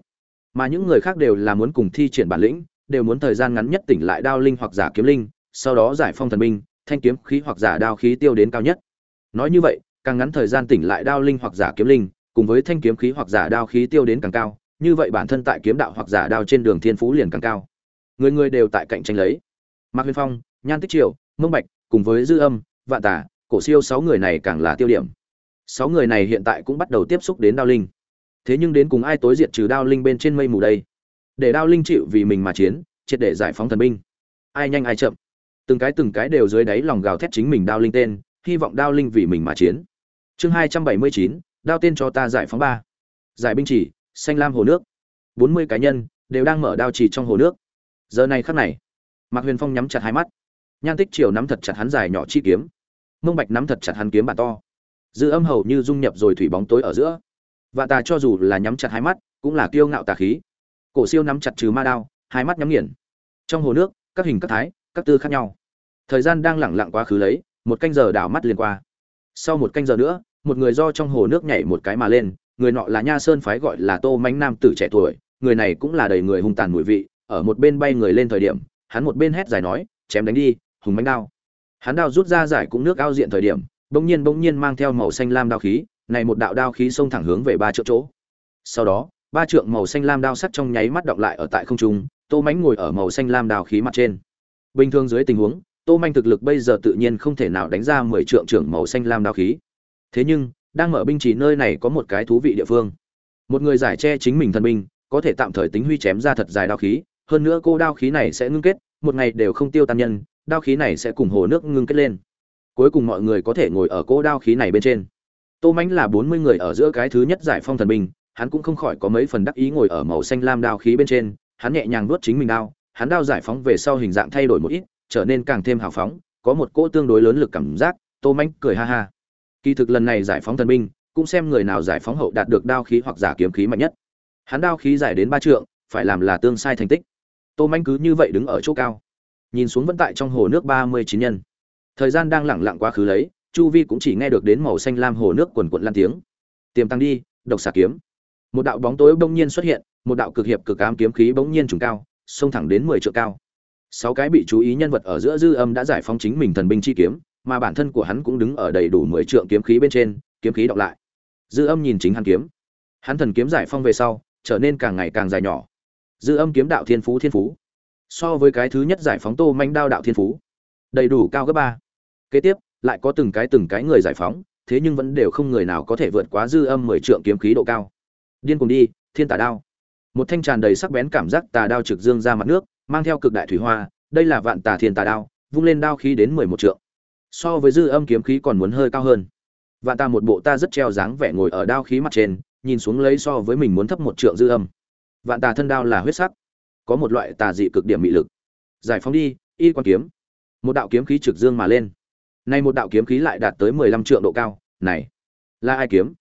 Mà những người khác đều là muốn cùng thi triển bản lĩnh, đều muốn thời gian ngắn nhất tỉnh lại đao linh hoặc giả kiếm linh, sau đó giải phong thần binh, thanh kiếm khí hoặc giả đao khí tiêu đến cao nhất. Nói như vậy, càng ngắn thời gian tỉnh lại đao linh hoặc giả kiếm linh cùng với thanh kiếm khí hoặc giả đao khí tiêu đến càng cao, như vậy bản thân tại kiếm đạo hoặc giả đao trên đường thiên phú liền càng cao. Người người đều tại cạnh tranh lấy. Mạc huyền phong, nhan tích triều, mông bạch, cùng với dư âm, vạn tà, cổ siêu sáu người này càng là tiêu điểm. Sáu người này hiện tại cũng bắt đầu tiếp xúc đến đao linh. Thế nhưng đến cùng ai tối diệt trừ đao linh bên trên mây mù đây? Để đao linh chịu vì mình mà chiến, triệt để giải phóng thần binh. Ai nhanh ai chậm. Từng cái từng cái đều dưới đáy lòng gào thét chính mình đao linh tên, hy vọng đao linh vì mình mà chiến. Chương hai trăm bảy mươi chín đao tên cho ta giải phóng ba. Giải binh chỉ, xanh lam hồ nước. Bốn mươi cá nhân đều đang mở đao chỉ trong hồ nước. Giờ này khắc này, mạc huyền phong nhắm chặt hai mắt. Nhan tích triều nắm thật chặt hắn dài nhỏ chi kiếm. Mông bạch nắm thật chặt hắn kiếm bản to. Dư âm hầu như dung nhập rồi thủy bóng tối ở giữa. Và tà cho dù là nhắm chặt hai mắt, cũng là kiêu ngạo tà khí. Cổ siêu nắm chặt trừ ma đao, hai mắt nhắm nghiền. Trong hồ nước, các hình các thái, các tư khác nhau. Thời gian đang lẳng lặng quá khứ lấy, một canh giờ đảo mắt liền qua. Sau một canh giờ nữa một người do trong hồ nước nhảy một cái mà lên, người nọ là nha sơn phái gọi là tô mánh nam tử trẻ tuổi, người này cũng là đầy người hung tàn mùi vị, ở một bên bay người lên thời điểm, hắn một bên hét dài nói, chém đánh đi, hùng mánh đao. Hắn đao rút ra giải cũng nước ao diện thời điểm, bỗng nhiên bỗng nhiên mang theo màu xanh lam đao khí, này một đạo đao khí xông thẳng hướng về ba triệu chỗ. Sau đó, ba trượng màu xanh lam đao sắt trong nháy mắt động lại ở tại không trung, tô mánh ngồi ở màu xanh lam đao khí mặt trên. Bình thường dưới tình huống, tô manh thực lực bây giờ tự nhiên không thể nào đánh ra mười trượng trưởng màu xanh lam đao khí thế nhưng, đang mở binh chỉ nơi này có một cái thú vị địa phương. Một người giải che chính mình thân binh, có thể tạm thời tính huy chém ra thật dài đao khí, hơn nữa cô đao khí này sẽ ngưng kết, một ngày đều không tiêu tan nhân, đao khí này sẽ cùng hồ nước ngưng kết lên. Cuối cùng mọi người có thể ngồi ở cô đao khí này bên trên. Tô mãnh là bốn mươi người ở giữa cái thứ nhất giải phong thần binh, hắn cũng không khỏi có mấy phần đắc ý ngồi ở màu xanh lam đao khí bên trên, hắn nhẹ nhàng nuốt chính mình đao, hắn đao giải phóng về sau hình dạng thay đổi một ít, trở nên càng thêm hào phóng, có một cỗ tương đối lớn lực cảm giác, tô mãnh cười ha ha kỳ thực lần này giải phóng thần binh, cũng xem người nào giải phóng hậu đạt được đao khí hoặc giả kiếm khí mạnh nhất. Hắn đao khí giải đến ba trượng, phải làm là tương sai thành tích. Tô manh cứ như vậy đứng ở chỗ cao. Nhìn xuống vẫn tại trong hồ nước ba mươi chín nhân. Thời gian đang lẳng lặng quá khứ lấy, chu vi cũng chỉ nghe được đến màu xanh lam hồ nước quần quận lan tiếng. Tiềm tăng đi, độc xà kiếm. Một đạo bóng tối bỗng nhiên xuất hiện, một đạo cực hiệp cực ám kiếm khí bỗng nhiên trùng cao, xông thẳng đến mười trượng cao. Sáu cái bị chú ý nhân vật ở giữa dư âm đã giải phóng chính mình thần binh chi kiếm mà bản thân của hắn cũng đứng ở đầy đủ mười trượng kiếm khí bên trên, kiếm khí đọc lại. Dư âm nhìn chính hắn kiếm. Hắn thần kiếm giải phong về sau, trở nên càng ngày càng dài nhỏ. Dư âm kiếm đạo thiên phú thiên phú. So với cái thứ nhất giải phóng tô manh đao đạo thiên phú. Đầy đủ cao gấp ba. Kế tiếp, lại có từng cái từng cái người giải phóng, thế nhưng vẫn đều không người nào có thể vượt quá dư âm mười trượng kiếm khí độ cao. Điên cùng đi, thiên tà đao. Một thanh tràn đầy sắc bén cảm giác tà đao trực dương ra mặt nước, mang theo cực đại thủy hoa, đây là vạn tà thiên tà đao, vung lên đao khí đến mười một trượng so với dư âm kiếm khí còn muốn hơi cao hơn. Vạn tà một bộ ta rất treo dáng vẻ ngồi ở đao khí mặt trên, nhìn xuống lấy so với mình muốn thấp một trượng dư âm. Vạn tà thân đao là huyết sắc, có một loại tà dị cực điểm mị lực. Giải phóng đi, y quan kiếm. Một đạo kiếm khí trực dương mà lên. Nay một đạo kiếm khí lại đạt tới mười lăm trượng độ cao, này, là ai kiếm?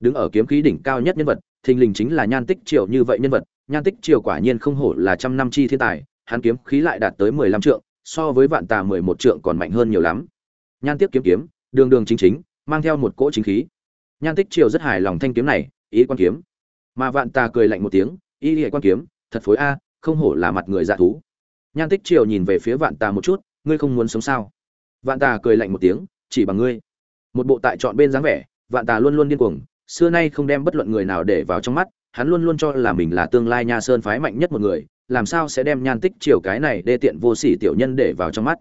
Đứng ở kiếm khí đỉnh cao nhất nhân vật, thình lình chính là nhan tích triều như vậy nhân vật. Nhan tích triều quả nhiên không hổ là trăm năm chi thiên tài, hắn kiếm khí lại đạt tới mười lăm trượng, so với vạn tà mười một trượng còn mạnh hơn nhiều lắm nhan tiếp kiếm kiếm, đường đường chính chính, mang theo một cỗ chính khí. Nhan tích triều rất hài lòng thanh kiếm này, ý quan kiếm. Mà vạn tà cười lạnh một tiếng, ý ý quan kiếm, thật phối a, không hổ là mặt người dạ thú. Nhan tích triều nhìn về phía vạn tà một chút, ngươi không muốn sống sao? Vạn tà cười lạnh một tiếng, chỉ bằng ngươi. Một bộ tại chọn bên dáng vẻ, vạn tà luôn luôn điên cuồng, xưa nay không đem bất luận người nào để vào trong mắt, hắn luôn luôn cho là mình là tương lai nha sơn phái mạnh nhất một người, làm sao sẽ đem nhan tích triều cái này đê tiện vô sỉ tiểu nhân để vào trong mắt?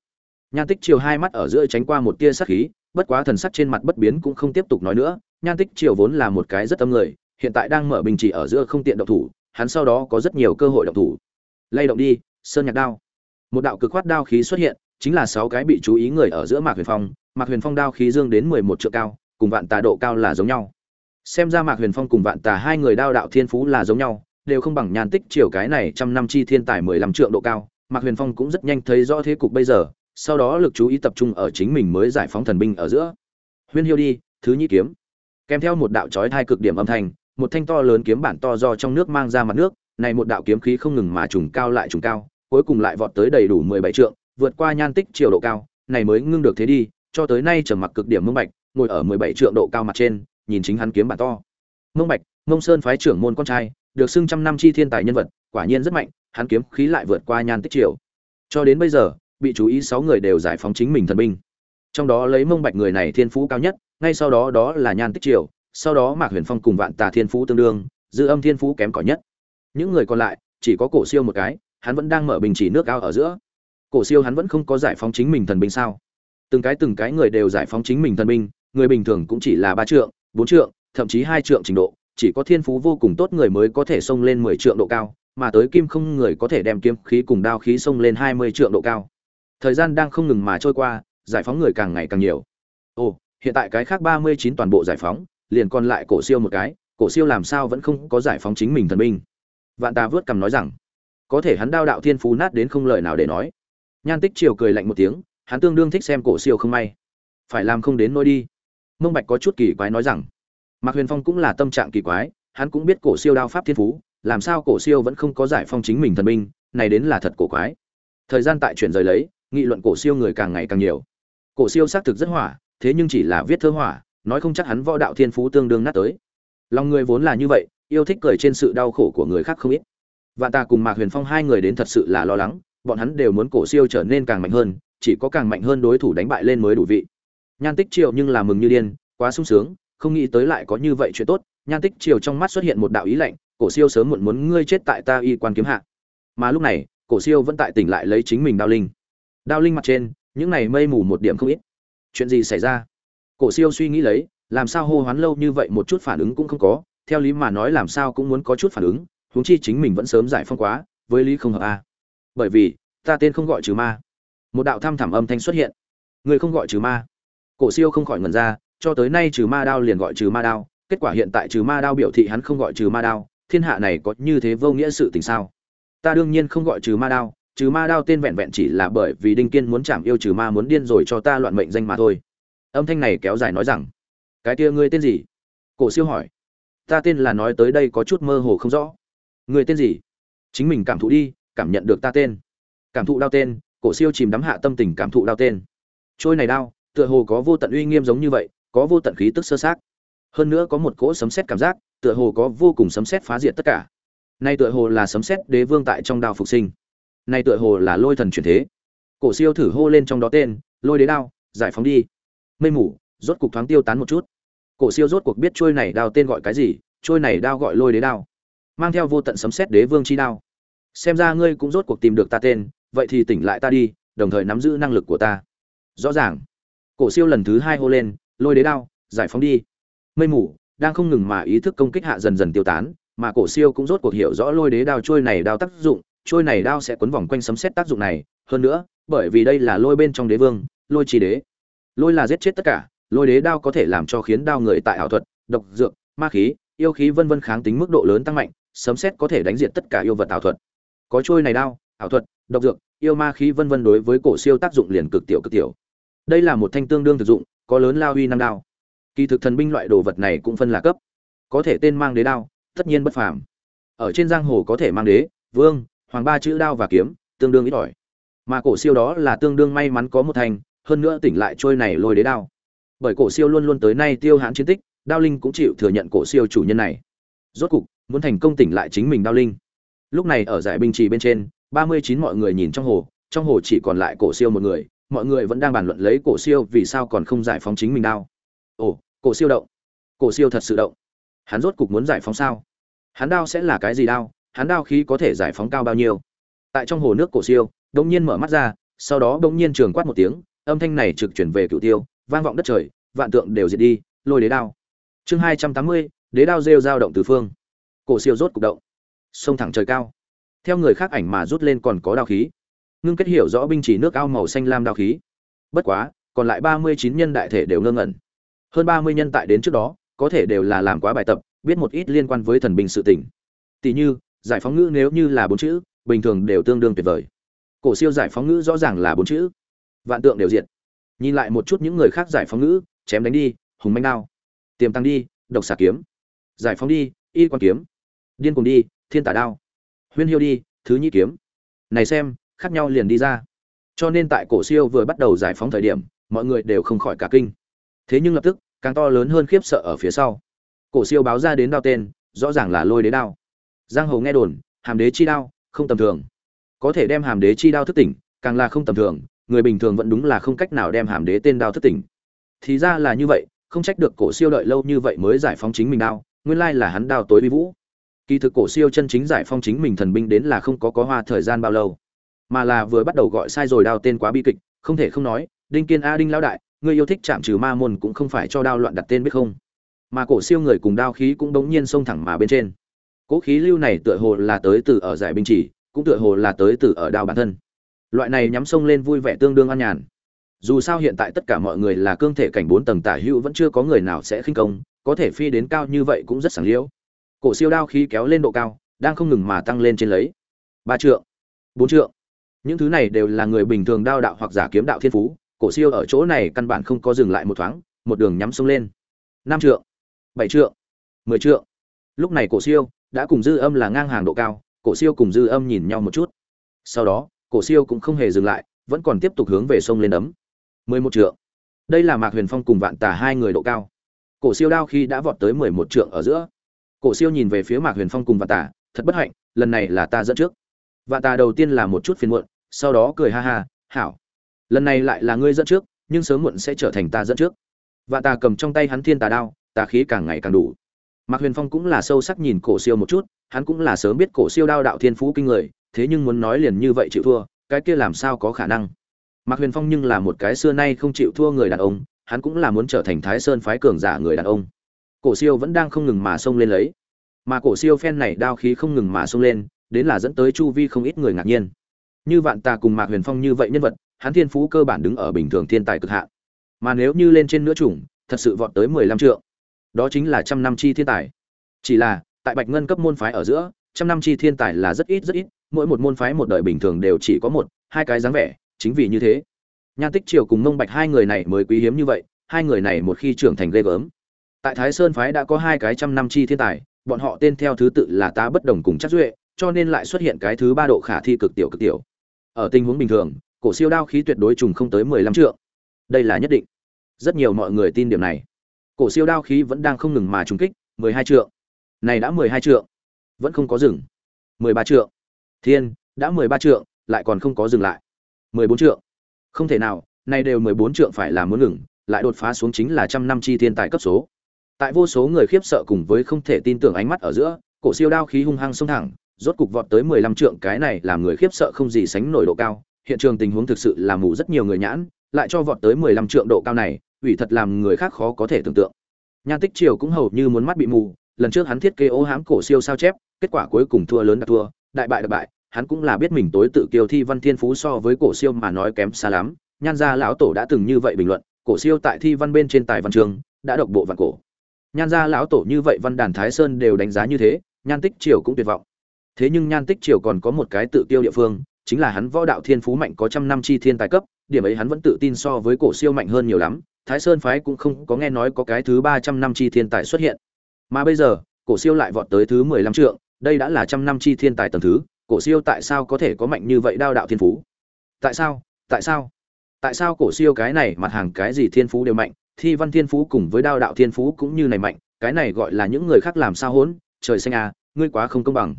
Nhan tích triều hai mắt ở giữa tránh qua một tia sắc khí, bất quá thần sắc trên mặt bất biến cũng không tiếp tục nói nữa. Nhan tích triều vốn là một cái rất âm người, hiện tại đang mở bình chỉ ở giữa không tiện động thủ, hắn sau đó có rất nhiều cơ hội động thủ. Lay động đi, sơn nhạc đao. Một đạo cực khoát đao khí xuất hiện, chính là sáu cái bị chú ý người ở giữa mạc huyền phong. Mạc huyền phong đao khí dương đến mười một triệu cao, cùng vạn tà độ cao là giống nhau. Xem ra mạc huyền phong cùng vạn tà hai người đao đạo thiên phú là giống nhau, đều không bằng nhàn tích chiều cái này trăm năm chi thiên tài mười lăm triệu độ cao. Mạc huyền phong cũng rất nhanh thấy rõ thế cục bây giờ sau đó lực chú ý tập trung ở chính mình mới giải phóng thần binh ở giữa. Huyên hiêu đi, thứ nhị kiếm. Kèm theo một đạo chói thai cực điểm âm thanh, một thanh to lớn kiếm bản to do trong nước mang ra mặt nước, này một đạo kiếm khí không ngừng mà trùng cao lại trùng cao, cuối cùng lại vọt tới đầy đủ mười bảy trượng, vượt qua nhan tích chiều độ cao, này mới ngưng được thế đi, cho tới nay trầm mặc cực điểm mông bạch, ngồi ở mười bảy trượng độ cao mặt trên, nhìn chính hắn kiếm bản to. Mông bạch, mông sơn phái trưởng môn con trai, được xưng trăm năm chi thiên tài nhân vật, quả nhiên rất mạnh, hắn kiếm khí lại vượt qua nhan tích chiều cho đến bây giờ bị chú ý sáu người đều giải phóng chính mình thần binh. Trong đó lấy mông bạch người này thiên phú cao nhất, ngay sau đó đó là nhan tích triều, sau đó mạc huyền phong cùng vạn tà thiên phú tương đương, dư âm thiên phú kém cỏi nhất. Những người còn lại, chỉ có cổ siêu một cái, hắn vẫn đang mở bình chỉ nước ao ở giữa. Cổ siêu hắn vẫn không có giải phóng chính mình thần binh sao? Từng cái từng cái người đều giải phóng chính mình thần binh, người bình thường cũng chỉ là ba trượng, bốn trượng, thậm chí hai trượng trình độ, chỉ có thiên phú vô cùng tốt người mới có thể xông lên mười trượng độ cao, mà tới kim không người có thể đem kiếm khí cùng đao khí xông lên hai mươi trượng độ cao thời gian đang không ngừng mà trôi qua, giải phóng người càng ngày càng nhiều. Ồ, hiện tại cái khác ba mươi chín toàn bộ giải phóng, liền còn lại cổ siêu một cái, cổ siêu làm sao vẫn không có giải phóng chính mình thần binh. Vạn ta vớt cằm nói rằng, có thể hắn đao đạo thiên phú nát đến không lời nào để nói. Nhan tích triều cười lạnh một tiếng, hắn tương đương thích xem cổ siêu không may. Phải làm không đến nôi đi. Mông bạch có chút kỳ quái nói rằng, mạc huyền phong cũng là tâm trạng kỳ quái, hắn cũng biết cổ siêu đao pháp thiên phú, làm sao cổ siêu vẫn không có giải phong chính mình thần binh, này đến là thật cổ quái. Thời gian tại chuyển rời lấy nghị luận cổ siêu người càng ngày càng nhiều. Cổ siêu xác thực rất hỏa, thế nhưng chỉ là viết thơ hỏa, nói không chắc hắn võ đạo thiên phú tương đương nát tới. Lòng người vốn là như vậy, yêu thích cười trên sự đau khổ của người khác không ít. Vạn ta cùng mạc huyền phong hai người đến thật sự là lo lắng, bọn hắn đều muốn cổ siêu trở nên càng mạnh hơn, chỉ có càng mạnh hơn đối thủ đánh bại lên mới đủ vị. Nhan tích triều nhưng là mừng như điên, quá sung sướng, không nghĩ tới lại có như vậy chuyện tốt. Nhan tích triều trong mắt xuất hiện một đạo ý lạnh, cổ siêu sớm muộn muốn ngươi chết tại ta y quan kiếm hạ. Mà lúc này, cổ siêu vẫn tại tỉnh lại lấy chính mình đao linh đao linh mặt trên, những này mây mù một điểm không ít. Chuyện gì xảy ra? Cổ siêu suy nghĩ lấy, làm sao hô hoán lâu như vậy một chút phản ứng cũng không có, theo lý mà nói làm sao cũng muốn có chút phản ứng, huống chi chính mình vẫn sớm giải phong quá, với lý không hợp a. Bởi vì, ta tên không gọi trừ ma. Một đạo thăm thẳm âm thanh xuất hiện. Người không gọi trừ ma. Cổ siêu không khỏi ngẩn ra, cho tới nay trừ ma đao liền gọi trừ ma đao, kết quả hiện tại trừ ma đao biểu thị hắn không gọi trừ ma đao, thiên hạ này có như thế vô nghĩa sự tình sao? Ta đương nhiên không gọi trừ ma đao trừ ma đao tên vẹn vẹn chỉ là bởi vì đinh kiên muốn chạm yêu trừ ma muốn điên rồi cho ta loạn mệnh danh mà thôi. Âm thanh này kéo dài nói rằng, cái kia ngươi tên gì? Cổ siêu hỏi. Ta tên là nói tới đây có chút mơ hồ không rõ. Người tên gì? Chính mình cảm thụ đi, cảm nhận được ta tên. Cảm thụ đao tên. Cổ siêu chìm đắm hạ tâm tình cảm thụ đao tên. Trôi này đao, tựa hồ có vô tận uy nghiêm giống như vậy, có vô tận khí tức sơ sát hơn nữa có một cỗ sấm sét cảm giác, tựa hồ có vô cùng sấm sét phá diệt tất cả. Nay tựa hồ là sấm sét đế vương tại trong đao phục sinh này tựa hồ là lôi thần chuyển thế. Cổ siêu thử hô lên trong đó tên, lôi đế đao, giải phóng đi. Mây mù, rốt cục thoáng tiêu tán một chút. Cổ siêu rốt cuộc biết trôi này đao tên gọi cái gì, trôi này đao gọi lôi đế đao. Mang theo vô tận sấm sét đế vương chi đao. Xem ra ngươi cũng rốt cuộc tìm được ta tên, vậy thì tỉnh lại ta đi, đồng thời nắm giữ năng lực của ta. Rõ ràng. Cổ siêu lần thứ hai hô lên, lôi đế đao, giải phóng đi. Mây mù, đang không ngừng mà ý thức công kích hạ dần dần tiêu tán, mà cổ siêu cũng rốt cuộc hiểu rõ lôi đế đao trôi này đao tác dụng trôi này đao sẽ quấn vòng quanh sấm xét tác dụng này, hơn nữa, bởi vì đây là lôi bên trong đế vương, lôi trì đế. Lôi là giết chết tất cả, lôi đế đao có thể làm cho khiến đao người tại ảo thuật, độc dược, ma khí, yêu khí vân vân kháng tính mức độ lớn tăng mạnh, sấm xét có thể đánh diệt tất cả yêu vật ảo thuật. Có trôi này đao, ảo thuật, độc dược, yêu ma khí vân vân đối với cổ siêu tác dụng liền cực tiểu cực tiểu. Đây là một thanh tương đương thực dụng, có lớn lao uy năng đao. Kỳ thực thần binh loại đồ vật này cũng phân là cấp. Có thể tên mang đế đao, tất nhiên bất phàm. Ở trên giang hồ có thể mang đế, vương hoàng ba chữ đao và kiếm, tương đương ít ỏi. Mà cổ siêu đó là tương đương may mắn có một thành, hơn nữa tỉnh lại trôi này lôi đế đao. Bởi cổ siêu luôn luôn tới nay tiêu hãn chiến tích, đao linh cũng chịu thừa nhận cổ siêu chủ nhân này. Rốt cục, muốn thành công tỉnh lại chính mình đao linh. Lúc này ở giải binh trì bên trên, ba mươi chín mọi người nhìn trong hồ trong hồ chỉ còn lại cổ siêu một người, mọi người vẫn đang bàn luận lấy cổ siêu vì sao còn không giải phóng chính mình đao. Ồ, cổ siêu động. Cổ siêu thật sự động. Hắn rốt cục muốn giải phóng sao? Hắn đao sẽ là cái gì đao? Hắn đao khí có thể giải phóng cao bao nhiêu. Tại trong hồ nước cổ siêu, đống nhiên mở mắt ra, sau đó đống nhiên trường quát một tiếng, âm thanh này trực chuyển về cửu tiêu, vang vọng đất trời, vạn tượng đều diệt đi, lôi đế đao. Chương hai trăm tám mươi, đế đao rêu dao động từ phương. Cổ siêu rốt cục động. Sông thẳng trời cao. Theo người khác ảnh mà rút lên còn có đao khí. Ngưng kết hiểu rõ binh chỉ nước ao màu xanh lam đao khí. Bất quá, còn lại ba mươi chín nhân đại thể đều ngơ ngẩn. Hơn ba mươi nhân tại đến trước đó, có thể đều là làm quá bài tập, biết một ít liên quan với thần binh sự tình. Tỷ như giải phóng ngữ nếu như là bốn chữ, bình thường đều tương đương tuyệt vời. Cổ siêu giải phóng ngữ rõ ràng là bốn chữ. Vạn tượng đều diện nhìn lại một chút những người khác giải phóng ngữ, chém đánh đi, hùng manh đao. Tiềm tăng đi, độc xà kiếm. Giải phóng đi, y quan kiếm. Điên cùng đi, thiên tả đao. Huyên hiêu đi, thứ nhĩ kiếm. Này xem, khác nhau liền đi ra. Cho nên tại cổ siêu vừa bắt đầu giải phóng thời điểm, mọi người đều không khỏi cả kinh. Thế nhưng lập tức, càng to lớn hơn khiếp sợ ở phía sau. Cổ siêu báo ra đến đao tên, rõ ràng là lôi đế đao giang hồ nghe đồn, hàm đế chi đao, không tầm thường. Có thể đem hàm đế chi đao thức tỉnh, càng là không tầm thường, người bình thường vẫn đúng là không cách nào đem hàm đế tên đao thức tỉnh. Thì ra là như vậy, không trách được cổ siêu đợi lâu như vậy mới giải phóng chính mình đao, nguyên lai là hắn đao tối vi vũ. Kỳ thực cổ siêu chân chính giải phóng chính mình thần binh đến là không có có hoa thời gian bao lâu, mà là vừa bắt đầu gọi sai rồi đao tên quá bi kịch, không thể không nói, đinh kiên a đinh lão đại người yêu thích chạm trừ ma môn cũng không phải cho đao loạn đặt tên biết không? Mà cổ siêu người cùng đao khí cũng đống nhiên xông thẳng mà bên trên cỗ khí lưu này tựa hồ là tới từ ở giải binh chỉ, cũng tựa hồ là tới từ ở đao bản thân. Loại này nhắm sông lên vui vẻ tương đương an nhàn. Dù sao hiện tại tất cả mọi người là cương thể cảnh bốn tầng tả hữu vẫn chưa có người nào sẽ khinh công, có thể phi đến cao như vậy cũng rất sảng liễu. Cổ siêu đao khí kéo lên độ cao, đang không ngừng mà tăng lên trên lấy. Ba trượng, bốn trượng. Những thứ này đều là người bình thường đao đạo hoặc giả kiếm đạo thiên phú, cổ siêu ở chỗ này căn bản không có dừng lại một thoáng, một đường nhắm sông lên. Năm trượng, bảy trượng, mười trượng. Lúc này cổ siêu đã cùng dư âm là ngang hàng độ cao, cổ siêu cùng dư âm nhìn nhau một chút. Sau đó, cổ siêu cũng không hề dừng lại, vẫn còn tiếp tục hướng về sông lên đấm. mười một trượng. Đây là mạc huyền phong cùng vạn tà hai người độ cao. Cổ siêu đao khi đã vọt tới mười một trượng ở giữa. Cổ siêu nhìn về phía mạc huyền phong cùng vạn tà, thật bất hạnh, lần này là ta dẫn trước. Vạn tà đầu tiên là một chút phiền muộn, sau đó cười ha ha, hảo. Lần này lại là ngươi dẫn trước, nhưng sớm muộn sẽ trở thành ta dẫn trước. Vạn tà cầm trong tay hắn thiên tà đao, tà khí càng ngày càng đủ mạc huyền phong cũng là sâu sắc nhìn cổ siêu một chút, hắn cũng là sớm biết cổ siêu đao đạo thiên phú kinh người, thế nhưng muốn nói liền như vậy chịu thua, cái kia làm sao có khả năng? Mạc huyền phong nhưng là một cái xưa nay không chịu thua người đàn ông, hắn cũng là muốn trở thành thái sơn phái cường giả người đàn ông. Cổ siêu vẫn đang không ngừng mà xông lên lấy. Mà cổ siêu phen này đao khí không ngừng mà xông lên, đến là dẫn tới chu vi không ít người ngạc nhiên. Như vạn tà cùng mạc huyền phong như vậy nhân vật, hắn thiên phú cơ bản đứng ở bình thường thiên tài cực hạn. Mà nếu như lên trên nửa chủng, thật sự vọt tới mười lăm trượng đó chính là trăm năm chi thiên tài. Chỉ là, tại bạch ngân cấp môn phái ở giữa, trăm năm chi thiên tài là rất ít rất ít. Mỗi một môn phái một đời bình thường đều chỉ có một, hai cái dáng vẻ, chính vì như thế. Nhan tích triều cùng mông bạch hai người này mới quý hiếm như vậy, hai người này một khi trưởng thành ghê gớm. Tại thái sơn phái đã có hai cái trăm năm chi thiên tài, bọn họ tên theo thứ tự là tá bất đồng cùng chắc duệ, cho nên lại xuất hiện cái thứ ba độ khả thi cực tiểu cực tiểu. Ở tình huống bình thường, cổ siêu đao khí tuyệt đối trùng không tới mười lăm trượng. Đây là nhất định. Rất nhiều mọi người tin điểm này cổ siêu đao khí vẫn đang không ngừng mà trùng kích, mười hai trượng. Này đã mười hai trượng, vẫn không có dừng. mười ba trượng. Thiên, đã mười ba trượng, lại còn không có dừng lại. mười bốn trượng. Không thể nào này đều mười bốn trượng phải là muốn ngừng, lại đột phá xuống chính là trăm năm chi thiên tài cấp số. Tại vô số người khiếp sợ cùng với không thể tin tưởng ánh mắt ở giữa, cổ siêu đao khí hung hăng xông thẳng, rốt cục vọt tới mười lăm trượng, cái này làm người khiếp sợ không gì sánh nổi độ cao. Hiện trường tình huống thực sự là mù rất nhiều người nhãn, lại cho vọt tới mười lăm trượng độ cao này ủy thật làm người khác khó có thể tưởng tượng. Nhan tích triều cũng hầu như muốn mắt bị mù, lần trước hắn thiết kế ô hãm cổ siêu sao chép, kết quả cuối cùng thua lớn đặc thua, đại bại đại bại, hắn cũng là biết mình tối tự kiều thi văn thiên phú so với cổ siêu mà nói kém xa lắm. Nhan gia lão tổ đã từng như vậy bình luận, cổ siêu tại thi văn bên trên tài văn trường, đã độc bộ văn cổ. Nhan gia lão tổ như vậy văn đàn thái sơn đều đánh giá như thế, nhan tích triều cũng tuyệt vọng. Thế nhưng nhan tích triều còn có một cái tự tiêu địa phương, chính là hắn võ đạo thiên phú mạnh có trăm năm chi thiên tài cấp, điểm ấy hắn vẫn tự tin so với cổ siêu mạnh hơn nhiều lắm thái sơn phái cũng không có nghe nói có cái thứ ba trăm năm chi thiên tài xuất hiện. Mà bây giờ, cổ siêu lại vọt tới thứ mười lăm trượng, đây đã là trăm năm chi thiên tài tầng thứ, cổ siêu tại sao có thể có mạnh như vậy đao đạo thiên phú? Tại sao? Tại sao? Tại sao cổ siêu cái này mặt hàng cái gì thiên phú đều mạnh, thi văn thiên phú cùng với đao đạo thiên phú cũng như này mạnh, cái này gọi là những người khác làm sao hỗn? Trời xanh à ngươi quá không công bằng.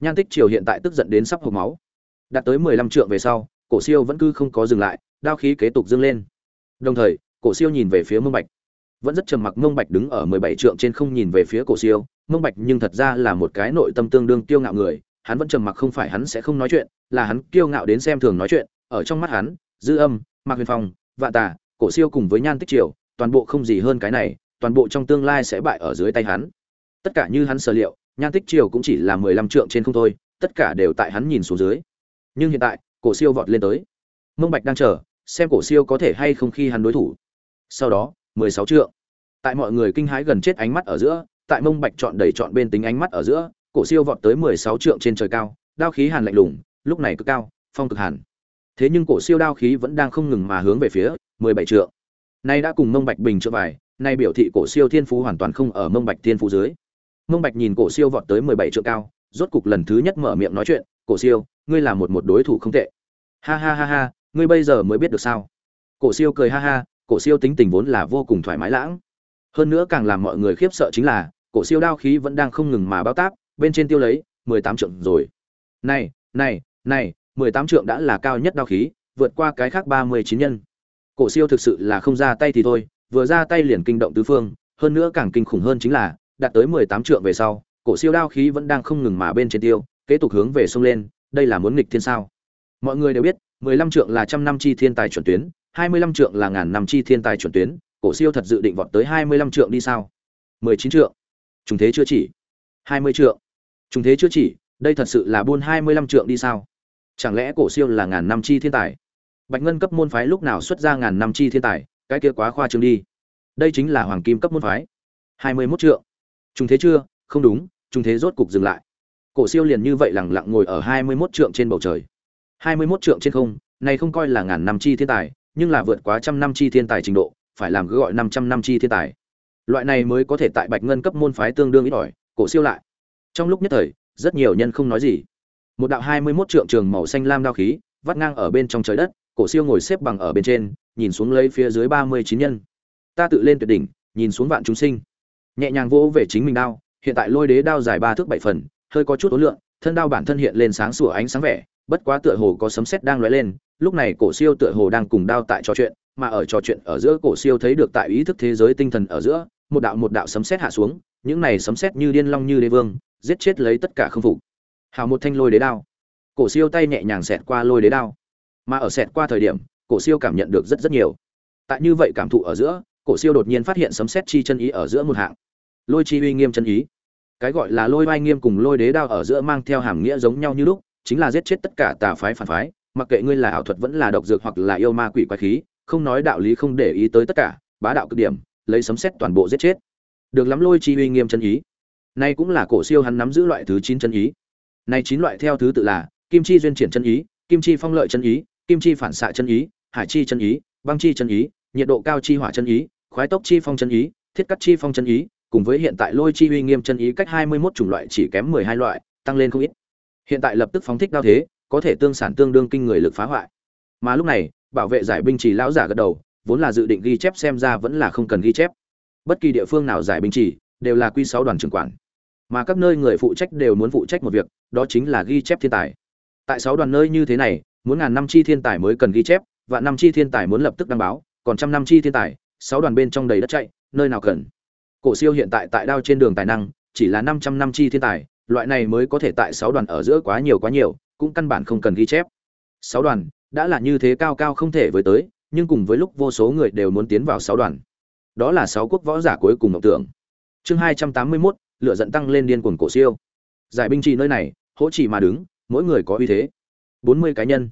Nhan tích triều hiện tại tức giận đến sắp hộc máu. Đạt tới mười lăm trượng về sau, cổ siêu vẫn cứ không có dừng lại, đao khí kế tục dâng lên. Đồng thời cổ siêu nhìn về phía mông bạch. Vẫn rất trầm mặc, mông bạch đứng ở mười bảy trượng trên không nhìn về phía cổ siêu. Mông bạch nhưng thật ra là một cái nội tâm tương đương kiêu ngạo người, hắn vẫn trầm mặc, không phải hắn sẽ không nói chuyện, là hắn kiêu ngạo đến xem thường nói chuyện. Ở trong mắt hắn, dư âm, mạc huyền phong vạn tà, cổ siêu cùng với nhan tích triều, toàn bộ không gì hơn cái này, toàn bộ trong tương lai sẽ bại ở dưới tay hắn. Tất cả như hắn sở liệu, nhan tích triều cũng chỉ là mười lăm trượng trên không thôi, tất cả đều tại hắn nhìn xuống dưới. Nhưng hiện tại, cổ siêu vọt lên tới. Mông bạch đang chờ, xem cổ siêu có thể hay không khi hắn đối thủ sau đó, mười sáu trượng. Tại mọi người kinh hãi gần chết ánh mắt ở giữa, tại mông bạch chọn đầy chọn bên tính ánh mắt ở giữa, cổ siêu vọt tới mười sáu trượng trên trời cao, đao khí hàn lạnh lùng, lúc này cực cao, phong cực hàn. Thế nhưng cổ siêu đao khí vẫn đang không ngừng mà hướng về phía mười bảy trượng. Nay đã cùng mông bạch bình trượng vải nay biểu thị cổ siêu thiên phú hoàn toàn không ở mông bạch thiên phú dưới. Mông bạch nhìn cổ siêu vọt tới mười bảy trượng cao, rốt cục lần thứ nhất mở miệng nói chuyện, cổ siêu, ngươi là một một đối thủ không tệ. Ha ha ha ha, ngươi bây giờ mới biết được sao? Cổ siêu cười ha ha cổ siêu tính tình vốn là vô cùng thoải mái lãng. Hơn nữa càng làm mọi người khiếp sợ chính là, cổ siêu đao khí vẫn đang không ngừng mà bao táp, bên trên tiêu lấy mười tám trượng rồi. Này này này, mười tám trượng đã là cao nhất đao khí, vượt qua cái khác ba mươi chín nhân. Cổ siêu thực sự là không ra tay thì thôi, vừa ra tay liền kinh động tứ phương, hơn nữa càng kinh khủng hơn chính là, đạt tới mười tám trượng về sau, cổ siêu đao khí vẫn đang không ngừng mà bên trên tiêu, kế tục hướng về sông lên, đây là muốn nghịch thiên sao? Mọi người đều biết, mười lăm trượng là trăm năm chi thiên tài chuẩn tuyến hai mươi lăm trượng là ngàn năm chi thiên tài chuẩn tuyến, cổ siêu thật dự định vọt tới hai mươi lăm trượng đi sao? mười chín trượng. Trùng thế chưa chỉ. hai mươi trượng. Trùng thế chưa chỉ, đây thật sự là buôn hai mươi lăm trượng đi sao? Chẳng lẽ cổ siêu là ngàn năm chi thiên tài? Bạch ngân cấp môn phái lúc nào xuất ra ngàn năm chi thiên tài? Cái kia quá khoa trương đi. Đây chính là hoàng kim cấp môn phái. hai mươi mốt trượng. Trùng thế chưa? Không đúng, trùng thế rốt cục dừng lại. Cổ siêu liền như vậy lẳng lặng ngồi ở hai mươi mốt trượng trên bầu trời. hai mươi mốt trượng trên không, này không coi là ngàn năm chi thiên tài nhưng là vượt quá trăm năm chi thiên tài trình độ, phải làm cứ gọi năm trăm năm chi thiên tài. Loại này mới có thể tại bạch ngân cấp môn phái tương đương ít ỏi, cổ siêu lại. Trong lúc nhất thời, rất nhiều nhân không nói gì. Một đạo hai mươi 21 trượng trường màu xanh lam đao khí, vắt ngang ở bên trong trời đất, cổ siêu ngồi xếp bằng ở bên trên, nhìn xuống lấy phía dưới ba mươi chín nhân. Ta tự lên tuyệt đỉnh, nhìn xuống vạn chúng sinh. Nhẹ nhàng vỗ về chính mình đao, hiện tại lôi đế đao dài ba thước bảy phần, hơi có chút tố lượng thân đao bản thân hiện lên sáng sủa ánh sáng vẻ, bất quá tựa hồ có sấm sét đang lóe lên lúc này cổ siêu tựa hồ đang cùng đao tại trò chuyện, mà ở trò chuyện ở giữa cổ siêu thấy được tại ý thức thế giới tinh thần ở giữa, một đạo một đạo sấm sét hạ xuống, những này sấm sét như điên long như đế vương, giết chết lấy tất cả không phục. Hào một thanh lôi đế đao. Cổ siêu tay nhẹ nhàng xẹt qua lôi đế đao. Mà ở xẹt qua thời điểm, cổ siêu cảm nhận được rất rất nhiều. Tại như vậy cảm thụ ở giữa, cổ siêu đột nhiên phát hiện sấm sét chi chân ý ở giữa một hạng. Lôi chi uy nghiêm chân ý. Cái gọi là lôi oai nghiêm cùng lôi đế đao ở giữa mang theo hàm nghĩa giống nhau như lúc, chính là giết chết tất cả tà phái phản phái mặc kệ ngươi là ảo thuật vẫn là độc dược hoặc là yêu ma quỷ quái khí, không nói đạo lý không để ý tới tất cả, bá đạo cực điểm, lấy sấm xét toàn bộ giết chết. Được lắm lôi chi uy nghiêm chân ý. Nay cũng là cổ siêu hắn nắm giữ loại thứ chín chân ý. Nay chín loại theo thứ tự là, kim chi duyên triển chân ý, kim chi phong lợi chân ý, kim chi phản xạ chân ý, hải chi chân ý, băng chi chân ý, nhiệt độ cao chi hỏa chân ý, khoái tốc chi phong chân ý, thiết cắt chi phong chân ý, cùng với hiện tại lôi chi uy nghiêm chân ý cách hai mươi 21 chủng loại chỉ kém mười hai loại, tăng lên không ít. Hiện tại lập tức phóng thích đao thế có thể tương sản tương đương kinh người lực phá hoại. Mà lúc này, bảo vệ giải binh chỉ lão giả gật đầu, vốn là dự định ghi chép xem ra vẫn là không cần ghi chép. Bất kỳ địa phương nào giải binh chỉ đều là quy sáu đoàn trưởng quản. Mà các nơi người phụ trách đều muốn phụ trách một việc, đó chính là ghi chép thiên tài. Tại sáu đoàn nơi như thế này, muốn ngàn năm chi thiên tài mới cần ghi chép và năm chi thiên tài muốn lập tức đăng báo, còn trăm năm chi thiên tài, sáu đoàn bên trong đầy đất chạy, nơi nào cần. Cổ siêu hiện tại tại đao trên đường tài năng, chỉ là năm trăm năm chi thiên tài, loại này mới có thể tại sáu đoàn ở giữa quá nhiều quá nhiều cũng căn bản không cần ghi chép. Sáu đoàn, đã là như thế cao cao không thể với tới, nhưng cùng với lúc vô số người đều muốn tiến vào sáu đoàn. Đó là sáu quốc võ giả cuối cùng mộng tưởng. Chương hai trăm tám mươi mốt lựa dẫn tăng lên điên cuồng cổ siêu. Giải binh trì nơi này, hỗ chỉ mà đứng, mỗi người có uy thế. Bốn mươi cá nhân.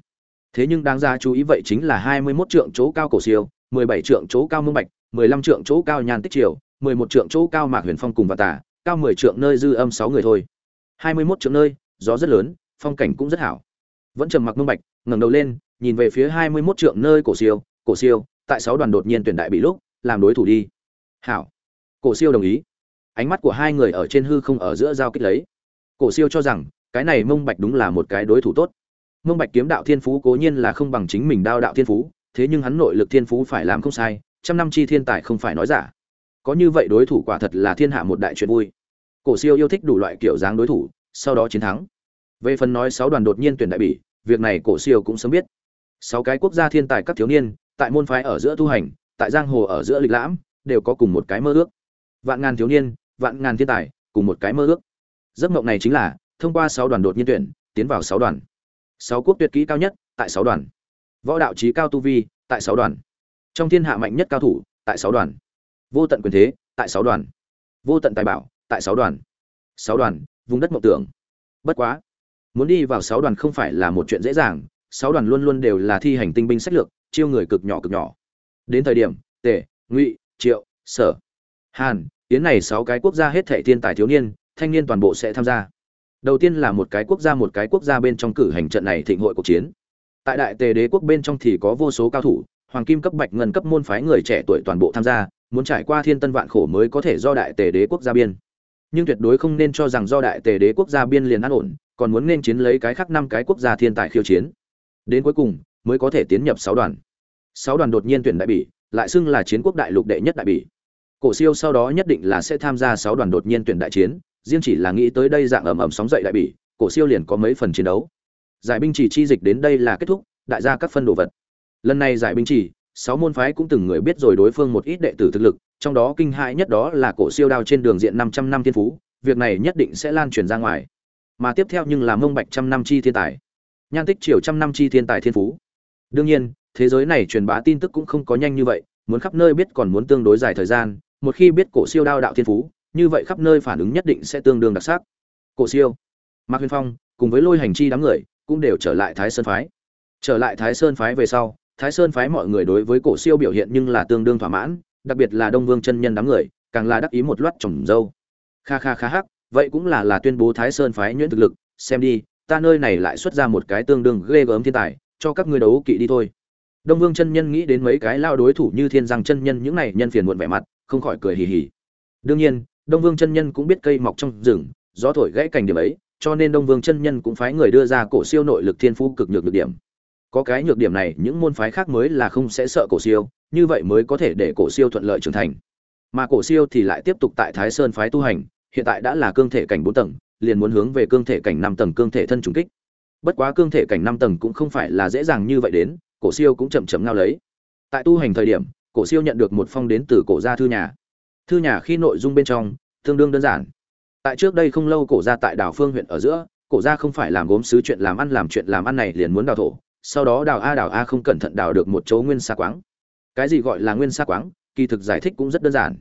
Thế nhưng đáng ra chú ý vậy chính là hai mươi 21 trượng chỗ cao cổ siêu, mười bảy trượng chỗ cao mông bạch, mười lăm trượng chỗ cao nhàn tích triều, mười một trượng chỗ cao mạc huyền phong cùng và tả cao mười trượng nơi dư âm sáu người thôi. Hai mươi 21 trượng nơi, gió rất lớn phong cảnh cũng rất hảo. Vẫn trầm mặc mông bạch, ngẩng đầu lên, nhìn về phía hai mươi 21 trượng nơi cổ siêu cổ siêu, tại sáu đoàn đột nhiên tuyển đại bị lúc, làm đối thủ đi. Hảo. Cổ siêu đồng ý. Ánh mắt của hai người ở trên hư không ở giữa giao kích lấy. Cổ siêu cho rằng, cái này mông bạch đúng là một cái đối thủ tốt. Mông bạch kiếm đạo thiên phú cố nhiên là không bằng chính mình đao đạo thiên phú, thế nhưng hắn nội lực thiên phú phải làm không sai, trăm năm chi thiên tài không phải nói giả. Có như vậy đối thủ quả thật là thiên hạ một đại chuyện vui. Cổ siêu yêu thích đủ loại kiểu dáng đối thủ, sau đó chiến thắng về phần nói sáu đoàn đột nhiên tuyển đại bỉ, việc này cổ siêu cũng sớm biết. Sáu cái quốc gia thiên tài các thiếu niên, tại môn phái ở giữa tu hành, tại giang hồ ở giữa lịch lãm, đều có cùng một cái mơ ước. Vạn ngàn thiếu niên, vạn ngàn thiên tài, cùng một cái mơ ước. Giấc mộng này chính là, thông qua sáu đoàn đột nhiên tuyển, tiến vào sáu đoàn. Sáu quốc tuyệt kỹ cao nhất, tại sáu đoàn. Võ đạo trí cao tu vi, tại sáu đoàn. Trong thiên hạ mạnh nhất cao thủ, tại sáu đoàn. Vô tận quyền thế, tại sáu đoàn. Vô tận tài bảo, tại sáu đoàn. Sáu đoàn, vùng đất mộng tưởng. Bất quá muốn đi vào sáu đoàn không phải là một chuyện dễ dàng, sáu đoàn luôn luôn đều là thi hành tinh binh sách lược, chiêu người cực nhỏ cực nhỏ. Đến thời điểm, tề, ngụy, triệu, sở, hàn yến này sáu cái quốc gia hết thệ thiên tài thiếu niên, thanh niên toàn bộ sẽ tham gia. Đầu tiên là một cái quốc gia một cái quốc gia bên trong cử hành trận này thịnh hội cuộc chiến. Tại đại tề đế quốc bên trong thì có vô số cao thủ, hoàng kim cấp bạch ngân cấp môn phái người trẻ tuổi toàn bộ tham gia, muốn trải qua thiên tân vạn khổ mới có thể do đại tề đế quốc gia biên. Nhưng tuyệt đối không nên cho rằng do đại tề đế quốc gia biên liền an ổn còn muốn nên chiến lấy cái khác năm cái quốc gia thiên tài khiêu chiến. Đến cuối cùng, mới có thể tiến nhập sáu đoàn. Sáu đoàn đột nhiên tuyển đại bỉ, lại xưng là chiến quốc đại lục đệ nhất đại bỉ. Cổ siêu sau đó nhất định là sẽ tham gia sáu đoàn đột nhiên tuyển đại chiến, riêng chỉ là nghĩ tới đây dạng ầm ầm sóng dậy đại bỉ, cổ siêu liền có mấy phần chiến đấu. Giải binh chỉ chi dịch đến đây là kết thúc, đại gia các phân đồ vật. Lần này giải binh chỉ, sáu môn phái cũng từng người biết rồi đối phương một ít đệ tử thực lực, trong đó kinh hãi nhất đó là cổ siêu đao trên đường diện 500 năm thiên phú, việc này nhất định sẽ lan truyền ra ngoài mà tiếp theo nhưng là mông bạch trăm năm chi thiên tài. Nhan tích triều trăm năm chi thiên tài thiên phú. Đương nhiên, thế giới này truyền bá tin tức cũng không có nhanh như vậy, muốn khắp nơi biết còn muốn tương đối dài thời gian, một khi biết cổ siêu đao đạo thiên phú, như vậy khắp nơi phản ứng nhất định sẽ tương đương đặc sắc. Cổ siêu, mạc huyền phong cùng với lôi hành chi đám người cũng đều trở lại thái sơn phái. Trở lại thái sơn phái về sau, thái sơn phái mọi người đối với cổ siêu biểu hiện nhưng là tương đương thỏa mãn, đặc biệt là đông vương chân nhân đám người, càng là đắc ý một loạt trồng dâu. Kha kha kha hắc vậy cũng là là tuyên bố thái sơn phái nhuyễn thực lực, xem đi, ta nơi này lại xuất ra một cái tương đương ghê gớm thiên tài, cho các ngươi đấu kỵ đi thôi. Đông vương chân nhân nghĩ đến mấy cái lao đối thủ như thiên giang chân nhân những này nhân phiền muộn vẻ mặt, không khỏi cười hì hì. Đương nhiên, đông vương chân nhân cũng biết cây mọc trong rừng, gió thổi gãy cành điểm ấy, cho nên đông vương chân nhân cũng phái người đưa ra cổ siêu nội lực thiên phú cực nhược nhược điểm. Có cái nhược điểm này, những môn phái khác mới là không sẽ sợ cổ siêu, như vậy mới có thể để cổ siêu thuận lợi trưởng thành. Mà cổ siêu thì lại tiếp tục tại thái sơn phái tu hành hiện tại đã là cương thể cảnh bốn tầng, liền muốn hướng về cương thể cảnh năm tầng cương thể thân trùng kích. Bất quá cương thể cảnh năm tầng cũng không phải là dễ dàng như vậy đến, cổ siêu cũng chậm chậm ngao lấy. Tại tu hành thời điểm, cổ siêu nhận được một phong đến từ cổ gia thư nhà. Thư nhà khi nội dung bên trong, tương đương đơn giản. Tại trước đây không lâu cổ gia tại đảo phương huyện ở giữa, cổ gia không phải làm gốm sứ chuyện làm ăn làm chuyện làm ăn này liền muốn đào thổ, sau đó đào a đào a không cẩn thận đào được một chỗ nguyên sa quáng. Cái gì gọi là nguyên sa quáng, kỳ thực giải thích cũng rất đơn giản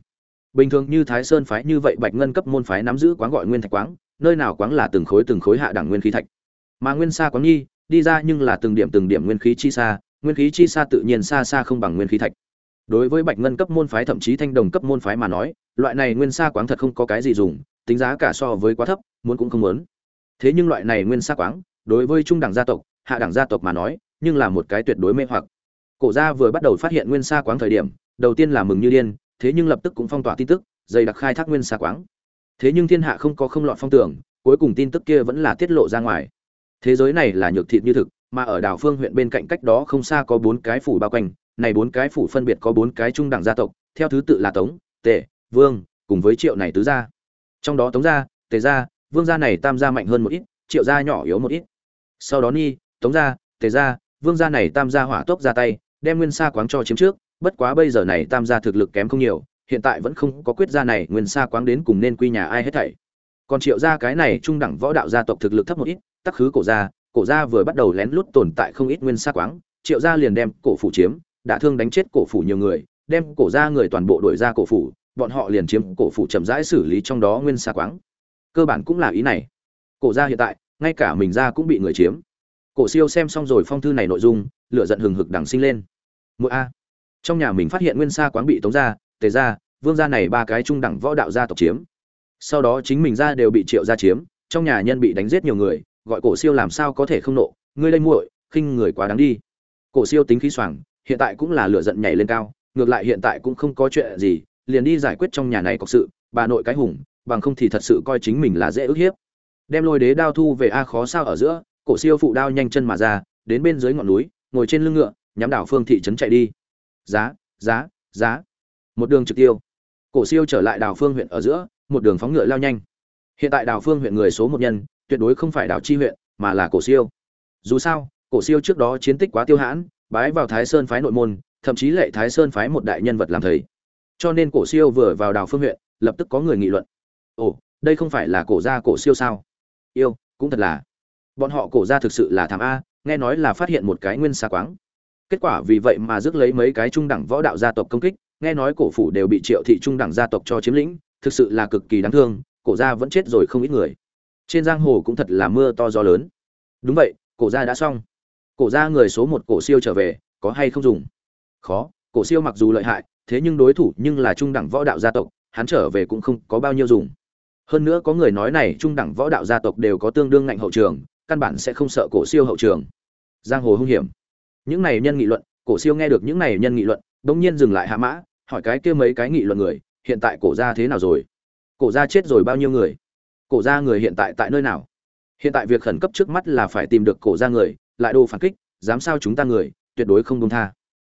bình thường như thái sơn phái như vậy bạch ngân cấp môn phái nắm giữ quán gọi nguyên thạch quáng, nơi nào quáng là từng khối từng khối hạ đẳng nguyên khí thạch. Mà nguyên sa quáng nhi đi ra nhưng là từng điểm từng điểm nguyên khí chi xa nguyên khí chi xa tự nhiên xa xa không bằng nguyên khí thạch. Đối với bạch ngân cấp môn phái thậm chí thanh đồng cấp môn phái mà nói, loại này nguyên sa quáng thật không có cái gì dùng, tính giá cả so với quá thấp, muốn cũng không muốn. Thế nhưng loại này nguyên sa quáng, đối với trung đẳng gia tộc, hạ đẳng gia tộc mà nói, nhưng là một cái tuyệt đối mê hoặc. Cổ gia vừa bắt đầu phát hiện nguyên sa quáng thời điểm, đầu tiên là mừng như điên thế nhưng lập tức cũng phong tỏa tin tức, dày đặc khai thác nguyên sa quáng. Thế nhưng thiên hạ không có không lọt phong tưởng cuối cùng tin tức kia vẫn là tiết lộ ra ngoài. Thế giới này là nhược thịt như thực, mà ở đảo phương huyện bên cạnh cách đó không xa có bốn cái phủ bao quanh, này bốn cái phủ phân biệt có bốn cái trung đẳng gia tộc, theo thứ tự là tống, tề, vương, cùng với triệu này tứ gia. Trong đó tống gia, tề gia, vương gia này tam gia mạnh hơn một ít, triệu gia nhỏ yếu một ít. Sau đó ni, tống gia, tề gia, vương gia này tam gia hỏa tốc ra tay, đem nguyên sa quáng cho chiếm trước bất quá bây giờ này tam gia thực lực kém không nhiều, hiện tại vẫn không có quyết gia này nguyên sa quáng đến cùng nên quy nhà ai hết thảy. Còn triệu gia cái này trung đẳng võ đạo gia tộc thực lực thấp một ít, tắc khứ cổ gia cổ gia vừa bắt đầu lén lút tồn tại không ít nguyên sa quáng, triệu gia liền đem cổ phủ chiếm, đã thương đánh chết cổ phủ nhiều người, đem cổ gia người toàn bộ đuổi ra cổ phủ, bọn họ liền chiếm cổ phủ chậm rãi xử lý trong đó nguyên sa quáng. Cơ bản cũng là ý này. Cổ gia hiện tại, ngay cả mình gia cũng bị người chiếm. Cổ siêu xem xong rồi phong thư này nội dung, lửa giận hừng hực đằng sinh lên. Mỗi a trong nhà mình phát hiện nguyên sa quáng bị tống gia tề gia vương gia này ba cái trung đẳng võ đạo gia tộc chiếm. Sau đó chính mình gia đều bị triệu gia chiếm, trong nhà nhân bị đánh giết nhiều người, gọi cổ siêu làm sao có thể không nộ, ngươi lên muội, khinh người quá đáng đi. Cổ siêu tính khí xoàng hiện tại cũng là lửa giận nhảy lên cao, ngược lại hiện tại cũng không có chuyện gì, liền đi giải quyết trong nhà này có sự, bà nội cái hùng, bằng không thì thật sự coi chính mình là dễ ức hiếp. Đem lôi đế đao thu về a khó sao ở giữa, cổ siêu phụ đao nhanh chân mà ra, đến bên dưới ngọn núi, ngồi trên lưng ngựa, nhắm đảo phương thị trấn chạy đi giá giá giá. Một đường trực tiêu. Cổ siêu trở lại Đào phương huyện ở giữa, một đường phóng ngựa lao nhanh. Hiện tại Đào phương huyện người số một nhân, tuyệt đối không phải Đào chi huyện, mà là cổ siêu. Dù sao, cổ siêu trước đó chiến tích quá tiêu hãn, bái vào thái sơn phái nội môn, thậm chí lệ thái sơn phái một đại nhân vật làm thầy. Cho nên cổ siêu vừa vào đào phương huyện, lập tức có người nghị luận. Ồ, đây không phải là cổ gia cổ siêu sao? Yêu, cũng thật là. Bọn họ cổ gia thực sự là thảm a, nghe nói là phát hiện một cái nguyên xa quáng kết quả vì vậy mà rước lấy mấy cái trung đẳng võ đạo gia tộc công kích, nghe nói cổ phủ đều bị triệu thị trung đẳng gia tộc cho chiếm lĩnh, thực sự là cực kỳ đáng thương, cổ gia vẫn chết rồi không ít người. Trên giang hồ cũng thật là mưa to gió lớn. Đúng vậy, cổ gia đã xong. Cổ gia người số một cổ siêu trở về, có hay không dùng? Khó, cổ siêu mặc dù lợi hại, thế nhưng đối thủ nhưng là trung đẳng võ đạo gia tộc, hắn trở về cũng không có bao nhiêu dùng. Hơn nữa có người nói này trung đẳng võ đạo gia tộc đều có tương đương ngạnh hậu trường, căn bản sẽ không sợ cổ siêu hậu trường. Giang hồ hung hiểm những này nhân nghị luận, cổ siêu nghe được những này nhân nghị luận bỗng nhiên dừng lại hạ mã, hỏi cái kia mấy cái nghị luận người, hiện tại cổ gia thế nào rồi? Cổ gia chết rồi bao nhiêu người? Cổ gia người hiện tại tại nơi nào? Hiện tại việc khẩn cấp trước mắt là phải tìm được cổ gia người, lại đồ phản kích, dám sao chúng ta người, tuyệt đối không công tha.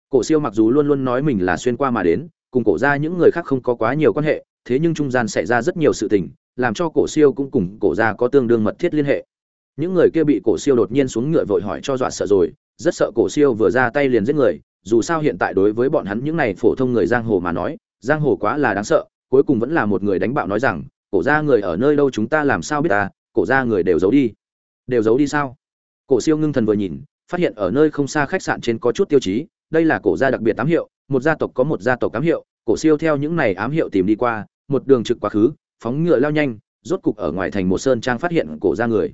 Cổ siêu mặc dù luôn luôn nói mình là xuyên qua mà đến, cùng cổ gia những người khác không có quá nhiều quan hệ, thế nhưng trung gian xảy ra rất nhiều sự tình, làm cho cổ siêu cũng cùng cổ gia có tương đương mật thiết liên hệ. Những người kia bị cổ siêu đột nhiên xuống ngựa vội hỏi cho dọa sợ rồi rất sợ cổ siêu vừa ra tay liền giết người, dù sao hiện tại đối với bọn hắn những này phổ thông người giang hồ mà nói, giang hồ quá là đáng sợ, cuối cùng vẫn là một người đánh bạo nói rằng, cổ gia người ở nơi đâu chúng ta làm sao biết ta cổ gia người đều giấu đi. Đều giấu đi sao? Cổ siêu ngưng thần vừa nhìn, phát hiện ở nơi không xa khách sạn trên có chút tiêu chí, đây là cổ gia đặc biệt ám hiệu, một gia tộc có một gia tộc ám hiệu, cổ siêu theo những này ám hiệu tìm đi qua, một đường trực quá khứ, phóng ngựa lao nhanh, rốt cục ở ngoài thành một sơn trang phát hiện cổ gia người.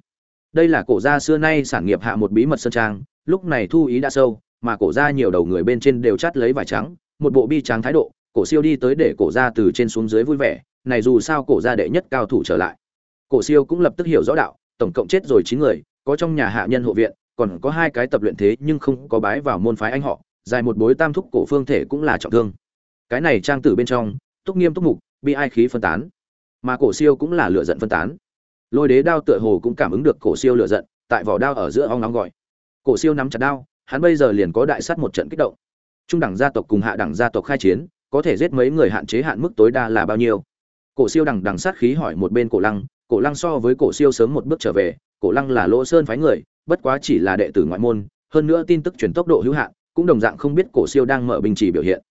Đây là cổ gia xưa nay sản nghiệp hạ một bí mật sơn trang lúc này thu ý đã sâu, mà cổ gia nhiều đầu người bên trên đều chắt lấy vải trắng, một bộ bi trắng thái độ, cổ siêu đi tới để cổ gia từ trên xuống dưới vui vẻ, này dù sao cổ gia đệ nhất cao thủ trở lại. Cổ siêu cũng lập tức hiểu rõ đạo, tổng cộng chết rồi chín người, có trong nhà hạ nhân hộ viện, còn có hai cái tập luyện thế nhưng không có bái vào môn phái anh họ, dài một bối tam thúc cổ phương thể cũng là trọng thương. Cái này trang tử bên trong, túc nghiêm túc mục bi ai khí phân tán. Mà cổ siêu cũng là lửa giận phân tán. Lôi đế đao tựa hồ cũng cảm ứng được cổ siêu lửa giận, tại vỏ đao ở giữa ong nóng gọi cổ siêu nắm chặt đao, hắn bây giờ liền có đại sát một trận kích động. Trung đẳng gia tộc cùng hạ đẳng gia tộc khai chiến, có thể giết mấy người hạn chế hạn mức tối đa là bao nhiêu? Cổ siêu đằng đằng sát khí hỏi một bên cổ lăng cổ lăng so với cổ siêu sớm một bước trở về, cổ lăng là lỗ sơn phái người, bất quá chỉ là đệ tử ngoại môn, hơn nữa tin tức truyền tốc độ hữu hạn, cũng đồng dạng không biết cổ siêu đang mở binh chỉ biểu hiện.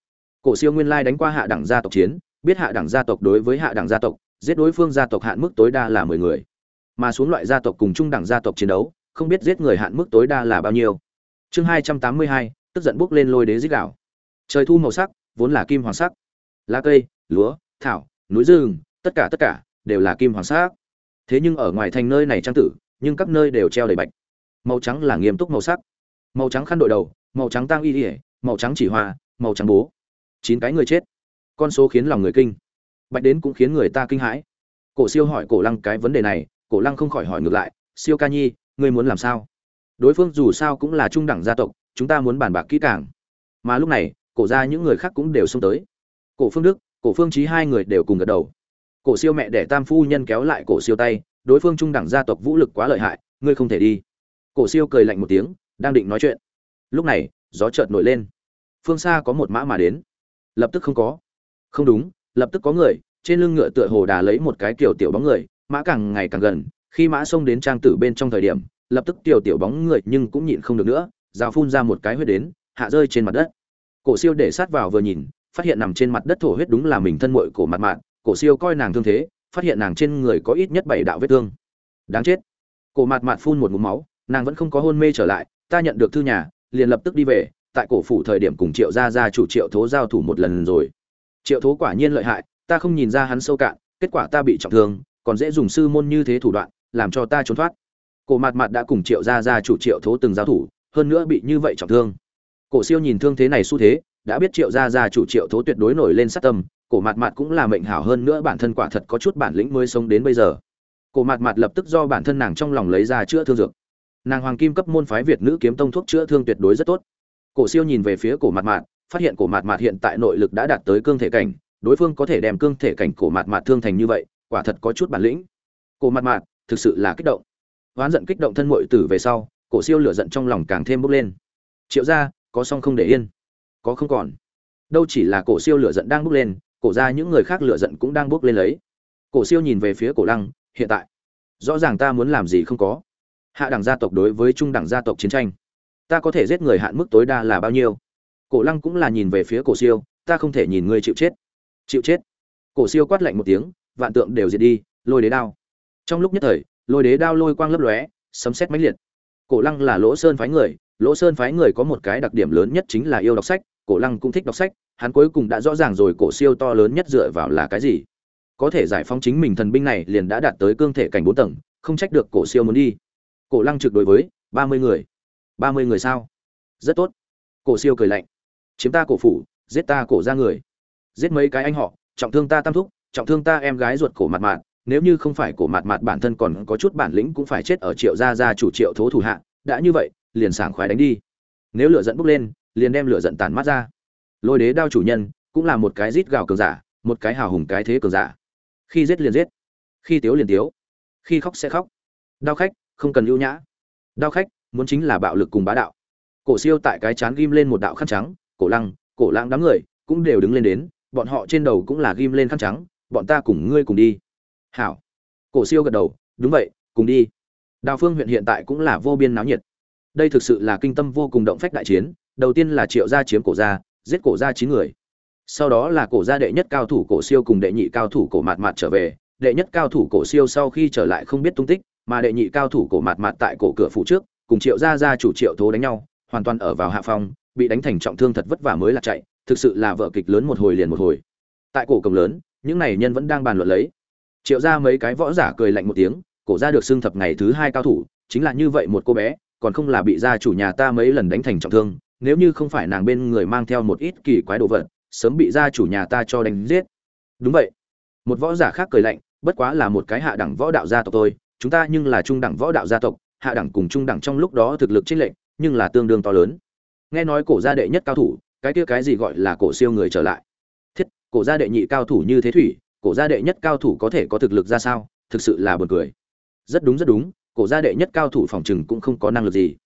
Cổ siêu nguyên lai đánh qua hạ đẳng gia tộc chiến, biết hạ đẳng gia tộc đối với hạ đẳng gia tộc, giết đối phương gia tộc hạn mức tối đa là mười người. Mà xuống loại gia tộc cùng trung đẳng gia tộc chiến đấu không biết giết người hạn mức tối đa là bao nhiêu. Chương hai trăm tám mươi hai, tức giận bốc lên lôi đế giết đảo trời thu màu sắc, vốn là kim hoàng sắc. Lá cây, lúa, thảo, núi rừng, tất cả tất cả, đều là kim hoàng sắc. Thế nhưng ở ngoài thành nơi này trang tử, nhưng các nơi đều treo đầy bạch. Màu trắng là nghiêm túc màu sắc. Màu trắng khăn đội đầu, màu trắng tang y ỉa màu trắng chỉ hoa, màu trắng bố. Chín cái người chết. Con số khiến lòng người kinh. Bạch đến cũng khiến người ta kinh hãi. Cổ siêu hỏi cổ lăng cái vấn đề này, cổ lăng không khỏi hỏi ngược lại, siêu ca nhi ngươi muốn làm sao? Đối phương dù sao cũng là trung đẳng gia tộc, chúng ta muốn bàn bạc kỹ càng. Mà lúc này, cổ ra những người khác cũng đều xông tới. Cổ phương đức, cổ phương trí hai người đều cùng gật đầu. Cổ siêu mẹ để tam phu nhân kéo lại cổ siêu tay, đối phương trung đẳng gia tộc vũ lực quá lợi hại, ngươi không thể đi. Cổ siêu cười lạnh một tiếng, đang định nói chuyện. Lúc này, gió chợt nổi lên. Phương xa có một mã mà đến. Lập tức không có. Không đúng, lập tức có người, trên lưng ngựa tựa hồ đà lấy một cái kiểu tiểu bóng người, mã càng ngày càng gần khi mã xông đến trang tử bên trong thời điểm, lập tức tiểu tiểu bóng người nhưng cũng nhịn không được nữa, rào phun ra một cái huyết đến, hạ rơi trên mặt đất. Cổ siêu để sát vào vừa nhìn, phát hiện nằm trên mặt đất thổ huyết đúng là mình thân mội cổ mặt mạn cổ siêu coi nàng thương thế, phát hiện nàng trên người có ít nhất bảy đạo vết thương. Đáng chết. Cổ mặt mạn phun một ngụm máu, nàng vẫn không có hôn mê trở lại, ta nhận được thư nhà, liền lập tức đi về, tại cổ phủ thời điểm cùng triệu gia gia chủ triệu thố giao thủ một lần rồi. Triệu thố quả nhiên lợi hại, ta không nhìn ra hắn sâu cạn, kết quả ta bị trọng thương, còn dễ dùng sư môn như thế thủ đoạn làm cho ta trốn thoát. Cổ mạt mạt đã cùng triệu gia gia chủ triệu thố từng giao thủ, hơn nữa bị như vậy trọng thương. Cổ siêu nhìn thương thế này xu thế, đã biết triệu gia gia chủ triệu thố tuyệt đối nổi lên sát tâm, cổ mạt mạt cũng là mệnh hảo hơn nữa bản thân quả thật có chút bản lĩnh mới sống đến bây giờ. Cổ mạt mạt lập tức do bản thân nàng trong lòng lấy ra chữa thương dược. Nàng hoàng kim cấp môn phái việt nữ kiếm tông thuốc chữa thương tuyệt đối rất tốt. Cổ siêu nhìn về phía cổ mạt mạt, phát hiện cổ mạt mạt hiện tại nội lực đã đạt tới cương thể cảnh, đối phương có thể đem cương thể cảnh cổ mạt mạt thương thành như vậy, quả thật có chút bản lĩnh. Cổ mạt mạt thực sự là kích động. Oán giận kích động thân muội tử về sau, cổ siêu lửa giận trong lòng càng thêm bốc lên. Triệu gia, có xong không để yên? Có không còn. Đâu chỉ là cổ siêu lửa giận đang bốc lên, cổ ra những người khác lửa giận cũng đang bốc lên lấy. Cổ siêu nhìn về phía cổ lăng, hiện tại. Rõ ràng ta muốn làm gì không có. Hạ đẳng gia tộc đối với trung đẳng gia tộc chiến tranh. Ta có thể giết người hạn mức tối đa là bao nhiêu? Cổ lăng cũng là nhìn về phía cổ siêu, ta không thể nhìn ngươi chịu chết. Chịu chết. Cổ siêu quát lạnh một tiếng, vạn tượng đều diệt đi, lôi đế đao trong lúc nhất thời, lôi đế đao lôi quang lấp lóe, sấm sét mãnh liệt. Cổ lăng là lỗ sơn phái người, lỗ sơn phái người có một cái đặc điểm lớn nhất chính là yêu đọc sách, cổ lăng cũng thích đọc sách, hắn cuối cùng đã rõ ràng rồi cổ siêu to lớn nhất dựa vào là cái gì. Có thể giải phóng chính mình thần binh này liền đã đạt tới cương thể cảnh bốn tầng, không trách được cổ siêu muốn đi. Cổ lăng trực đối với, ba mươi người. Ba mươi người sao? Rất tốt. Cổ siêu cười lạnh. Chiếm ta cổ phủ, giết ta cổ ra người. Giết mấy cái anh họ, trọng thương ta tam thúc, trọng thương ta em gái ruột cổ mặt mạn nếu như không phải cổ mạt mạt bản thân còn có chút bản lĩnh cũng phải chết ở triệu gia gia chủ triệu thố thủ hạ, đã như vậy, liền sảng khoái đánh đi. Nếu lửa giận bốc lên, liền đem lửa giận tàn mắt ra. Lôi đế đao chủ nhân cũng là một cái rít gào cường giả, một cái hào hùng cái thế cường giả. Khi giết liền giết, khi tiếu liền tiếu, khi khóc sẽ khóc. Đao khách, không cần ưu nhã. Đao khách, muốn chính là bạo lực cùng bá đạo. Cổ siêu tại cái chán ghim lên một đạo khăn trắng, cổ lăng, cổ lãng đám người cũng đều đứng lên đến, bọn họ trên đầu cũng là ghim lên khăn trắng, bọn ta cùng ngươi cùng đi hảo. Cổ siêu gật đầu, đúng vậy, cùng đi. Đào phương huyện hiện tại cũng là vô biên náo nhiệt. Đây thực sự là kinh tâm vô cùng động phách đại chiến, đầu tiên là triệu gia chiếm cổ gia, giết cổ gia chín người. Sau đó là cổ gia đệ nhất cao thủ cổ siêu cùng đệ nhị cao thủ cổ mạt mạt trở về. Đệ nhất cao thủ cổ siêu sau khi trở lại không biết tung tích, mà đệ nhị cao thủ cổ mạt mạt tại cổ cửa phủ trước, cùng triệu gia gia chủ triệu thố đánh nhau, hoàn toàn ở vào hạ phong, bị đánh thành trọng thương thật vất vả mới là chạy, thực sự là vợ kịch lớn một hồi liền một hồi. Tại cổ cổng lớn, những này nhân vẫn đang bàn luận lấy triệu gia mấy cái võ giả cười lạnh một tiếng, cổ gia được xưng thập ngày thứ hai cao thủ, chính là như vậy một cô bé, còn không là bị gia chủ nhà ta mấy lần đánh thành trọng thương, nếu như không phải nàng bên người mang theo một ít kỳ quái đồ vật, sớm bị gia chủ nhà ta cho đánh giết. Đúng vậy. Một võ giả khác cười lạnh, bất quá là một cái hạ đẳng võ đạo gia tộc thôi, chúng ta nhưng là trung đẳng võ đạo gia tộc, hạ đẳng cùng trung đẳng trong lúc đó thực lực chênh lệch, nhưng là tương đương to lớn. Nghe nói cổ gia đệ nhất cao thủ, cái kia cái gì gọi là cổ siêu người trở lại. Thiết, cổ gia đệ nhị cao thủ như thế thủy cổ gia đệ nhất cao thủ có thể có thực lực ra sao, thực sự là buồn cười. Rất đúng rất đúng, cổ gia đệ nhất cao thủ phòng trừng cũng không có năng lực gì.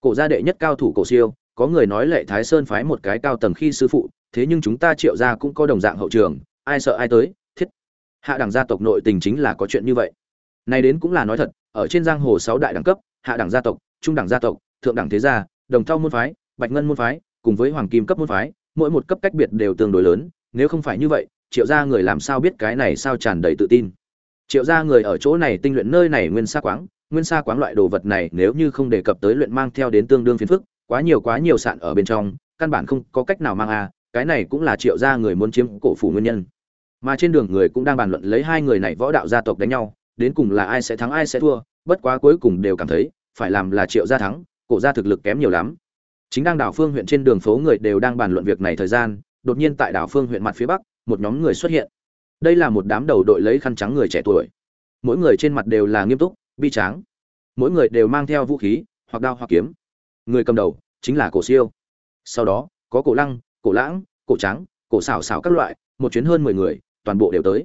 Cổ gia đệ nhất cao thủ cổ siêu, có người nói lệ thái sơn phái một cái cao tầng khi sư phụ, thế nhưng chúng ta triệu gia cũng có đồng dạng hậu trường, ai sợ ai tới, thiết. Hạ đẳng gia tộc nội tình chính là có chuyện như vậy. Này đến cũng là nói thật, ở trên giang hồ sáu đại đẳng cấp, hạ đẳng gia tộc, trung đẳng gia tộc, thượng đẳng thế gia, đồng thau môn phái, bạch ngân môn phái, cùng với hoàng kim cấp môn phái, mỗi một cấp cách biệt đều tương đối lớn, nếu không phải như vậy triệu gia người làm sao biết cái này sao tràn đầy tự tin? Triệu gia người ở chỗ này tinh luyện nơi này nguyên xa quáng, nguyên xa quáng loại đồ vật này nếu như không đề cập tới luyện mang theo đến tương đương phiền phức, quá nhiều quá nhiều sạn ở bên trong, căn bản không có cách nào mang a, cái này cũng là triệu gia người muốn chiếm cổ phủ nguyên nhân. Mà trên đường người cũng đang bàn luận lấy hai người này võ đạo gia tộc đánh nhau, đến cùng là ai sẽ thắng ai sẽ thua, bất quá cuối cùng đều cảm thấy, phải làm là triệu gia thắng, cổ gia thực lực kém nhiều lắm. Chính đang đảo phương huyện trên đường phố người đều đang bàn luận việc này thời gian, đột nhiên tại đảo phương huyện mặt phía bắc một nhóm người xuất hiện. Đây là một đám đầu đội lấy khăn trắng người trẻ tuổi. Mỗi người trên mặt đều là nghiêm túc, bi tráng. Mỗi người đều mang theo vũ khí, hoặc đao hoặc kiếm. Người cầm đầu chính là cổ siêu. Sau đó, có cổ lăng, cổ lãng, cổ trắng cổ xảo xảo các loại, một chuyến hơn mười người, toàn bộ đều tới.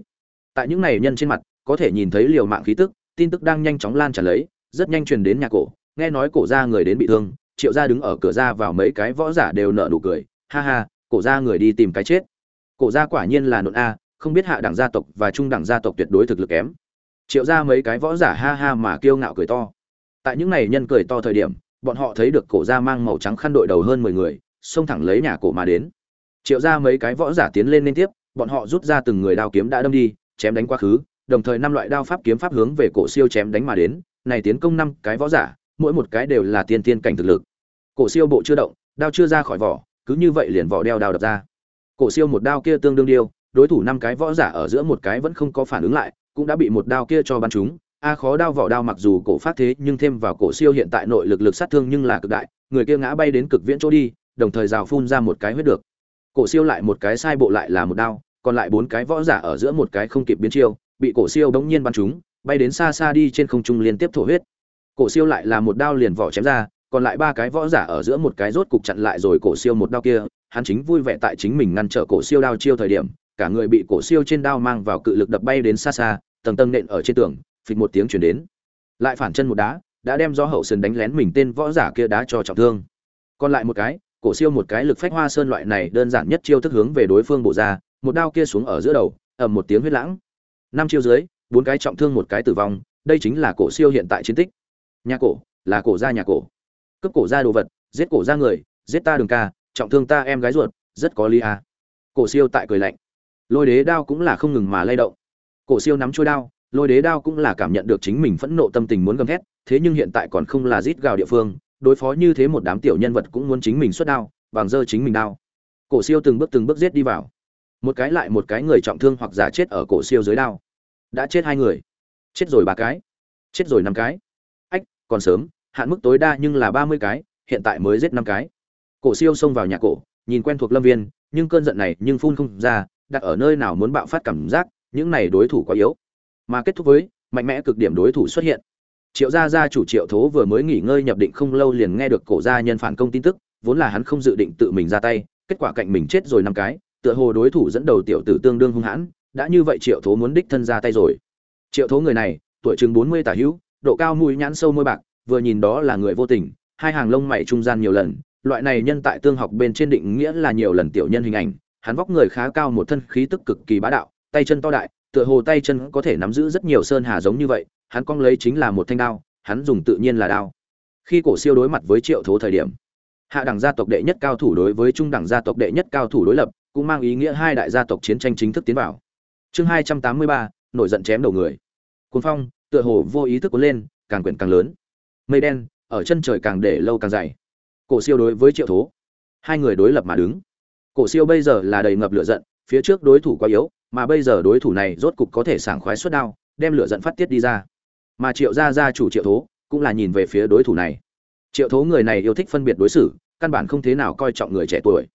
Tại những này nhân trên mặt, có thể nhìn thấy liều mạng khí tức, tin tức đang nhanh chóng lan tràn lấy, rất nhanh truyền đến nhà cổ. Nghe nói cổ ra người đến bị thương, triệu gia đứng ở cửa ra vào mấy cái võ giả đều nở nụ cười. Ha ha, cổ ra người đi tìm cái chết cổ gia quả nhiên là nộn a, không biết hạ đẳng gia tộc và trung đẳng gia tộc tuyệt đối thực lực kém. Triệu ra mấy cái võ giả ha ha mà kiêu ngạo cười to. Tại những này nhân cười to thời điểm, bọn họ thấy được cổ gia mang màu trắng khăn đội đầu hơn mười người, xông thẳng lấy nhà cổ mà đến. Triệu ra mấy cái võ giả tiến lên liên tiếp, bọn họ rút ra từng người đao kiếm đã đâm đi, chém đánh quá khứ, đồng thời năm loại đao pháp kiếm pháp hướng về cổ siêu chém đánh mà đến, này tiến công năm cái võ giả, mỗi một cái đều là tiên tiên cảnh thực lực. Cổ siêu bộ chưa động, đao chưa ra khỏi vỏ, cứ như vậy liền vỏ đeo đao đập ra cổ siêu một đao kia tương đương điêu, đối thủ năm cái võ giả ở giữa một cái vẫn không có phản ứng lại, cũng đã bị một đao kia cho bắn trúng. A khó đao vỏ đao mặc dù cổ phát thế, nhưng thêm vào cổ siêu hiện tại nội lực lực sát thương nhưng là cực đại, người kia ngã bay đến cực viễn chỗ đi, đồng thời rào phun ra một cái huyết được. Cổ siêu lại một cái sai bộ lại là một đao, còn lại bốn cái võ giả ở giữa một cái không kịp biến chiêu, bị cổ siêu đống nhiên bắn trúng, bay đến xa xa đi trên không trung liên tiếp thổ huyết. Cổ siêu lại là một đao liền vỏ chém ra, còn lại ba cái võ giả ở giữa một cái rốt cục chặn lại rồi cổ siêu một đao kia hắn chính vui vẻ tại chính mình ngăn trở cổ siêu đao chiêu thời điểm, cả người bị cổ siêu trên đao mang vào cự lực đập bay đến xa xa, tầng tầng nện ở trên tường, phịch một tiếng truyền đến. Lại phản chân một đá, đã đem do hậu sườn đánh lén mình tên võ giả kia đá cho trọng thương. Còn lại một cái, cổ siêu một cái lực phách hoa sơn loại này đơn giản nhất chiêu thức hướng về đối phương bộ ra, một đao kia xuống ở giữa đầu, ầm một tiếng huyết lãng. Năm chiêu dưới, bốn cái trọng thương một cái tử vong, đây chính là cổ siêu hiện tại chiến tích. Nhà cổ, là cổ gia nhà cổ. Cướp cổ gia đồ vật, giết cổ gia người, giết ta đường ca trọng thương ta em gái ruột, rất có lý à. cổ siêu tại cười lạnh. Lôi đế đao cũng là không ngừng mà lay động. Cổ siêu nắm trôi đao, lôi đế đao cũng là cảm nhận được chính mình phẫn nộ tâm tình muốn gầm thét, thế nhưng hiện tại còn không là rít gào địa phương, đối phó như thế một đám tiểu nhân vật cũng muốn chính mình xuất đao bằng dơ chính mình đao. Cổ siêu từng bước từng bước giết đi vào. Một cái lại một cái người trọng thương hoặc giả chết ở cổ siêu dưới đao. Đã chết hai người. Chết rồi ba cái. Chết rồi năm cái. Ách, còn sớm, hạn mức tối đa nhưng là ba mươi cái, hiện tại mới giết năm cái cổ siêu xông vào nhà cổ, nhìn quen thuộc lâm viên, nhưng cơn giận này nhưng phun không ra, đặt ở nơi nào muốn bạo phát cảm giác, những này đối thủ quá yếu. Mà kết thúc với, mạnh mẽ cực điểm đối thủ xuất hiện. Triệu gia gia chủ triệu thố vừa mới nghỉ ngơi nhập định không lâu liền nghe được cổ gia nhân phản công tin tức, vốn là hắn không dự định tự mình ra tay, kết quả cạnh mình chết rồi năm cái, tựa hồ đối thủ dẫn đầu tiểu tử tương đương hung hãn, đã như vậy triệu thố muốn đích thân ra tay rồi. Triệu thố người này, tuổi chừng bốn mươi tả hữu, độ cao mũi nhãn sâu môi bạc, vừa nhìn đó là người vô tình, hai hàng lông mày trung gian nhiều lần loại này nhân tại tương học bên trên định nghĩa là nhiều lần tiểu nhân hình ảnh, hắn vóc người khá cao một thân khí tức cực kỳ bá đạo, tay chân to đại, tựa hồ tay chân có thể nắm giữ rất nhiều sơn hà giống như vậy, hắn cong lấy chính là một thanh đao, hắn dùng tự nhiên là đao. Khi cổ siêu đối mặt với triệu thố thời điểm, hạ đẳng gia tộc đệ nhất cao thủ đối với trung đẳng gia tộc đệ nhất cao thủ đối lập, cũng mang ý nghĩa hai đại gia tộc chiến tranh chính thức tiến vào. Chương hai trăm tám mươi ba, nổi giận chém đầu người. Cuốn phong, tựa hồ vô ý thức cuốn lên, càng quyển càng lớn. Mây đen, ở chân trời càng để lâu càng dày cổ siêu đối với triệu thố. Hai người đối lập mà đứng. Cổ siêu bây giờ là đầy ngập lửa giận, phía trước đối thủ quá yếu, mà bây giờ đối thủ này rốt cục có thể sảng khoái suất đao, đem lửa giận phát tiết đi ra. Mà triệu gia gia chủ triệu thố cũng là nhìn về phía đối thủ này. Triệu thố người này yêu thích phân biệt đối xử, căn bản không thế nào coi trọng người trẻ tuổi.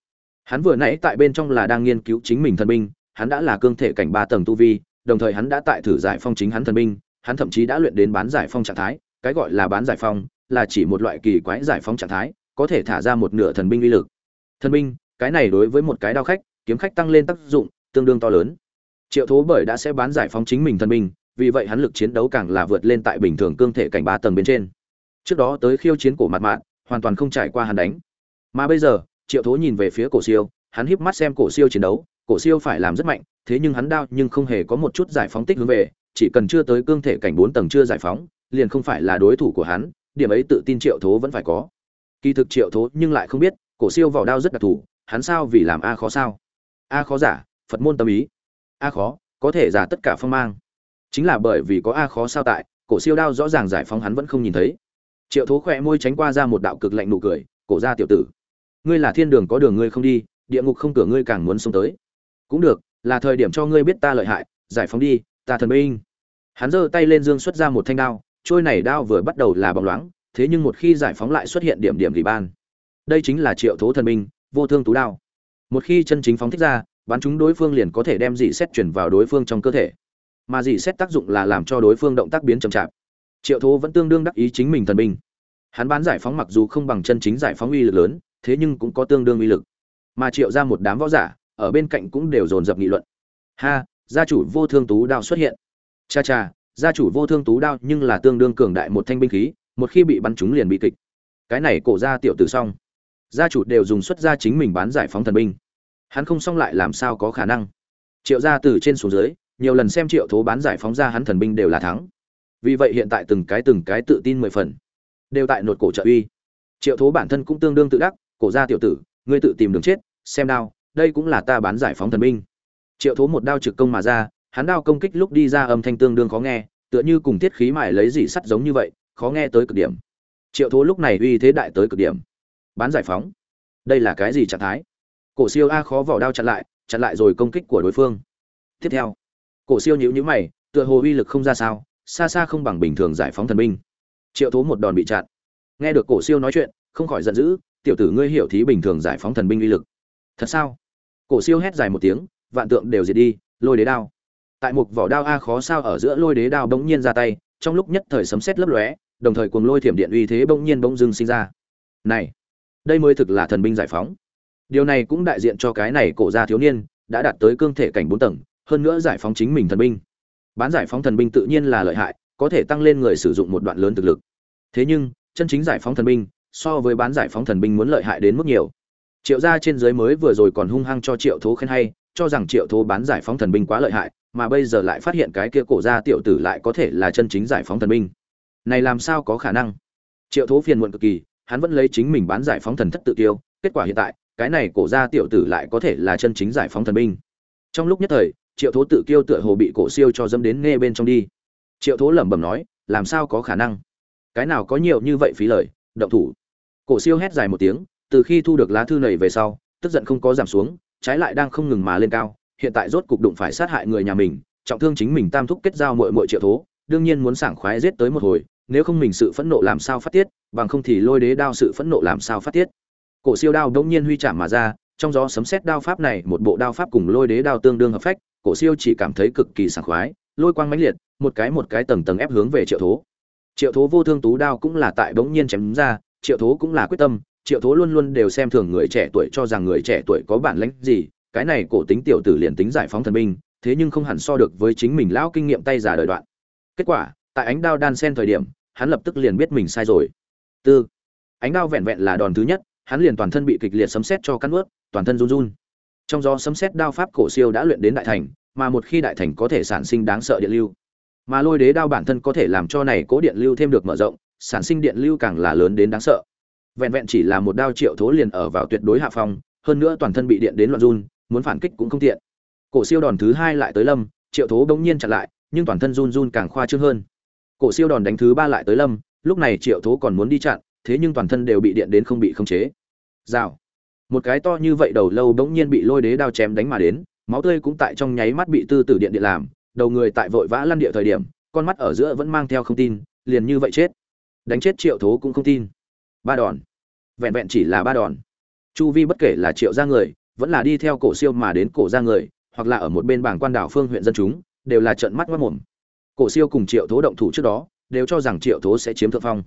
Hắn vừa nãy tại bên trong là đang nghiên cứu chính mình thần binh, hắn đã là cương thể cảnh ba tầng tu vi, đồng thời hắn đã tại thử giải phong chính hắn thần binh, hắn thậm chí đã luyện đến bán giải phong trạng thái, cái gọi là bán giải phong là chỉ một loại kỳ quái giải phóng trạng thái có thể thả ra một nửa thần binh uy lực. Thần binh, cái này đối với một cái đao khách, kiếm khách tăng lên tác dụng tương đương to lớn. Triệu thố bởi đã sẽ bán giải phóng chính mình thần binh, vì vậy hắn lực chiến đấu càng là vượt lên tại bình thường cương thể cảnh ba tầng bên trên. Trước đó tới khiêu chiến cổ mặt mạn hoàn toàn không trải qua hắn đánh. Mà bây giờ, triệu thố nhìn về phía cổ siêu, hắn híp mắt xem cổ siêu chiến đấu, cổ siêu phải làm rất mạnh, thế nhưng hắn đao nhưng không hề có một chút giải phóng tích hướng về, chỉ cần chưa tới cương thể cảnh bốn tầng chưa giải phóng, liền không phải là đối thủ của hắn, điểm ấy tự tin triệu thố vẫn phải có kỳ thực triệu thố nhưng lại không biết, cổ siêu vào đao rất đặc thù, hắn sao vì làm a khó sao? A khó giả, phật môn tâm ý. A khó, có thể giả tất cả phong mang. Chính là bởi vì có a khó sao tại, cổ siêu đao rõ ràng giải phóng hắn vẫn không nhìn thấy. Triệu thố khỏe môi tránh qua ra một đạo cực lạnh nụ cười, cổ ra tiểu tử, ngươi là thiên đường có đường ngươi không đi, địa ngục không cửa ngươi càng muốn xông tới. Cũng được, là thời điểm cho ngươi biết ta lợi hại, giải phóng đi, ta thần binh. Hắn giơ tay lên dương xuất ra một thanh đao, trôi này đao vừa bắt đầu là bóng loáng thế nhưng một khi giải phóng lại xuất hiện điểm điểm rỉ ban. Đây chính là triệu thố thần binh vô thương tú đao. Một khi chân chính phóng thích ra, bắn chúng đối phương liền có thể đem dị xét chuyển vào đối phương trong cơ thể. Mà dị xét tác dụng là làm cho đối phương động tác biến chậm chạp. Triệu thố vẫn tương đương đắc ý chính mình thần binh hắn bán giải phóng mặc dù không bằng chân chính giải phóng uy lực lớn, thế nhưng cũng có tương đương uy lực. Mà triệu ra một đám võ giả, ở bên cạnh cũng đều dồn dập nghị luận. Ha, gia chủ vô thương tú đao xuất hiện. Cha cha, gia chủ vô thương tú đao nhưng là tương đương cường đại một thanh binh khí một khi bị bắn trúng liền bị kịch. Cái này cổ ra tiểu tử xong. Gia chủ đều dùng xuất ra chính mình bán giải phóng thần binh. Hắn không xong lại làm sao có khả năng. Triệu gia từ trên xuống dưới, nhiều lần xem triệu thố bán giải phóng ra hắn thần binh đều là thắng. Vì vậy hiện tại từng cái từng cái tự tin mười phần. Đều tại nột cổ trợ uy. Triệu thố bản thân cũng tương đương tự đắc, cổ gia tiểu tử, ngươi tự tìm đường chết, xem đao, đây cũng là ta bán giải phóng thần binh. Triệu thố một đao trực công mà ra, hắn đao công kích lúc đi ra âm thanh tương đương khó nghe, tựa như cùng tiết khí mải lấy dỉ sắt giống như vậy khó nghe tới cực điểm. Triệu thố lúc này uy thế đại tới cực điểm. Bán giải phóng. Đây là cái gì trạng thái? Cổ siêu a khó vỏ đao chặn lại chặn lại rồi công kích của đối phương. Tiếp theo, cổ siêu nhíu nhíu mày, tựa hồ uy lực không ra sao, xa xa không bằng bình thường giải phóng thần binh. Triệu thố một đòn bị chặn. Nghe được cổ siêu nói chuyện, không khỏi giận dữ, tiểu tử ngươi hiểu thí bình thường giải phóng thần binh uy lực. Thật sao? Cổ siêu hét dài một tiếng, vạn tượng đều diệt đi, lôi đế đao. Tại một vỏ đao a khó sao ở giữa lôi đế đao bỗng nhiên ra tay, trong lúc nhất thời sấm sét lấp lóe đồng thời cuồng lôi thiểm điện uy thế bỗng nhiên bỗng dưng sinh ra. Này, đây mới thực là thần binh giải phóng. Điều này cũng đại diện cho cái này cổ gia thiếu niên đã đạt tới cương thể cảnh bốn tầng, hơn nữa giải phóng chính mình thần binh. Bán giải phóng thần binh tự nhiên là lợi hại, có thể tăng lên người sử dụng một đoạn lớn thực lực. Thế nhưng, chân chính giải phóng thần binh so với bán giải phóng thần binh muốn lợi hại đến mức nhiều. Triệu gia trên dưới mới vừa rồi còn hung hăng cho triệu thố khen hay, cho rằng triệu thố bán giải phóng thần binh quá lợi hại, mà bây giờ lại phát hiện cái kia cổ gia tiểu tử lại có thể là chân chính giải phóng thần binh này làm sao có khả năng? Triệu thố phiền muộn cực kỳ, hắn vẫn lấy chính mình bán giải phóng thần thất tự tiêu, kết quả hiện tại, cái này cổ ra tiểu tử lại có thể là chân chính giải phóng thần binh. Trong lúc nhất thời, triệu thố tự kiêu tựa hồ bị cổ siêu cho dâm đến nghe bên trong đi. Triệu thố lẩm bẩm nói, làm sao có khả năng? Cái nào có nhiều như vậy phí lời, động thủ. Cổ siêu hét dài một tiếng, từ khi thu được lá thư này về sau, tức giận không có giảm xuống, trái lại đang không ngừng mà lên cao, hiện tại rốt cục đụng phải sát hại người nhà mình, trọng thương chính mình tam thúc kết giao muội muội triệu thố, đương nhiên muốn sảng khoái giết tới một hồi nếu không mình sự phẫn nộ làm sao phát tiết, bằng không thì lôi đế đao sự phẫn nộ làm sao phát tiết. Cổ siêu đao đống nhiên huy chạm mà ra, trong gió sấm sét đao pháp này, một bộ đao pháp cùng lôi đế đao tương đương hợp phách, cổ siêu chỉ cảm thấy cực kỳ sảng khoái, lôi quang mãnh liệt, một cái một cái tầng tầng ép hướng về triệu thố. Triệu thố vô thương tú đao cũng là tại bỗng nhiên chém ra, triệu thố cũng là quyết tâm, triệu thố luôn luôn đều xem thường người trẻ tuổi cho rằng người trẻ tuổi có bản lĩnh gì, cái này cổ tính tiểu tử liền tính giải phóng thần binh, thế nhưng không hẳn so được với chính mình lão kinh nghiệm tay giả đời đoạn. Kết quả, tại ánh đao đan sen thời điểm hắn lập tức liền biết mình sai rồi. Tư. Ánh đao vẹn vẹn là đòn thứ nhất, hắn liền toàn thân bị kịch liệt sấm sét cho cắn ướt toàn thân run run. Trong gió sấm sét đao pháp cổ siêu đã luyện đến đại thành, mà một khi đại thành có thể sản sinh đáng sợ điện lưu. Mà lôi đế đao bản thân có thể làm cho này cố điện lưu thêm được mở rộng, sản sinh điện lưu càng là lớn đến đáng sợ. Vẹn vẹn chỉ là một đao triệu thố liền ở vào tuyệt đối hạ phong, hơn nữa toàn thân bị điện đến loạn run, muốn phản kích cũng không tiện. Cổ siêu đòn thứ hai lại tới lâm, triệu thố bỗng nhiên chặn lại, nhưng toàn thân run run càng khoa trương hơn cổ siêu đòn đánh thứ ba lại tới lâm, lúc này triệu thố còn muốn đi chặn, thế nhưng toàn thân đều bị điện đến không bị khống chế. Rào. Một cái to như vậy đầu lâu bỗng nhiên bị lôi đế đao chém đánh mà đến, máu tươi cũng tại trong nháy mắt bị tư tử điện điện làm, đầu người tại vội vã lăn địa thời điểm, con mắt ở giữa vẫn mang theo không tin, liền như vậy chết. Đánh chết triệu thố cũng không tin. Ba đòn. Vẹn vẹn chỉ là ba đòn. Chu vi bất kể là triệu ra người, vẫn là đi theo cổ siêu mà đến cổ ra người, hoặc là ở một bên bảng quan đảo phương huyện dân chúng, đều là trận mắt mất mồm cổ siêu cùng triệu thố động thủ trước đó, đều cho rằng triệu thố sẽ chiếm thượng phong.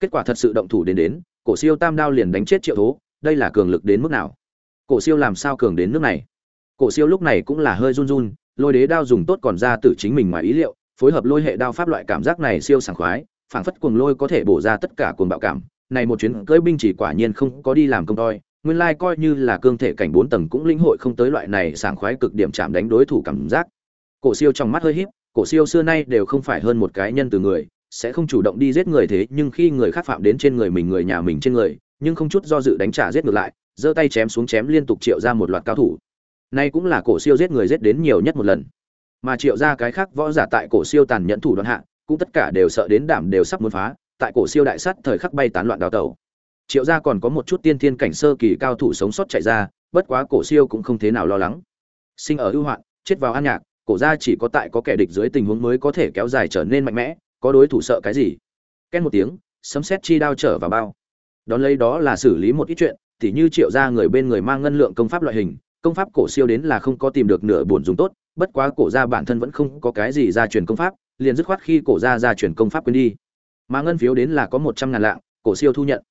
Kết quả thật sự động thủ đến đến, cổ siêu tam đao liền đánh chết triệu thố, đây là cường lực đến mức nào? Cổ siêu làm sao cường đến nước này? Cổ siêu lúc này cũng là hơi run run, lôi đế đao dùng tốt còn ra từ chính mình ngoài ý liệu, phối hợp lôi hệ đao pháp loại cảm giác này siêu sảng khoái, phảng phất cuồng lôi có thể bổ ra tất cả cuồng bạo cảm. Này một chuyến cưỡi binh chỉ quả nhiên không có đi làm công toi, nguyên lai coi như là cương thể cảnh bốn tầng cũng lĩnh hội không tới loại này sảng khoái cực điểm chạm đánh đối thủ cảm giác. Cổ siêu trong mắt hơi híp cổ siêu xưa nay đều không phải hơn một cái nhân từ người, sẽ không chủ động đi giết người thế, nhưng khi người khác phạm đến trên người mình, người nhà mình trên người, nhưng không chút do dự đánh trả giết ngược lại, giơ tay chém xuống chém liên tục triệu ra một loạt cao thủ. Nay cũng là cổ siêu giết người giết đến nhiều nhất một lần. Mà triệu ra cái khác võ giả tại cổ siêu tàn nhẫn thủ đoạn hạ, cũng tất cả đều sợ đến đảm đều sắp muốn phá, tại cổ siêu đại sắt thời khắc bay tán loạn đào tẩu. Triệu gia còn có một chút tiên thiên cảnh sơ kỳ cao thủ sống sót chạy ra, bất quá cổ siêu cũng không thế nào lo lắng. Sinh ở ưu hoạn, chết vào an nhạc cổ gia chỉ có tại có kẻ địch dưới tình huống mới có thể kéo dài trở nên mạnh mẽ, có đối thủ sợ cái gì? Ken một tiếng, sấm sét chi đao trở vào bao. Đón lấy đó là xử lý một ít chuyện, tỉ như triệu gia người bên người mang ngân lượng công pháp loại hình, công pháp cổ siêu đến là không có tìm được nửa buồn dùng tốt, bất quá cổ gia bản thân vẫn không có cái gì gia truyền công pháp, liền dứt khoát khi cổ gia gia truyền công pháp quên đi. Mà ngân phiếu đến là có một trăm ngàn lạng, cổ siêu thu nhận.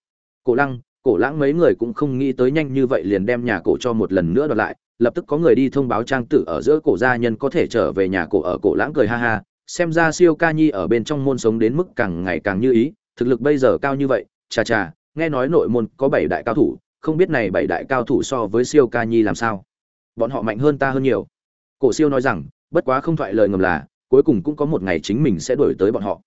Cổ lăng, cổ lãng mấy người cũng không nghĩ tới nhanh như vậy liền đem nhà cổ cho một lần nữa đoạt lại lập tức có người đi thông báo trang tử ở giữa cổ gia nhân có thể trở về nhà cổ ở cổ lãng cười ha ha, xem ra siêu ca nhi ở bên trong môn sống đến mức càng ngày càng như ý, thực lực bây giờ cao như vậy, chà chà, nghe nói nội môn có bảy đại cao thủ, không biết này bảy đại cao thủ so với siêu ca nhi làm sao? Bọn họ mạnh hơn ta hơn nhiều. Cổ siêu nói rằng, bất quá không thoại lời ngầm là, cuối cùng cũng có một ngày chính mình sẽ đổi tới bọn họ.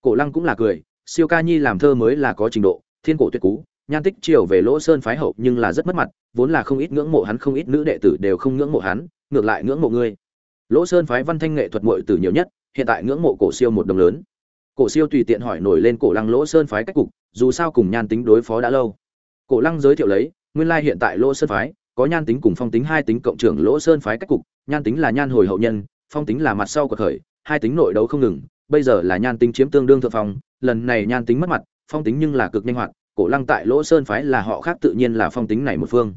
Cổ lăng cũng là cười, siêu ca nhi làm thơ mới là có trình độ, thiên cổ tuyệt cú nhan tích triều về lỗ sơn phái hậu nhưng là rất mất mặt, vốn là không ít ngưỡng mộ hắn, không ít nữ đệ tử đều không ngưỡng mộ hắn, ngược lại ngưỡng mộ ngươi. Lỗ sơn phái văn thanh nghệ thuật mội tử nhiều nhất, hiện tại ngưỡng mộ cổ siêu một đồng lớn. Cổ siêu tùy tiện hỏi nổi lên cổ lăng lỗ sơn phái cách cục, dù sao cùng nhan tính đối phó đã lâu. Cổ lăng giới thiệu lấy, nguyên lai hiện tại lỗ sơn phái, có nhan tính cùng phong tính, hai tính cộng trưởng lỗ sơn phái cách cục, nhan tính là nhan hồi hậu nhân, phong tính là mặt sau của khởi, hai tính nội đấu không ngừng, bây giờ là nhan tính chiếm tương đương thượng phong, lần này nhan tính mất mặt, phong tính nhưng là cực nhanh hoạt cổ lăng tại lỗ sơn phái là họ khác tự nhiên là phong tính này một phương.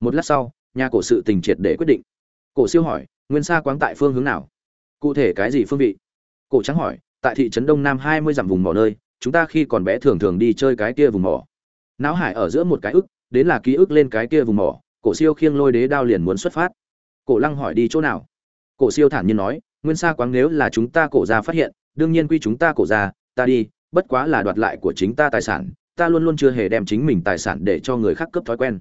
Một lát sau, nhà cổ sự tình triệt để quyết định. Cổ siêu hỏi, nguyên sa quáng tại phương hướng nào? Cụ thể cái gì phương vị? Cổ trắng hỏi, tại thị trấn đông nam hai mươi dặm vùng mỏ nơi, chúng ta khi còn bé thường thường đi chơi cái kia vùng mỏ. Não hải ở giữa một cái ức, đến là ký ức lên cái kia vùng mỏ, cổ siêu khiêng lôi đế đao liền muốn xuất phát. Cổ lăng hỏi, đi chỗ nào? Cổ siêu thản nhiên nói, nguyên sa quáng nếu là chúng ta cổ ra phát hiện, đương nhiên quy chúng ta cổ ra ta đi, bất quá là đoạt lại của chính ta tài sản ta luôn luôn chưa hề đem chính mình tài sản để cho người khác cướp thói quen.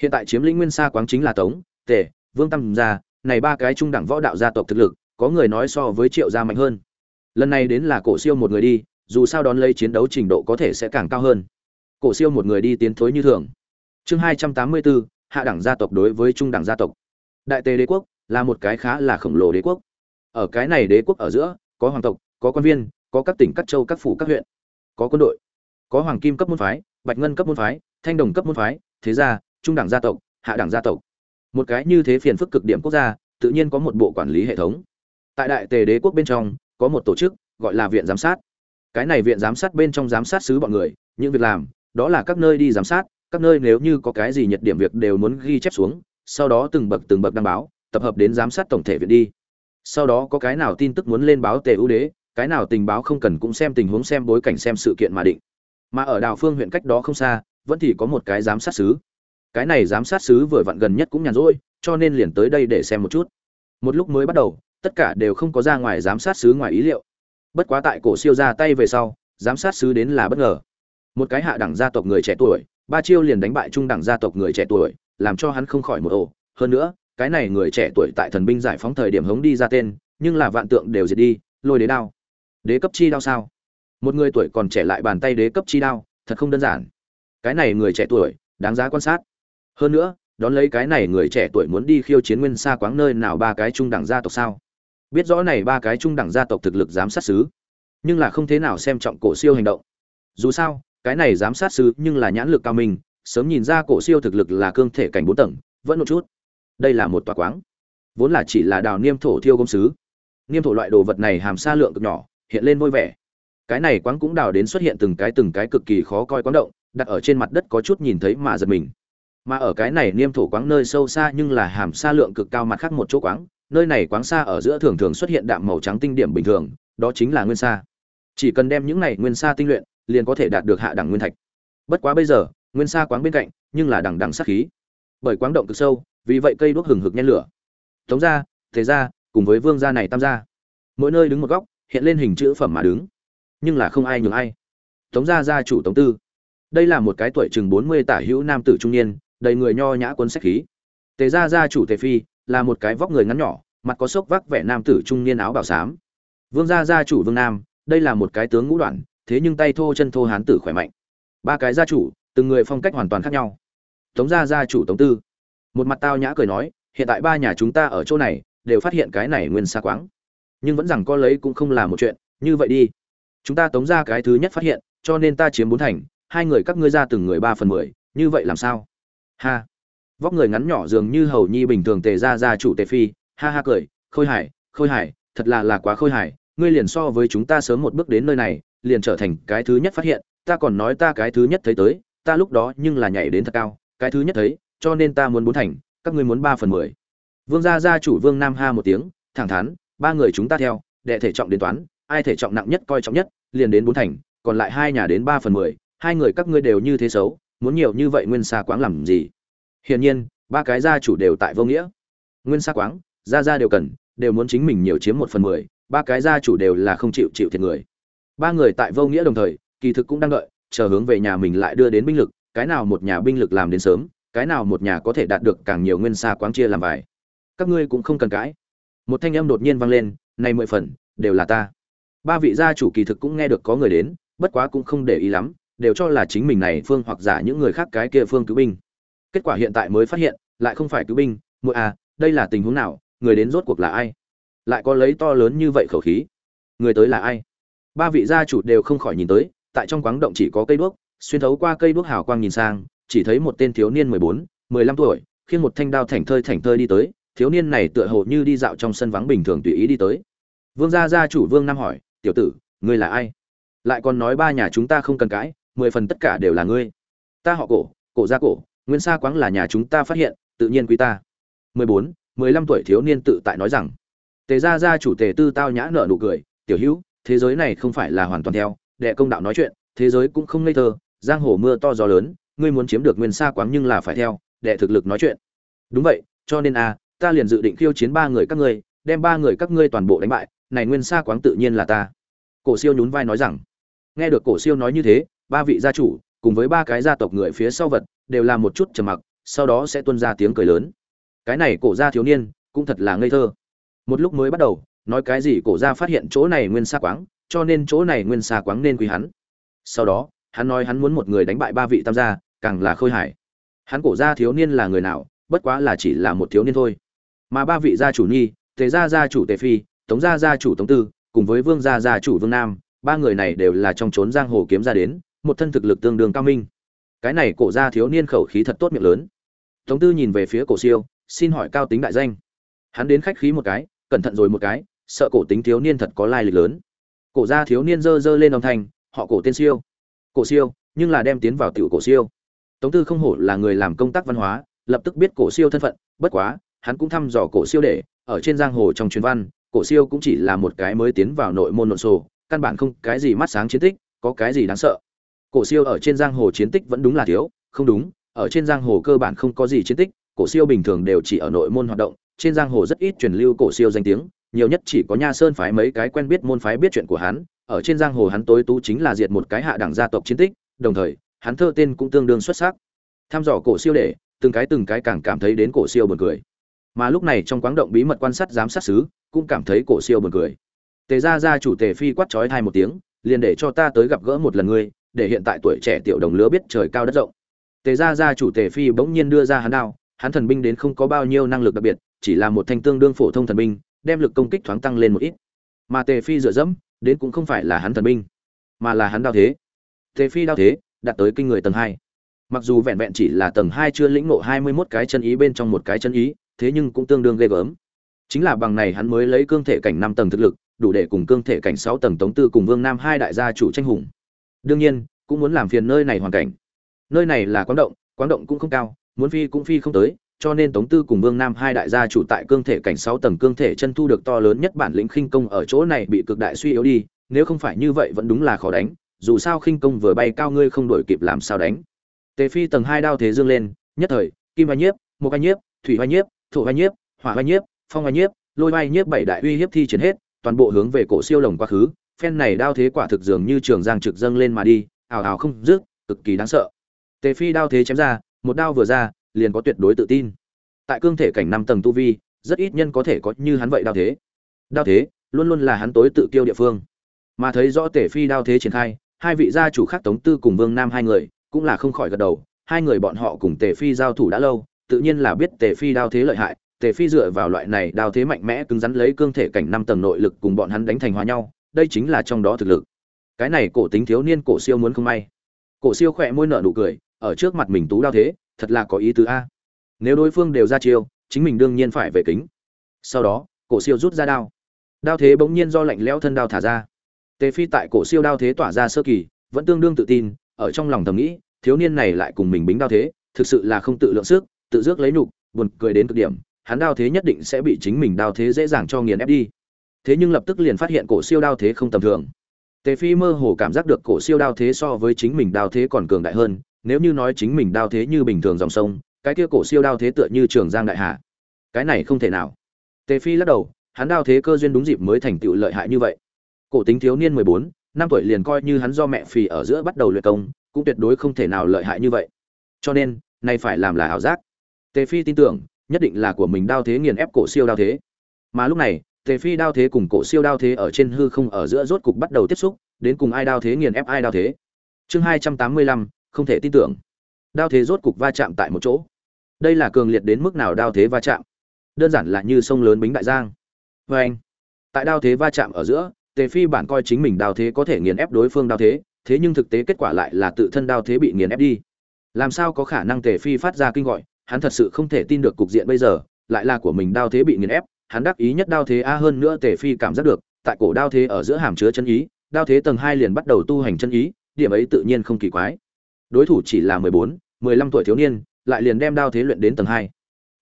Hiện tại chiếm lĩnh nguyên sa quáng chính là tống, tề, vương tam gia, này ba cái trung đẳng võ đạo gia tộc thực lực, có người nói so với triệu gia mạnh hơn. Lần này đến là cổ siêu một người đi, dù sao đón lấy chiến đấu trình độ có thể sẽ càng cao hơn. Cổ siêu một người đi tiến thối như thường. Chương hai trăm tám mươi bốn, hạ đẳng gia tộc đối với trung đẳng gia tộc. Đại tề đế quốc là một cái khá là khổng lồ đế quốc. Ở cái này đế quốc ở giữa, có hoàng tộc, có quan viên, có các tỉnh, các châu, các phủ, các huyện, có quân đội có hoàng kim cấp môn phái, bạch ngân cấp môn phái, thanh đồng cấp môn phái, thế gia, trung đẳng gia tộc, hạ đẳng gia tộc. Một cái như thế phiền phức cực điểm quốc gia, tự nhiên có một bộ quản lý hệ thống. Tại đại tề đế quốc bên trong, có một tổ chức gọi là viện giám sát. Cái này viện giám sát bên trong giám sát xứ bọn người, những việc làm, đó là các nơi đi giám sát, các nơi nếu như có cái gì nhiệt điểm việc đều muốn ghi chép xuống, sau đó từng bậc từng bậc đăng báo, tập hợp đến giám sát tổng thể viện đi. Sau đó có cái nào tin tức muốn lên báo tề ưu đế, cái nào tình báo không cần cũng xem tình huống xem bối cảnh xem sự kiện mà định mà ở đào phương huyện cách đó không xa, vẫn thì có một cái giám sát xứ. Cái này giám sát xứ vừa vặn gần nhất cũng nhàn rỗi, cho nên liền tới đây để xem một chút. Một lúc mới bắt đầu, tất cả đều không có ra ngoài giám sát xứ ngoài ý liệu. Bất quá tại cổ siêu ra tay về sau, giám sát xứ đến là bất ngờ. Một cái hạ đẳng gia tộc người trẻ tuổi, ba chiêu liền đánh bại trung đẳng gia tộc người trẻ tuổi, làm cho hắn không khỏi một ổ hơn nữa, cái này người trẻ tuổi tại thần binh giải phóng thời điểm hống đi ra tên, nhưng là vạn tượng đều diệt đi, lôi đế đao. Đế cấp chi đao sao? Một người tuổi còn trẻ lại bàn tay đế cấp chi đao, thật không đơn giản. Cái này người trẻ tuổi, đáng giá quan sát. Hơn nữa, đón lấy cái này người trẻ tuổi muốn đi khiêu chiến nguyên xa quáng nơi nào ba cái trung đẳng gia tộc sao? Biết rõ này ba cái trung đẳng gia tộc thực lực giám sát xứ, nhưng là không thế nào xem trọng cổ siêu hành động. Dù sao, cái này giám sát xứ nhưng là nhãn lực cao minh sớm nhìn ra cổ siêu thực lực là cương thể cảnh bốn tầng, vẫn một chút. Đây là một tòa quáng, vốn là chỉ là đào niêm thổ thiêu công sứ niêm thổ loại đồ vật này hàm sa lượng cực nhỏ, hiện lên vui vẻ cái này quáng cũng đào đến xuất hiện từng cái từng cái cực kỳ khó coi quáng động, đặt ở trên mặt đất có chút nhìn thấy mà giật mình. Mà ở cái này niêm thổ quáng nơi sâu xa nhưng là hàm xa lượng cực cao mặt khác một chỗ quáng, nơi này quáng xa ở giữa thường thường xuất hiện đạm màu trắng tinh điểm bình thường, đó chính là nguyên sa. Chỉ cần đem những này nguyên sa tinh luyện, liền có thể đạt được hạ đẳng nguyên thạch. Bất quá bây giờ, nguyên sa quáng bên cạnh, nhưng là đẳng đẳng sát khí. Bởi quáng động cực sâu, vì vậy cây đuốc hừng hực nhen lửa. Tống gia thế gia, cùng với vương gia này tam gia. Mỗi nơi đứng một góc, hiện lên hình chữ phẩm mà đứng nhưng là không ai nhường ai. Tống gia gia chủ tống tư. Đây là một cái tuổi chừng bốn mươi tả hữu nam tử trung niên, đầy người nho nhã cuốn sách khí. Tề gia gia chủ tề phi là một cái vóc người ngắn nhỏ, mặt có sốc vác vẻ nam tử trung niên áo bảo xám. Vương gia gia chủ vương nam, đây là một cái tướng ngũ đoạn, thế nhưng tay thô chân thô hán tử khỏe mạnh. Ba cái gia chủ, từng người phong cách hoàn toàn khác nhau. Tống gia gia chủ tống tư. Một mặt tao nhã cười nói, hiện tại ba nhà chúng ta ở chỗ này, đều phát hiện cái này nguyên xa quáng. Nhưng vẫn rằng có lấy cũng không là một chuyện, như vậy đi chúng ta tống ra cái thứ nhất phát hiện, cho nên ta chiếm bốn thành, hai người các ngươi ra từng người ba phần mười, như vậy làm sao? Ha. Vóc người ngắn nhỏ dường như hầu nhi bình thường tề ra ra chủ tề phi, ha ha cười, khôi hải khôi hải thật là là quá khôi hải ngươi liền so với chúng ta sớm một bước đến nơi này, liền trở thành cái thứ nhất phát hiện, ta còn nói ta cái thứ nhất thấy tới, ta lúc đó nhưng là nhảy đến thật cao, cái thứ nhất thấy, cho nên ta muốn bốn thành, các ngươi muốn ba phần mười. Vương gia gia chủ vương nam ha một tiếng, thẳng thắn, ba người chúng ta theo, đệ thể trọng đến toán ai thể trọng nặng nhất coi trọng nhất, liền đến bốn thành, còn lại hai nhà đến ba phần mười, hai người các ngươi đều như thế xấu, muốn nhiều như vậy nguyên xa quáng làm gì? Hiển nhiên, ba cái gia chủ đều tại vô nghĩa. Nguyên xa quáng, gia gia đều cần, đều muốn chính mình nhiều chiếm một phần mười, ba cái gia chủ đều là không chịu chịu thiệt người. Ba người tại vô nghĩa đồng thời, kỳ thực cũng đang đợi, chờ hướng về nhà mình lại đưa đến binh lực, cái nào một nhà binh lực làm đến sớm, cái nào một nhà có thể đạt được càng nhiều nguyên xa quáng chia làm bài. Các ngươi cũng không cần cãi. Một thanh âm đột nhiên vang lên, này mười phần, đều là ta ba vị gia chủ kỳ thực cũng nghe được có người đến, bất quá cũng không để ý lắm, đều cho là chính mình này phương hoặc giả những người khác cái kia phương cứu binh. Kết quả hiện tại mới phát hiện, lại không phải cứu binh mỗi à đây là tình huống nào, người đến rốt cuộc là ai? Lại có lấy to lớn như vậy khẩu khí? Người tới là ai? Ba vị gia chủ đều không khỏi nhìn tới, tại trong quáng động chỉ có cây đuốc, xuyên thấu qua cây đuốc hào quang nhìn sang, chỉ thấy một tên thiếu niên mười bốn, mười lăm tuổi, khiêng một thanh đao thảnh thơi thảnh thơi đi tới, thiếu niên này tựa hồ như đi dạo trong sân vắng bình thường tùy ý đi tới. Vương gia gia chủ vương nam hỏi tiểu tử, ngươi là ai? Lại còn nói ba nhà chúng ta không cần cãi, mười phần tất cả đều là ngươi. Ta họ cổ cổ gia cổ, nguyên sa quáng là nhà chúng ta phát hiện, tự nhiên quý ta. Mười bốn, mười lăm tuổi thiếu niên tự tại nói rằng, tề gia gia chủ tề tư tao nhã nở nụ cười, tiểu hữu, thế giới này không phải là hoàn toàn theo, đệ công đạo nói chuyện, thế giới cũng không ngây thơ, giang hồ mưa to gió lớn, ngươi muốn chiếm được nguyên sa quáng nhưng là phải theo, đệ thực lực nói chuyện. Đúng vậy, cho nên a, ta liền dự định khiêu chiến ba người các ngươi, đem ba người các ngươi toàn bộ đánh bại này nguyên sa quáng tự nhiên là ta. Cổ siêu nhún vai nói rằng, nghe được cổ siêu nói như thế, ba vị gia chủ cùng với ba cái gia tộc người phía sau vật đều làm một chút trầm mặc, sau đó sẽ tuôn ra tiếng cười lớn. Cái này cổ gia thiếu niên cũng thật là ngây thơ. Một lúc mới bắt đầu, nói cái gì cổ gia phát hiện chỗ này nguyên sa quáng, cho nên chỗ này nguyên sa quáng nên quý hắn. Sau đó, hắn nói hắn muốn một người đánh bại ba vị tam gia, càng là khôi hài. Hắn cổ gia thiếu niên là người nào, bất quá là chỉ là một thiếu niên thôi. Mà ba vị gia chủ nhi tề gia gia chủ tề phi tống gia gia chủ tống tư, cùng với vương gia gia chủ vương nam, ba người này đều là trong trốn giang hồ kiếm ra đến, một thân thực lực tương đương cao minh. Cái này cổ gia thiếu niên khẩu khí thật tốt miệng lớn. Tống tư nhìn về phía cổ siêu, xin hỏi cao tính đại danh. Hắn đến khách khí một cái, cẩn thận rồi một cái, sợ cổ tính thiếu niên thật có lai lịch lớn. Cổ gia thiếu niên dơ dơ lên âm thanh, họ cổ tên siêu. Cổ siêu, nhưng là đem tiến vào tiểu cổ siêu. Tống tư không hổ là người làm công tác văn hóa, lập tức biết cổ siêu thân phận, bất quá, hắn cũng thăm dò cổ siêu để, ở trên giang hồ trong truyền văn cổ siêu cũng chỉ là một cái mới tiến vào nội môn nội sổ, căn bản không cái gì mắt sáng chiến tích, có cái gì đáng sợ. Cổ siêu ở trên giang hồ chiến tích vẫn đúng là thiếu, không đúng, ở trên giang hồ cơ bản không có gì chiến tích, cổ siêu bình thường đều chỉ ở nội môn hoạt động, trên giang hồ rất ít truyền lưu cổ siêu danh tiếng, nhiều nhất chỉ có nha sơn phái mấy cái quen biết môn phái biết chuyện của hắn, ở trên giang hồ hắn tối tú chính là diệt một cái hạ đẳng gia tộc chiến tích, đồng thời, hắn thơ tên cũng tương đương xuất sắc. Tham dò cổ siêu để, từng cái từng cái càng cảm thấy đến cổ siêu buồn cười mà lúc này trong quáng động bí mật quan sát giám sát xứ, cũng cảm thấy cổ siêu buồn cười. Tề gia gia chủ tề phi quát chói thai một tiếng, liền để cho ta tới gặp gỡ một lần ngươi, để hiện tại tuổi trẻ tiểu đồng lứa biết trời cao đất rộng. Tề gia gia chủ tề phi bỗng nhiên đưa ra hắn đao, hắn thần binh đến không có bao nhiêu năng lực đặc biệt, chỉ là một thanh tương đương phổ thông thần binh, đem lực công kích thoáng tăng lên một ít. Mà tề phi dựa dẫm, đến cũng không phải là hắn thần binh, mà là hắn đao thế. Tề phi đao thế, đạt tới kinh người tầng hai. Mặc dù vẹn vẹn chỉ là tầng hai chưa lĩnh ngộ hai mươi 21 cái chân ý bên trong một cái chân ý thế nhưng cũng tương đương ghê gớm. Chính là bằng này hắn mới lấy cương thể cảnh năm tầng thực lực, đủ để cùng cương thể cảnh sáu tầng tống tư cùng vương nam hai đại gia chủ tranh hùng. Đương nhiên, cũng muốn làm phiền nơi này hoàn cảnh. Nơi này là quán động quán động cũng không cao, muốn phi cũng phi không tới, cho nên tống tư cùng vương nam hai đại gia chủ tại cương thể cảnh sáu tầng cương thể chân thu được to lớn nhất bản lĩnh khinh công ở chỗ này bị cực đại suy yếu đi, nếu không phải như vậy vẫn đúng là khó đánh, dù sao khinh công vừa bay cao ngươi không đổi kịp làm sao đánh. Tề phi tầng hai đao thế dương lên, nhất thời, kim Hoa nhiếp một Hoa nhiếp, thủy Hoa nhiếp thổ vai nhiếp, hỏa vai nhiếp, phong vai nhiếp, lôi vai nhiếp bảy đại uy hiếp thi triển hết, toàn bộ hướng về cổ siêu lồng quá khứ. Phen này đao thế quả thực dường như trường giang trực dâng lên mà đi ảo ảo không dứt, cực kỳ đáng sợ. Tề phi đao thế chém ra, một đao vừa ra, liền có tuyệt đối tự tin. Tại cương thể cảnh năm tầng tu vi, rất ít nhân có thể có như hắn vậy đao thế. Đao thế, luôn luôn là hắn tối tự kiêu địa phương. Mà thấy rõ tề phi đao thế triển khai, hai vị gia chủ khác tống tư cùng vương nam hai người, cũng là không khỏi gật đầu. Hai người bọn họ cùng tề phi giao thủ đã lâu tự nhiên là biết tề phi đao thế lợi hại, tề phi dựa vào loại này đao thế mạnh mẽ cứng rắn lấy cương thể cảnh năm tầng nội lực cùng bọn hắn đánh thành hóa nhau, đây chính là trong đó thực lực. Cái này cổ tính thiếu niên cổ siêu muốn không may. Cổ siêu khỏe môi nở nụ cười, ở trước mặt mình tú đao thế, thật là có ý tứ a. Nếu đối phương đều ra chiêu, chính mình đương nhiên phải về kính. Sau đó, cổ siêu rút ra đao. Đao thế bỗng nhiên do lạnh lẽo thân đao thả ra. Tề phi tại cổ siêu đao thế tỏa ra sơ kỳ, vẫn tương đương tự tin, ở trong lòng thầm nghĩ, thiếu niên này lại cùng mình bính đao thế, thực sự là không tự lượng sức tự dước lấy nhục, buồn cười đến cực điểm, hắn đao thế nhất định sẽ bị chính mình đao thế dễ dàng cho nghiền ép đi. Thế nhưng lập tức liền phát hiện cổ siêu đao thế không tầm thường. Tề phi mơ hồ cảm giác được cổ siêu đao thế so với chính mình đao thế còn cường đại hơn, nếu như nói chính mình đao thế như bình thường dòng sông, cái kia cổ siêu đao thế tựa như trường giang đại hạ cái này không thể nào. Tề phi lắc đầu, hắn đao thế cơ duyên đúng dịp mới thành tựu lợi hại như vậy. Cổ tính thiếu niên mười bốn, năm tuổi liền coi như hắn do mẹ phì ở giữa bắt đầu luyện công, cũng tuyệt đối không thể nào lợi hại như vậy. Cho nên, nay phải làm là ảo giác tề phi tin tưởng, nhất định là của mình đao thế nghiền ép cổ siêu đao thế. Mà lúc này, tề phi đao thế cùng cổ siêu đao thế ở trên hư không ở giữa rốt cục bắt đầu tiếp xúc, đến cùng ai đao thế nghiền ép ai đao thế. Chương hai trăm tám mươi lăm, không thể tin tưởng. Đao thế rốt cục va chạm tại một chỗ. Đây là cường liệt đến mức nào đao thế va chạm? Đơn giản là như sông lớn bính đại giang. Vê anh, tại đao thế va chạm ở giữa, tề phi bản coi chính mình đao thế có thể nghiền ép đối phương đao thế thế nhưng thực tế kết quả lại là tự thân đao thế bị nghiền ép đi. Làm sao có khả năng tề phi phát ra kinh gọi hắn thật sự không thể tin được cục diện bây giờ, lại là của mình đao thế bị nghiền ép, hắn đắc ý nhất đao thế a hơn nữa tề phi cảm giác được, tại cổ đao thế ở giữa hàm chứa chân ý, đao thế tầng hai liền bắt đầu tu hành chân ý, điểm ấy tự nhiên không kỳ quái. Đối thủ chỉ là mười bốn, mười lăm tuổi thiếu niên, lại liền đem đao thế luyện đến tầng hai.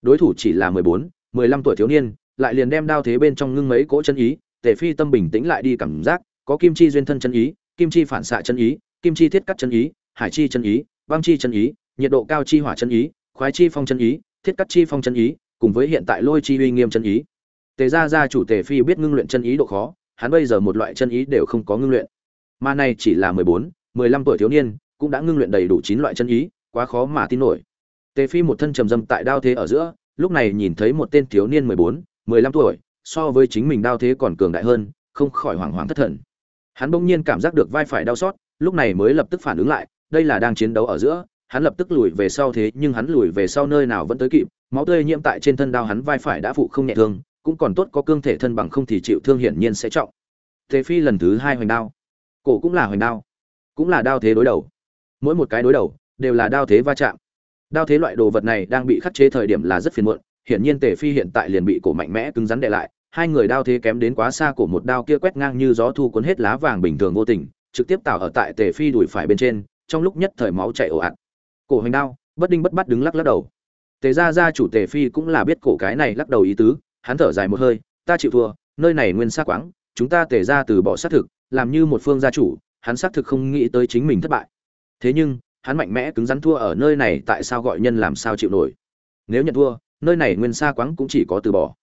Đối thủ chỉ là mười bốn, mười lăm tuổi thiếu niên, lại liền đem đao thế bên trong ngưng mấy cỗ chân ý, tề phi tâm bình tĩnh lại đi cảm giác, có kim chi duyên thân chân ý, kim chi phản xạ chân ý, kim chi thiết cắt chân ý, hải chi chân ý băng chi chân ý, nhiệt độ cao chi hỏa chân ý khoái chi phong chân ý, thiết cắt chi phong chân ý, cùng với hiện tại lôi chi uy nghiêm chân ý. Tề gia gia chủ tề phi biết ngưng luyện chân ý độ khó, hắn bây giờ một loại chân ý đều không có ngưng luyện. Mà này chỉ là mười bốn, mười lăm tuổi thiếu niên, cũng đã ngưng luyện đầy đủ chín loại chân ý, quá khó mà tin nổi. Tề phi một thân trầm dâm tại đao thế ở giữa, lúc này nhìn thấy một tên thiếu niên mười bốn, mười lăm tuổi, so với chính mình đao thế còn cường đại hơn, không khỏi hoảng hoảng thất thần. Hắn bỗng nhiên cảm giác được vai phải đau xót, lúc này mới lập tức phản ứng lại, đây là đang chiến đấu ở giữa hắn lập tức lùi về sau thế, nhưng hắn lùi về sau nơi nào vẫn tới kịp, máu tươi nhiễm tại trên thân đao hắn vai phải đã phụ không nhẹ thương, cũng còn tốt có cương thể thân bằng không thì chịu thương hiển nhiên sẽ trọng. Thế phi lần thứ hai hoành đao. Cổ cũng là hoành đao. Cũng là đao thế đối đầu. Mỗi một cái đối đầu đều là đao thế va chạm. Đao thế loại đồ vật này đang bị khắc chế thời điểm là rất phiền muộn, hiển nhiên tề phi hiện tại liền bị cổ mạnh mẽ cứng rắn đệ lại, hai người đao thế kém đến quá xa cổ một đao kia quét ngang như gió thu cuốn hết lá vàng bình thường vô tình, trực tiếp tạo ở tại tề phi đùi phải bên trên, trong lúc nhất thời máu chảy ồ ạt cổ hành đao, bất đinh bất bắt đứng lắc lắc đầu. Tề gia gia chủ tề phi cũng là biết cổ cái này lắc đầu ý tứ, hắn thở dài một hơi, ta chịu thua, nơi này nguyên xác quáng, chúng ta tề ra từ bỏ xác thực, làm như một phương gia chủ, hắn xác thực không nghĩ tới chính mình thất bại. Thế nhưng, hắn mạnh mẽ cứng rắn thua ở nơi này tại sao gọi nhân làm sao chịu nổi? Nếu nhận thua, nơi này nguyên xa quáng cũng chỉ có từ bỏ.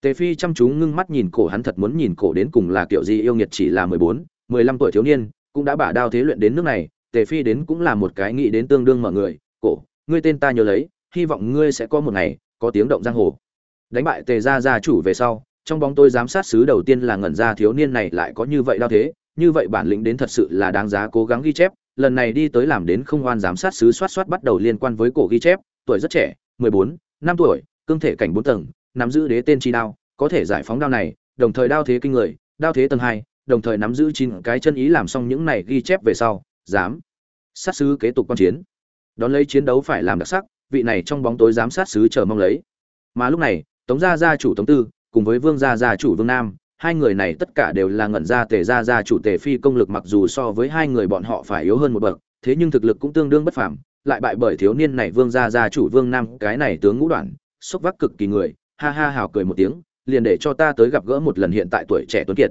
Tề phi chăm chú ngưng mắt nhìn cổ, hắn thật muốn nhìn cổ đến cùng là kiểu gì, yêu nghiệt chỉ là mười bốn, mười lăm tuổi thiếu niên, cũng đã bả đao thế luyện đến nước này tề phi đến cũng là một cái nghĩ đến tương đương mọi người, cổ, ngươi tên ta nhớ lấy, hy vọng ngươi sẽ có một ngày có tiếng động giang hồ. Đánh bại tề gia gia chủ về sau, trong bóng tôi giám sát sứ đầu tiên là ngẩn ra thiếu niên này lại có như vậy đao thế, như vậy bản lĩnh đến thật sự là đáng giá cố gắng ghi chép. Lần này đi tới làm đến không oan giám sát sứ soát soát bắt đầu liên quan với cổ ghi chép, tuổi rất trẻ, mười bốn, năm tuổi, cương thể cảnh bốn tầng, nắm giữ đế tên chi đao, có thể giải phóng đao này, đồng thời đao thế kinh người, đao thế tầng hai, đồng thời nắm giữ chín cái chân ý làm xong những này ghi chép về sau dám sát sứ kế tục quan chiến. Đón lấy chiến đấu phải làm đặc sắc, vị này trong bóng tối giám sát sứ chờ mong lấy. Mà lúc này, tống gia gia chủ tống tư, cùng với vương gia gia chủ vương nam, hai người này tất cả đều là ngẩn ra tề gia gia chủ tề phi công lực mặc dù so với hai người bọn họ phải yếu hơn một bậc, thế nhưng thực lực cũng tương đương bất phàm, lại bại bởi thiếu niên này vương gia gia chủ vương nam, cái này tướng ngũ đoạn, xúc vác cực kỳ người, ha ha hào cười một tiếng, liền để cho ta tới gặp gỡ một lần hiện tại tuổi trẻ tuấn kiệt.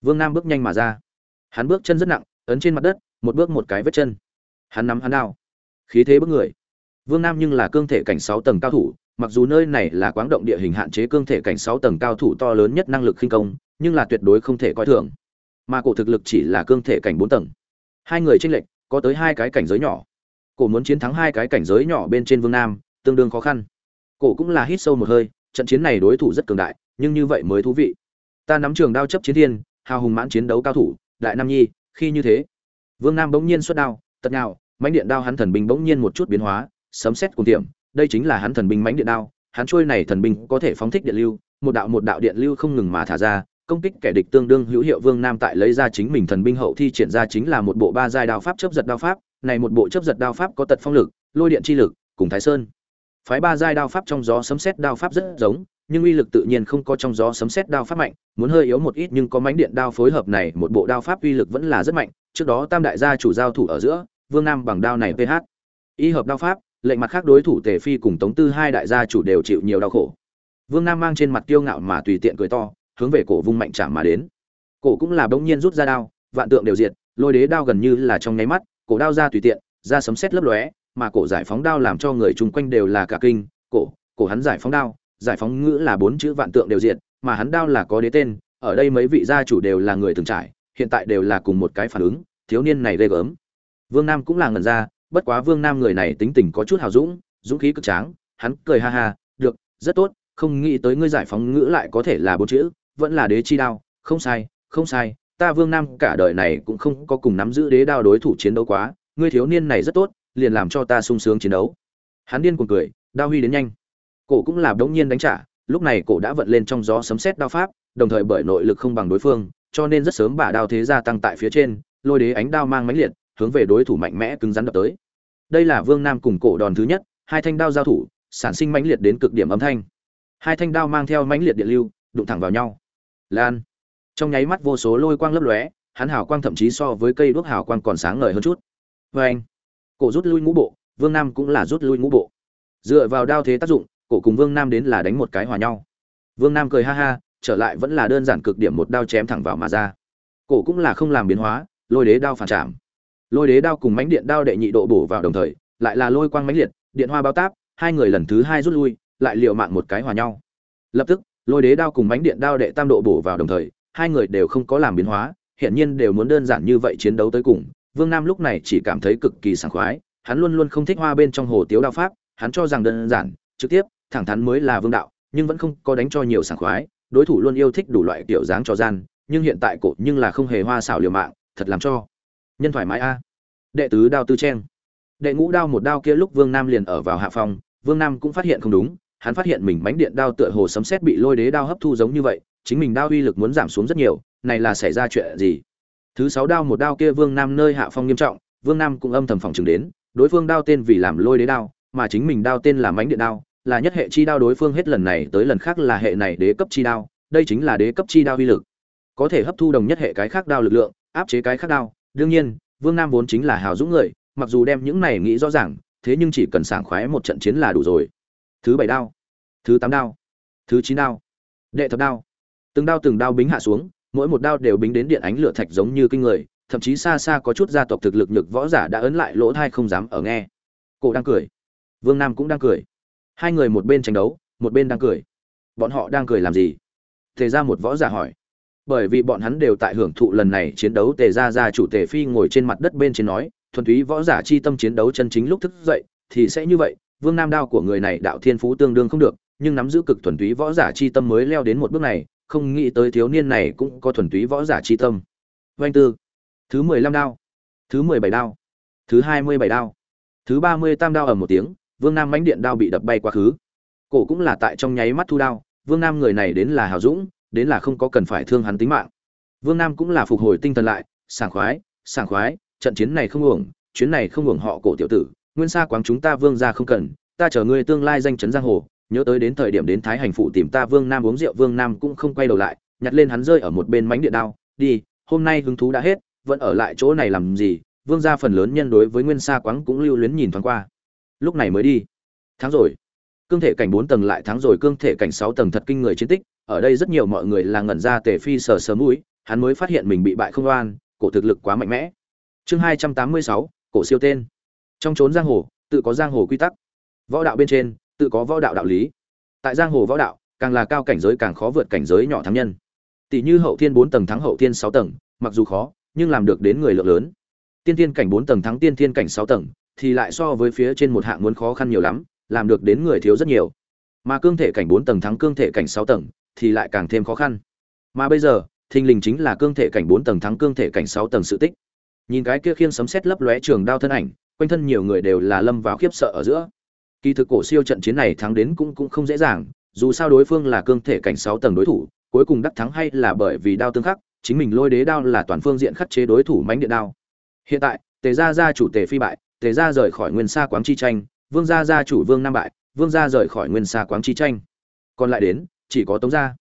Vương nam bước nhanh mà ra. Hắn bước chân rất nặng, ấn trên mặt đất một bước một cái vết chân. Hắn nắm hắn đao. Khí thế bước người. Vương nam nhưng là cương thể cảnh sáu tầng cao thủ, mặc dù nơi này là quáng động địa hình hạn chế cương thể cảnh sáu tầng cao thủ to lớn nhất năng lực khinh công, nhưng là tuyệt đối không thể coi thường. Mà cổ thực lực chỉ là cương thể cảnh bốn tầng. Hai người tranh lệch, có tới hai cái cảnh giới nhỏ. Cổ muốn chiến thắng hai cái cảnh giới nhỏ bên trên vương nam, tương đương khó khăn. Cổ cũng là hít sâu một hơi, trận chiến này đối thủ rất cường đại, nhưng như vậy mới thú vị. Ta nắm trường đao chấp chiến thiên, hào hùng mãn chiến đấu cao thủ, đại nam nhi, khi như thế vương nam bỗng nhiên xuất đao, tật nào mãnh điện đao hắn thần binh bỗng nhiên một chút biến hóa, sấm sét cùng tiệm, đây chính là hắn thần binh mãnh điện đao, hắn trôi này thần binh có thể phóng thích điện lưu, một đạo một đạo điện lưu không ngừng mà thả ra, công kích kẻ địch tương đương hữu hiệu vương nam tại lấy ra chính mình thần binh hậu thi triển ra chính là một bộ ba giai đao pháp chớp giật đao pháp, này một bộ chớp giật đao pháp có tật phong lực, lôi điện chi lực, cùng thái sơn. Phái ba giai đao pháp trong gió sấm sét đao pháp rất giống, nhưng uy lực tự nhiên không có trong gió sấm sét đao pháp mạnh, muốn hơi yếu một ít nhưng có mãnh điện đao phối hợp này, một bộ đao pháp uy lực vẫn là rất mạnh trước đó tam đại gia chủ giao thủ ở giữa, vương nam bằng đao này ph y hợp đao pháp, lệnh mặt khác đối thủ tề phi cùng tống tư hai đại gia chủ đều chịu nhiều đau khổ. Vương nam mang trên mặt kiêu ngạo mà tùy tiện cười to, hướng về cổ vung mạnh chạm mà đến. Cổ cũng là bỗng nhiên rút ra đao, vạn tượng đều diệt, lôi đế đao gần như là trong nháy mắt, cổ đao ra tùy tiện, ra sấm sét lấp lóe, mà cổ giải phóng đao làm cho người chung quanh đều là cả kinh, cổ cổ hắn giải phóng đao, giải phóng ngữ là bốn chữ vạn tượng đều diệt, mà hắn đao là có đế tên, ở đây mấy vị gia chủ đều là người từng trải, hiện tại đều là cùng một cái phản ứng thiếu niên này ghê gớm. Vương nam cũng là ngần ra, bất quá vương nam người này tính tình có chút hào dũng dũng khí cực tráng, hắn cười ha ha, được, rất tốt, không nghĩ tới ngươi giải phóng ngữ lại có thể là bốn chữ, vẫn là đế chi đao, không sai không sai, ta vương nam cả đời này cũng không có cùng nắm giữ đế đao đối thủ chiến đấu quá, ngươi thiếu niên này rất tốt, liền làm cho ta sung sướng chiến đấu. Hắn điên cuồng cười, đao huy đến nhanh. Cổ cũng là đống nhiên đánh trả, lúc này cổ đã vận lên trong gió sấm sét đao pháp, đồng thời bởi nội lực không bằng đối phương, cho nên rất sớm bả đao thế gia tăng tại phía trên lôi đế ánh đao mang mãnh liệt, hướng về đối thủ mạnh mẽ cứng rắn đập tới. Đây là vương nam cùng cổ đòn thứ nhất, hai thanh đao giao thủ, sản sinh mãnh liệt đến cực điểm âm thanh. Hai thanh đao mang theo mãnh liệt điện lưu, đụng thẳng vào nhau. Lan. Trong nháy mắt vô số lôi quang lấp lóe, hắn hào quang thậm chí so với cây đuốc hào quang còn sáng ngời hơn chút. Oeng. anh, cổ rút lui ngũ bộ, vương nam cũng là rút lui ngũ bộ. Dựa vào đao thế tác dụng, cổ cùng vương nam đến là đánh một cái hòa nhau. Vương nam cười ha ha, trở lại vẫn là đơn giản cực điểm một đao chém thẳng vào mà ra. Cổ cũng là không làm biến hóa lôi đế đao phản trảm lôi đế đao cùng mánh điện đao đệ nhị độ bổ vào đồng thời, lại là lôi quang mánh liệt, điện hoa bao táp, hai người lần thứ hai rút lui, lại liều mạng một cái hòa nhau. Lập tức, lôi đế đao cùng mánh điện đao đệ tam độ bổ vào đồng thời, hai người đều không có làm biến hóa hiện nhiên đều muốn đơn giản như vậy chiến đấu tới cùng. Vương nam lúc này chỉ cảm thấy cực kỳ sảng khoái, hắn luôn luôn không thích hoa bên trong hồ tiếu đao pháp, hắn cho rằng đơn giản, trực tiếp, thẳng thắn mới là vương đạo, nhưng vẫn không có đánh cho nhiều sảng khoái. Đối thủ luôn yêu thích đủ loại kiểu dáng cho gian, nhưng hiện tại cổ nhưng là không hề hoa xảo liều mạng thật làm cho. Nhân thoải mái a. Đệ tứ đao tư chen đệ ngũ đao một đao kia lúc vương nam liền ở vào hạ phòng, vương nam cũng phát hiện không đúng, hắn phát hiện mình bánh điện đao tựa hồ sấm sét bị lôi đế đao hấp thu giống như vậy, chính mình đao uy lực muốn giảm xuống rất nhiều, này là xảy ra chuyện gì? Thứ sáu đao một đao kia vương nam nơi hạ phong nghiêm trọng, vương nam cũng âm thầm phòng chừng đến, đối phương đao tên vì làm lôi đế đao, mà chính mình đao tên là mánh điện đao, là nhất hệ chi đao đối phương hết lần này tới lần khác là hệ này đế cấp chi đao, đây chính là đế cấp chi đao uy lực. Có thể hấp thu đồng nhất hệ cái khác đao lực lượng áp chế cái khác đao. Đương nhiên, vương nam vốn chính là hào dũng người, mặc dù đem những này nghĩ rõ ràng, thế nhưng chỉ cần sảng khoái một trận chiến là đủ rồi. Thứ bảy đao, thứ tám đao, thứ chín đao, đệ thập đao. Từng đao từng đao bính hạ xuống, mỗi một đao đều bính đến điện ánh lửa thạch giống như kinh người, thậm chí xa xa có chút gia tộc thực lực nhược võ giả đã ấn lại lỗ thai không dám ở nghe. Cổ đang cười. Vương nam cũng đang cười. Hai người một bên tranh đấu, một bên đang cười. Bọn họ đang cười làm gì? Thề ra một võ giả hỏi bởi vì bọn hắn đều tại hưởng thụ lần này chiến đấu, tề ra ra chủ tề phi ngồi trên mặt đất bên trên nói, thuần túy võ giả chi tâm chiến đấu chân chính lúc thức dậy thì sẽ như vậy, vương nam đao của người này đạo thiên phú tương đương không được, nhưng nắm giữ cực thuần túy võ giả chi tâm mới leo đến một bước này, không nghĩ tới thiếu niên này cũng có thuần túy võ giả chi tâm. Vanh tư, thứ mười lăm đao, thứ mười bảy đao, thứ hai mươi bảy đao, thứ ba mươi tam đao ở một tiếng, vương nam mánh điện đao bị đập bay quá khứ. Cổ cũng là tại trong nháy mắt thu đao, vương nam người này đến là hào dũng đến là không có cần phải thương hắn tính mạng. Vương nam cũng là phục hồi tinh thần lại, sảng khoái sảng khoái, trận chiến này không uổng, chuyến này không uổng họ cổ tiểu tử, nguyên sa quáng chúng ta vương ra không cần, ta chờ ngươi tương lai danh chấn giang hồ, nhớ tới đến thời điểm đến thái hành phụ tìm ta vương nam uống rượu, vương nam cũng không quay đầu lại, nhặt lên hắn rơi ở một bên mánh địa đao, đi, hôm nay hứng thú đã hết, vẫn ở lại chỗ này làm gì, vương gia phần lớn nhân đối với nguyên sa quáng cũng lưu luyến nhìn thoáng qua. Lúc này mới đi. Thắng rồi cương thể cảnh bốn tầng lại thắng rồi cương thể cảnh sáu tầng thật kinh người chiến tích, ở đây rất nhiều mọi người là ngẩn ra tề phi sờ sờ mũi, hắn mới phát hiện mình bị bại không oan, cổ thực lực quá mạnh mẽ. Chương hai trăm tám mươi sáu, cổ siêu tên. Trong trốn giang hồ, tự có giang hồ quy tắc. Võ đạo bên trên, tự có võ đạo đạo lý. Tại giang hồ võ đạo, càng là cao cảnh giới càng khó vượt cảnh giới nhỏ thắng nhân. Tỷ như hậu thiên bốn tầng thắng hậu thiên sáu tầng, mặc dù khó, nhưng làm được đến người lượng lớn. Tiên thiên cảnh bốn tầng thắng tiên thiên cảnh sáu tầng, thì lại so với phía trên một hạng muốn khó khăn nhiều lắm làm được đến người thiếu rất nhiều. Mà cương thể cảnh bốn tầng thắng cương thể cảnh sáu tầng, thì lại càng thêm khó khăn. Mà bây giờ, thình lình chính là cương thể cảnh bốn tầng thắng cương thể cảnh sáu tầng sự tích. Nhìn cái kia khiêng sấm sét lấp lóe trường đao thân ảnh, quanh thân nhiều người đều là lâm vào khiếp sợ ở giữa. Kỳ thực cổ siêu trận chiến này thắng đến cũng cũng không dễ dàng, dù sao đối phương là cương thể cảnh sáu tầng đối thủ, cuối cùng đắc thắng hay là bởi vì đao tương khắc, chính mình lôi đế đao là toàn phương diện khắc chế đối thủ mánh điện đao. Hiện tại, tề gia gia chủ tề phi bại, tề gia rời khỏi nguyên sa quáng chi tranh vương gia gia chủ vương nam bại, vương gia rời khỏi nguyên sa quáng chi tranh. Còn lại đến, chỉ có tống gia.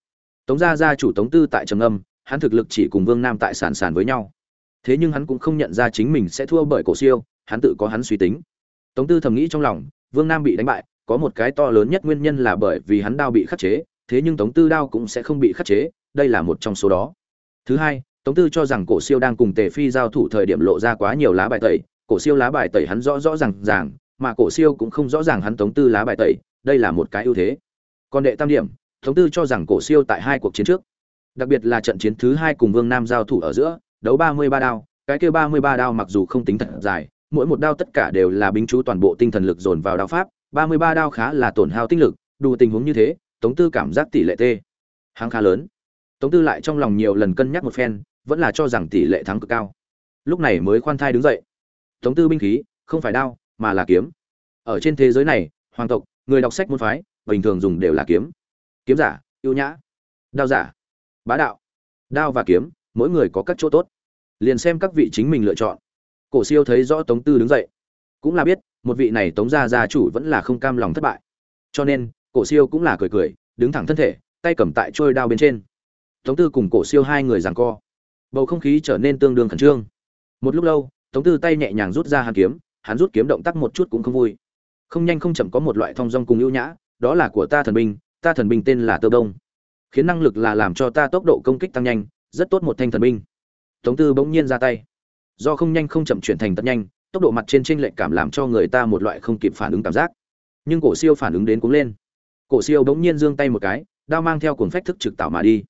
Tống gia gia chủ tống tư tại trầm âm hắn thực lực chỉ cùng vương nam tại sản sản với nhau. Thế nhưng hắn cũng không nhận ra chính mình sẽ thua bởi cổ siêu, hắn tự có hắn suy tính. Tống tư thầm nghĩ trong lòng, vương nam bị đánh bại, có một cái to lớn nhất nguyên nhân là bởi vì hắn đao bị khắc chế, thế nhưng tống tư đao cũng sẽ không bị khắc chế, đây là một trong số đó. Thứ hai, tống tư cho rằng cổ siêu đang cùng tề phi giao thủ thời điểm lộ ra quá nhiều lá bài tẩy, cổ siêu lá bài tẩy hắn rõ rõ ràng ràng mà cổ siêu cũng không rõ ràng hắn tống tư lá bài tẩy, đây là một cái ưu thế. Còn đệ tam điểm, tống tư cho rằng cổ siêu tại hai cuộc chiến trước, đặc biệt là trận chiến thứ hai cùng vương nam giao thủ ở giữa, đấu ba mươi ba đao, cái kia ba mươi ba đao mặc dù không tính thật dài, mỗi một đao tất cả đều là binh chú toàn bộ tinh thần lực dồn vào đao pháp, ba mươi ba đao khá là tổn hao tinh lực, đủ tình huống như thế, tống tư cảm giác tỷ lệ tê hàng khá lớn. Tống tư lại trong lòng nhiều lần cân nhắc một phen, vẫn là cho rằng tỷ lệ thắng cực cao. Lúc này mới khoan thai đứng dậy. Tống tư binh khí, không phải đao mà là kiếm. Ở trên thế giới này, hoàng tộc, người đọc sách môn phái, bình thường dùng đều là kiếm. Kiếm giả yêu nhã. Đao giả, bá đạo. Đao và kiếm, mỗi người có các chỗ tốt. Liền xem các vị chính mình lựa chọn. Cổ siêu thấy rõ tống tư đứng dậy. Cũng là biết, một vị này tống gia gia chủ vẫn là không cam lòng thất bại. Cho nên, cổ siêu cũng là cười cười, đứng thẳng thân thể, tay cầm tại trôi đao bên trên. Tống tư cùng cổ siêu hai người giằng co. Bầu không khí trở nên tương đương khẩn trương. Một lúc lâu, tống tư tay nhẹ nhàng rút ra hàn kiếm hắn rút kiếm động tác một chút cũng không vui. Không nhanh không chậm có một loại thong dong cùng ưu nhã, đó là của ta thần binh, ta thần binh tên là tơ đông. Khiến năng lực là làm cho ta tốc độ công kích tăng nhanh, rất tốt một thanh thần binh. Tống tư bỗng nhiên ra tay. Do không nhanh không chậm chuyển thành tật nhanh, tốc độ mặt trên trên lệch cảm làm cho người ta một loại không kịp phản ứng cảm giác. Nhưng cổ siêu phản ứng đến cũng lên. Cổ siêu bỗng nhiên giương tay một cái, đao mang theo cuồng phách thức trực tạo mà đi.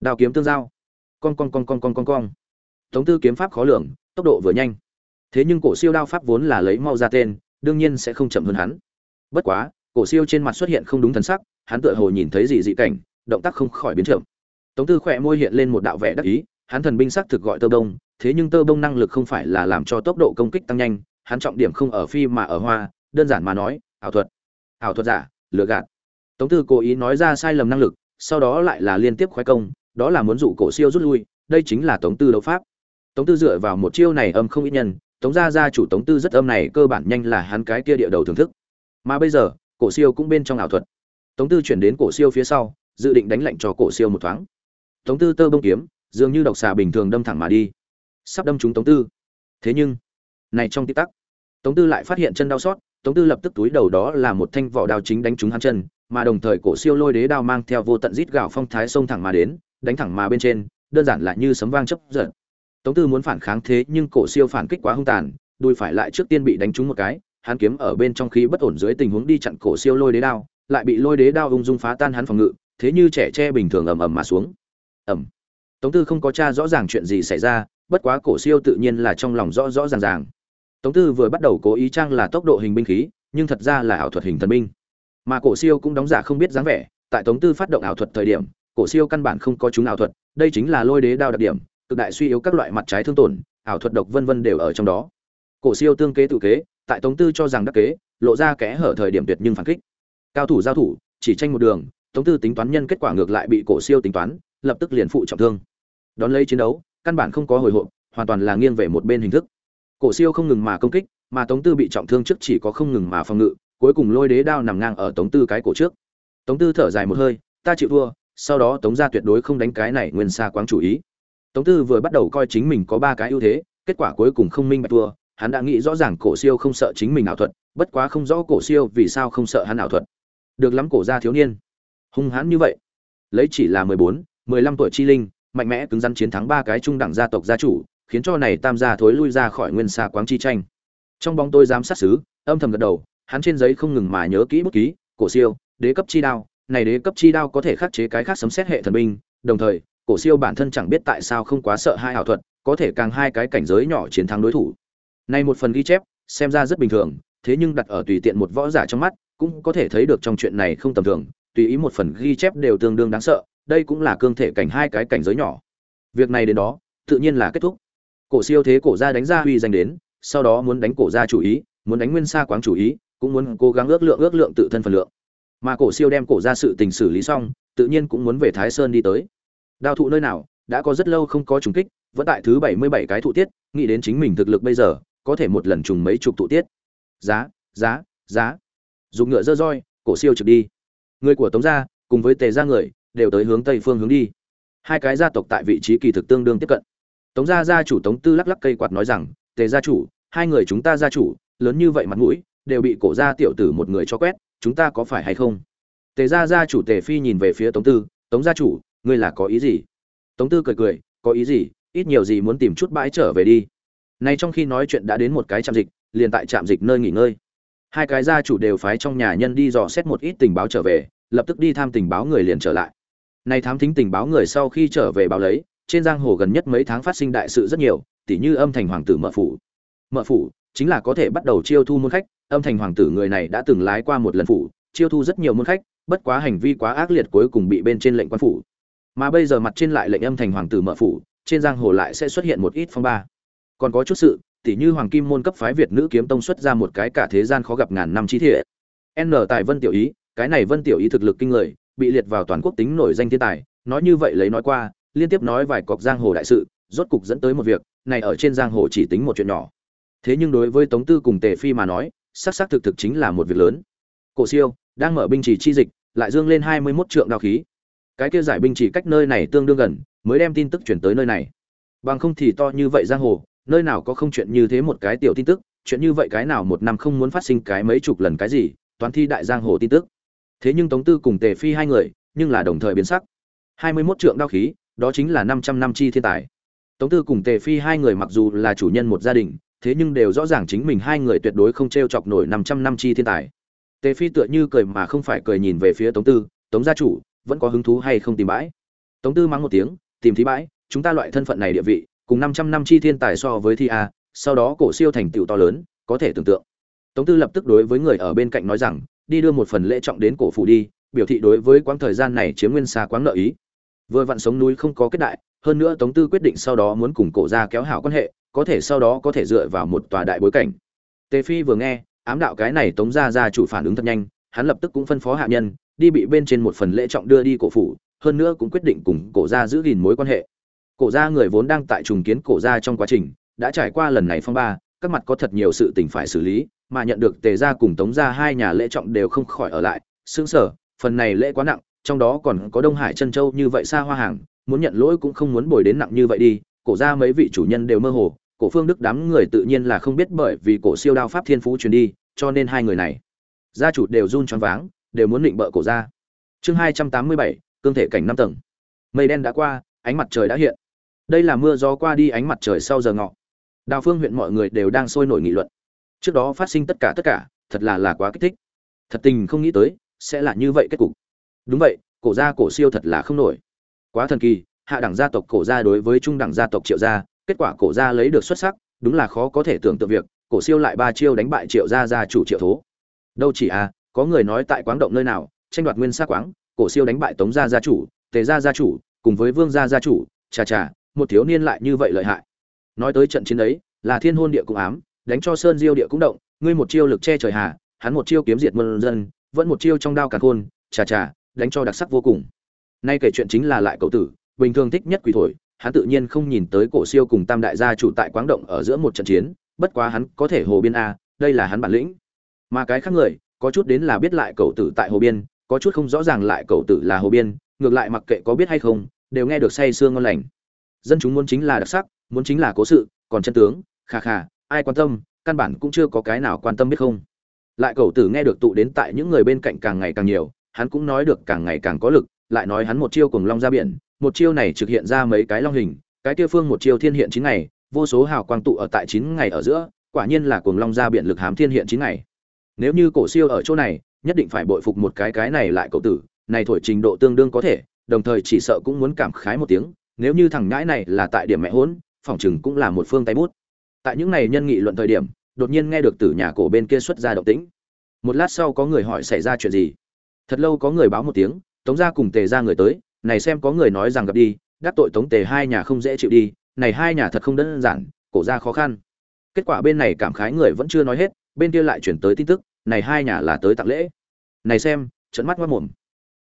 Đao kiếm tương giao. Con con con con con con con tống tư kiếm pháp khó lường, tốc độ vừa nhanh thế nhưng cổ siêu đao pháp vốn là lấy mau ra tên, đương nhiên sẽ không chậm hơn hắn. Bất quá, cổ siêu trên mặt xuất hiện không đúng thần sắc, hắn tựa hồ nhìn thấy gì dị cảnh, động tác không khỏi biến chậm. Tống tư khỏe môi hiện lên một đạo vẻ đắc ý, hắn thần binh sắc thực gọi tơ bông, thế nhưng tơ bông năng lực không phải là làm cho tốc độ công kích tăng nhanh, hắn trọng điểm không ở phi mà ở hoa, đơn giản mà nói, ảo thuật. Ảo thuật giả, lừa gạt. Tống tư cố ý nói ra sai lầm năng lực, sau đó lại là liên tiếp khoái công, đó là muốn dụ cổ siêu rút lui, đây chính là tống tư đấu pháp. Tống tư dựa vào một chiêu này âm không ít nhân tống gia gia chủ tống tư rất âm này, cơ bản nhanh là hắn cái kia địa đầu thưởng thức. Mà bây giờ, cổ siêu cũng bên trong ảo thuật. Tống tư chuyển đến cổ siêu phía sau, dự định đánh lạnh cho cổ siêu một thoáng. Tống tư tơ bông kiếm, dường như độc xà bình thường đâm thẳng mà đi. Sắp đâm trúng tống tư. Thế nhưng, này trong tích tắc, tống tư lại phát hiện chân đau xót, tống tư lập tức túi đầu đó là một thanh vỏ đao chính đánh trúng hắn chân, mà đồng thời cổ siêu lôi đế đao mang theo vô tận rít gạo phong thái xông thẳng mà đến, đánh thẳng mà bên trên, đơn giản là như sấm vang chấp giật tống tư muốn phản kháng thế nhưng cổ siêu phản kích quá hung tàn, đùi phải lại trước tiên bị đánh trúng một cái, hắn kiếm ở bên trong khí bất ổn dưới tình huống đi chặn cổ siêu lôi đế đao, lại bị lôi đế đao ung dung phá tan hắn phòng ngự, thế như trẻ tre bình thường ầm ầm mà xuống. Ầm. Tống tư không có tra rõ ràng chuyện gì xảy ra, bất quá cổ siêu tự nhiên là trong lòng rõ rõ ràng ràng. Tống tư vừa bắt đầu cố ý trang là tốc độ hình binh khí, nhưng thật ra là ảo thuật hình thần binh. Mà cổ siêu cũng đóng giả không biết dáng vẻ, tại tống tư phát động ảo thuật thời điểm, cổ siêu căn bản không có chúng ảo thuật, đây chính là lôi đế đao đặc điểm cực đại suy yếu các loại mặt trái thương tổn, ảo thuật độc vân vân đều ở trong đó. Cổ siêu tương kế tự kế, tại tống tư cho rằng đắc kế, lộ ra kẽ hở thời điểm tuyệt nhưng phản kích. Cao thủ giao thủ, chỉ tranh một đường, tống tư tính toán nhân kết quả ngược lại bị cổ siêu tính toán, lập tức liền phụ trọng thương. Đón lấy chiến đấu, căn bản không có hồi hộp, hoàn toàn là nghiêng về một bên hình thức. Cổ siêu không ngừng mà công kích, mà tống tư bị trọng thương trước chỉ có không ngừng mà phòng ngự, cuối cùng lôi đế đao nằm ngang ở tống tư cái cổ trước. Tống tư thở dài một hơi, ta chịu thua, sau đó tống gia tuyệt đối không đánh cái này nguyên xa quáng chủ ý tống tư vừa bắt đầu coi chính mình có ba cái ưu thế kết quả cuối cùng không minh bạch thua hắn đã nghĩ rõ ràng cổ siêu không sợ chính mình ảo thuật bất quá không rõ cổ siêu vì sao không sợ hắn ảo thuật. Được lắm cổ gia thiếu niên. Hung hãn như vậy. Lấy chỉ là mười bốn mười lăm tuổi chi linh mạnh mẽ cứng rắn chiến thắng ba cái trung đẳng gia tộc gia chủ khiến cho này tam gia thối lui ra khỏi nguyên xa quáng chi tranh. Trong bóng tôi giám sát sứ, âm thầm gật đầu hắn trên giấy không ngừng mà nhớ kỹ bút ký cổ siêu đế cấp chi đao này đế cấp chi đao có thể khắc chế cái khác sấm xét hệ thần binh đồng thời cổ siêu bản thân chẳng biết tại sao không quá sợ hai ảo thuật, có thể càng hai cái cảnh giới nhỏ chiến thắng đối thủ. Nay một phần ghi chép, xem ra rất bình thường, thế nhưng đặt ở tùy tiện một võ giả trong mắt, cũng có thể thấy được trong chuyện này không tầm thường, tùy ý một phần ghi chép đều tương đương đáng sợ, đây cũng là cương thể cảnh hai cái cảnh giới nhỏ. Việc này đến đó, tự nhiên là kết thúc. Cổ siêu thế cổ gia đánh ra uy danh đến, sau đó muốn đánh cổ gia chủ ý, muốn đánh nguyên sa quáng chủ ý, cũng muốn cố gắng ước lượng ước lượng tự thân phần lượng. Mà cổ siêu đem cổ gia sự tình xử lý xong, tự nhiên cũng muốn về thái sơn đi tới đao thụ nơi nào, đã có rất lâu không có trùng kích, vẫn tại thứ bảy mươi bảy cái thụ tiết, nghĩ đến chính mình thực lực bây giờ, có thể một lần trùng mấy chục thụ tiết. Giá giá giá. Dùng ngựa dơ roi, cổ siêu trực đi. Người của tống gia, cùng với tề gia người, đều tới hướng tây phương hướng đi. Hai cái gia tộc tại vị trí kỳ thực tương đương tiếp cận. Tống gia gia chủ tống tư lắc lắc cây quạt nói rằng, tề gia chủ, hai người chúng ta gia chủ, lớn như vậy mặt mũi, đều bị cổ gia tiểu tử một người cho quét, chúng ta có phải hay không? Tề gia gia chủ tề phi nhìn về phía tống tư, tống gia chủ ngươi là có ý gì? Tống tư cười cười, có ý gì? Ít nhiều gì muốn tìm chút bãi trở về đi. Nay trong khi nói chuyện đã đến một cái trạm dịch, liền tại trạm dịch nơi nghỉ ngơi. Hai cái gia chủ đều phái trong nhà nhân đi dò xét một ít tình báo trở về, lập tức đi tham tình báo người liền trở lại. Nay thám thính tình báo người sau khi trở về báo lấy, trên giang hồ gần nhất mấy tháng phát sinh đại sự rất nhiều, tỉ như âm thành hoàng tử mợ phủ. Mợ phủ chính là có thể bắt đầu chiêu thu môn khách, âm thành hoàng tử người này đã từng lái qua một lần phủ, chiêu thu rất nhiều môn khách, bất quá hành vi quá ác liệt cuối cùng bị bên trên lệnh quan phủ mà bây giờ mặt trên lại lệnh âm thành hoàng tử mở phủ, trên giang hồ lại sẽ xuất hiện một ít phong ba. Còn có chút sự, tỉ như hoàng kim môn cấp phái việt nữ kiếm tông xuất ra một cái cả thế gian khó gặp ngàn năm trí thiện n tại vân tiểu ý, cái này vân tiểu ý thực lực kinh người, bị liệt vào toàn quốc tính nổi danh thiên tài, nói như vậy lấy nói qua, liên tiếp nói vài cọc giang hồ đại sự, rốt cục dẫn tới một việc, này ở trên giang hồ chỉ tính một chuyện nhỏ. Thế nhưng đối với tống tư cùng tề phi mà nói, xác xác thực thực chính là một việc lớn. Cổ siêu, đang mở binh chỉ chi dịch, lại dương lên hai mươi mốt trượng đao khí cái kia giải binh chỉ cách nơi này tương đương gần mới đem tin tức chuyển tới nơi này bằng không thì to như vậy giang hồ nơi nào có không chuyện như thế một cái tiểu tin tức chuyện như vậy cái nào một năm không muốn phát sinh cái mấy chục lần cái gì toán thi đại giang hồ tin tức thế nhưng tống tư cùng tề phi hai người nhưng là đồng thời biến sắc hai mươi 21 trượng đao khí đó chính là 500 năm chi thiên tài. Tống Tư cùng Tề Phi hai người mặc dù là chủ nhân một gia đình, thế nhưng đều rõ ràng chính mình hai người tuyệt đối không trêu chọc nổi 500 năm chi thiên tài. Tề Phi tựa như cười mà không phải cười nhìn về phía Tống Tư, "Tống gia chủ, vẫn có hứng thú hay không tìm bãi?" Tống Tư mắng một tiếng, "Tìm thí bãi, chúng ta loại thân phận này địa vị, cùng 500 năm chi thiên tài so với thi a, sau đó cổ siêu thành tựu to lớn, có thể tưởng tượng." Tống Tư lập tức đối với người ở bên cạnh nói rằng, "Đi đưa một phần lễ trọng đến cổ phủ đi, biểu thị đối với quãng thời gian này chiếm nguyên xa quãng nợ ý." vừa vặn sống núi không có kết đại hơn nữa tống tư quyết định sau đó muốn cùng cổ gia kéo hảo quan hệ có thể sau đó có thể dựa vào một tòa đại bối cảnh tề phi vừa nghe ám đạo cái này tống gia gia chủ phản ứng thật nhanh hắn lập tức cũng phân phó hạ nhân đi bị bên trên một phần lễ trọng đưa đi cổ phủ, hơn nữa cũng quyết định cùng cổ gia giữ gìn mối quan hệ. Cổ gia người vốn đang tại trùng kiến cổ gia trong quá trình, đã trải qua lần này phong ba, các mặt có thật nhiều sự tình phải xử lý, mà nhận được tề gia cùng tống gia hai nhà lễ trọng đều không khỏi ở lại xứng sở phần này lễ quá nặng, trong đó còn có đông hải chân châu như vậy xa hoa hàng, muốn nhận lỗi cũng không muốn bồi đến nặng như vậy đi, cổ gia mấy vị chủ nhân đều mơ hồ, cổ phương đức đám người tự nhiên là không biết bởi vì cổ siêu đao pháp thiên phú truyền đi, cho nên hai người này, gia chủ đều run choáng váng đều muốn định bợ cổ gia chương hai trăm tám mươi bảy, cương thể cảnh năm tầng. Mây đen đã qua, ánh mặt trời đã hiện. Đây là mưa gió qua đi ánh mặt trời sau giờ ngọ. Đào phương huyện mọi người đều đang sôi nổi nghị luận. Trước đó phát sinh tất cả tất cả, thật là là quá kích thích. Thật tình không nghĩ tới, sẽ là như vậy kết cục. Đúng vậy, cổ gia cổ siêu thật là không nổi. Quá thần kỳ, hạ đẳng gia tộc cổ gia đối với trung đẳng gia tộc triệu gia, kết quả cổ gia lấy được xuất sắc, đúng là khó có thể tưởng tượng việc, cổ siêu lại ba chiêu đánh bại triệu gia gia chủ triệu thố. Đâu chỉ à có người nói tại quáng động nơi nào, tranh đoạt nguyên sa quáng, cổ siêu đánh bại tống gia gia chủ, tề gia gia chủ, cùng với vương gia gia chủ, chà chà, một thiếu niên lại như vậy lợi hại. Nói tới trận chiến ấy, là thiên hôn địa cũng ám, đánh cho sơn diêu địa cũng động, ngươi một chiêu lực che trời hà, hắn một chiêu kiếm diệt mân dân, vẫn một chiêu trong đao cả khôn, chà chà, đánh cho đặc sắc vô cùng. Nay kể chuyện chính là lại cậu tử, bình thường thích nhất quỷ thổi, hắn tự nhiên không nhìn tới cổ siêu cùng tam đại gia chủ tại quáng động ở giữa một trận chiến, bất quá hắn có thể hồ biên a, đây là hắn bản lĩnh. Mà cái khác người có chút đến là biết lại cậu tử tại hồ biên, có chút không rõ ràng lại cậu tử là hồ biên, ngược lại mặc kệ có biết hay không, đều nghe được say sương ngon lành. Dân chúng muốn chính là đặc sắc, muốn chính là cố sự, còn chân tướng khà khà ai quan tâm, căn bản cũng chưa có cái nào quan tâm biết không. Lại cậu tử nghe được tụ đến tại những người bên cạnh càng ngày càng nhiều, hắn cũng nói được càng ngày càng có lực, lại nói hắn một chiêu cùng long ra biển, một chiêu này trực hiện ra mấy cái long hình, cái kia phương một chiêu thiên hiện chín ngày, vô số hào quang tụ ở tại chín ngày ở giữa, quả nhiên là cuồng long ra biển lực hám thiên hiện chín ngày nếu như cổ siêu ở chỗ này, nhất định phải bội phục một cái cái này lại cậu tử, này thổi trình độ tương đương có thể, đồng thời chỉ sợ cũng muốn cảm khái một tiếng, nếu như thằng nhãi này là tại điểm mẹ hỗn phỏng chừng cũng là một phương tay bút. Tại những này nhân nghị luận thời điểm, đột nhiên nghe được từ nhà cổ bên kia xuất ra động tĩnh. Một lát sau có người hỏi xảy ra chuyện gì? Thật lâu có người báo một tiếng, tống gia cùng tề ra người tới, này xem có người nói rằng gặp đi, đắc tội tống tề hai nhà không dễ chịu đi, này hai nhà thật không đơn giản, cổ ra khó khăn. Kết quả bên này cảm khái người vẫn chưa nói hết, bên kia lại chuyển tới tin tức này hai nhà là tới tặng lễ. Này xem, trận mắt mất mồm.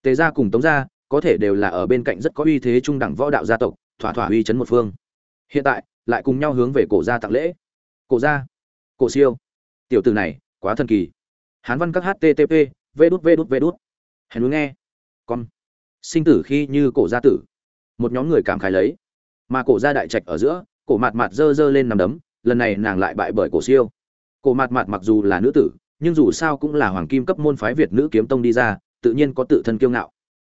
Tề gia cùng tống gia, có thể đều là ở bên cạnh rất có uy thế trung đẳng võ đạo gia tộc, thỏa thỏa uy chấn một phương. Hiện tại, lại cùng nhau hướng về cổ gia tặng lễ. Cổ gia? Cổ siêu? Tiểu từ này, quá thần kỳ. Hán văn các http vê đút vê đút vê đút. Hèn núi nghe. Con. Sinh tử khi như cổ gia tử. Một nhóm người cảm khái lấy. Mà cổ gia đại trạch ở giữa, cổ mạt mạt dơ dơ lên nằm đấm, lần này nàng lại bại bởi cổ siêu. Cổ mạt mạt mặc dù là nữ tử nhưng dù sao cũng là hoàng kim cấp môn phái việt nữ kiếm tông đi ra, tự nhiên có tự thân kiêu ngạo.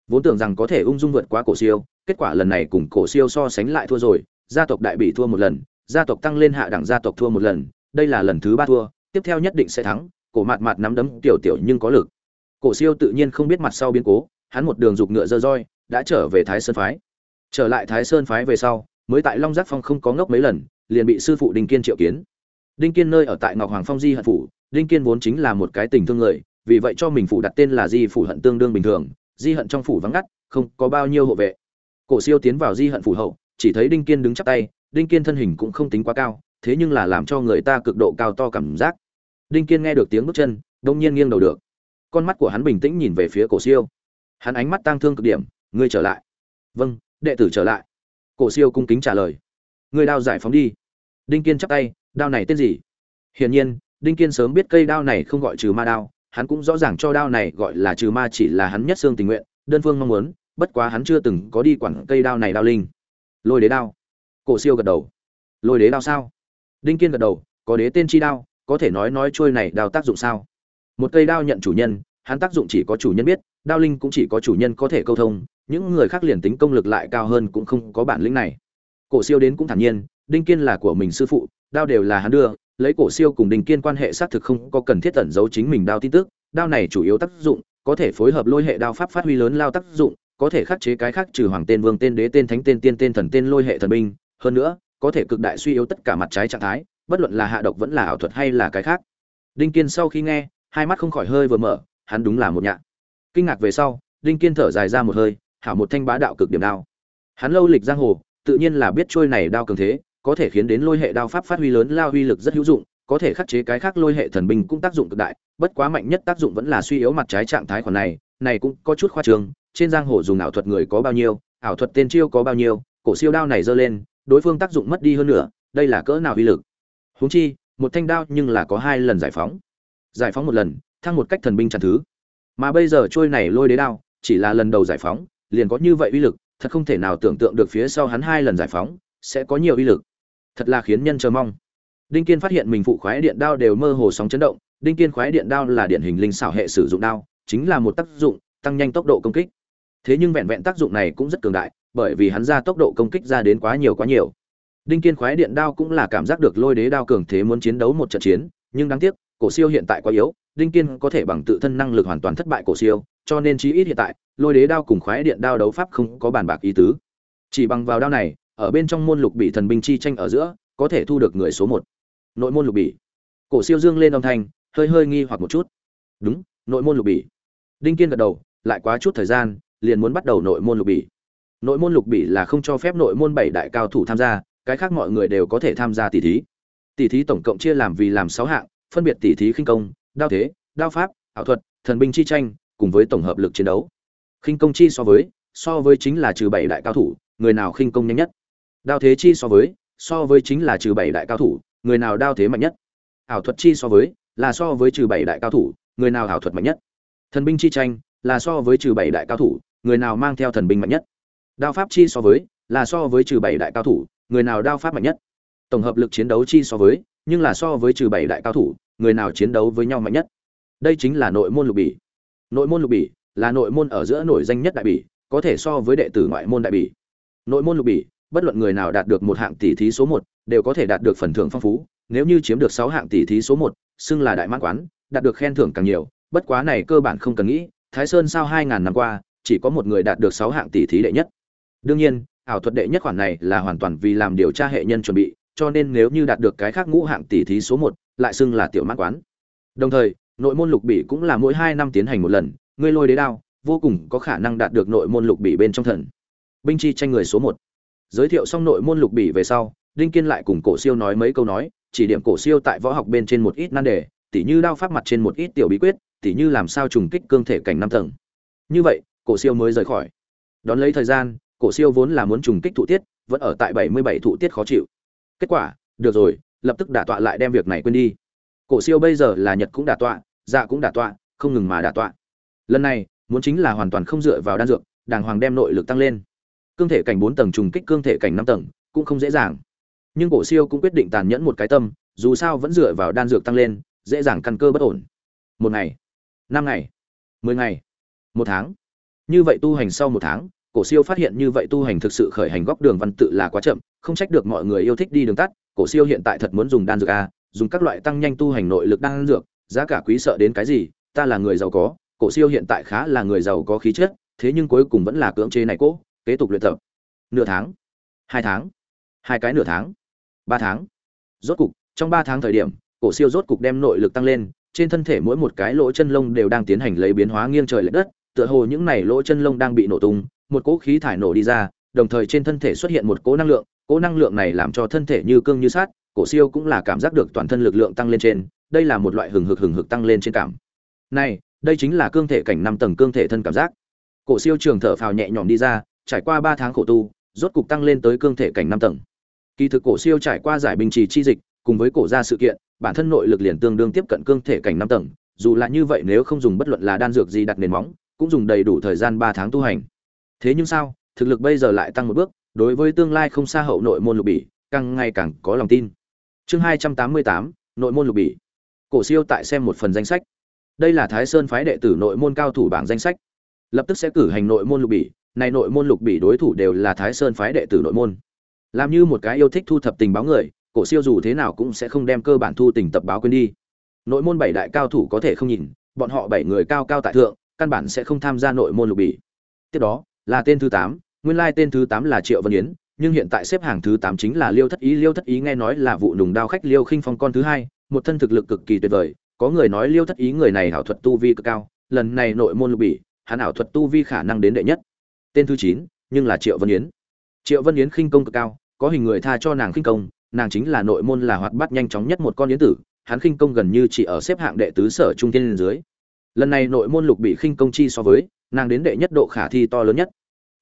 Vốn tưởng rằng có thể ung dung vượt qua cổ siêu, kết quả lần này cùng cổ siêu so sánh lại thua rồi, gia tộc đại bị thua một lần, gia tộc tăng lên hạ đẳng gia tộc thua một lần, đây là lần thứ ba thua, tiếp theo nhất định sẽ thắng, cổ mạt mạt nắm đấm tiểu tiểu nhưng có lực. Cổ siêu tự nhiên không biết mặt sau biến cố, hắn một đường dục ngựa dơ roi, đã trở về thái sơn phái. Trở lại thái sơn phái về sau, mới tại long giác phong không có ngốc mấy lần, liền bị sư phụ đinh kiên triệu kiến. Đinh kiên nơi ở tại ngọc hoàng phong di hận phủ đinh kiên vốn chính là một cái tình thương người, vì vậy cho mình phủ đặt tên là di phủ hận tương đương bình thường, di hận trong phủ vắng ngắt, không có bao nhiêu hộ vệ. Cổ siêu tiến vào di hận phủ hậu, chỉ thấy đinh kiên đứng chắp tay, đinh kiên thân hình cũng không tính quá cao, thế nhưng là làm cho người ta cực độ cao to cảm giác. Đinh kiên nghe được tiếng bước chân, đông nhiên nghiêng đầu được. Con mắt của hắn bình tĩnh nhìn về phía cổ siêu. Hắn ánh mắt tang thương cực điểm, ngươi trở lại. Vâng đệ tử trở lại. Cổ siêu cung kính trả lời. Ngươi đao giải phóng đi. Đinh kiên chắp tay, đao này tên gì? Hiển nhiên đinh kiên sớm biết cây đao này không gọi trừ ma đao, hắn cũng rõ ràng cho đao này gọi là trừ ma chỉ là hắn nhất xương tình nguyện, đơn phương mong muốn, bất quá hắn chưa từng có đi quản cây đao này đao linh. Lôi đế đao. Cổ siêu gật đầu. Lôi đế đao sao? Đinh kiên gật đầu, có đế tên chi đao, có thể nói nói trôi này đao tác dụng sao? Một cây đao nhận chủ nhân, hắn tác dụng chỉ có chủ nhân biết, đao linh cũng chỉ có chủ nhân có thể câu thông, những người khác liền tính công lực lại cao hơn cũng không có bản lĩnh này. Cổ siêu đến cũng thản nhiên, đinh kiên là của mình sư phụ, đao đều là hắn đưa lấy cổ siêu cùng đinh kiên quan hệ xác thực không có cần thiết tẩn giấu chính mình đao tin tức, đao này chủ yếu tác dụng có thể phối hợp lôi hệ đao pháp phát huy lớn lao tác dụng, có thể khắc chế cái khác trừ hoàng tên vương tên đế tên thánh tên tiên tên thần tên lôi hệ thần binh, hơn nữa, có thể cực đại suy yếu tất cả mặt trái trạng thái, bất luận là hạ độc vẫn là ảo thuật hay là cái khác. Đinh kiên sau khi nghe, hai mắt không khỏi hơi vừa mở, hắn đúng là một nhạn kinh ngạc về sau, đinh kiên thở dài ra một hơi, hảo một thanh bá đạo cực điểm đao. Hắn lâu lịch giang hồ, tự nhiên là biết trôi này đao cường thế có thể khiến đến lôi hệ đao pháp phát huy lớn lao uy lực rất hữu dụng, có thể khắc chế cái khác lôi hệ thần binh cũng tác dụng cực đại, bất quá mạnh nhất tác dụng vẫn là suy yếu mặt trái trạng thái khoản này này cũng có chút khoa trương, trên giang hồ dùng ảo thuật người có bao nhiêu, ảo thuật tên chiêu có bao nhiêu, cổ siêu đao này giơ lên, đối phương tác dụng mất đi hơn nữa, đây là cỡ nào uy lực. Huống chi, một thanh đao nhưng là có hai lần giải phóng. Giải phóng một lần, thăng một cách thần binh chặn thứ. Mà bây giờ trôi này lôi đế đao, chỉ là lần đầu giải phóng, liền có như vậy uy lực, thật không thể nào tưởng tượng được phía sau hắn hai lần giải phóng, sẽ có nhiều uy lực thật là khiến nhân chờ mong. Đinh kiên phát hiện mình phụ khoái điện đao đều mơ hồ sóng chấn động, đinh kiên khoái điện đao là điển hình linh xảo hệ sử dụng đao, chính là một tác dụng tăng nhanh tốc độ công kích. Thế nhưng vẹn vẹn tác dụng này cũng rất cường đại, bởi vì hắn ra tốc độ công kích ra đến quá nhiều quá nhiều. Đinh kiên khoái điện đao cũng là cảm giác được lôi đế đao cường thế muốn chiến đấu một trận chiến, nhưng đáng tiếc, cổ siêu hiện tại quá yếu, đinh kiên có thể bằng tự thân năng lực hoàn toàn thất bại cổ siêu, cho nên chí ít hiện tại, lôi đế đao cùng khoái điện đao đấu pháp không có bàn bạc ý tứ. Chỉ bằng vào đao này ở bên trong môn lục bị thần binh chi tranh ở giữa, có thể thu được người số một. Nội môn lục bỉ. Cổ siêu dương lên âm thanh, hơi hơi nghi hoặc một chút. Đúng, nội môn lục bỉ. Đinh kiên gật đầu, lại quá chút thời gian, liền muốn bắt đầu nội môn lục bỉ. Nội môn lục bỉ là không cho phép nội môn bảy đại cao thủ tham gia, cái khác mọi người đều có thể tham gia tỷ thí. Tỷ thí tổng cộng chia làm vì làm sáu hạng, phân biệt tỷ thí khinh công, đao thế, đao pháp, ảo thuật, thần binh chi tranh, cùng với tổng hợp lực chiến đấu. Khinh công chi so với so với chính là trừ bảy đại cao thủ, người nào khinh công nhanh nhất? Đao thế chi so với so với chính là trừ bảy đại cao thủ, người nào đao thế mạnh nhất? Ảo thuật chi so với, là so với trừ bảy đại cao thủ, người nào ảo thuật mạnh nhất? Thần binh chi tranh, là so với trừ bảy đại cao thủ, người nào mang theo thần binh mạnh nhất? Đao pháp chi so với, là so với trừ bảy đại cao thủ, người nào đao pháp mạnh nhất? Tổng hợp lực chiến đấu chi so với, nhưng là so với trừ bảy đại cao thủ, người nào chiến đấu với nhau mạnh nhất? Đây chính là nội môn lục bỉ. Nội môn lục bỉ là nội môn ở giữa nổi danh nhất đại bỉ, có thể so với đệ tử ngoại môn đại bỉ. Nội môn lục bỉ bất luận người nào đạt được một hạng tỷ thí số một, đều có thể đạt được phần thưởng phong phú. Nếu như chiếm được sáu hạng tỷ thí số một, xưng là đại mãn quán, đạt được khen thưởng càng nhiều, bất quá này cơ bản không cần nghĩ, thái sơn sao hai ngàn năm qua, chỉ có một người đạt được sáu hạng tỷ thí đệ nhất. Đương nhiên, ảo thuật đệ nhất khoản này là hoàn toàn vì làm điều tra hệ nhân chuẩn bị, cho nên nếu như đạt được cái khác ngũ hạng tỷ thí số một, lại xưng là tiểu mãn quán. Đồng thời, nội môn lục bị cũng là mỗi hai năm tiến hành một lần, ngươi lôi đế đao, vô cùng có khả năng đạt được nội môn lục bị bên trong thần. Binh chi tranh người số một giới thiệu xong nội môn lục bỉ về sau, đinh kiên lại cùng cổ siêu nói mấy câu nói, chỉ điểm cổ siêu tại võ học bên trên một ít nan đề, tỉ như đao pháp mặt trên một ít tiểu bí quyết, tỉ như làm sao trùng kích cương thể cảnh năm tầng. Như vậy, cổ siêu mới rời khỏi. Đón lấy thời gian, cổ siêu vốn là muốn trùng kích thụ tiết, vẫn ở tại bảy mươi bảy thụ tiết khó chịu. Kết quả, được rồi, lập tức đả tọa lại đem việc này quên đi. Cổ siêu bây giờ là nhật cũng đả tọa dạ cũng đả tọa, không ngừng mà đả tọa. Lần này, muốn chính là hoàn toàn không dựa vào đan dược, đàng hoàng đem nội lực tăng lên cương thể cảnh bốn tầng trùng kích cương thể cảnh năm tầng, cũng không dễ dàng. Nhưng cổ siêu cũng quyết định tàn nhẫn một cái tâm, dù sao vẫn dựa vào đan dược tăng lên, dễ dàng căn cơ bất ổn. Một ngày, năm ngày, mười ngày, một tháng. Như vậy tu hành sau một tháng, cổ siêu phát hiện như vậy tu hành thực sự khởi hành góc đường văn tự là quá chậm, không trách được mọi người yêu thích đi đường tắt. Cổ siêu hiện tại thật muốn dùng đan dược a, dùng các loại tăng nhanh tu hành nội lực đan dược, giá cả quý sợ đến cái gì, ta là người giàu có, cổ siêu hiện tại khá là người giàu có khí chất, thế nhưng cuối cùng vẫn là cưỡng chế này cố kế tục luyện tập. Nửa tháng, hai tháng, hai cái nửa tháng, ba tháng. Rốt cục, trong ba tháng thời điểm, cổ siêu rốt cục đem nội lực tăng lên, trên thân thể mỗi một cái lỗ chân lông đều đang tiến hành lấy biến hóa nghiêng trời lệch đất, tựa hồ những này lỗ chân lông đang bị nổ tung, một cỗ khí thải nổ đi ra, đồng thời trên thân thể xuất hiện một cỗ năng lượng, cỗ năng lượng này làm cho thân thể như cương như sát cổ siêu cũng là cảm giác được toàn thân lực lượng tăng lên trên, đây là một loại hừng hực hừng hực tăng lên trên cảm. Này, đây chính là cương thể cảnh năm tầng cương thể thân cảm giác. Cổ siêu trường thở phào nhẹ nhõm đi ra trải qua ba tháng khổ tu, rốt cục tăng lên tới cương thể cảnh năm tầng. Kỳ thực cổ siêu trải qua giải bình trì chi dịch, cùng với cổ gia sự kiện, bản thân nội lực liền tương đương tiếp cận cương thể cảnh năm tầng, dù là như vậy nếu không dùng bất luận là đan dược gì đặt nền móng, cũng dùng đầy đủ thời gian ba tháng tu hành. Thế nhưng sao, thực lực bây giờ lại tăng một bước, đối với tương lai không xa hậu nội môn lục bỉ, càng ngày càng có lòng tin. Chương hai trăm tám mươi tám, nội môn lục bỉ. Cổ siêu tại xem một phần danh sách. Đây là thái sơn phái đệ tử nội môn cao thủ bảng danh sách. Lập tức sẽ cử hành nội môn lục bỉ này nội môn lục bỉ đối thủ đều là thái sơn phái đệ tử nội môn. Làm như một cái yêu thích thu thập tình báo người, cổ siêu dù thế nào cũng sẽ không đem cơ bản thu tình tập báo quên đi. Nội môn bảy đại cao thủ có thể không nhìn, bọn họ bảy người cao cao tại thượng, căn bản sẽ không tham gia nội môn lục bỉ. Tiếp đó, là tên thứ tám, nguyên lai tên thứ tám là triệu vân yến, nhưng hiện tại xếp hàng thứ tám chính là liêu thất ý. Liêu thất ý nghe nói là vụ nùng đao khách liêu khinh phong con thứ hai, một thân thực lực cực kỳ tuyệt vời, có người nói liêu thất ý người này ảo thuật tu vi cực cao, lần này nội môn lục bỉ, hắn ảo thuật tu vi khả năng đến đệ nhất tên thứ chín, nhưng là triệu vân yến. Triệu vân yến khinh công cực cao, có hình người tha cho nàng khinh công, nàng chính là nội môn là hoạt bát nhanh chóng nhất một con yến tử, hắn khinh công gần như chỉ ở xếp hạng đệ tứ sở trung tiên dưới. Lần này nội môn lục bị khinh công chi so với, nàng đến đệ nhất độ khả thi to lớn nhất.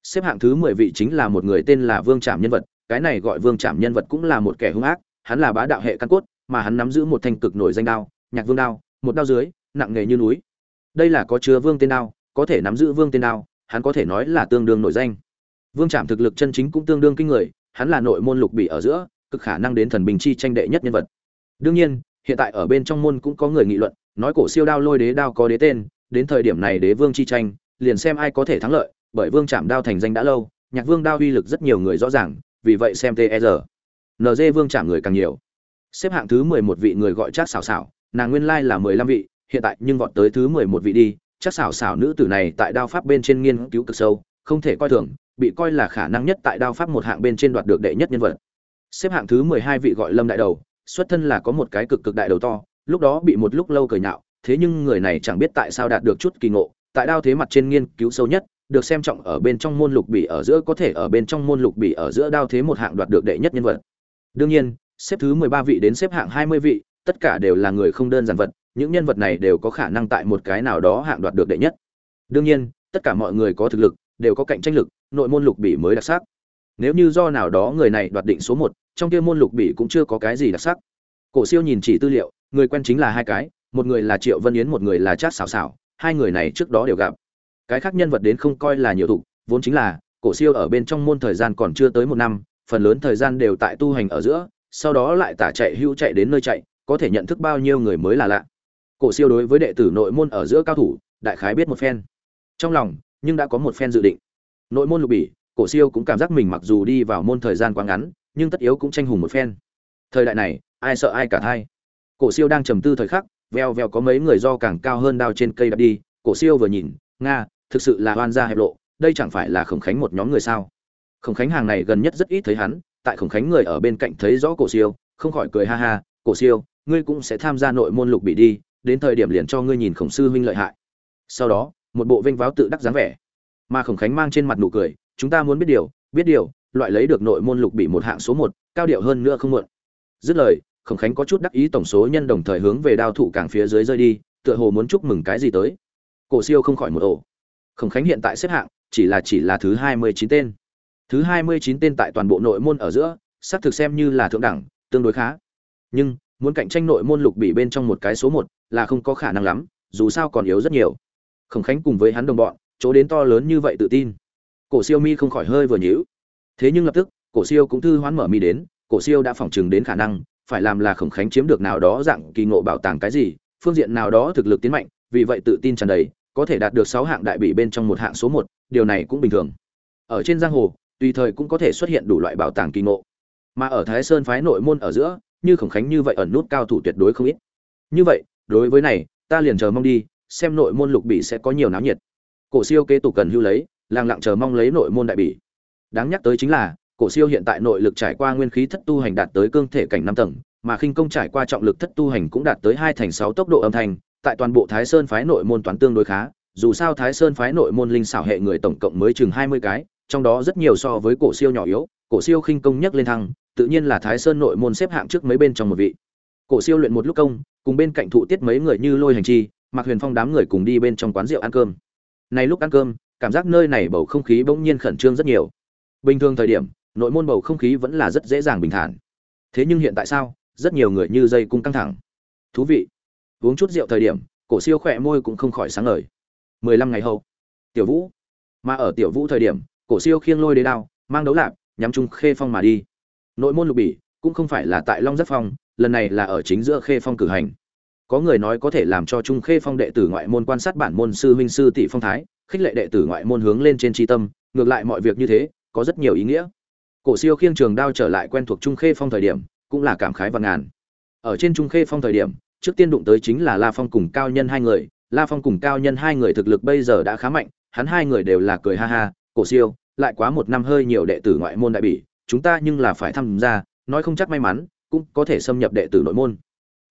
Xếp hạng thứ mười vị chính là một người tên là vương trạm nhân vật, cái này gọi vương trạm nhân vật cũng là một kẻ hung ác, hắn là bá đạo hệ căn cốt, mà hắn nắm giữ một thanh cực nổi danh đao, nhạc vương đao, một đao dưới, nặng nghề như núi. Đây là có chứa vương tên đao, có thể nắm giữ vương tên đao hắn có thể nói là tương đương nổi danh. Vương trạm thực lực chân chính cũng tương đương kinh người, hắn là nội môn lục bị ở giữa, cực khả năng đến thần bình chi tranh đệ nhất nhân vật. Đương nhiên, hiện tại ở bên trong môn cũng có người nghị luận, nói cổ siêu đao lôi đế đao có đế tên, đến thời điểm này đế vương chi tranh, liền xem ai có thể thắng lợi, bởi vương Trạm đao thành danh đã lâu, nhạc vương đao uy lực rất nhiều người rõ ràng, vì vậy xem tr nz vương Trạm người càng nhiều. Xếp hạng thứ mười một vị người gọi chắc xảo xảo nàng nguyên lai là mười lăm vị, hiện tại nhưng vọt tới thứ mười một vị đi chắc xảo xảo nữ tử này tại đao pháp bên trên nghiên cứu cực sâu, không thể coi thường, bị coi là khả năng nhất tại đao pháp một hạng bên trên đoạt được đệ nhất nhân vật. Xếp hạng thứ mười hai vị gọi lâm đại đầu, xuất thân là có một cái cực cực đại đầu to, lúc đó bị một lúc lâu cười nhạo, thế nhưng người này chẳng biết tại sao đạt được chút kỳ ngộ, tại đao thế mặt trên nghiên cứu sâu nhất, được xem trọng ở bên trong môn lục bỉ ở giữa có thể ở bên trong môn lục bỉ ở giữa đao thế một hạng đoạt được đệ nhất nhân vật. Đương nhiên, xếp thứ mười ba vị đến xếp hạng hai mươi vị, tất cả đều là người không đơn giản vật những nhân vật này đều có khả năng tại một cái nào đó hạng đoạt được đệ nhất. Đương nhiên tất cả mọi người có thực lực đều có cạnh tranh lực nội môn lục bỉ mới đặc sắc. Nếu như do nào đó người này đoạt định số một trong kia môn lục bỉ cũng chưa có cái gì đặc sắc. Cổ siêu nhìn chỉ tư liệu người quen chính là hai cái một người là triệu vân yến một người là trác xảo xảo hai người này trước đó đều gặp. Cái khác nhân vật đến không coi là nhiều tụ, vốn chính là cổ siêu ở bên trong môn thời gian còn chưa tới một năm phần lớn thời gian đều tại tu hành ở giữa sau đó lại tả chạy hưu chạy đến nơi chạy có thể nhận thức bao nhiêu người mới là lạ cổ siêu đối với đệ tử nội môn ở giữa cao thủ, đại khái biết một phen. Trong lòng, nhưng đã có một phen dự định. Nội môn lục bỉ, cổ siêu cũng cảm giác mình mặc dù đi vào môn thời gian quá ngắn, nhưng tất yếu cũng tranh hùng một phen. Thời đại này, ai sợ ai cả hai cổ siêu đang trầm tư thời khắc, veo veo có mấy người do càng cao hơn đao trên cây đập đi. Cổ siêu vừa nhìn, nga, thực sự là oan gia hẹp lộ, đây chẳng phải là khổng khánh một nhóm người sao? Khổng khánh hàng này gần nhất rất ít thấy hắn, tại khổng khánh người ở bên cạnh thấy rõ cổ siêu, không khỏi cười ha ha. Cổ siêu, ngươi cũng sẽ tham gia nội môn lục bị đi đến thời điểm liền cho ngươi nhìn khổng sư huynh lợi hại. Sau đó, một bộ vênh váo tự đắc dáng vẻ. Mà khổng khánh mang trên mặt nụ cười, chúng ta muốn biết điều biết điều, loại lấy được nội môn lục bị một hạng số một, cao điệu hơn nữa không muộn. Dứt lời, khổng khánh có chút đắc ý tổng số nhân đồng thời hướng về đao thủ càng phía dưới rơi đi, tựa hồ muốn chúc mừng cái gì tới. Cổ siêu không khỏi một ổ. Khổng khánh hiện tại xếp hạng, chỉ là chỉ là thứ hai mươi chín tên. Thứ hai mươi chín tên tại toàn bộ nội môn ở giữa, xác thực xem như là thượng đẳng, tương đối khá. Nhưng muốn cạnh tranh nội môn lục bị bên trong một cái số một là không có khả năng lắm, dù sao còn yếu rất nhiều. Khổng khánh cùng với hắn đồng bọn, chỗ đến to lớn như vậy tự tin. Cổ siêu mi không khỏi hơi vừa nhíu. Thế nhưng lập tức, cổ siêu cũng thư hoán mở mi đến, cổ siêu đã phỏng chừng đến khả năng, phải làm là khổng khánh chiếm được nào đó dạng kỳ ngộ bảo tàng cái gì, phương diện nào đó thực lực tiến mạnh, vì vậy tự tin tràn đầy, có thể đạt được sáu hạng đại bị bên trong một hạng số một, điều này cũng bình thường. Ở trên giang hồ, tùy thời cũng có thể xuất hiện đủ loại bảo tàng kỳ ngộ. Mà ở thái sơn phái nội môn ở giữa như khổng khánh như vậy ẩn nút cao thủ tuyệt đối không ít. Như vậy, đối với này, ta liền chờ mong đi, xem nội môn lục bị sẽ có nhiều náo nhiệt. Cổ siêu kế tục cần hưu lấy làng lặng chờ mong lấy nội môn đại bỉ. Đáng nhắc tới chính là, cổ siêu hiện tại nội lực trải qua nguyên khí thất tu hành đạt tới cương thể cảnh năm tầng, mà khinh công trải qua trọng lực thất tu hành cũng đạt tới hai thành sáu tốc độ âm thanh, tại toàn bộ thái sơn phái nội môn toán tương đối khá, dù sao thái sơn phái nội môn linh xảo hệ người tổng cộng mới chừng hai mươi cái, trong đó rất nhiều so với cổ siêu nhỏ yếu, cổ siêu khinh công nhất lên thăng tự nhiên là thái sơn nội môn xếp hạng trước mấy bên trong một vị. Cổ siêu luyện một lúc công, cùng bên cạnh thụ tiết mấy người như lôi hành chi mặc huyền phong đám người cùng đi bên trong quán rượu ăn cơm. Này lúc ăn cơm, cảm giác nơi này bầu không khí bỗng nhiên khẩn trương rất nhiều. Bình thường thời điểm, nội môn bầu không khí vẫn là rất dễ dàng bình thản. Thế nhưng hiện tại sao, rất nhiều người như dây cung căng thẳng. Thú vị. Uống chút rượu thời điểm, cổ siêu khẽ môi cũng không khỏi sáng ngời. Mười lăm ngày hậu. Tiểu vũ. Mà ở tiểu vũ thời điểm, cổ siêu khiêng lôi đế đao, mang đấu lạp, nhắm chung khê phong mà đi nội môn lục bỉ, cũng không phải là tại long rất phong, lần này là ở chính giữa khê phong cử hành. Có người nói có thể làm cho trung khê phong đệ tử ngoại môn quan sát bản môn sư huynh sư tỷ phong thái, khích lệ đệ tử ngoại môn hướng lên trên tri tâm, ngược lại mọi việc như thế, có rất nhiều ý nghĩa. Cổ siêu khiêng trường đao trở lại quen thuộc trung khê phong thời điểm, cũng là cảm khái và ngàn. Ở trên trung khê phong thời điểm, trước tiên đụng tới chính là la phong cùng cao nhân hai người. La phong cùng cao nhân hai người thực lực bây giờ đã khá mạnh, hắn hai người đều là cười ha ha, cổ siêu, lại quá một năm hơi nhiều đệ tử ngoại môn đại bỉ chúng ta nhưng là phải tham gia, nói không chắc may mắn, cũng có thể xâm nhập đệ tử nội môn.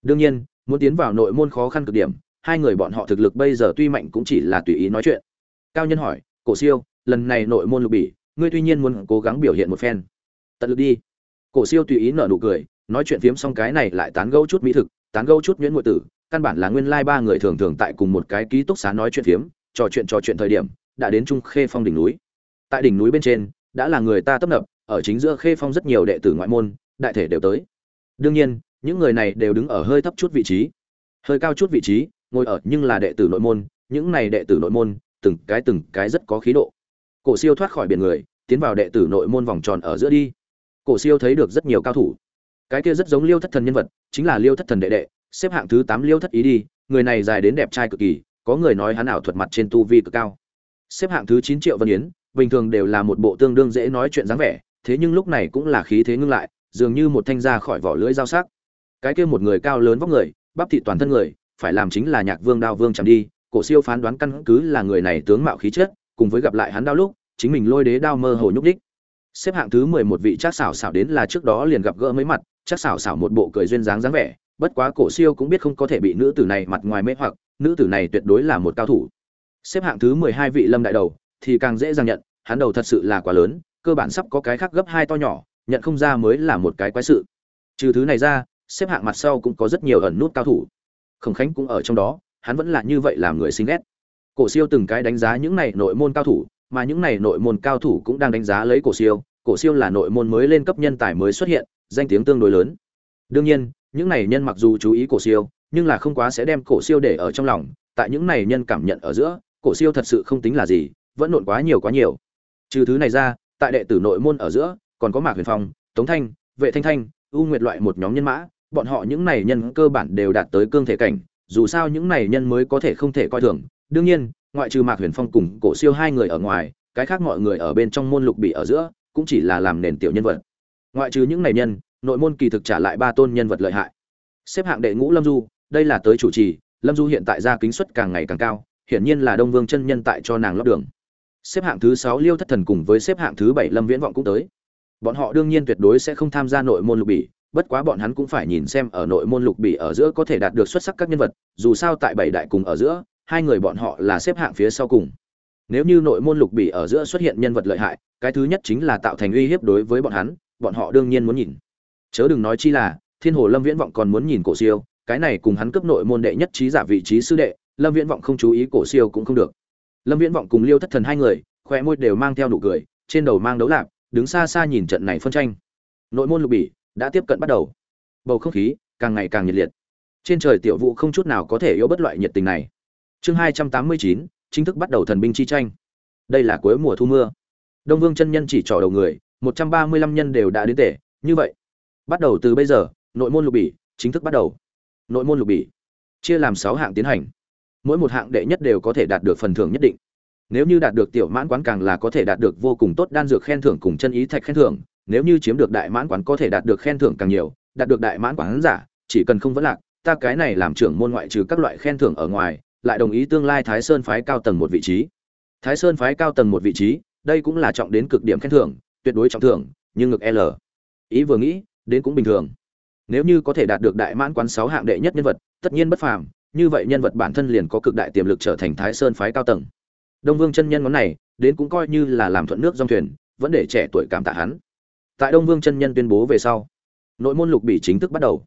Đương nhiên, muốn tiến vào nội môn khó khăn cực điểm, hai người bọn họ thực lực bây giờ tuy mạnh cũng chỉ là tùy ý nói chuyện. Cao nhân hỏi, cổ siêu, lần này nội môn lục bỉ, ngươi tuy nhiên muốn cố gắng biểu hiện một phen. Tận lực đi. Cổ siêu tùy ý nở nụ cười, nói chuyện phiếm xong cái này lại tán gẫu chút mỹ thực, tán gẫu chút nhuyễn ngụy tử, căn bản là nguyên lai ba người thường thường tại cùng một cái ký túc xá nói chuyện phiếm, trò chuyện trò chuyện thời điểm, đã đến trung khê phong đỉnh núi. Tại đỉnh núi bên trên, đã là người ta tấp nập ở chính giữa khê phong rất nhiều đệ tử ngoại môn, đại thể đều tới. Đương nhiên, những người này đều đứng ở hơi thấp chút vị trí. Hơi cao chút vị trí, ngồi ở nhưng là đệ tử nội môn, những này đệ tử nội môn, từng cái từng cái rất có khí độ. Cổ siêu thoát khỏi biển người, tiến vào đệ tử nội môn vòng tròn ở giữa đi. Cổ siêu thấy được rất nhiều cao thủ. Cái kia rất giống liêu thất thần nhân vật, chính là liêu thất thần đệ đệ, xếp hạng thứ tám liêu thất ý đi, người này dài đến đẹp trai cực kỳ, có người nói hắn ảo thuật mặt trên tu vi cực cao. Xếp hạng thứ chín triệu vân yến, bình thường đều là một bộ tương đương dễ nói chuyện dáng vẻ thế nhưng lúc này cũng là khí thế ngưng lại, dường như một thanh ra khỏi vỏ lưỡi dao sắc. Cái kia một người cao lớn vóc người, bắp thịt toàn thân người, phải làm chính là nhạc vương đao vương chạm đi, cổ siêu phán đoán căn cứ là người này tướng mạo khí chất, cùng với gặp lại hắn đao lúc, chính mình lôi đế đao mơ hồ nhúc đích xếp hạng thứ mười một vị Trác xảo xảo đến là trước đó liền gặp gỡ mấy mặt Trác xảo xảo một bộ cười duyên dáng dáng vẻ, bất quá cổ siêu cũng biết không có thể bị nữ tử này mặt ngoài mê hoặc, nữ tử này tuyệt đối là một cao thủ. Xếp hạng thứ mười hai vị lâm đại đầu, thì càng dễ dàng nhận, hắn đầu thật sự là quá lớn cơ bản sắp có cái khác gấp hai to nhỏ, nhận không ra mới là một cái quái sự. Trừ thứ này ra, xếp hạng mặt sau cũng có rất nhiều ẩn nút cao thủ. Khổng khánh cũng ở trong đó, hắn vẫn là như vậy làm người xinh ghét. Cổ siêu từng cái đánh giá những này nội môn cao thủ, mà những này nội môn cao thủ cũng đang đánh giá lấy cổ siêu. Cổ siêu là nội môn mới lên cấp nhân tài mới xuất hiện, danh tiếng tương đối lớn. Đương nhiên, những này nhân mặc dù chú ý cổ siêu, nhưng là không quá sẽ đem cổ siêu để ở trong lòng. Tại những này nhân cảm nhận ở giữa, cổ siêu thật sự không tính là gì, vẫn nộn quá nhiều quá nhiều. Trừ thứ này ra tại đệ tử nội môn ở giữa, còn có mạc huyền phong, tống thanh, vệ thanh thanh, u nguyệt loại một nhóm nhân mã, bọn họ những này nhân cơ bản đều đạt tới cương thể cảnh, dù sao những này nhân mới có thể không thể coi thường. Đương nhiên, ngoại trừ mạc huyền phong cùng cổ siêu hai người ở ngoài, cái khác mọi người ở bên trong môn lục bị ở giữa, cũng chỉ là làm nền tiểu nhân vật. Ngoại trừ những này nhân, nội môn kỳ thực trả lại ba tôn nhân vật lợi hại. Xếp hạng đệ ngũ lâm du, đây là tới chủ trì, lâm du hiện tại ra kính suất càng ngày càng cao, hiển nhiên là đông vương chân nhân tại cho nàng lót đường xếp hạng thứ sáu liêu thất thần cùng với xếp hạng thứ bảy lâm viễn vọng cũng tới. Bọn họ đương nhiên tuyệt đối sẽ không tham gia nội môn lục bỉ, bất quá bọn hắn cũng phải nhìn xem ở nội môn lục bỉ ở giữa có thể đạt được xuất sắc các nhân vật, dù sao tại bảy đại cùng ở giữa, hai người bọn họ là xếp hạng phía sau cùng. Nếu như nội môn lục bỉ ở giữa xuất hiện nhân vật lợi hại, cái thứ nhất chính là tạo thành uy hiếp đối với bọn hắn, bọn họ đương nhiên muốn nhìn. Chớ đừng nói chi là, thiên hồ lâm viễn vọng còn muốn nhìn cổ siêu, cái này cùng hắn cấp nội môn đệ nhất trí giả vị trí sư đệ, lâm viễn vọng không chú ý cổ siêu cũng không được lâm viễn vọng cùng liêu thất thần hai người khoe môi đều mang theo nụ cười, trên đầu mang đấu lạp, đứng xa xa nhìn trận này phân tranh. Nội môn lục bỉ, đã tiếp cận bắt đầu. Bầu không khí, càng ngày càng nhiệt liệt. Trên trời tiểu vụ không chút nào có thể yếu bất loại nhiệt tình này. Chương hai trăm tám mươi chín, chính thức bắt đầu thần binh chi tranh. Đây là cuối mùa thu mưa. Đông vương chân nhân chỉ trỏ đầu người, một trăm ba mươi lăm nhân đều đã đến tể, như vậy. Bắt đầu từ bây giờ, nội môn lục bỉ, chính thức bắt đầu. Nội môn lục bỉ, chia làm sáu hạng tiến hành mỗi một hạng đệ nhất đều có thể đạt được phần thưởng nhất định. Nếu như đạt được tiểu mãn quán càng là có thể đạt được vô cùng tốt đan dược khen thưởng cùng chân ý thạch khen thưởng, nếu như chiếm được đại mãn quán có thể đạt được khen thưởng càng nhiều, đạt được đại mãn quán giả, chỉ cần không vấn lạc, ta cái này làm trưởng môn ngoại trừ các loại khen thưởng ở ngoài, lại đồng ý tương lai thái sơn phái cao tầng một vị trí. Thái sơn phái cao tầng một vị trí, đây cũng là trọng đến cực điểm khen thưởng, tuyệt đối trọng thưởng, nhưng ngược l. Ý vừa nghĩ, đến cũng bình thường. Nếu như có thể đạt được đại mãn quán sáu hạng đệ nhất nhân vật, tất nhiên bất phàm như vậy nhân vật bản thân liền có cực đại tiềm lực trở thành thái sơn phái cao tầng. Đông vương chân nhân ngón này, đến cũng coi như là làm thuận nước dòng thuyền, vẫn để trẻ tuổi cảm tạ hắn. Tại đông vương chân nhân tuyên bố về sau, nội môn lục bỉ chính thức bắt đầu.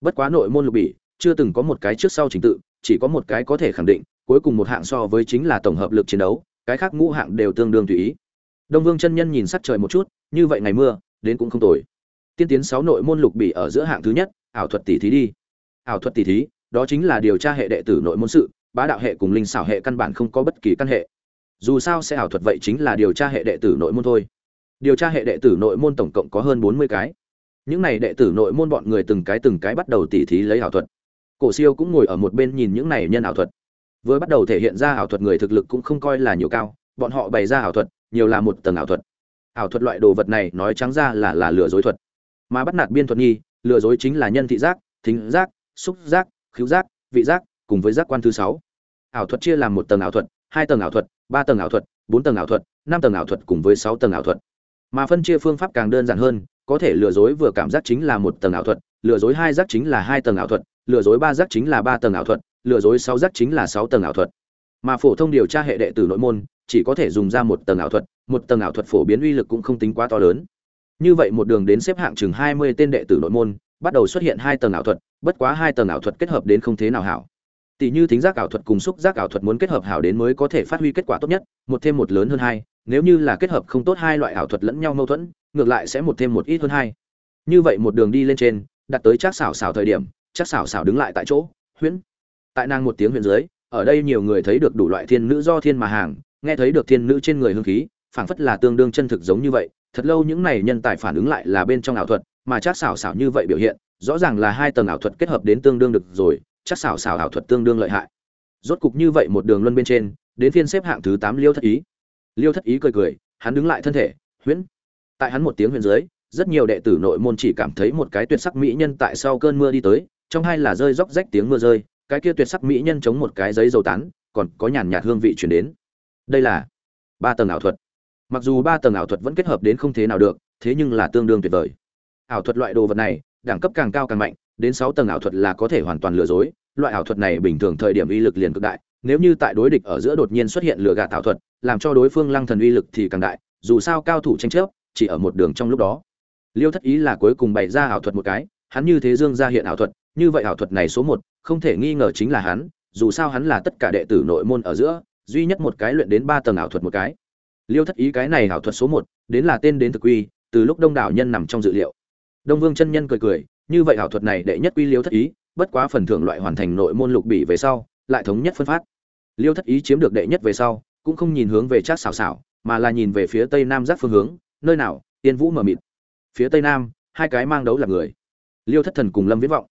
Bất quá nội môn lục bỉ chưa từng có một cái trước sau trình tự, chỉ có một cái có thể khẳng định, cuối cùng một hạng so với chính là tổng hợp lực chiến đấu, cái khác ngũ hạng đều tương đương tùy ý. Đông vương chân nhân nhìn sắc trời một chút, như vậy ngày mưa, đến cũng không tồi. Tiên tiến sáu nội môn lục bỉ ở giữa hạng thứ nhất, ảo thuật tỷ thí đi. Ảo thuật tỷ thí đó chính là điều tra hệ đệ tử nội môn sự, bá đạo hệ cùng linh xảo hệ căn bản không có bất kỳ căn hệ. Dù sao sẽ ảo thuật vậy chính là điều tra hệ đệ tử nội môn thôi. Điều tra hệ đệ tử nội môn tổng cộng có hơn bốn mươi cái. Những này đệ tử nội môn bọn người từng cái từng cái bắt đầu tỉ thí lấy ảo thuật. Cổ siêu cũng ngồi ở một bên nhìn những này nhân ảo thuật. Vừa bắt đầu thể hiện ra ảo thuật người thực lực cũng không coi là nhiều cao, bọn họ bày ra ảo thuật, nhiều là một tầng ảo thuật. Ảo thuật loại đồ vật này nói trắng ra là là lừa dối thuật. Mà bắt nạt biên thuật nghi lừa dối chính là nhân thị giác, thính giác, xúc giác khứu giác vị giác cùng với giác quan thứ sáu ảo thuật chia làm một tầng ảo thuật hai tầng ảo thuật ba tầng ảo thuật bốn tầng ảo thuật năm tầng ảo thuật cùng với sáu tầng ảo thuật mà phân chia phương pháp càng đơn giản hơn có thể lừa dối vừa cảm giác chính là một tầng ảo thuật lừa dối hai giác chính là hai tầng ảo thuật lừa dối ba giác chính là ba tầng ảo thuật lừa dối sáu giác chính là sáu tầng ảo thuật mà phổ thông điều tra hệ đệ tử nội môn chỉ có thể dùng ra một tầng ảo thuật một tầng ảo thuật phổ biến uy lực cũng không tính quá to lớn như vậy một đường đến xếp hạng chừng hai mươi tên đệ tử nội môn bắt đầu xuất hiện hai tầng ảo thuật, bất quá hai tầng ảo thuật kết hợp đến không thế nào hảo. Tỷ như thính giác ảo thuật cùng xúc giác ảo thuật muốn kết hợp hảo đến mới có thể phát huy kết quả tốt nhất, một thêm một lớn hơn hai, nếu như là kết hợp không tốt hai loại ảo thuật lẫn nhau mâu thuẫn, ngược lại sẽ một thêm một ít hơn hai. Như vậy một đường đi lên trên, đặt tới chắc xảo xảo thời điểm, chắc xảo xảo đứng lại tại chỗ, huyễn. Tại nàng một tiếng huyễn dưới, ở đây nhiều người thấy được đủ loại thiên nữ do thiên mà hàng, nghe thấy được thiên nữ trên người hương khí, phảng phất là tương đương chân thực giống như vậy, thật lâu những này nhân tài phản ứng lại là bên trong ảo thuật mà chắc xảo xảo như vậy biểu hiện, rõ ràng là hai tầng ảo thuật kết hợp đến tương đương được rồi, chắc xảo xảo ảo thuật tương đương lợi hại. Rốt cục như vậy một đường luân bên trên, đến phiên xếp hạng thứ tám liêu thất ý. Liêu thất ý cười cười, hắn đứng lại thân thể, huyễn. Tại hắn một tiếng huyền dưới, rất nhiều đệ tử nội môn chỉ cảm thấy một cái tuyệt sắc mỹ nhân tại sau cơn mưa đi tới, trong hai là rơi róc rách tiếng mưa rơi, cái kia tuyệt sắc mỹ nhân chống một cái giấy dầu tán, còn có nhàn nhạt hương vị chuyển đến. Đây là ba tầng ảo thuật. Mặc dù ba tầng ảo thuật vẫn kết hợp đến không thế nào được, thế nhưng là tương đương tuyệt vời ảo thuật loại đồ vật này, đẳng cấp càng cao càng mạnh, đến sáu tầng ảo thuật là có thể hoàn toàn lừa dối. Loại ảo thuật này bình thường thời điểm uy lực liền cực đại, nếu như tại đối địch ở giữa đột nhiên xuất hiện lừa gạt ảo thuật, làm cho đối phương lăng thần uy lực thì càng đại, dù sao cao thủ tranh chấp, chỉ ở một đường trong lúc đó. Liêu thất ý là cuối cùng bày ra ảo thuật một cái, hắn như thế dương ra hiện ảo thuật, như vậy ảo thuật này số một, không thể nghi ngờ chính là hắn, dù sao hắn là tất cả đệ tử nội môn ở giữa, duy nhất một cái luyện đến ba tầng ảo thuật một cái. Liêu thất ý cái này ảo thuật số một, đến là tên đến thực quy từ lúc đông đảo nhân nằm trong dự liệu đông vương chân nhân cười cười, như vậy ảo thuật này đệ nhất quy liêu thất ý, bất quá phần thưởng loại hoàn thành nội môn lục bỉ về sau, lại thống nhất phân phát. Liêu thất ý chiếm được đệ nhất về sau, cũng không nhìn hướng về trác xảo xảo mà là nhìn về phía tây nam giáp phương hướng, nơi nào tiên vũ mờ mịt. Phía tây nam, hai cái mang đấu là người. Liêu thất thần cùng lâm viễn vọng.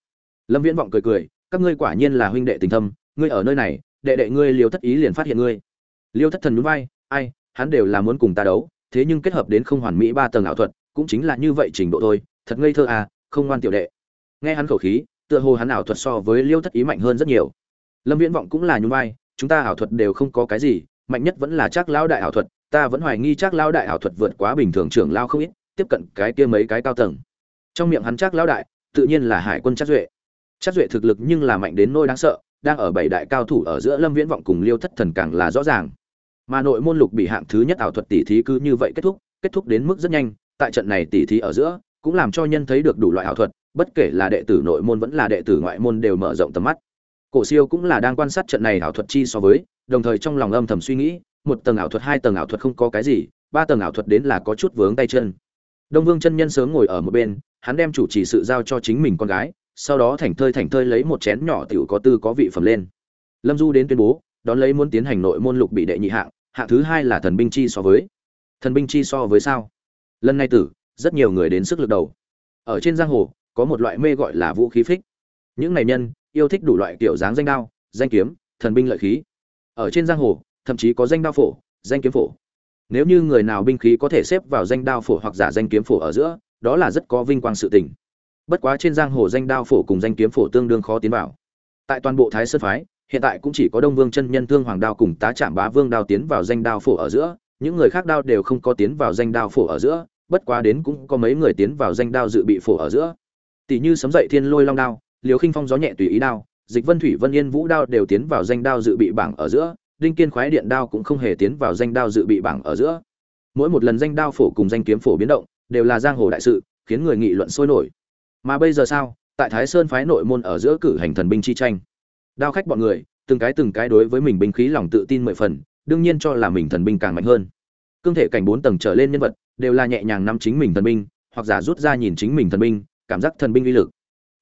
Lâm viễn vọng cười cười, các ngươi quả nhiên là huynh đệ tình thâm, ngươi ở nơi này, đệ đệ ngươi liêu thất ý liền phát hiện ngươi. Liêu thất thần núi vai, ai, hắn đều là muốn cùng ta đấu, thế nhưng kết hợp đến không hoàn mỹ ba tầng ảo thuật, cũng chính là như vậy trình độ thôi thật ngây thơ à không ngoan tiểu đệ. Nghe hắn khẩu khí, tựa hồ hắn ảo thuật so với liêu thất ý mạnh hơn rất nhiều. Lâm viễn vọng cũng là nhún vai, chúng ta ảo thuật đều không có cái gì, mạnh nhất vẫn là chắc lão đại ảo thuật, ta vẫn hoài nghi chắc lão đại ảo thuật vượt quá bình thường trưởng lao không ít, tiếp cận cái kia mấy cái cao tầng. Trong miệng hắn chắc lão đại, tự nhiên là hải quân chắc duệ. Chắc duệ thực lực nhưng là mạnh đến nôi đáng sợ, đang ở bảy đại cao thủ ở giữa lâm viễn vọng cùng liêu thất thần càng là rõ ràng. Mà nội môn lục bị hạng thứ nhất ảo thuật tỷ thí cứ như vậy kết thúc kết thúc đến mức rất nhanh, tại trận này tỷ thí ở giữa cũng làm cho nhân thấy được đủ loại ảo thuật, bất kể là đệ tử nội môn vẫn là đệ tử ngoại môn đều mở rộng tầm mắt. Cổ siêu cũng là đang quan sát trận này ảo thuật chi so với, đồng thời trong lòng âm thầm suy nghĩ, một tầng ảo thuật, hai tầng ảo thuật không có cái gì, ba tầng ảo thuật đến là có chút vướng tay chân. Đông vương chân nhân sớm ngồi ở một bên, hắn đem chủ trì sự giao cho chính mình con gái, sau đó thảnh thơi thảnh thơi lấy một chén nhỏ tiểu có tư có vị phẩm lên. Lâm du đến tuyên bố, đón lấy muốn tiến hành nội môn lục bị đệ nhị hạng hạng thứ hai là thần binh chi so với. Thần binh chi so với sao? Lần này tử rất nhiều người đến sức lực đầu. Ở trên giang hồ, có một loại mê gọi là vũ khí phích. Những này nhân, yêu thích đủ loại kiểu dáng danh đao, danh kiếm, thần binh lợi khí. Ở trên giang hồ, thậm chí có danh đao phổ, danh kiếm phổ. Nếu như người nào binh khí có thể xếp vào danh đao phổ hoặc giả danh kiếm phổ ở giữa, đó là rất có vinh quang sự tình. Bất quá trên giang hồ danh đao phổ cùng danh kiếm phổ tương đương khó tiến vào. Tại toàn bộ thái sơn phái, hiện tại cũng chỉ có đông vương chân nhân thương hoàng đao cùng tá trạm bá vương đao tiến vào danh đao phổ ở giữa, những người khác đao đều không có tiến vào danh đao phổ ở giữa bất quá đến cũng có mấy người tiến vào danh đao dự bị phổ ở giữa. Tỷ như sấm dậy thiên lôi long đao, liều khinh phong gió nhẹ tùy ý đao, dịch vân thủy vân yên vũ đao đều tiến vào danh đao dự bị bảng ở giữa, đinh kiên khoái điện đao cũng không hề tiến vào danh đao dự bị bảng ở giữa. Mỗi một lần danh đao phổ cùng danh kiếm phổ biến động, đều là giang hồ đại sự, khiến người nghị luận sôi nổi. Mà bây giờ sao? Tại thái sơn phái nội môn ở giữa cử hành thần binh chi tranh. Đao khách bọn người, từng cái từng cái đối với mình binh khí lòng tự tin mười phần, đương nhiên cho là mình thần binh càng mạnh hơn. Cương thể cảnh bốn tầng trở lên nhân vật đều là nhẹ nhàng nắm chính mình thần binh, hoặc giả rút ra nhìn chính mình thần binh, cảm giác thần binh uy lực.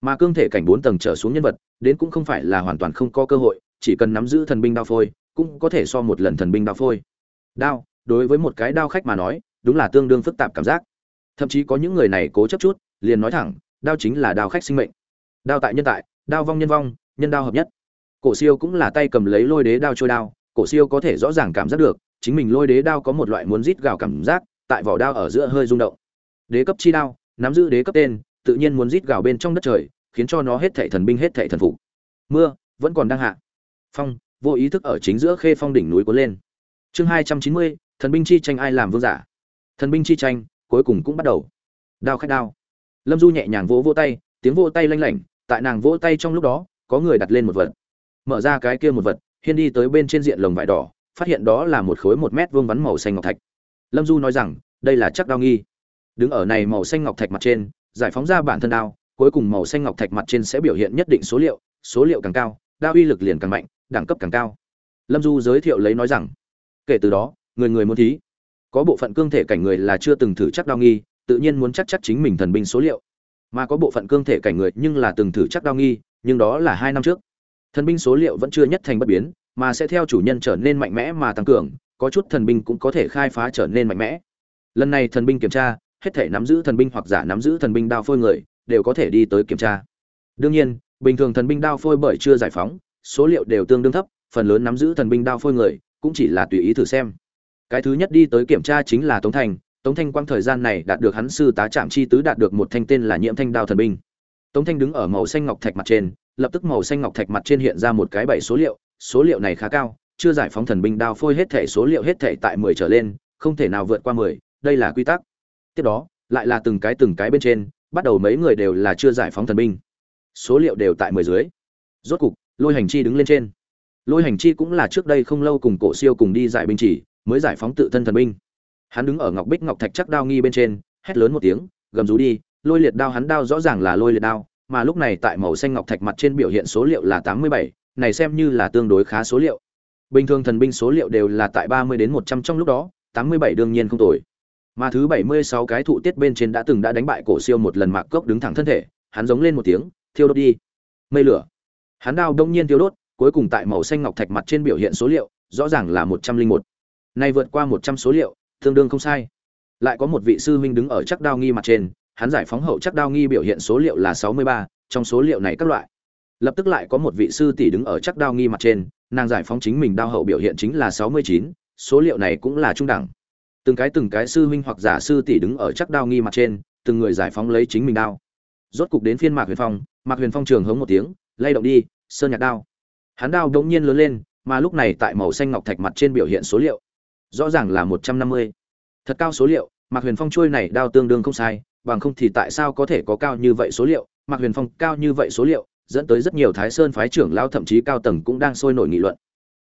Mà cương thể cảnh bốn tầng trở xuống nhân vật, đến cũng không phải là hoàn toàn không có cơ hội, chỉ cần nắm giữ thần binh đao phôi, cũng có thể so một lần thần binh đao phôi. Đao, đối với một cái đao khách mà nói, đúng là tương đương phức tạp cảm giác. Thậm chí có những người này cố chấp chút, liền nói thẳng, đao chính là đao khách sinh mệnh. Đao tại nhân tại, đao vong nhân vong, nhân đao hợp nhất. Cổ siêu cũng là tay cầm lấy lôi đế đao trôi đao, cổ siêu có thể rõ ràng cảm giác được, chính mình lôi đế đao có một loại muốn rít gào cảm giác tại vỏ đao ở giữa hơi rung động. Đế cấp chi đao, nắm giữ đế cấp tên, tự nhiên muốn rít gào bên trong đất trời, khiến cho nó hết thảy thần binh hết thảy thần phục. Mưa, vẫn còn đang hạ. Phong, vô ý thức ở chính giữa khê phong đỉnh núi cuốn lên. Chương hai trăm chín mươi, thần binh chi tranh ai làm vương giả? Thần binh chi tranh, cuối cùng cũng bắt đầu. Đao khách đao. Lâm du nhẹ nhàng vỗ vỗ tay, tiếng vỗ tay lanh lảnh, tại nàng vỗ tay trong lúc đó, có người đặt lên một vật. Mở ra cái kia một vật, hiên đi tới bên trên diện lồng vải đỏ, phát hiện đó là một khối một mét vuông vắn màu xanh ngọc thạch lâm du nói rằng, đây là chắc đao nghi. Đứng ở này màu xanh ngọc thạch mặt trên, giải phóng ra bản thân đao, cuối cùng màu xanh ngọc thạch mặt trên sẽ biểu hiện nhất định số liệu số liệu càng cao, đao uy lực liền càng mạnh, đẳng cấp càng cao. Lâm du giới thiệu lấy nói rằng, kể từ đó, người người muốn thí. Có bộ phận cương thể cảnh người là chưa từng thử chắc đao nghi, tự nhiên muốn chắc chắc chính mình thần binh số liệu. Mà có bộ phận cương thể cảnh người nhưng là từng thử chắc đao nghi, nhưng đó là hai năm trước. Thần binh số liệu vẫn chưa nhất thành bất biến mà sẽ theo chủ nhân trở nên mạnh mẽ mà tăng cường, có chút thần binh cũng có thể khai phá trở nên mạnh mẽ. Lần này thần binh kiểm tra, hết thể nắm giữ thần binh hoặc giả nắm giữ thần binh đao phôi người, đều có thể đi tới kiểm tra. Đương nhiên, bình thường thần binh đao phôi bởi chưa giải phóng, số liệu đều tương đương thấp, phần lớn nắm giữ thần binh đao phôi người, cũng chỉ là tùy ý thử xem. Cái thứ nhất đi tới kiểm tra chính là tống thành tống thanh quang thời gian này đạt được hắn sư tá trạm chi tứ đạt được một thanh tên là nhiễm thanh đao thần binh. Tống thanh đứng ở màu xanh ngọc thạch mặt trên, lập tức màu xanh ngọc thạch mặt trên hiện ra một cái bảy số liệu số liệu này khá cao, chưa giải phóng thần binh đao phôi hết thể số liệu hết thể tại mười trở lên, không thể nào vượt qua mười, đây là quy tắc. Tiếp đó, lại là từng cái từng cái bên trên, bắt đầu mấy người đều là chưa giải phóng thần binh. Số liệu đều tại mười dưới. Rốt cục, lôi hành chi đứng lên trên. Lôi hành chi cũng là trước đây không lâu cùng cổ siêu cùng đi giải binh chỉ, mới giải phóng tự thân thần binh. Hắn đứng ở ngọc bích ngọc thạch chắc đao nghi bên trên, hét lớn một tiếng, gầm rú đi, lôi liệt đao hắn đao rõ ràng là lôi liệt đao, mà lúc này tại màu xanh ngọc thạch mặt trên biểu hiện số liệu là tám mươi bảy này xem như là tương đối khá số liệu. Bình thường thần binh số liệu đều là tại ba mươi đến một trăm trong lúc đó, tám mươi bảy đương nhiên không tồi. Mà thứ bảy mươi sáu cái thụ tiết bên trên đã từng đã đánh bại cổ siêu một lần mạc cốc đứng thẳng thân thể, hắn giống lên một tiếng, thiêu đốt đi. Mây lửa. Hắn đao đông nhiên thiêu đốt, cuối cùng tại màu xanh ngọc thạch mặt trên biểu hiện số liệu, rõ ràng là một trăm linh một. Nay vượt qua một trăm số liệu, tương đương không sai. Lại có một vị sư huynh đứng ở chắc đao nghi mặt trên, hắn giải phóng hậu chắc đao nghi biểu hiện số liệu là sáu mươi ba, trong số liệu này các loại lập tức lại có một vị sư tỷ đứng ở chắc đao nghi mặt trên, nàng giải phóng chính mình đao hậu biểu hiện chính là sáu mươi chín, số liệu này cũng là trung đẳng. Từng cái từng cái sư huynh hoặc giả sư tỷ đứng ở chắc đao nghi mặt trên, từng người giải phóng lấy chính mình đao. Rốt cục đến phiên mạc huyền phong, mạc huyền phong trường hống một tiếng, lay động đi, sơn nhạc đao. Hắn đao đống nhiên lớn lên, mà lúc này tại màu xanh ngọc thạch mặt trên biểu hiện số liệu, rõ ràng là một trăm năm mươi. Thật cao số liệu, mạc huyền phong trôi này đao tương đương không sai, bằng không thì tại sao có thể có cao như vậy số liệu? Mạc huyền phong cao như vậy số liệu dẫn tới rất nhiều thái sơn phái trưởng lao thậm chí cao tầng cũng đang sôi nổi nghị luận.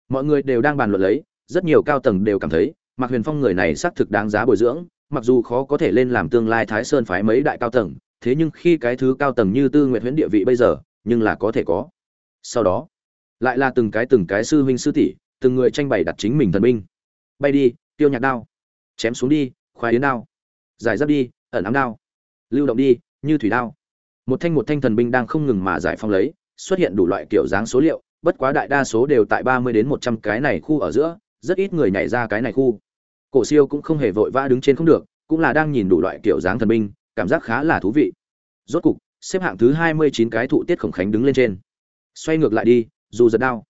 Mọi người đều đang bàn luận lấy, rất nhiều cao tầng đều cảm thấy, mạc huyền phong người này xác thực đáng giá bồi dưỡng, mặc dù khó có thể lên làm tương lai thái sơn phái mấy đại cao tầng, thế nhưng khi cái thứ cao tầng như tư nguyện huyễn địa vị bây giờ, nhưng là có thể có. Sau đó, lại là từng cái từng cái sư huynh sư tỷ, từng người tranh bày đặt chính mình thần binh. Bay đi, tiêu nhạc đao. Chém xuống đi, khoái yến đao. Giải giáp đi, ẩn ám đao. Lưu động đi, như thủy đao một thanh một thanh thần binh đang không ngừng mà giải phóng lấy, xuất hiện đủ loại kiểu dáng số liệu, bất quá đại đa số đều tại ba mươi đến một trăm cái này khu ở giữa, rất ít người nhảy ra cái này khu. Cổ siêu cũng không hề vội vã đứng trên không được, cũng là đang nhìn đủ loại kiểu dáng thần binh, cảm giác khá là thú vị. Rốt cục, xếp hạng thứ hai mươi chín cái thụ tiết khổng khánh đứng lên trên. Xoay ngược lại đi, dù giật đao.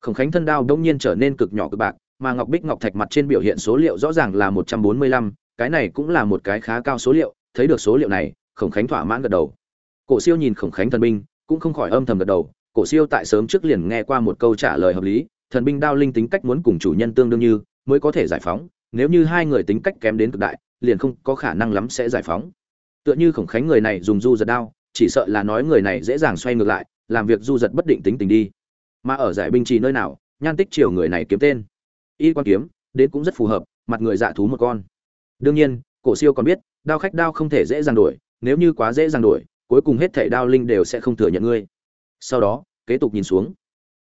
Khổng khánh thân đao đông nhiên trở nên cực nhỏ cực bạc, mà ngọc bích ngọc thạch mặt trên biểu hiện số liệu rõ ràng là một trăm bốn mươi lăm, cái này cũng là một cái khá cao số liệu, thấy được số liệu này, khổng khánh thỏa mãn gật đầu cổ siêu nhìn khổng khánh thần binh, cũng không khỏi âm thầm gật đầu. Cổ siêu tại sớm trước liền nghe qua một câu trả lời hợp lý, thần binh đao linh tính cách muốn cùng chủ nhân tương đương như, mới có thể giải phóng. Nếu như hai người tính cách kém đến cực đại, liền không có khả năng lắm sẽ giải phóng. Tựa như khổng khánh người này dùng du giật đao, chỉ sợ là nói người này dễ dàng xoay ngược lại, làm việc du giật bất định tính tình đi. Mà ở giải binh trì nơi nào, nhan tích chiều người này kiếm tên. Y quan kiếm, đến cũng rất phù hợp, mặt người dạ thú một con. Đương nhiên, cổ siêu còn biết, đao khách đao không thể dễ dàng đổi, nếu như quá dễ dàng đổi cuối cùng hết thảy đao linh đều sẽ không thừa nhận ngươi. Sau đó, kế tục nhìn xuống.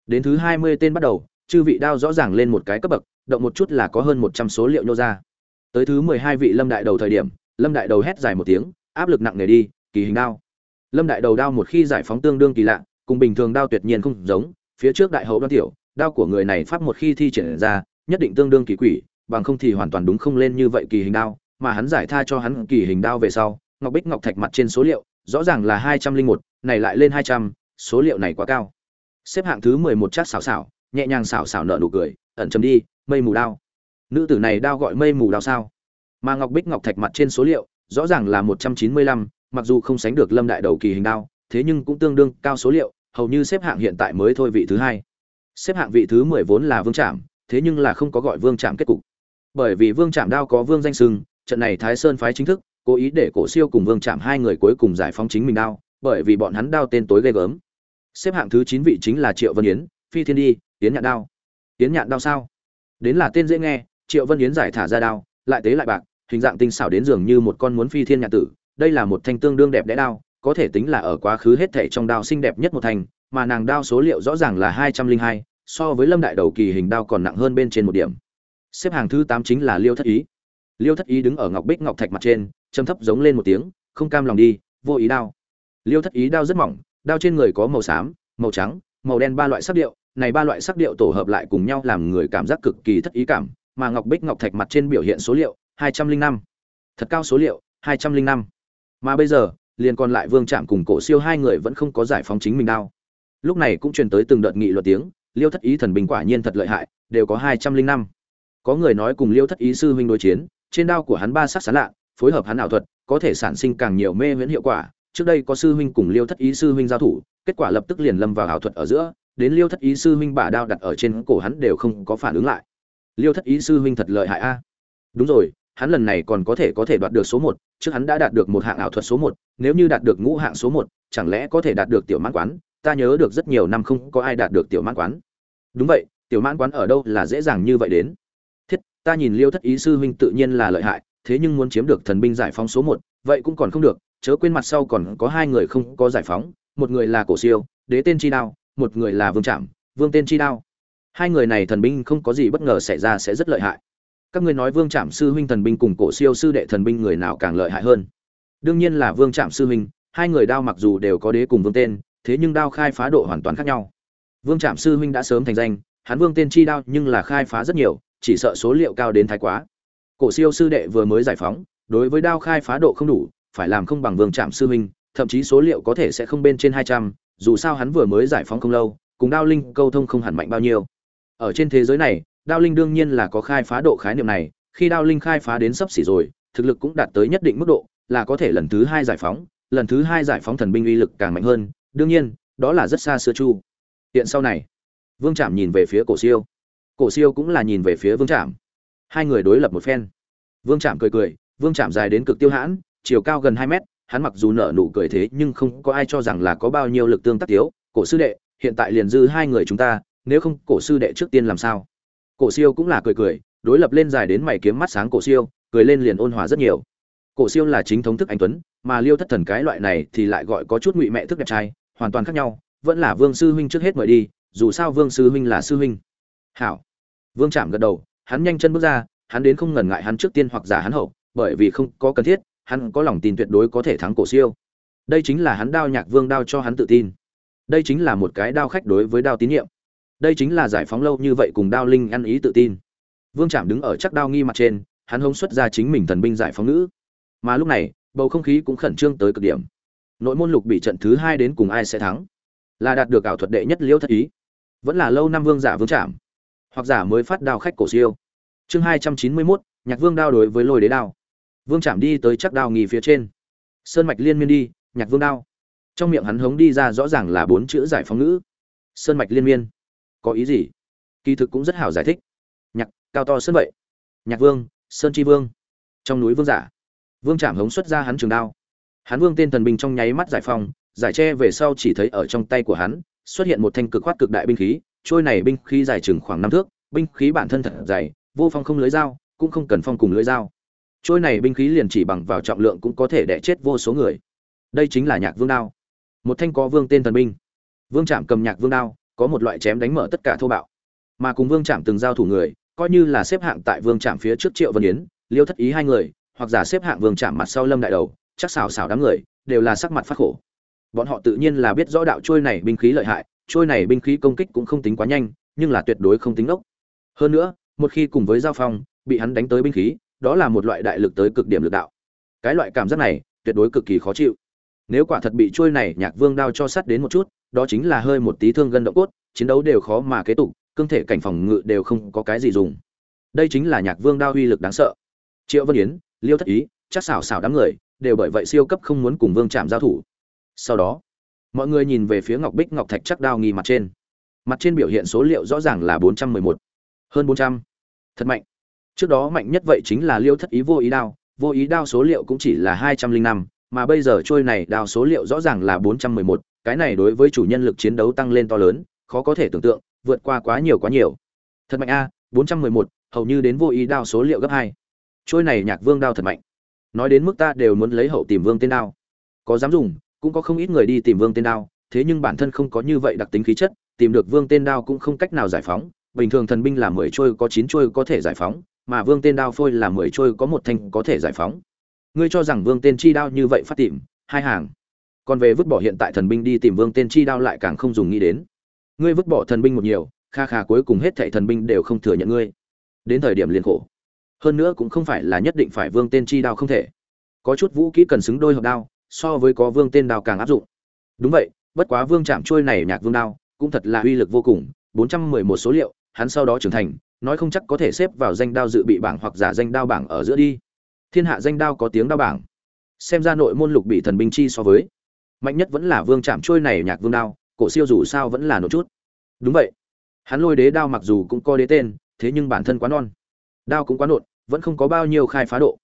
Đến thứ hai mươi tên bắt đầu, chư vị đao rõ ràng lên một cái cấp bậc, động một chút là có hơn một trăm số liệu nhô ra. Tới thứ mười hai vị lâm đại đầu thời điểm, lâm đại đầu hét dài một tiếng, áp lực nặng nề đi, kỳ hình đao. Lâm đại đầu đao một khi giải phóng tương đương kỳ lạ, cùng bình thường đao tuyệt nhiên không giống, phía trước đại hậu đoan tiểu, đao của người này pháp một khi thi triển ra, nhất định tương đương kỳ quỷ, bằng không thì hoàn toàn đúng không lên như vậy kỳ hình đao, mà hắn giải tha cho hắn kỳ hình đao về sau, ngọc bích ngọc thạch mặt trên số liệu rõ ràng là hai trăm linh một, này lại lên hai trăm, số liệu này quá cao. Xếp hạng thứ mười một chắc xảo xảo, nhẹ nhàng xảo xảo nợ nụ cười, ẩn chấm đi, mây mù đao. Nữ tử này đao gọi mây mù đao sao? Mà ngọc bích ngọc thạch mặt trên số liệu, rõ ràng là một trăm chín mươi lăm, mặc dù không sánh được lâm đại đầu kỳ hình đao, thế nhưng cũng tương đương cao số liệu, hầu như xếp hạng hiện tại mới thôi vị thứ hai. Xếp hạng vị thứ mười vốn là vương trạm thế nhưng là không có gọi vương trạm kết cục. Bởi vì vương trạm đao có vương danh sưng trận này thái sơn phái chính thức cố ý để cổ siêu cùng vương trạm hai người cuối cùng giải phóng chính mình đao, bởi vì bọn hắn đao tên tối ghê gớm. Xếp hạng thứ chín vị chính là triệu vân yến, phi thiên đi tiến nhạn đao. Tiến nhạn đao sao? Đến là tên dễ nghe, triệu vân yến giải thả ra đao, lại tế lại bạc, hình dạng tinh xảo đến dường như một con muốn phi thiên nhạn tử. Đây là một thanh tương đương đẹp đẽ đao, có thể tính là ở quá khứ hết thảy trong đao xinh đẹp nhất một thành, mà nàng đao số liệu rõ ràng là hai trăm linh hai, so với lâm đại đầu kỳ hình đao còn nặng hơn bên trên một điểm. Xếp hàng thứ tám chính là liêu thất ý. Liêu thất ý đứng ở ngọc bích ngọc thạch mặt trên châm thấp giống lên một tiếng, không cam lòng đi, vô ý đao. Liêu thất ý đao rất mỏng, đao trên người có màu xám, màu trắng, màu đen ba loại sắc điệu, này ba loại sắc điệu tổ hợp lại cùng nhau làm người cảm giác cực kỳ thất ý cảm, mà ngọc bích ngọc thạch mặt trên biểu hiện số liệu, hai trăm linh năm. Thật cao số liệu, hai trăm linh năm. Mà bây giờ, liền còn lại vương trạm cùng cổ siêu hai người vẫn không có giải phóng chính mình đao. Lúc này cũng truyền tới từng đợt nghị luật tiếng, liêu thất ý thần bình quả nhiên thật lợi hại, đều có hai trăm linh năm. Có người nói cùng liêu thất ý sư huynh đối chiến, trên đao của hắn ba sắc sán lạ phối hợp hắn ảo thuật, có thể sản sinh càng nhiều mê huyễn hiệu quả. Trước đây có sư huynh cùng liêu thất ý sư huynh giao thủ, kết quả lập tức liền lâm vào ảo thuật ở giữa, đến liêu thất ý sư huynh bả đao đặt ở trên cổ hắn đều không có phản ứng lại. Liêu thất ý sư huynh thật lợi hại a. Đúng rồi, hắn lần này còn có thể có thể đoạt được số một, trước hắn đã đạt được một hạng ảo thuật số một, nếu như đạt được ngũ hạng số một, chẳng lẽ có thể đạt được tiểu mãn quán? Ta nhớ được rất nhiều năm không có ai đạt được tiểu mãn quán. Đúng vậy, tiểu mãn quán ở đâu là dễ dàng như vậy đến? Thiết, ta nhìn liêu thất ý sư huynh tự nhiên là lợi hại thế nhưng muốn chiếm được thần binh giải phóng số một, vậy cũng còn không được, chớ quên mặt sau còn có hai người không có giải phóng, một người là cổ siêu, đế tên chi đao, một người là vương trạm vương tên chi đao. Hai người này thần binh không có gì bất ngờ xảy ra sẽ rất lợi hại. Các ngươi nói vương trạm sư huynh thần binh cùng cổ siêu sư đệ thần binh người nào càng lợi hại hơn? Đương nhiên là vương trạm sư huynh, hai người đao mặc dù đều có đế cùng vương tên, thế nhưng đao khai phá độ hoàn toàn khác nhau. Vương trạm sư huynh đã sớm thành danh, hắn vương tên chi đao nhưng là khai phá rất nhiều, chỉ sợ số liệu cao đến thái quá cổ siêu sư đệ vừa mới giải phóng, đối với đao khai phá độ không đủ, phải làm không bằng vương trạm sư huynh, thậm chí số liệu có thể sẽ không bên trên hai trăm, dù sao hắn vừa mới giải phóng không lâu, cùng đao linh câu thông không hẳn mạnh bao nhiêu. Ở trên thế giới này, đao linh đương nhiên là có khai phá độ khái niệm này, khi đao linh khai phá đến sấp xỉ rồi, thực lực cũng đạt tới nhất định mức độ, là có thể lần thứ hai giải phóng, lần thứ hai giải phóng thần binh uy lực càng mạnh hơn, đương nhiên, đó là rất xa xưa chu. Hiện sau này, vương trạm nhìn về phía cổ siêu. Cổ siêu cũng là nhìn về phía vương trạm hai người đối lập một phen. Vương trạm cười cười, vương trạm dài đến cực tiêu hãn, chiều cao gần hai mét, hắn mặc dù nở nụ cười thế nhưng không có ai cho rằng là có bao nhiêu lực tương tác tiếu cổ sư đệ, hiện tại liền dư hai người chúng ta, nếu không cổ sư đệ trước tiên làm sao? Cổ siêu cũng là cười cười, đối lập lên dài đến mày kiếm mắt sáng cổ siêu, cười lên liền ôn hòa rất nhiều. Cổ siêu là chính thống thức anh tuấn, mà liêu thất thần cái loại này thì lại gọi có chút ngụy mẹ thức đẹp trai, hoàn toàn khác nhau, vẫn là vương sư huynh trước hết mời đi, dù sao vương sư huynh là sư huynh. Hảo. Vương chạm gật đầu hắn nhanh chân bước ra, hắn đến không ngần ngại hắn trước tiên hoặc giả hắn hậu, bởi vì không có cần thiết, hắn có lòng tin tuyệt đối có thể thắng cổ siêu. Đây chính là hắn đao nhạc vương đao cho hắn tự tin. Đây chính là một cái đao khách đối với đao tín nhiệm. Đây chính là giải phóng lâu như vậy cùng đao linh ăn ý tự tin. Vương trạm đứng ở chắc đao nghi mặt trên, hắn hống xuất ra chính mình thần binh giải phóng nữ mà lúc này, bầu không khí cũng khẩn trương tới cực điểm. Nội môn lục bị trận thứ hai đến cùng ai sẽ thắng? Là đạt được ảo thuật đệ nhất liễu thất ý. Vẫn là lâu năm vương giả vương trạm hoặc giả mới phát đao khách cổ siêu. Chương hai trăm chín mươi mốt, nhạc vương đao đối với lôi đế đao. Vương trạm đi tới chắc đao nghi phía trên. Sơn mạch liên miên đi, nhạc vương đao. Trong miệng hắn hống đi ra rõ ràng là bốn chữ giải phóng ngữ. Sơn mạch liên miên. Có ý gì? Kỳ thực cũng rất hảo giải thích. Nhạc, cao to sơn vậy. Nhạc vương, sơn tri vương. Trong núi vương giả. Vương trạm hống xuất ra hắn trường đao. Hắn vương tên thần binh trong nháy mắt giải phóng, giải tre về sau chỉ thấy ở trong tay của hắn xuất hiện một thanh cực khoát cực đại binh khí trôi này binh khí dài chừng khoảng năm thước, binh khí bản thân thật dày, vô phong không lưới dao, cũng không cần phong cùng lưới dao. Trôi này binh khí liền chỉ bằng vào trọng lượng cũng có thể đẻ chết vô số người. Đây chính là nhạc vương đao. Một thanh có vương tên thần binh. Vương trạm cầm nhạc vương đao, có một loại chém đánh mở tất cả thô bạo. Mà cùng vương trạm từng giao thủ người, coi như là xếp hạng tại vương trạm phía trước triệu vân yến, liêu thất ý hai người, hoặc giả xếp hạng vương trạm mặt sau lâm đại đầu, chắc xào xào đám người, đều là sắc mặt phát khổ. Bọn họ tự nhiên là biết rõ đạo trôi này binh khí lợi hại trôi này binh khí công kích cũng không tính quá nhanh, nhưng là tuyệt đối không tính ốc. Hơn nữa, một khi cùng với giao phong, bị hắn đánh tới binh khí, đó là một loại đại lực tới cực điểm lực đạo. Cái loại cảm giác này, tuyệt đối cực kỳ khó chịu. Nếu quả thật bị trôi này nhạc vương đao cho sắt đến một chút, đó chính là hơi một tí thương gân động cốt, chiến đấu đều khó mà kế tục, cương thể cảnh phòng ngự đều không có cái gì dùng. Đây chính là nhạc vương đao uy lực đáng sợ. Triệu vân yến, liêu thất ý, chắc xảo xảo đám người, đều bởi vậy siêu cấp không muốn cùng vương chạm giao thủ. Sau đó mọi người nhìn về phía ngọc bích ngọc thạch chắc đao nghi mặt trên. Mặt trên biểu hiện số liệu rõ ràng là bốn trăm mười một. Hơn bốn trăm. Thật mạnh. Trước đó mạnh nhất vậy chính là liêu thất ý vô ý đao. Vô ý đao số liệu cũng chỉ là hai trăm linh năm, mà bây giờ trôi này đao số liệu rõ ràng là bốn trăm mười một. Cái này đối với chủ nhân lực chiến đấu tăng lên to lớn, khó có thể tưởng tượng, vượt qua quá nhiều quá nhiều. Thật mạnh a, bốn trăm mười một, hầu như đến vô ý đao số liệu gấp hai. Trôi này nhạc vương đao thật mạnh. Nói đến mức ta đều muốn lấy hậu tìm vương tên đao. Có dám dùng cũng có không ít người đi tìm vương tên đao, thế nhưng bản thân không có như vậy đặc tính khí chất, tìm được vương tên đao cũng không cách nào giải phóng. Bình thường thần binh là mười trôi có chín trôi có thể giải phóng, mà vương tên đao phôi là mười trôi có một thanh có thể giải phóng. Ngươi cho rằng vương tên chi đao như vậy phát tìm, hai hàng. Còn về vứt bỏ hiện tại thần binh đi tìm vương tên chi đao lại càng không dùng nghĩ đến. Ngươi vứt bỏ thần binh một nhiều, kha kha cuối cùng hết thảy thần binh đều không thừa nhận ngươi. Đến thời điểm liền khổ. Hơn nữa cũng không phải là nhất định phải vương tên chi đao không thể. Có chút vũ kỹ cần xứng đôi hợp đao so với có vương tên đao càng áp dụng. Đúng vậy, bất quá vương chạm trôi này nhạc vương đao cũng thật là uy lực vô cùng 411 số liệu, hắn sau đó trưởng thành, nói không chắc có thể xếp vào danh đao dự bị bảng hoặc giả danh đao bảng ở giữa đi. Thiên hạ danh đao có tiếng đao bảng. Xem ra nội môn lục bị thần binh chi so với. Mạnh nhất vẫn là vương chạm trôi này nhạc vương đao, cổ siêu dù sao vẫn là nổ chút. Đúng vậy. Hắn lôi đế đao mặc dù cũng có đế tên, thế nhưng bản thân quá non. Đao cũng quá nộn, vẫn không có bao nhiêu khai phá độ.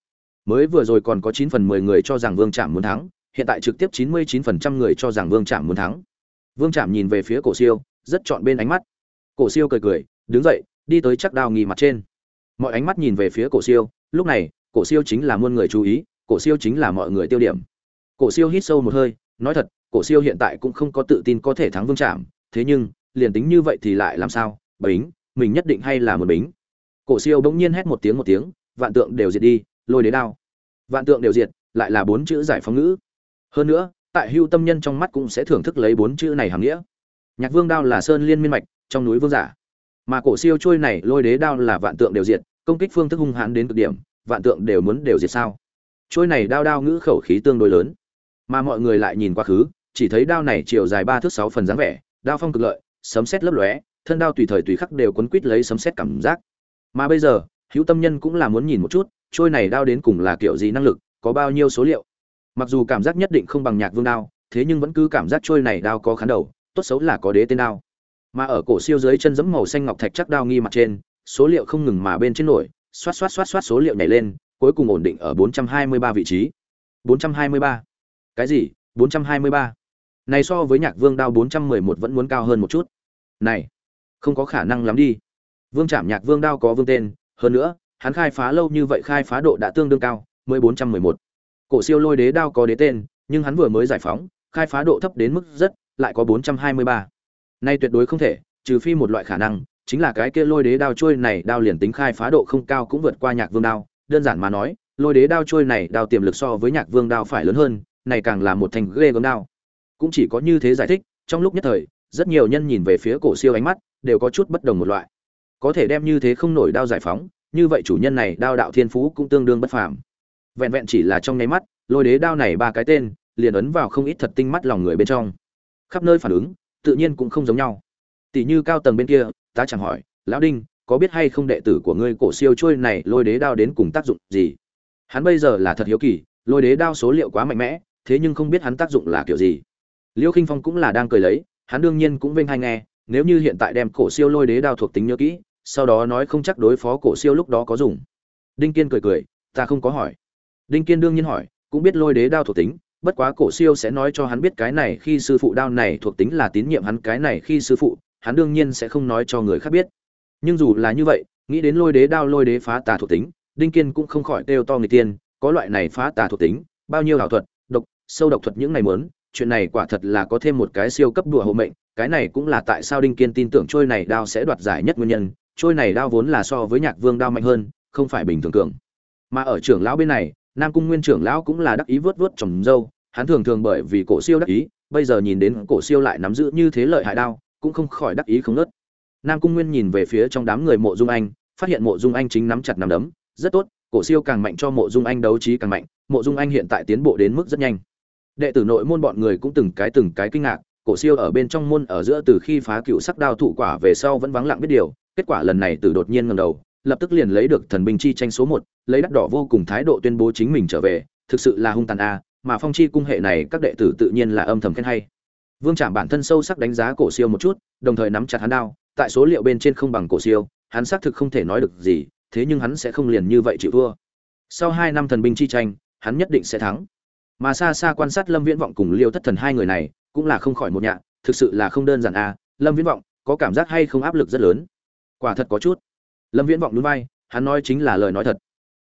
Mới vừa rồi còn có chín phần mười người cho rằng vương trạm muốn thắng hiện tại trực tiếp chín mươi chín phần trăm người cho rằng vương trạm muốn thắng. Vương trạm nhìn về phía cổ siêu, rất chọn bên ánh mắt. Cổ siêu cười cười, đứng dậy, đi tới chắc đao nghi mặt trên. Mọi ánh mắt nhìn về phía cổ siêu, lúc này, cổ siêu chính là muôn người chú ý, cổ siêu chính là mọi người tiêu điểm. Cổ siêu hít sâu một hơi, nói thật, cổ siêu hiện tại cũng không có tự tin có thể thắng vương trạm thế nhưng, liền tính như vậy thì lại làm sao, bính, mình nhất định hay là một bính. Cổ siêu bỗng nhiên hét một tiếng một tiếng, vạn tượng đều diệt đi, lôi đế đao. Vạn tượng đều diệt, lại là bốn chữ giải phóng ngữ hơn nữa, tại hưu tâm nhân trong mắt cũng sẽ thưởng thức lấy bốn chữ này hàm nghĩa. Nhạc vương đao là sơn liên miên mạch, trong núi vương giả. Mà cổ siêu trôi này, lôi đế đao là vạn tượng đều diệt, công kích phương thức hung hãn đến cực điểm, vạn tượng đều muốn đều diệt sao? Trôi này đao đao ngữ khẩu khí tương đối lớn. Mà mọi người lại nhìn quá khứ, chỉ thấy đao này chiều dài ba thước sáu phần dáng vẻ, đao phong cực lợi, sấm xét lấp lóe, thân đao tùy thời tùy khắc đều quấn quít lấy sấm xét cảm giác. Mà bây giờ hữu tâm nhân cũng là muốn nhìn một chút, trôi này đao đến cùng là kiểu gì năng lực, có bao nhiêu số liệu? Mặc dù cảm giác nhất định không bằng nhạc vương đao, thế nhưng vẫn cứ cảm giác trôi này đao có khán đầu, tốt xấu là có đế tên đao. Mà ở cổ siêu dưới chân giẫm màu xanh ngọc thạch chắc đao nghi mặt trên, số liệu không ngừng mà bên trên nổi, xoát xoát xoát xoát số liệu nhảy lên, cuối cùng ổn định ở 423 vị trí. 423 cái gì? 423 này so với nhạc vương đao 411 vẫn muốn cao hơn một chút. Này, không có khả năng lắm đi. Vương trạm nhạc vương đao có vương tên, hơn nữa, hắn khai phá lâu như vậy khai phá độ đã tương đương cao mới 411 cổ siêu lôi đế đao có đế tên, nhưng hắn vừa mới giải phóng, khai phá độ thấp đến mức rất, lại có 423. nay tuyệt đối không thể, trừ phi một loại khả năng, chính là cái kia lôi đế đao trôi này đao liền tính khai phá độ không cao cũng vượt qua nhạc vương đao. Đơn giản mà nói, lôi đế đao trôi này đao tiềm lực so với nhạc vương đao phải lớn hơn, này càng là một thành ghê gớm đao. Cũng chỉ có như thế giải thích, trong lúc nhất thời, rất nhiều nhân nhìn về phía cổ siêu ánh mắt đều có chút bất đồng một loại. Có thể đem như thế không nổi đao giải phóng, như vậy chủ nhân này đao đạo thiên phú cũng tương đương bất phàm vẹn vẹn chỉ là trong nháy mắt, lôi đế đao này ba cái tên, liền ấn vào không ít thật tinh mắt lòng người bên trong. Khắp nơi phản ứng, tự nhiên cũng không giống nhau. Tỷ như cao tầng bên kia ta chẳng hỏi, lão đinh, có biết hay không đệ tử của ngươi cổ siêu trôi này lôi đế đao đến cùng tác dụng gì? Hắn bây giờ là thật hiếu kỳ, lôi đế đao số liệu quá mạnh mẽ, thế nhưng không biết hắn tác dụng là kiểu gì. Liêu khinh phong cũng là đang cười lấy, hắn đương nhiên cũng vênh hay nghe, nếu như hiện tại đem cổ siêu lôi đế đao thuộc tính nhớ kỹ, sau đó nói không chắc đối phó cổ siêu lúc đó có dùng. Đinh kiên cười cười, ta không có hỏi đinh kiên đương nhiên hỏi, cũng biết lôi đế đao thuộc tính, bất quá cổ siêu sẽ nói cho hắn biết cái này khi sư phụ đao này thuộc tính là tín nhiệm hắn, cái này khi sư phụ, hắn đương nhiên sẽ không nói cho người khác biết. Nhưng dù là như vậy, nghĩ đến lôi đế đao, lôi đế phá tà thuộc tính, đinh kiên cũng không khỏi kêu to người tiên, có loại này phá tà thuộc tính, bao nhiêu ảo thuật, độc, sâu độc thuật những này muốn, chuyện này quả thật là có thêm một cái siêu cấp đùa hộ mệnh, cái này cũng là tại sao đinh kiên tin tưởng trôi này đao sẽ đoạt giải nhất nguyên nhân, trôi này đao vốn là so với nhạc vương đao mạnh hơn, không phải bình thường cường. Mà ở trưởng lão bên này nam cung nguyên trưởng lão cũng là đắc ý vớt vớt trồng dâu, hắn thường thường bởi vì cổ siêu đắc ý, bây giờ nhìn đến cổ siêu lại nắm giữ như thế lợi hại đao, cũng không khỏi đắc ý không nớt nam cung nguyên nhìn về phía trong đám người mộ dung anh, phát hiện mộ dung anh chính nắm chặt nắm đấm, rất tốt, cổ siêu càng mạnh cho mộ dung anh đấu trí càng mạnh, mộ dung anh hiện tại tiến bộ đến mức rất nhanh. Đệ tử nội môn bọn người cũng từng cái từng cái kinh ngạc, cổ siêu ở bên trong môn ở giữa từ khi phá cựu sắc đao thụ quả về sau vẫn vắng lặng biết điều, kết quả lần này từ đột nhiên ngẩng đầu lập tức liền lấy được thần binh chi tranh số một, lấy đắt đỏ vô cùng thái độ tuyên bố chính mình trở về, thực sự là hung tàn a, mà phong chi cung hệ này các đệ tử tự nhiên là âm thầm khen hay. Vương trạm bản thân sâu sắc đánh giá cổ siêu một chút, đồng thời nắm chặt hắn đao, tại số liệu bên trên không bằng cổ siêu, hắn xác thực không thể nói được gì, thế nhưng hắn sẽ không liền như vậy chịu thua. Sau hai năm thần binh chi tranh, hắn nhất định sẽ thắng. Mà xa xa quan sát lâm viễn vọng cùng liêu thất thần hai người này, cũng là không khỏi một nhạ, thực sự là không đơn giản a, lâm viễn vọng, có cảm giác hay không áp lực rất lớn? Quả thật có chút lâm viễn vọng núi vai, hắn nói chính là lời nói thật.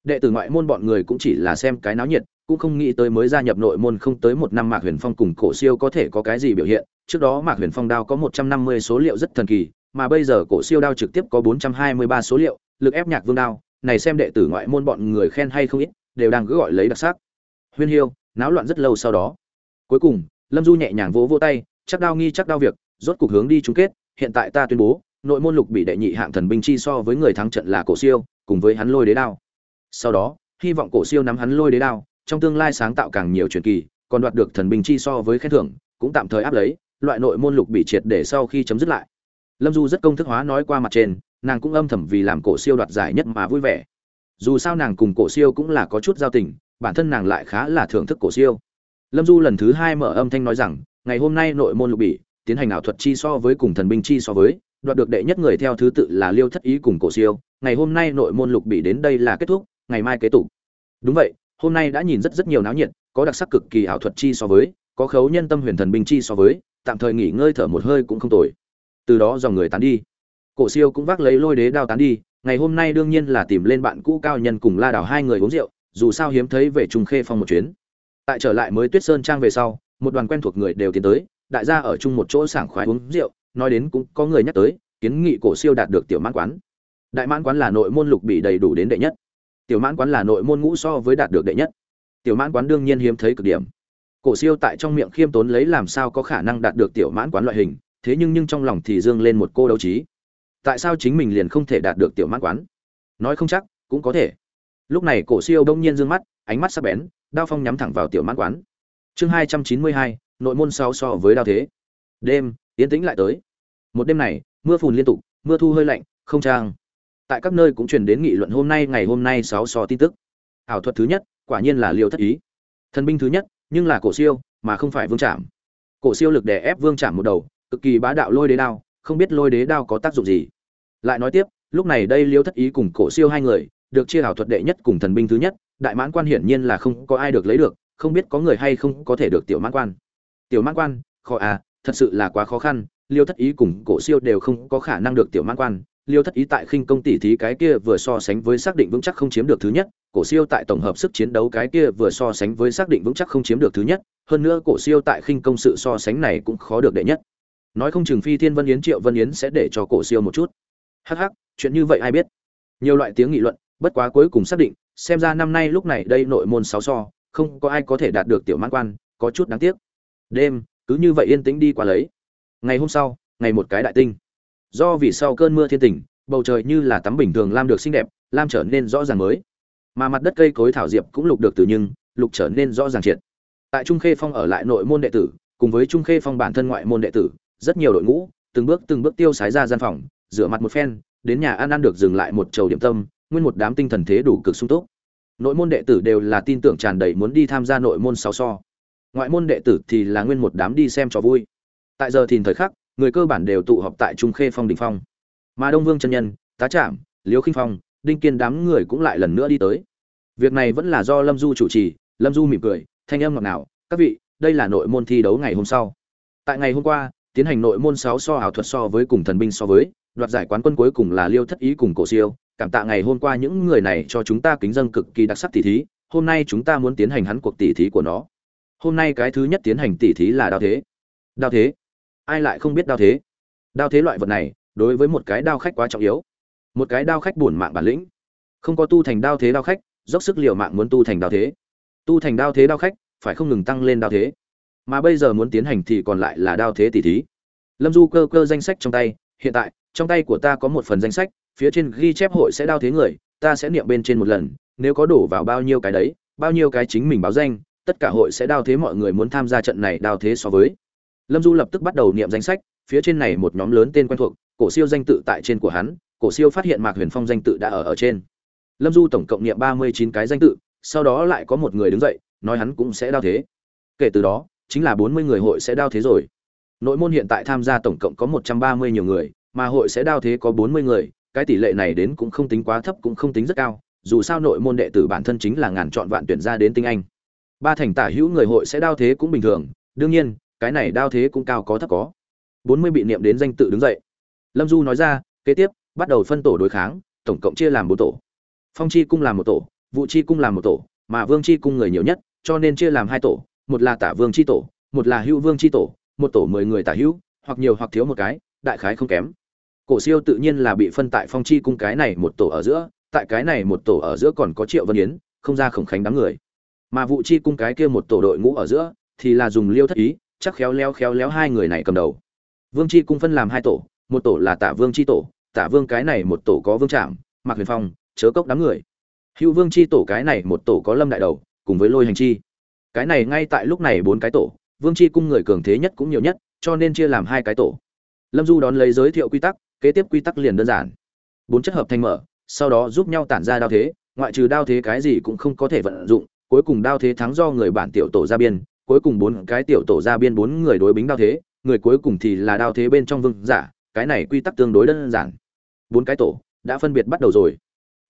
Đệ tử ngoại môn bọn người cũng chỉ là xem cái náo nhiệt, cũng không nghĩ tới mới gia nhập nội môn không tới một năm mạc huyền phong cùng cổ siêu có thể có cái gì biểu hiện. Trước đó mạc huyền phong đao có một trăm năm mươi số liệu rất thần kỳ, mà bây giờ cổ siêu đao trực tiếp có bốn trăm hai mươi ba số liệu, lực ép nhạc vương đao, này xem đệ tử ngoại môn bọn người khen hay không ít, đều đang cứ gọi lấy đặc sắc. Huyên hiêu, náo loạn rất lâu sau đó. Cuối cùng, lâm du nhẹ nhàng vỗ vỗ tay, chắc đao nghi chắc đao việc, rốt cục hướng đi chung kết, hiện tại ta tuyên bố nội môn lục bị đệ nhị hạng thần binh chi so với người thắng trận là cổ siêu, cùng với hắn lôi đế đao. Sau đó, hy vọng cổ siêu nắm hắn lôi đế đao, trong tương lai sáng tạo càng nhiều truyền kỳ, còn đoạt được thần binh chi so với khen thưởng, cũng tạm thời áp lấy, loại nội môn lục bị triệt để sau khi chấm dứt lại. Lâm du rất công thức hóa nói qua mặt trên, nàng cũng âm thầm vì làm cổ siêu đoạt giải nhất mà vui vẻ. Dù sao nàng cùng cổ siêu cũng là có chút giao tình, bản thân nàng lại khá là thưởng thức cổ siêu. Lâm du lần thứ hai mở âm thanh nói rằng, ngày hôm nay nội môn lục bị, tiến hành ảo thuật chi so với cùng thần binh chi so với đoạt được đệ nhất người theo thứ tự là liêu thất ý cùng cổ siêu. Ngày hôm nay nội môn lục bị đến đây là kết thúc, ngày mai kế tục. Đúng vậy, hôm nay đã nhìn rất rất nhiều náo nhiệt, có đặc sắc cực kỳ ảo thuật chi so với, có khấu nhân tâm huyền thần binh chi so với, tạm thời nghỉ ngơi thở một hơi cũng không tồi. Từ đó dòng người tán đi. Cổ siêu cũng vác lấy lôi đế đao tán đi, ngày hôm nay đương nhiên là tìm lên bạn cũ cao nhân cùng la đảo hai người uống rượu, dù sao hiếm thấy về trung khê phong một chuyến. Tại trở lại mới tuyết sơn trang về sau, một đoàn quen thuộc người đều tiến tới, đại gia ở chung một chỗ sảng khoái uống rượu nói đến cũng có người nhắc tới, kiến nghị cổ siêu đạt được tiểu mãn quán. Đại mãn quán là nội môn lục bị đầy đủ đến đệ nhất. Tiểu mãn quán là nội môn ngũ so với đạt được đệ nhất. Tiểu mãn quán đương nhiên hiếm thấy cực điểm. Cổ siêu tại trong miệng khiêm tốn lấy làm sao có khả năng đạt được tiểu mãn quán loại hình, thế nhưng nhưng trong lòng thì dương lên một cô đấu trí. Tại sao chính mình liền không thể đạt được tiểu mãn quán? Nói không chắc, cũng có thể. Lúc này cổ siêu đông nhiên dương mắt, ánh mắt sắc bén, đao phong nhắm thẳng vào tiểu mãn quán. Chương hai trăm chín mươi hai, nội môn sao so với đao thế. Đêm yến tĩnh lại tới một đêm này, mưa phùn liên tục, mưa thu hơi lạnh, không trang. Tại các nơi cũng truyền đến nghị luận hôm nay, ngày hôm nay sáu sò tin tức. Ảo thuật thứ nhất, quả nhiên là liều thất ý. Thần binh thứ nhất, nhưng là cổ siêu, mà không phải vương chạm. cổ siêu lực đè ép vương chạm một đầu, cực kỳ bá đạo lôi đế đao, không biết lôi đế đao có tác dụng gì. Lại nói tiếp, lúc này đây liêu thất ý cùng cổ siêu hai người, được chia ảo thuật đệ nhất cùng thần binh thứ nhất, đại mãn quan hiển nhiên là không có ai được lấy được, không biết có người hay không có thể được tiểu mãn quan. Tiểu mãn quan, khó à thật sự là quá khó khăn liêu thất ý cùng cổ siêu đều không có khả năng được tiểu mãn quan. Liêu thất ý tại khinh công tỷ thí cái kia vừa so sánh với xác định vững chắc không chiếm được thứ nhất, cổ siêu tại tổng hợp sức chiến đấu cái kia vừa so sánh với xác định vững chắc không chiếm được thứ nhất, hơn nữa cổ siêu tại khinh công sự so sánh này cũng khó được đệ nhất. Nói không chừng phi thiên vân yến, triệu vân yến sẽ để cho cổ siêu một chút. Hắc hắc, chuyện như vậy ai biết? Nhiều loại tiếng nghị luận, bất quá cuối cùng xác định, xem ra năm nay lúc này đây nội môn sáu so, không có ai có thể đạt được tiểu mãn quan, có chút đáng tiếc. Đêm, cứ như vậy yên tĩnh đi qua lấy ngày hôm sau, ngày một cái đại tinh. Do vì sau cơn mưa thiên tình, bầu trời như là tắm bình thường lam được xinh đẹp, lam trở nên rõ ràng mới. Mà mặt đất cây cối thảo diệp cũng lục được từ nhưng, lục trở nên rõ ràng triệt. Tại trung khê phong ở lại nội môn đệ tử, cùng với trung khê phong bản thân ngoại môn đệ tử, rất nhiều đội ngũ, từng bước từng bước tiêu sái ra gian phòng, rửa mặt một phen, đến nhà ăn ăn được dừng lại một chầu điểm tâm, nguyên một đám tinh thần thế đủ cực sung túc. Nội môn đệ tử đều là tin tưởng tràn đầy muốn đi tham gia nội môn sáu so. Ngoại môn đệ tử thì là nguyên một đám đi xem trò vui tại giờ thìn thời khắc, người cơ bản đều tụ họp tại trung khê phong đình phong. Mà đông vương chân nhân, tá trạm liêu khinh phong, đinh kiên đám người cũng lại lần nữa đi tới. Việc này vẫn là do lâm du chủ trì, lâm du mỉm cười, thanh âm ngọt ngào, các vị, đây là nội môn thi đấu ngày hôm sau. Tại ngày hôm qua, tiến hành nội môn sáu so ảo thuật so với cùng thần binh so với, đoạt giải quán quân cuối cùng là liêu thất ý cùng cổ siêu. Cảm tạ ngày hôm qua những người này cho chúng ta kính dân cực kỳ đặc sắc tỷ thí, hôm nay chúng ta muốn tiến hành hắn cuộc tỷ thí của nó. Hôm nay cái thứ nhất tiến hành tỷ thí là đao thế. Đao thế? Ai lại không biết đao thế? Đao thế loại vật này, đối với một cái đao khách quá trọng yếu. Một cái đao khách buồn mạng bản lĩnh. Không có tu thành đao thế đao khách, dốc sức liều mạng muốn tu thành đao thế. Tu thành đao thế đao khách, phải không ngừng tăng lên đao thế. Mà bây giờ muốn tiến hành thì còn lại là đao thế tỷ thí. Lâm du cơ cơ danh sách trong tay, hiện tại, trong tay của ta có một phần danh sách, phía trên ghi chép hội sẽ đao thế người, ta sẽ niệm bên trên một lần, nếu có đổ vào bao nhiêu cái đấy, bao nhiêu cái chính mình báo danh, tất cả hội sẽ đao thế mọi người muốn tham gia trận này đao thế so với lâm du lập tức bắt đầu niệm danh sách, phía trên này một nhóm lớn tên quen thuộc, cổ siêu danh tự tại trên của hắn, cổ siêu phát hiện mạc huyền phong danh tự đã ở ở trên. Lâm du tổng cộng niệm ba mươi chín cái danh tự, sau đó lại có một người đứng dậy, nói hắn cũng sẽ đao thế. Kể từ đó, chính là bốn mươi người hội sẽ đao thế rồi. Nội môn hiện tại tham gia tổng cộng có một trăm ba mươi nhiều người, mà hội sẽ đao thế có bốn mươi người, cái tỷ lệ này đến cũng không tính quá thấp cũng không tính rất cao, dù sao nội môn đệ tử bản thân chính là ngàn chọn vạn tuyển ra đến tinh anh. Ba thành tả hữu người hội sẽ đao thế cũng bình thường, đương nhiên cái này đao thế cũng cao có thấp có. Bốn mươi bị niệm đến danh tự đứng dậy. Lâm du nói ra, kế tiếp, bắt đầu phân tổ đối kháng, tổng cộng chia làm bốn tổ. Phong chi cung làm một tổ vụ chi cung làm một tổ, mà vương chi cung người nhiều nhất, cho nên chia làm hai tổ, một là tả vương chi tổ, một là hữu vương chi tổ, một tổ mười người tả hữu, hoặc nhiều hoặc thiếu một cái, đại khái không kém. Cổ siêu tự nhiên là bị phân tại phong chi cung cái này một tổ ở giữa, tại cái này một tổ ở giữa còn có triệu vân yến, không ra khổng khánh đám người. Mà vụ chi cung cái kia một tổ đội ngũ ở giữa, thì là dùng liêu thất ý chắc khéo léo khéo léo hai người này cầm đầu. Vương chi cung phân làm hai tổ, một tổ là tả vương chi tổ, tả vương cái này một tổ có vương trạm mạc huyền phong, chớ cốc đám người. Hữu vương chi tổ cái này một tổ có lâm đại đầu, cùng với lôi hành chi. Cái này ngay tại lúc này bốn cái tổ, vương chi cung người cường thế nhất cũng nhiều nhất, cho nên chia làm hai cái tổ. Lâm du đón lấy giới thiệu quy tắc, kế tiếp quy tắc liền đơn giản. Bốn chất hợp thành mở, sau đó giúp nhau tản ra đao thế, ngoại trừ đao thế cái gì cũng không có thể vận dụng, cuối cùng đao thế thắng do người bản tiểu tổ ra biên cuối cùng bốn cái tiểu tổ ra biên bốn người đối bính đao thế, người cuối cùng thì là đao thế bên trong vương giả, cái này quy tắc tương đối đơn giản. Bốn cái tổ đã phân biệt bắt đầu rồi.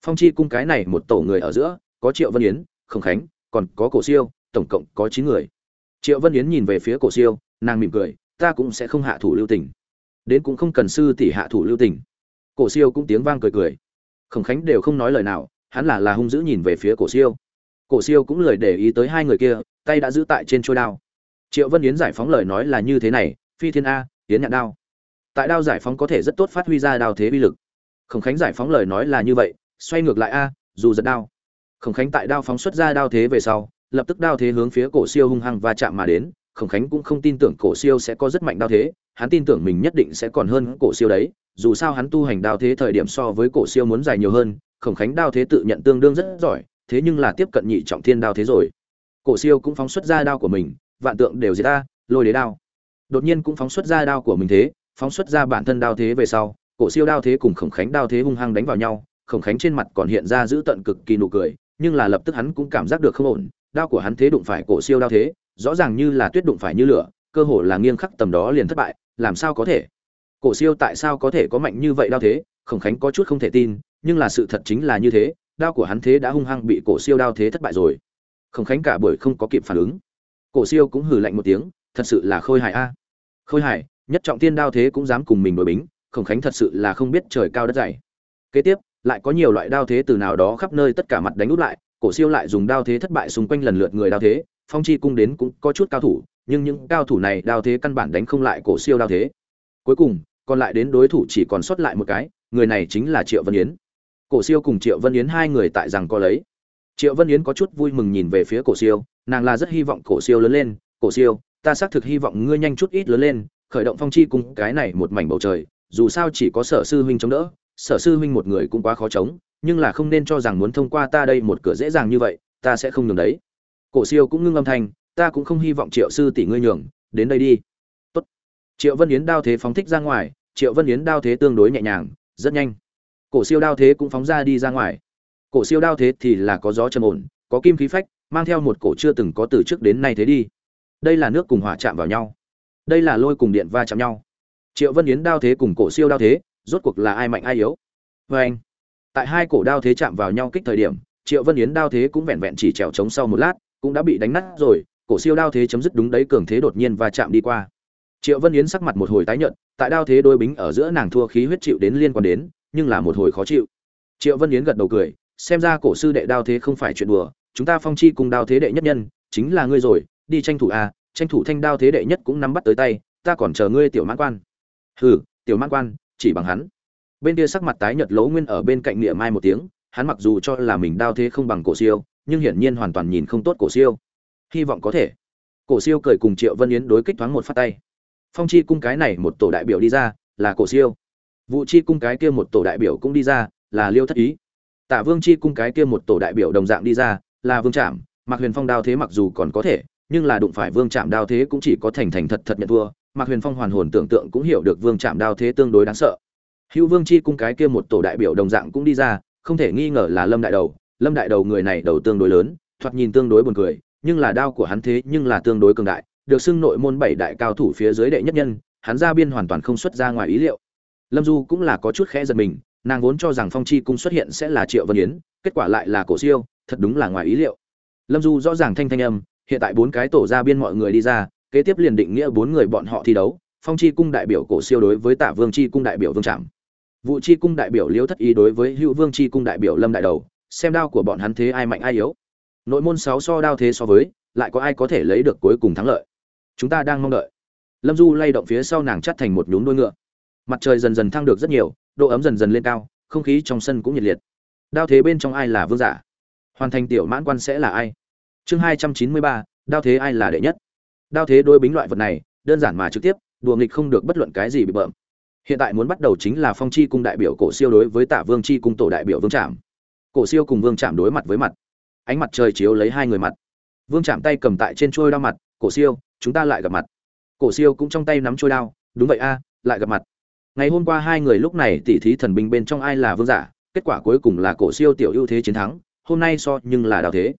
Phong chi cung cái này một tổ người ở giữa, có triệu vân yến, khổng khánh, còn có cổ siêu, tổng cộng có chín người. Triệu vân yến nhìn về phía cổ siêu, nàng mỉm cười, ta cũng sẽ không hạ thủ lưu tình. Đến cũng không cần sư tỷ hạ thủ lưu tình. Cổ siêu cũng tiếng vang cười cười. Khổng khánh đều không nói lời nào, hắn là là hung dữ nhìn về phía cổ siêu cổ siêu cũng lười để ý tới hai người kia, tay đã giữ tại trên trôi đao. Triệu vân yến giải phóng lời nói là như thế này, phi thiên a, yến nhạn đao. Tại đao giải phóng có thể rất tốt phát huy ra đao thế uy lực. Khổng khánh giải phóng lời nói là như vậy, xoay ngược lại a, dù giật đao. Khổng khánh tại đao phóng xuất ra đao thế về sau, lập tức đao thế hướng phía cổ siêu hung hăng và chạm mà đến. Khổng khánh cũng không tin tưởng cổ siêu sẽ có rất mạnh đao thế, hắn tin tưởng mình nhất định sẽ còn hơn cổ siêu đấy. Dù sao hắn tu hành đao thế thời điểm so với cổ siêu muốn dài nhiều hơn, khổng khánh đao thế tự nhận tương đương rất giỏi thế nhưng là tiếp cận nhị trọng thiên đao thế rồi. Cổ siêu cũng phóng xuất ra đao của mình, vạn tượng đều diệt ta, lôi đế đao. Đột nhiên cũng phóng xuất ra đao của mình thế, phóng xuất ra bản thân đao thế về sau, cổ siêu đao thế cùng khổng khánh đao thế hung hăng đánh vào nhau, khổng khánh trên mặt còn hiện ra giữ tận cực kỳ nụ cười, nhưng là lập tức hắn cũng cảm giác được không ổn, đao của hắn thế đụng phải cổ siêu đao thế, rõ ràng như là tuyết đụng phải như lửa, cơ hồ là nghiêng khắc tầm đó liền thất bại, làm sao có thể? Cổ siêu tại sao có thể có mạnh như vậy đao thế? Khổng khánh có chút không thể tin, nhưng là sự thật chính là như thế đao của hắn thế đã hung hăng bị cổ siêu đao thế thất bại rồi. Khổng khánh cả buổi không có kịp phản ứng. Cổ siêu cũng hừ lạnh một tiếng, thật sự là khôi hài a. Khôi hài, nhất trọng tiên đao thế cũng dám cùng mình đối bính, khổng khánh thật sự là không biết trời cao đất dày. Kế tiếp, lại có nhiều loại đao thế từ nào đó khắp nơi tất cả mặt đánh út lại, cổ siêu lại dùng đao thế thất bại xung quanh lần lượt người đao thế, phong chi cung đến cũng có chút cao thủ, nhưng những cao thủ này đao thế căn bản đánh không lại cổ siêu đao thế. Cuối cùng, còn lại đến đối thủ chỉ còn sót lại một cái, người này chính là triệu vân yến cổ siêu cùng triệu vân yến hai người tại rằng có lấy. Triệu vân yến có chút vui mừng nhìn về phía cổ siêu, nàng là rất hy vọng cổ siêu lớn lên. Cổ siêu, ta xác thực hy vọng ngươi nhanh chút ít lớn lên, khởi động phong chi cùng cái này một mảnh bầu trời, dù sao chỉ có sở sư huynh chống đỡ, sở sư huynh một người cũng quá khó chống, nhưng là không nên cho rằng muốn thông qua ta đây một cửa dễ dàng như vậy, ta sẽ không nhường đấy. Cổ siêu cũng ngưng âm thanh, ta cũng không hy vọng triệu sư tỷ ngươi nhường, đến đây đi. Tốt. triệu vân yến đao thế phóng thích ra ngoài, triệu vân yến đao thế tương đối nhẹ nhàng, rất nhanh cổ siêu đao thế cũng phóng ra đi ra ngoài. Cổ siêu đao thế thì là có gió trầm ổn, có kim khí phách, mang theo một cổ chưa từng có từ trước đến nay thế đi. Đây là nước cùng hỏa chạm vào nhau. Đây là lôi cùng điện va chạm nhau. Triệu vân yến đao thế cùng cổ siêu đao thế, rốt cuộc là ai mạnh ai yếu? Vê anh, tại hai cổ đao thế chạm vào nhau kích thời điểm, triệu vân yến đao thế cũng vẹn vẹn chỉ trèo trống sau một lát, cũng đã bị đánh nát rồi, cổ siêu đao thế chấm dứt đúng đấy cường thế đột nhiên và chạm đi qua. Triệu vân yến sắc mặt một hồi tái nhợt, tại đao thế đôi bính ở giữa nàng thua khí huyết chịu đến liên quan đến nhưng là một hồi khó chịu. Triệu vân yến gật đầu cười, xem ra cổ sư đệ đao thế không phải chuyện đùa, chúng ta phong chi cùng đao thế đệ nhất nhân, chính là ngươi rồi, đi tranh thủ a tranh thủ thanh đao thế đệ nhất cũng nắm bắt tới tay, ta còn chờ ngươi tiểu mãn quan. Hừ, tiểu mãn quan, chỉ bằng hắn. Bên kia sắc mặt tái nhợt lỗ nguyên ở bên cạnh niệm mai một tiếng, hắn mặc dù cho là mình đao thế không bằng cổ siêu, nhưng hiển nhiên hoàn toàn nhìn không tốt cổ siêu. Hy vọng có thể. Cổ siêu cười cùng triệu vân yến đối kích thoáng một phát tay. Phong chi cung cái này một tổ đại biểu đi ra, là cổ siêu vụ chi cung cái kia một tổ đại biểu cũng đi ra, là liêu thất ý. Tạ vương chi cung cái kia một tổ đại biểu đồng dạng đi ra, là vương trạm mạc huyền phong đao thế mặc dù còn có thể, nhưng là đụng phải vương trạm đao thế cũng chỉ có thành thành thật thật nhận thua. Mạc huyền phong hoàn hồn tưởng tượng cũng hiểu được vương trạm đao thế tương đối đáng sợ. Hữu vương chi cung cái kia một tổ đại biểu đồng dạng cũng đi ra, không thể nghi ngờ là lâm đại đầu. Lâm đại đầu người này đầu tương đối lớn, thoạt nhìn tương đối buồn cười, nhưng là đao của hắn thế nhưng là tương đối cường đại, được xưng nội môn bảy đại cao thủ phía dưới đệ nhất nhân, hắn ra biên hoàn toàn không xuất ra ngoài ý liệu lâm du cũng là có chút khẽ giật mình, nàng vốn cho rằng phong chi cung xuất hiện sẽ là triệu vân yến, kết quả lại là cổ siêu, thật đúng là ngoài ý liệu. Lâm du rõ ràng thanh thanh âm, hiện tại bốn cái tổ ra biên mọi người đi ra, kế tiếp liền định nghĩa bốn người bọn họ thi đấu, phong chi cung đại biểu cổ siêu đối với Tả vương chi cung đại biểu vương trạm vụ chi cung đại biểu liễu thất ý đối với hữu vương chi cung đại biểu lâm đại đầu, xem đao của bọn hắn thế ai mạnh ai yếu. Nội môn sáu so đao thế so với, lại có ai có thể lấy được cuối cùng thắng lợi? Chúng ta đang mong đợi. Lâm du lay động phía sau nàng chắt thành một nhún đuôi ngựa mặt trời dần dần thăng được rất nhiều, độ ấm dần dần lên cao, không khí trong sân cũng nhiệt liệt. Đao thế bên trong ai là vương giả? Hoàn thành tiểu mãn quan sẽ là ai? Chương hai trăm chín mươi ba, đao thế ai là đệ nhất? Đao thế đôi bính loại vật này, đơn giản mà trực tiếp, đùa nghịch không được bất luận cái gì bị bợm. Hiện tại muốn bắt đầu chính là phong chi cung đại biểu cổ siêu đối với tạ vương chi cung tổ đại biểu vương trạm cổ siêu cùng vương trạm đối mặt với mặt. Ánh mặt trời chiếu lấy hai người mặt. Vương trạm tay cầm tại trên trôi đao mặt, cổ siêu, chúng ta lại gặp mặt. Cổ siêu cũng trong tay nắm trôi đao, đúng vậy a, lại gặp mặt ngày hôm qua hai người lúc này tỉ thí thần binh bên trong ai là vương giả, kết quả cuối cùng là cổ siêu tiểu ưu thế chiến thắng, hôm nay so nhưng là đào thế.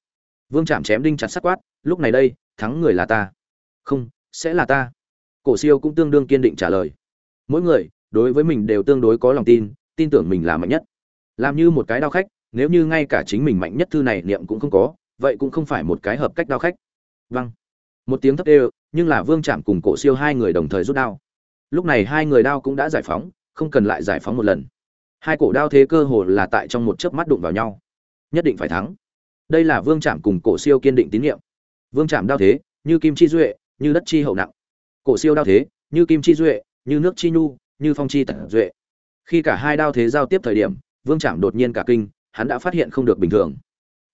Vương chạm chém đinh chặt sắc quát, lúc này đây, thắng người là ta. Không, sẽ là ta. Cổ siêu cũng tương đương kiên định trả lời. Mỗi người, đối với mình đều tương đối có lòng tin tin tưởng mình là mạnh nhất. Làm như một cái đao khách, nếu như ngay cả chính mình mạnh nhất thư này niệm cũng không có, vậy cũng không phải một cái hợp cách đao khách. Vâng. Một tiếng thấp đều, nhưng là vương chạm cùng cổ siêu hai người đồng thời rút đao lúc này hai người đao cũng đã giải phóng, không cần lại giải phóng một lần. Hai cổ đao thế cơ hồ là tại trong một chớp mắt đụng vào nhau. Nhất định phải thắng. Đây là vương trạm cùng cổ siêu kiên định tín nhiệm. Vương trạm đao thế, như kim chi duệ, như đất chi hậu nặng. Cổ siêu đao thế, như kim chi duệ, như nước chi nhu, như phong chi tận duệ. Khi cả hai đao thế giao tiếp thời điểm, vương trạm đột nhiên cả kinh, hắn đã phát hiện không được bình thường.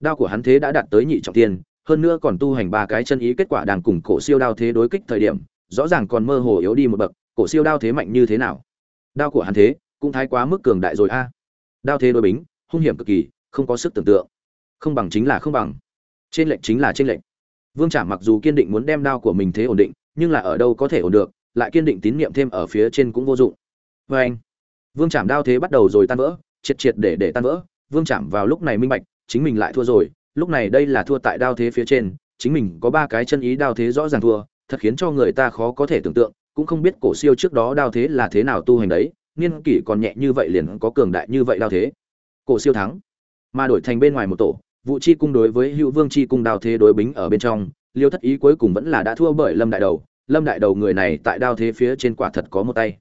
Đao của hắn thế đã đạt tới nhị trọng tiên, hơn nữa còn tu hành ba cái chân ý kết quả đang cùng cổ siêu đao thế đối kích thời điểm, rõ ràng còn mơ hồ yếu đi một bậc cổ siêu đao thế mạnh như thế nào? Đao của hắn thế, cũng thái quá mức cường đại rồi a. Đao thế đối bính, hung hiểm cực kỳ, không có sức tưởng tượng. Không bằng chính là không bằng. Trên lệnh chính là trên lệnh. Vương Trạm mặc dù kiên định muốn đem đao của mình thế ổn định, nhưng là ở đâu có thể ổn được, lại kiên định tín nhiệm thêm ở phía trên cũng vô dụng. Vê anh, vương Trạm đao thế bắt đầu rồi tan vỡ, triệt triệt để để tan vỡ. Vương Trạm vào lúc này minh bạch, chính mình lại thua rồi. Lúc này đây là thua tại đao thế phía trên, chính mình có ba cái chân ý đao thế rõ ràng thua, thật khiến cho người ta khó có thể tưởng tượng cũng không biết cổ siêu trước đó đao thế là thế nào tu hành đấy, niên kỷ còn nhẹ như vậy liền có cường đại như vậy đao thế. Cổ siêu thắng, mà đổi thành bên ngoài một tổ, vũ chi cung đối với hữu vương chi cung đao thế đối bính ở bên trong, liêu thất ý cuối cùng vẫn là đã thua bởi lâm đại đầu, lâm đại đầu người này tại đao thế phía trên quả thật có một tay.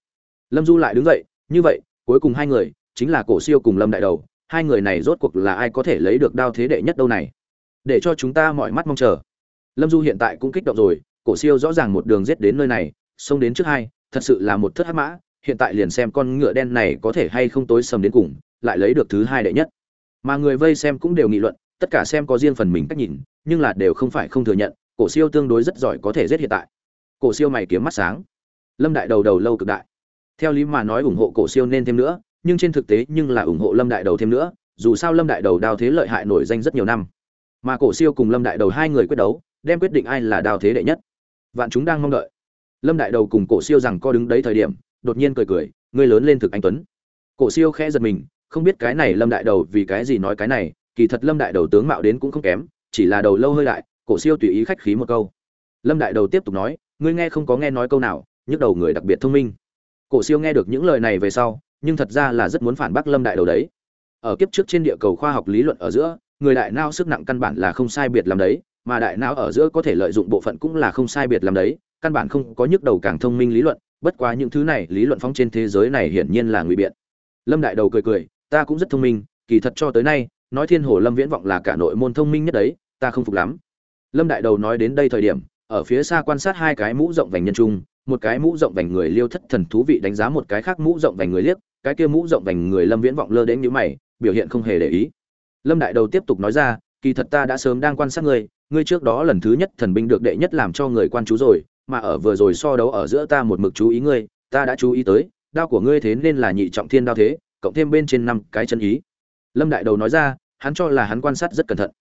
Lâm du lại đứng dậy, như vậy, cuối cùng hai người, chính là cổ siêu cùng lâm đại đầu, hai người này rốt cuộc là ai có thể lấy được đao thế đệ nhất đâu này? Để cho chúng ta mọi mắt mong chờ. Lâm du hiện tại cũng kích động rồi, cổ siêu rõ ràng một đường giết đến nơi này xông đến trước hai, thật sự là một thất hắc mã, hiện tại liền xem con ngựa đen này có thể hay không tối sầm đến cùng, lại lấy được thứ hai đệ nhất. Mà người vây xem cũng đều nghị luận, tất cả xem có riêng phần mình cách nhìn, nhưng là đều không phải không thừa nhận, cổ siêu tương đối rất giỏi có thể giết hiện tại. Cổ siêu mày kiếm mắt sáng. Lâm đại đầu đầu lâu cực đại. Theo lý mà nói ủng hộ cổ siêu nên thêm nữa, nhưng trên thực tế nhưng là ủng hộ lâm đại đầu thêm nữa, dù sao lâm đại đầu đao thế lợi hại nổi danh rất nhiều năm. Mà cổ siêu cùng lâm đại đầu hai người quyết đấu, đem quyết định ai là đao thế đệ nhất. Vạn chúng đang mong đợi lâm đại đầu cùng cổ siêu rằng co đứng đấy thời điểm, đột nhiên cười cười, ngươi lớn lên thực anh tuấn. Cổ siêu khẽ giật mình, không biết cái này lâm đại đầu vì cái gì nói cái này, kỳ thật lâm đại đầu tướng mạo đến cũng không kém, chỉ là đầu lâu hơi đại, cổ siêu tùy ý khách khí một câu. Lâm đại đầu tiếp tục nói, ngươi nghe không có nghe nói câu nào, nhức đầu người đặc biệt thông minh. Cổ siêu nghe được những lời này về sau, nhưng thật ra là rất muốn phản bác lâm đại đầu đấy. Ở kiếp trước trên địa cầu khoa học lý luận ở giữa, người đại não sức nặng căn bản là không sai biệt làm đấy, mà đại não ở giữa có thể lợi dụng bộ phận cũng là không sai biệt làm đấy căn bản không có nhức đầu càng thông minh lý luận, bất quá những thứ này lý luận phóng trên thế giới này hiển nhiên là ngụy biện. Lâm đại đầu cười cười, ta cũng rất thông minh, kỳ thật cho tới nay, nói thiên hồ lâm viễn vọng là cả nội môn thông minh nhất đấy, ta không phục lắm. Lâm đại đầu nói đến đây thời điểm, ở phía xa quan sát hai cái mũ rộng vành nhân trung, một cái mũ rộng vành người liêu thất thần thú vị đánh giá một cái khác mũ rộng vành người liếc, cái kia mũ rộng vành người lâm viễn vọng lơ đến như mày, biểu hiện không hề để ý. Lâm đại đầu tiếp tục nói ra, kỳ thật ta đã sớm đang quan sát ngươi ngươi trước đó lần thứ nhất thần binh được đệ nhất làm cho người quan chú rồi mà ở vừa rồi so đấu ở giữa ta một mực chú ý ngươi, ta đã chú ý tới, đao của ngươi thế nên là nhị trọng thiên đao thế, cộng thêm bên trên năm cái chân ý. Lâm đại đầu nói ra, hắn cho là hắn quan sát rất cẩn thận.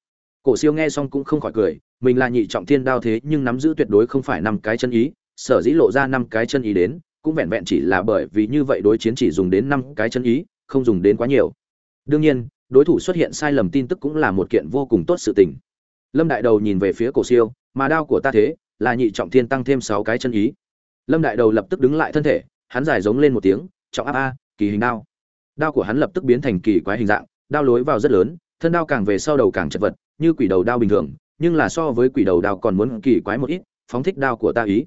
Cổ siêu nghe xong cũng không khỏi cười, mình là nhị trọng thiên đao thế nhưng nắm giữ tuyệt đối không phải năm cái chân ý, sở dĩ lộ ra năm cái chân ý đến, cũng vẹn vẹn chỉ là bởi vì như vậy đối chiến chỉ dùng đến năm cái chân ý, không dùng đến quá nhiều. Đương nhiên, đối thủ xuất hiện sai lầm tin tức cũng là một kiện vô cùng tốt sự tình. Lâm đại đầu nhìn về phía cổ siêu, mà đao của ta thế là nhị trọng thiên tăng thêm sáu cái chân ý. Lâm đại đầu lập tức đứng lại thân thể, hắn giải giống lên một tiếng, trọng áp a, kỳ hình đao. Đao của hắn lập tức biến thành kỳ quái hình dạng, đao lối vào rất lớn, thân đao càng về sau đầu càng chật vật, như quỷ đầu đao bình thường, nhưng là so với quỷ đầu đao còn muốn kỳ quái một ít, phóng thích đao của ta ý.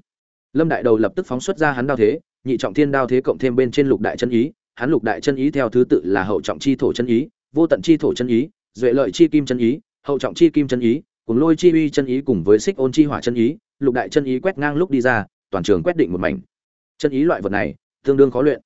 Lâm đại đầu lập tức phóng xuất ra hắn đao thế, nhị trọng thiên đao thế cộng thêm bên trên lục đại chân ý, hắn lục đại chân ý theo thứ tự là hậu trọng chi thổ chân ý, vô tận chi thổ chân ý, duệ lợi chi kim chân ý, hậu trọng chi kim chân ý, cùng lôi chi uy chân ý cùng với xích ôn chi hỏa chân ý lục đại chân ý quét ngang lúc đi ra, toàn trường quét định một mảnh. Chân ý loại vật này, tương đương khó luyện.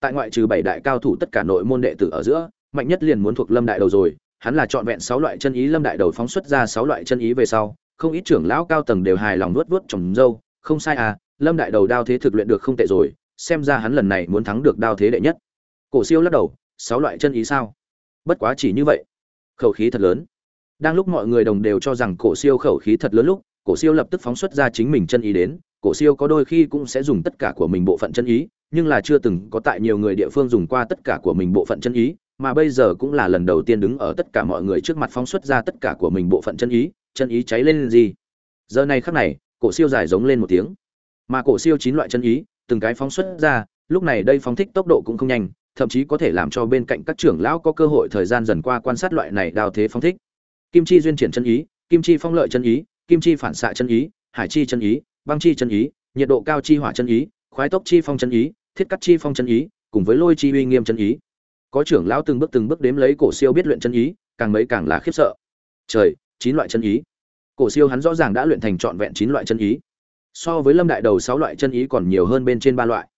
Tại ngoại trừ bảy đại cao thủ tất cả nội môn đệ tử ở giữa, mạnh nhất liền muốn thuộc lâm đại đầu rồi, hắn là chọn vẹn sáu loại chân ý lâm đại đầu phóng xuất ra sáu loại chân ý về sau, không ít trưởng lão cao tầng đều hài lòng nuốt vuốt trồng dâu, không sai à lâm đại đầu đao thế thực luyện được không tệ rồi, xem ra hắn lần này muốn thắng được đao thế đệ nhất. Cổ siêu lắc đầu, sáu loại chân ý sao? Bất quá chỉ như vậy. Khẩu khí thật lớn. Đang lúc mọi người đồng đều cho rằng cổ siêu khẩu khí thật lớn lúc cổ siêu lập tức phóng xuất ra chính mình chân ý đến, cổ siêu có đôi khi cũng sẽ dùng tất cả của mình bộ phận chân ý, nhưng là chưa từng có tại nhiều người địa phương dùng qua tất cả của mình bộ phận chân ý, mà bây giờ cũng là lần đầu tiên đứng ở tất cả mọi người trước mặt phóng xuất ra tất cả của mình bộ phận chân ý chân ý cháy lên gì. Giờ này khắc này, cổ siêu dài giống lên một tiếng. Mà cổ siêu chín loại chân ý, từng cái phóng xuất ra, lúc này đây phóng thích tốc độ cũng không nhanh, thậm chí có thể làm cho bên cạnh các trưởng lão có cơ hội thời gian dần qua quan sát loại này đào thế phóng thích. Kim chi duyên triển chân ý, kim chi phong lợi chân ý kim chi phản xạ chân ý, hải chi chân ý, băng chi chân ý, nhiệt độ cao chi hỏa chân ý, khoái tốc chi phong chân ý, thiết cắt chi phong chân ý, cùng với lôi chi uy nghiêm chân ý. Có trưởng lão từng bước từng bước đếm lấy cổ siêu biết luyện chân ý, càng mấy càng là khiếp sợ. Trời, chín loại chân ý. Cổ siêu hắn rõ ràng đã luyện thành trọn vẹn chín loại chân ý. So với lâm đại đầu sáu loại chân ý còn nhiều hơn bên trên ba loại.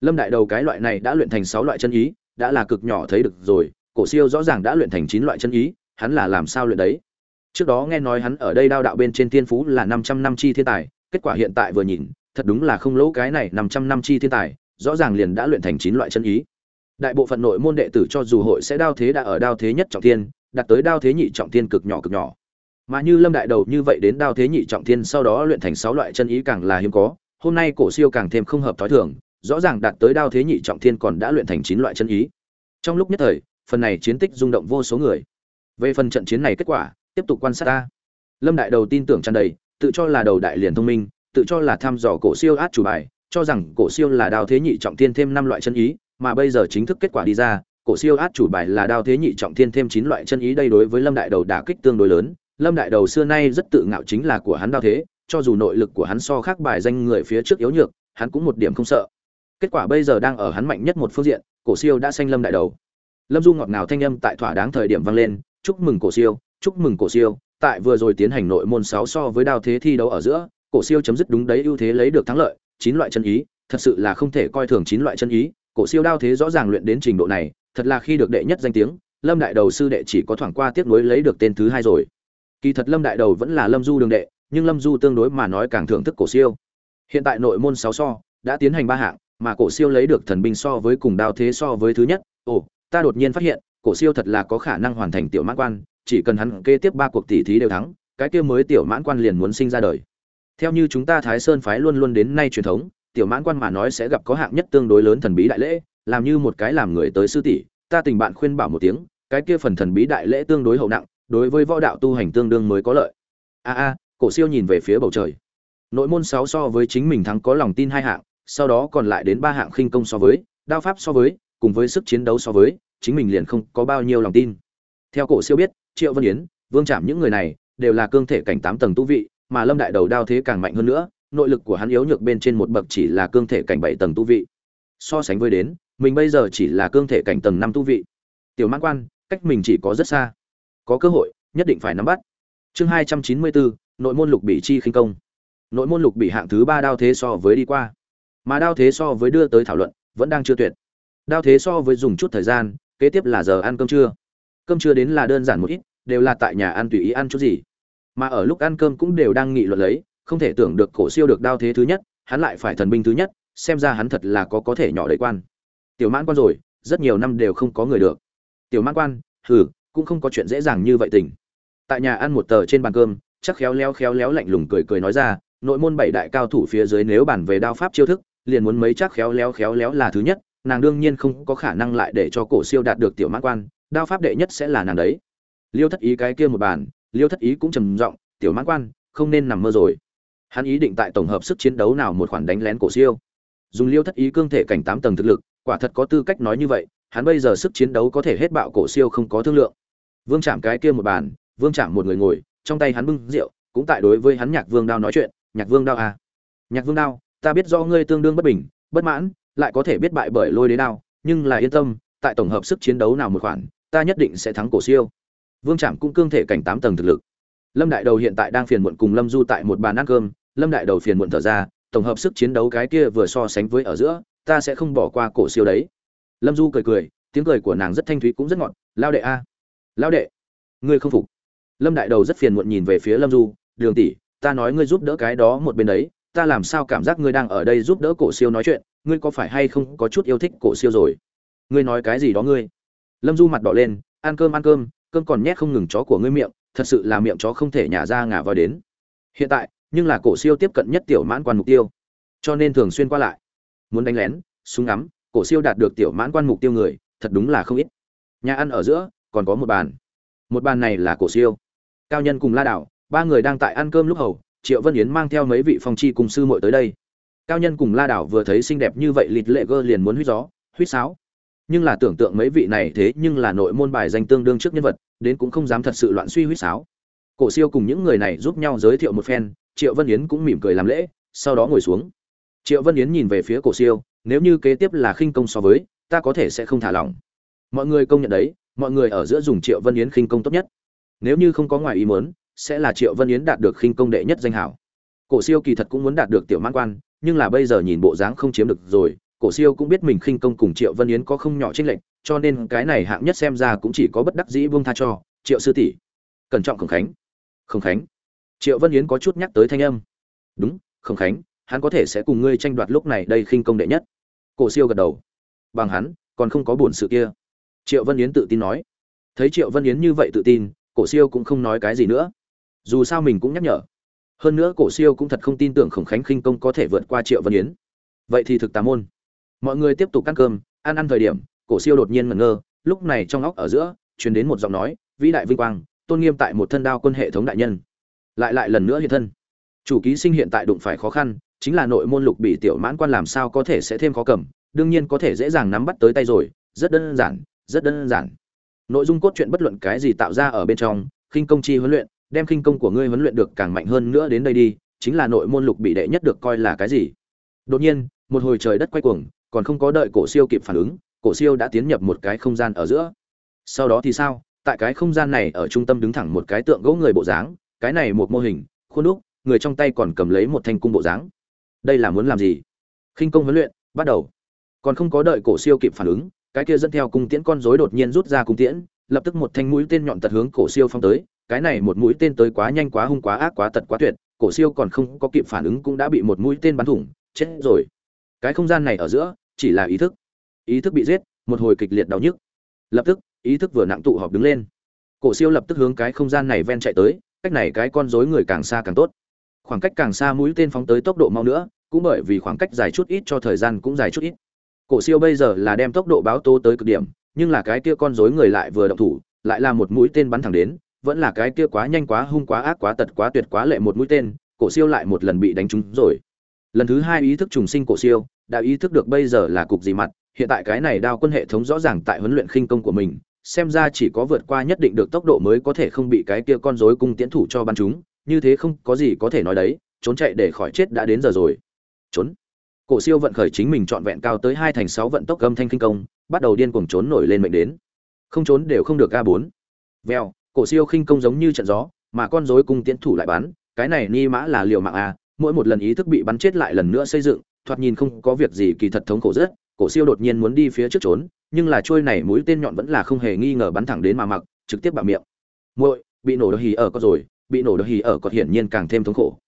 Lâm đại đầu cái loại này đã luyện thành sáu loại chân ý, đã là cực nhỏ thấy được rồi. Cổ siêu rõ ràng đã luyện thành chín loại chân ý, hắn là làm sao luyện đấy? Trước đó nghe nói hắn ở đây đao đạo bên trên thiên phú là năm trăm năm chi thiên tài, kết quả hiện tại vừa nhìn, thật đúng là không lỗ cái này năm trăm năm chi thiên tài, rõ ràng liền đã luyện thành chín loại chân ý. Đại bộ phận nội môn đệ tử cho dù hội sẽ đao thế đã ở đao thế nhất trọng thiên, đạt tới đao thế nhị trọng thiên cực nhỏ cực nhỏ. Mà như lâm đại đầu như vậy đến đao thế nhị trọng thiên sau đó luyện thành sáu loại chân ý càng là hiếm có, hôm nay cổ siêu càng thêm không hợp thói thường, rõ ràng đạt tới đao thế nhị trọng thiên còn đã luyện thành chín loại chân ý. Trong lúc nhất thời, phần này chiến tích rung động vô số người. Về phần trận chiến này kết quả tiếp tục quan sát ta. Lâm đại đầu tin tưởng tràn đầy, tự cho là đầu đại liền thông minh, tự cho là thăm dò cổ siêu át chủ bài, cho rằng cổ siêu là đao thế nhị trọng thiên thêm năm loại chân ý, mà bây giờ chính thức kết quả đi ra, cổ siêu át chủ bài là đao thế nhị trọng thiên thêm chín loại chân ý đây đối với lâm đại đầu đả kích tương đối lớn. Lâm đại đầu xưa nay rất tự ngạo chính là của hắn đao thế, cho dù nội lực của hắn so khác bài danh người phía trước yếu nhược, hắn cũng một điểm không sợ. Kết quả bây giờ đang ở hắn mạnh nhất một phương diện, cổ siêu đã sanh lâm đại đầu. Lâm du ngọt ngào thanh âm tại thỏa đáng thời điểm vang lên, chúc mừng cổ siêu chúc mừng cổ siêu, tại vừa rồi tiến hành nội môn sáu so với đao thế thi đấu ở giữa, cổ siêu chấm dứt đúng đấy ưu thế lấy được thắng lợi, chín loại chân ý, thật sự là không thể coi thường chín loại chân ý, cổ siêu đao thế rõ ràng luyện đến trình độ này, thật là khi được đệ nhất danh tiếng, lâm đại đầu sư đệ chỉ có thoảng qua tiếp nối lấy được tên thứ hai rồi. Kỳ thật lâm đại đầu vẫn là lâm du đường đệ, nhưng lâm du tương đối mà nói càng thưởng thức cổ siêu. Hiện tại nội môn sáu so đã tiến hành ba hạng, mà cổ siêu lấy được thần binh so với cùng đao thế so với thứ nhất. Ồ, ta đột nhiên phát hiện, cổ siêu thật là có khả năng hoàn thành tiểu mãn quan chỉ cần hắn kế tiếp ba cuộc tỷ thí đều thắng, cái kia mới tiểu mãn quan liền muốn sinh ra đời. Theo như chúng ta thái sơn phái luôn luôn đến nay truyền thống, tiểu mãn quan mà nói sẽ gặp có hạng nhất tương đối lớn thần bí đại lễ, làm như một cái làm người tới sư tỷ, ta tình bạn khuyên bảo một tiếng, cái kia phần thần bí đại lễ tương đối hậu nặng, đối với võ đạo tu hành tương đương mới có lợi. A a, cổ siêu nhìn về phía bầu trời. Nội môn sáu so với chính mình thắng có lòng tin hai hạng, sau đó còn lại đến ba hạng khinh công so với, đao pháp so với, cùng với sức chiến đấu so với, chính mình liền không có bao nhiêu lòng tin theo cổ siêu biết, triệu vân yến, vương Trạm những người này đều là cương thể cảnh tám tầng tu vị, mà lâm đại đầu đao thế càng mạnh hơn nữa, nội lực của hắn yếu nhược bên trên một bậc chỉ là cương thể cảnh bảy tầng tu vị. So sánh với đến, mình bây giờ chỉ là cương thể cảnh tầng năm tu vị. Tiểu mãn quan, cách mình chỉ có rất xa. Có cơ hội, nhất định phải nắm bắt. Chương hai trăm chín mươi bốn, nội môn lục bị chi khinh công. Nội môn lục bị hạng thứ ba đao thế so với đi qua. Mà đao thế so với đưa tới thảo luận, vẫn đang chưa tuyệt. Đao thế so với dùng chút thời gian, kế tiếp là giờ ăn cơm trưa cơm chưa đến là đơn giản một ít, đều là tại nhà ăn tùy ý ăn chút gì. Mà ở lúc ăn cơm cũng đều đang nghị luận lấy, không thể tưởng được cổ siêu được đao thế thứ nhất, hắn lại phải thần binh thứ nhất, xem ra hắn thật là có có thể nhỏ đầy quan. Tiểu mãn quan rồi, rất nhiều năm đều không có người được. Tiểu mãn quan, hừ, cũng không có chuyện dễ dàng như vậy tình. Tại nhà ăn một tờ trên bàn cơm, chắc khéo léo khéo léo lạnh lùng cười cười nói ra, nội môn bảy đại cao thủ phía dưới nếu bàn về đao pháp chiêu thức, liền muốn mấy chắc khéo léo khéo léo là thứ nhất, nàng đương nhiên không có khả năng lại để cho cổ siêu đạt được tiểu mãn quan đao pháp đệ nhất sẽ là nàng đấy. Liêu thất ý cái kia một bàn, liêu thất ý cũng trầm giọng, tiểu mãn quan, không nên nằm mơ rồi. Hắn ý định tại tổng hợp sức chiến đấu nào một khoản đánh lén cổ siêu. Dùng liêu thất ý cương thể cảnh tám tầng thực lực, quả thật có tư cách nói như vậy, hắn bây giờ sức chiến đấu có thể hết bạo cổ siêu không có thương lượng. Vương chạm cái kia một bàn, vương chạm một người ngồi, trong tay hắn bưng rượu, cũng tại đối với hắn nhạc vương đao nói chuyện, nhạc vương đao à. nhạc vương đao, ta biết do ngươi tương đương bất bình, bất mãn, lại có thể biết bại bởi lôi đế đao, nhưng là yên tâm, tại tổng hợp sức chiến đấu nào một khoản ta nhất định sẽ thắng cổ siêu. Vương trạm cũng cương thể cảnh tám tầng thực lực. Lâm đại đầu hiện tại đang phiền muộn cùng lâm du tại một bàn ăn cơm. Lâm đại đầu phiền muộn thở ra, tổng hợp sức chiến đấu cái kia vừa so sánh với ở giữa, ta sẽ không bỏ qua cổ siêu đấy. Lâm du cười cười, tiếng cười của nàng rất thanh thúy cũng rất ngọt. Lao đệ a. Lao đệ, ngươi không phục. Lâm đại đầu rất phiền muộn nhìn về phía lâm du, đường tỷ, ta nói ngươi giúp đỡ cái đó một bên đấy, ta làm sao cảm giác ngươi đang ở đây giúp đỡ cổ siêu nói chuyện, ngươi có phải hay không có chút yêu thích cổ siêu rồi? Ngươi nói cái gì đó ngươi? Lâm du mặt đỏ lên, ăn cơm ăn cơm cơm còn nhét không ngừng chó của ngươi miệng, thật sự là miệng chó không thể nhả ra ngả vào đến. Hiện tại, nhưng là cổ siêu tiếp cận nhất tiểu mãn quan mục tiêu. Cho nên thường xuyên qua lại. Muốn đánh lén, súng ngắm, cổ siêu đạt được tiểu mãn quan mục tiêu người, thật đúng là không ít. Nhà ăn ở giữa, còn có một bàn. Một bàn này là cổ siêu. Cao nhân cùng la đảo, ba người đang tại ăn cơm lúc hầu, triệu vân yến mang theo mấy vị phong chi cùng sư muội tới đây. Cao nhân cùng la đảo vừa thấy xinh đẹp như vậy, lịt lệ gơ liền muốn huýt gió huýt sáo nhưng là tưởng tượng mấy vị này thế nhưng là nội môn bài danh tương đương trước nhân vật, đến cũng không dám thật sự loạn suy huýt sáo. Cổ siêu cùng những người này giúp nhau giới thiệu một phen, triệu vân yến cũng mỉm cười làm lễ, sau đó ngồi xuống. Triệu vân yến nhìn về phía cổ siêu, nếu như kế tiếp là khinh công so với, ta có thể sẽ không thả lỏng. Mọi người công nhận đấy, mọi người ở giữa dùng triệu vân yến khinh công tốt nhất. Nếu như không có ngoài ý muốn, sẽ là triệu vân yến đạt được khinh công đệ nhất danh hảo. Cổ siêu kỳ thật cũng muốn đạt được tiểu mãn quan, nhưng là bây giờ nhìn bộ dáng không chiếm được rồi cổ siêu cũng biết mình khinh công cùng triệu vân yến có không nhỏ chênh lệch, cho nên cái này hạng nhất xem ra cũng chỉ có bất đắc dĩ buông tha cho, triệu sư tỷ, cẩn trọng khổng khánh. Khổng khánh? Triệu vân yến có chút nhắc tới thanh âm. Đúng, khổng khánh, hắn có thể sẽ cùng ngươi tranh đoạt lúc này đây khinh công đệ nhất. Cổ siêu gật đầu. Bằng hắn, còn không có buồn sự kia. Triệu vân yến tự tin nói. Thấy triệu vân yến như vậy tự tin, cổ siêu cũng không nói cái gì nữa. Dù sao mình cũng nhắc nhở. Hơn nữa cổ siêu cũng thật không tin tưởng khổng khánh khinh công có thể vượt qua triệu vân yến. Vậy thì thực tà môn mọi người tiếp tục ăn cơm, ăn ăn thời điểm, cổ siêu đột nhiên ngẩn ngơ, lúc này trong óc ở giữa, truyền đến một giọng nói, vĩ đại vinh quang, tôn nghiêm tại một thân đao quân hệ thống đại nhân. Lại lại lần nữa hiện thân. Chủ ký sinh hiện tại đụng phải khó khăn, chính là nội môn lục bị tiểu mãn quan làm sao có thể sẽ thêm khó cầm, đương nhiên có thể dễ dàng nắm bắt tới tay rồi, rất đơn giản, rất đơn giản. Nội dung cốt truyện bất luận cái gì tạo ra ở bên trong, khinh công chi huấn luyện, đem khinh công của ngươi huấn luyện được càng mạnh hơn nữa đến đây đi, chính là nội môn lục bị đệ nhất được coi là cái gì. Đột nhiên, một hồi trời đất quay cuồng còn không có đợi cổ siêu kịp phản ứng, cổ siêu đã tiến nhập một cái không gian ở giữa. Sau đó thì sao? Tại cái không gian này ở trung tâm đứng thẳng một cái tượng gỗ người bộ dáng, cái này một mô hình, khuôn đúc, người trong tay còn cầm lấy một thanh cung bộ dáng. Đây là muốn làm gì? Khinh công huấn luyện, bắt đầu. Còn không có đợi cổ siêu kịp phản ứng, cái kia dẫn theo cung tiễn con rối đột nhiên rút ra cung tiễn, lập tức một thanh mũi tên nhọn tật hướng cổ siêu phong tới, cái này một mũi tên tới quá nhanh, quá hung, quá ác, quá tật, quá tuyệt, cổ siêu còn không có kịp phản ứng cũng đã bị một mũi tên bắn thủng, chết rồi. Cái không gian này ở giữa chỉ là ý thức. Ý thức bị giết, một hồi kịch liệt đau nhức. Lập tức, ý thức vừa nặng tụ họp đứng lên. Cổ siêu lập tức hướng cái không gian này ven chạy tới, cách này cái con rối người càng xa càng tốt. Khoảng cách càng xa mũi tên phóng tới tốc độ mau nữa, cũng bởi vì khoảng cách dài chút ít cho thời gian cũng dài chút ít. Cổ siêu bây giờ là đem tốc độ báo tố tới cực điểm, nhưng là cái kia con rối người lại vừa động thủ, lại là một mũi tên bắn thẳng đến, vẫn là cái kia quá nhanh quá hung quá ác quá tật quá tuyệt quá lệ một mũi tên, cổ siêu lại một lần bị đánh trúng rồi. Lần thứ hai ý thức trùng sinh cổ siêu đã ý thức được bây giờ là cục gì mặt, hiện tại cái này đao quân hệ thống rõ ràng tại huấn luyện khinh công của mình, xem ra chỉ có vượt qua nhất định được tốc độ mới có thể không bị cái kia con rối cung tiễn thủ cho bắn chúng, như thế không có gì có thể nói đấy, trốn chạy để khỏi chết đã đến giờ rồi. Trốn. Cổ siêu vận khởi chính mình trọn vẹn cao tới hai thành sáu vận tốc gầm thanh kinh công, bắt đầu điên cuồng trốn nổi lên mệnh đến. Không trốn đều không được a bốn. Vèo, cổ siêu khinh công giống như trận gió, mà con rối cung tiễn thủ lại bắn, cái này ni mã là liều mạng a, mỗi một lần ý thức bị bắn chết lại lần nữa xây dựng thoạt nhìn không có việc gì kỳ thật thống khổ rất, cổ siêu đột nhiên muốn đi phía trước trốn, nhưng là trôi này mũi tên nhọn vẫn là không hề nghi ngờ bắn thẳng đến mà mặc, trực tiếp bạo miệng. Muội, bị nổ đ hì ở có rồi, bị nổ đ hì ở có hiển nhiên càng thêm thống khổ.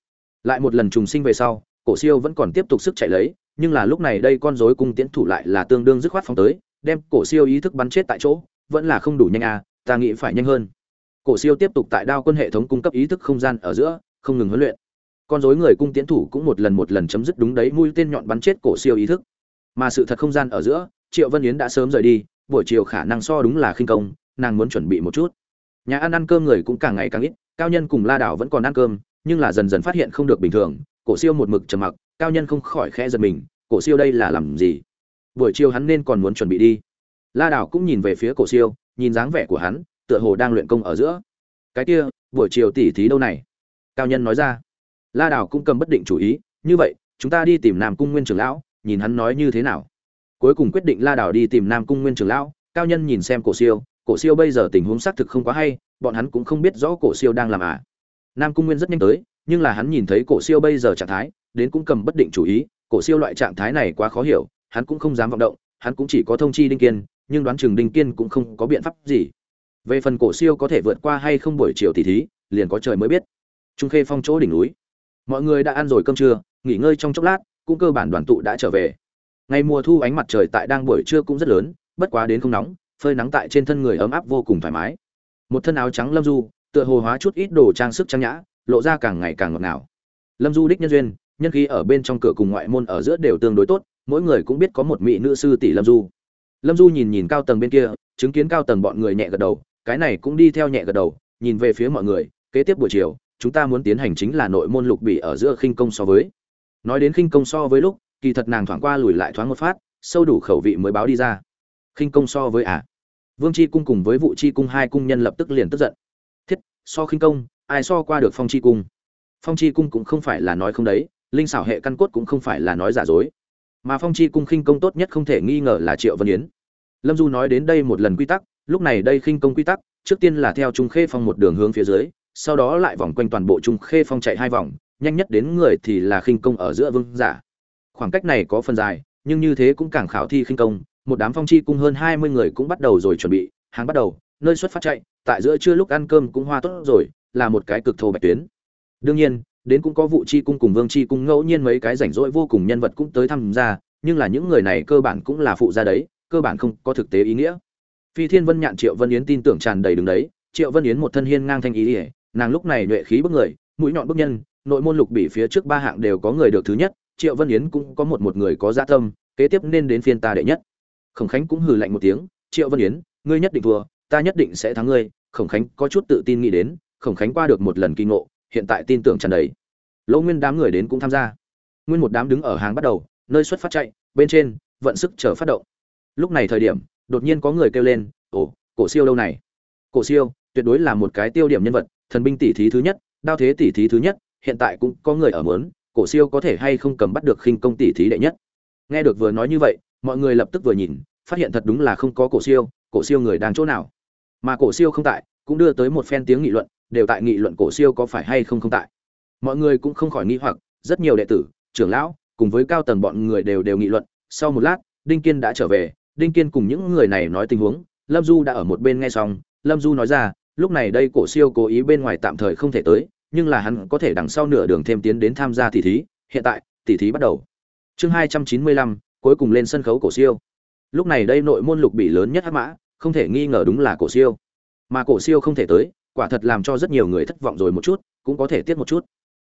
Lại một lần trùng sinh về sau, cổ siêu vẫn còn tiếp tục sức chạy lấy, nhưng là lúc này đây con rối cung tiễn thủ lại là tương đương dứt khoát phóng tới, đem cổ siêu ý thức bắn chết tại chỗ, vẫn là không đủ nhanh à ta nghĩ phải nhanh hơn. Cổ siêu tiếp tục tại đao quân hệ thống cung cấp ý thức không gian ở giữa, không ngừng huấn luyện con rối người cung tiễn thủ cũng một lần một lần chấm dứt đúng đấy, mũi tên nhọn bắn chết cổ siêu ý thức. Mà sự thật không gian ở giữa, triệu vân yến đã sớm rời đi, buổi chiều khả năng so đúng là khinh công, nàng muốn chuẩn bị một chút. Nhà ăn ăn cơm người cũng càng ngày càng ít, cao nhân cùng la đảo vẫn còn ăn cơm, nhưng là dần dần phát hiện không được bình thường, cổ siêu một mực trầm mặc, cao nhân không khỏi khẽ giật mình, cổ siêu đây là làm gì? Buổi chiều hắn nên còn muốn chuẩn bị đi. La đảo cũng nhìn về phía cổ siêu, nhìn dáng vẻ của hắn, tựa hồ đang luyện công ở giữa. Cái kia, buổi chiều tỉ thí đâu này? Cao nhân nói ra la đảo cũng cầm bất định chủ ý, như vậy, chúng ta đi tìm nam cung nguyên trưởng lão, nhìn hắn nói như thế nào. Cuối cùng quyết định la đảo đi tìm nam cung nguyên trưởng lão, cao nhân nhìn xem cổ siêu cổ siêu bây giờ tình huống xác thực không quá hay, bọn hắn cũng không biết rõ cổ siêu đang làm à. Nam cung nguyên rất nhanh tới, nhưng là hắn nhìn thấy cổ siêu bây giờ trạng thái, đến cũng cầm bất định chủ ý, cổ siêu loại trạng thái này quá khó hiểu, hắn cũng không dám vọng động, hắn cũng chỉ có thông chi đinh kiên, nhưng đoán chừng đinh kiên cũng không có biện pháp gì. Về phần cổ siêu có thể vượt qua hay không buổi chiều tỷ thí, liền có trời mới biết. Trung khê phong chỗ đỉnh núi mọi người đã ăn rồi cơm trưa, nghỉ ngơi trong chốc lát, cũng cơ bản đoàn tụ đã trở về. Ngày mùa thu ánh mặt trời tại đang buổi trưa cũng rất lớn, bất quá đến không nóng, phơi nắng tại trên thân người ấm áp vô cùng thoải mái. Một thân áo trắng lâm du, tựa hồ hóa chút ít đồ trang sức trang nhã, lộ ra càng ngày càng ngọt ngào. Lâm du đích nhân duyên, nhân khí ở bên trong cửa cùng ngoại môn ở giữa đều tương đối tốt, mỗi người cũng biết có một mỹ nữ sư tỷ lâm du. Lâm du nhìn nhìn cao tầng bên kia, chứng kiến cao tầng bọn người nhẹ gật đầu, cái này cũng đi theo nhẹ gật đầu, nhìn về phía mọi người, kế tiếp buổi chiều chúng ta muốn tiến hành chính là nội môn lục bỉ ở giữa khinh công so với. Nói đến khinh công so với lúc, kỳ thật nàng thoáng qua lùi lại thoáng một phát, sâu đủ khẩu vị mới báo đi ra. Khinh công so với à. vương chi cung cùng với vũ chi cung hai cung nhân lập tức liền tức giận. Thiết, so khinh công, ai so qua được phong chi cung? Phong chi cung cũng không phải là nói không đấy, linh xảo hệ căn cốt cũng không phải là nói giả dối. Mà phong chi cung khinh công tốt nhất không thể nghi ngờ là triệu vân yến. Lâm du nói đến đây một lần quy tắc, lúc này đây khinh công quy tắc, trước tiên là theo trung khê phong một đường hướng phía dưới sau đó lại vòng quanh toàn bộ trung khê phong chạy hai vòng, nhanh nhất đến người thì là khinh công ở giữa vương giả. Khoảng cách này có phần dài, nhưng như thế cũng càng khảo thi khinh công, một đám phong chi cung hơn hai mươi người cũng bắt đầu rồi chuẩn bị, hàng bắt đầu, nơi xuất phát chạy, tại giữa trưa lúc ăn cơm cũng hoa tốt rồi, là một cái cực thô bạch tuyến. Đương nhiên, đến cũng có vụ chi cung cùng vương chi cung ngẫu nhiên mấy cái rảnh rỗi vô cùng nhân vật cũng tới tham gia nhưng là những người này cơ bản cũng là phụ gia đấy, cơ bản không có thực tế ý nghĩa. Phi thiên vân nhạn, triệu vân yến tin tưởng tràn đầy đứng đấy, triệu vân yến một thân hiên ngang thanh ý ỉa nàng lúc này nhuệ khí bức người, mũi nhọn bức nhân, nội môn lục bị phía trước ba hạng đều có người được thứ nhất, triệu vân yến cũng có một một người có dạ tâm, kế tiếp nên đến phiên ta đệ nhất. Khổng khánh cũng hừ lạnh một tiếng, triệu vân yến, ngươi nhất định thua, ta nhất định sẽ thắng ngươi. Khổng khánh có chút tự tin nghĩ đến, khổng khánh qua được một lần kinh ngộ, hiện tại tin tưởng tràn đầy. Lỗ nguyên đám người đến cũng tham gia. Nguyên một đám đứng ở hàng bắt đầu, nơi xuất phát chạy, bên trên, vận sức chờ phát động. Lúc này thời điểm, đột nhiên có người kêu lên, ồ, cổ siêu đâu này? Cổ siêu, tuyệt đối là một cái tiêu điểm nhân vật thần binh tỷ thí thứ nhất đao thế tỷ thí thứ nhất hiện tại cũng có người ở muốn, cổ siêu có thể hay không cầm bắt được khinh công tỷ thí đệ nhất. Nghe được vừa nói như vậy mọi người lập tức vừa nhìn phát hiện thật đúng là không có cổ siêu cổ siêu người đang chỗ nào. Mà cổ siêu không tại cũng đưa tới một phen tiếng nghị luận đều tại nghị luận cổ siêu có phải hay không không tại. Mọi người cũng không khỏi nghi hoặc rất nhiều đệ tử trưởng lão cùng với cao tầng bọn người đều đều nghị luận. Sau một lát đinh kiên đã trở về đinh kiên cùng những người này nói tình huống lâm du đã ở một bên nghe xong lâm du nói ra lúc này đây cổ siêu cố ý bên ngoài tạm thời không thể tới, nhưng là hắn có thể đằng sau nửa đường thêm tiến đến tham gia tỷ thí. Hiện tại tỷ thí bắt đầu. Chương hai trăm chín mươi lăm, cuối cùng lên sân khấu cổ siêu. Lúc này đây nội môn lục bị lớn nhất hắc mã, không thể nghi ngờ đúng là cổ siêu. Mà cổ siêu không thể tới, quả thật làm cho rất nhiều người thất vọng rồi một chút, cũng có thể tiếc một chút.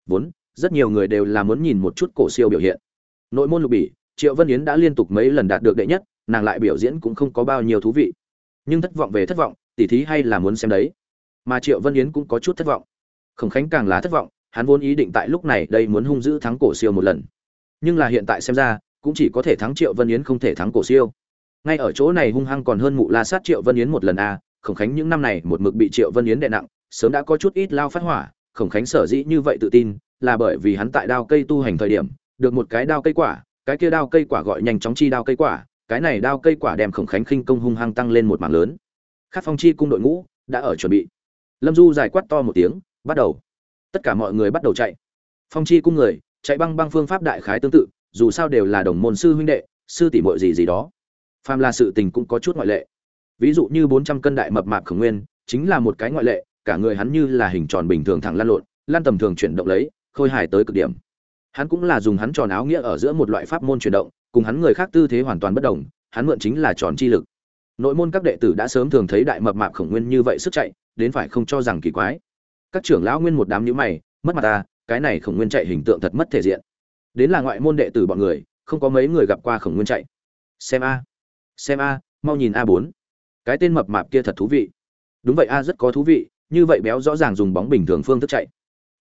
Vốn, rất nhiều người đều là muốn nhìn một chút cổ siêu biểu hiện. Nội môn lục bị, triệu vân yến đã liên tục mấy lần đạt được đệ nhất, nàng lại biểu diễn cũng không có bao nhiêu thú vị. Nhưng thất vọng về thất vọng tỉ thí hay là muốn xem đấy. Mà triệu vân yến cũng có chút thất vọng. Khổng khánh càng là thất vọng, hắn vốn ý định tại lúc này đây muốn hung dữ thắng cổ siêu một lần. Nhưng là hiện tại xem ra, cũng chỉ có thể thắng triệu vân yến không thể thắng cổ siêu. Ngay ở chỗ này hung hăng còn hơn mụ la sát triệu vân yến một lần a khổng khánh những năm này một mực bị triệu vân yến đè nặng, sớm đã có chút ít lao phát hỏa, khổng khánh sở dĩ như vậy tự tin, là bởi vì hắn tại đao cây tu hành thời điểm, được một cái đao cây quả, cái kia đao cây quả gọi nhanh chóng chi đao cây quả, cái này đao cây quả đem khổng khánh khinh công hung hăng tăng lên một mảng lớn khát phong chi cung đội ngũ đã ở chuẩn bị. Lâm du dài quát to một tiếng, bắt đầu. Tất cả mọi người bắt đầu chạy. Phong chi cung người, chạy băng băng phương pháp đại khái tương tự, dù sao đều là đồng môn sư huynh đệ, sư tỷ muội gì gì đó. Phàm là sự tình cũng có chút ngoại lệ. Ví dụ như bốn trăm cân đại mập mạp khổng nguyên, chính là một cái ngoại lệ, cả người hắn như là hình tròn bình thường thẳng lan lộn lan tầm thường chuyển động lấy, khôi hài tới cực điểm. Hắn cũng là dùng hắn tròn áo nghĩa ở giữa một loại pháp môn chuyển động, cùng hắn người khác tư thế hoàn toàn bất đồng, hắn mượn chính là tròn chi lực nội môn các đệ tử đã sớm thường thấy đại mập mạp khổng nguyên như vậy sức chạy, đến phải không cho rằng kỳ quái. Các trưởng lão nguyên một đám nhíu mày, mất mặt ta cái này khổng nguyên chạy hình tượng thật mất thể diện. Đến là ngoại môn đệ tử bọn người, không có mấy người gặp qua khổng nguyên chạy. Xem a xem a, mau nhìn a bốn. Cái tên mập mạp kia thật thú vị. Đúng vậy a, rất có thú vị, như vậy béo rõ ràng dùng bóng bình thường phương thức chạy.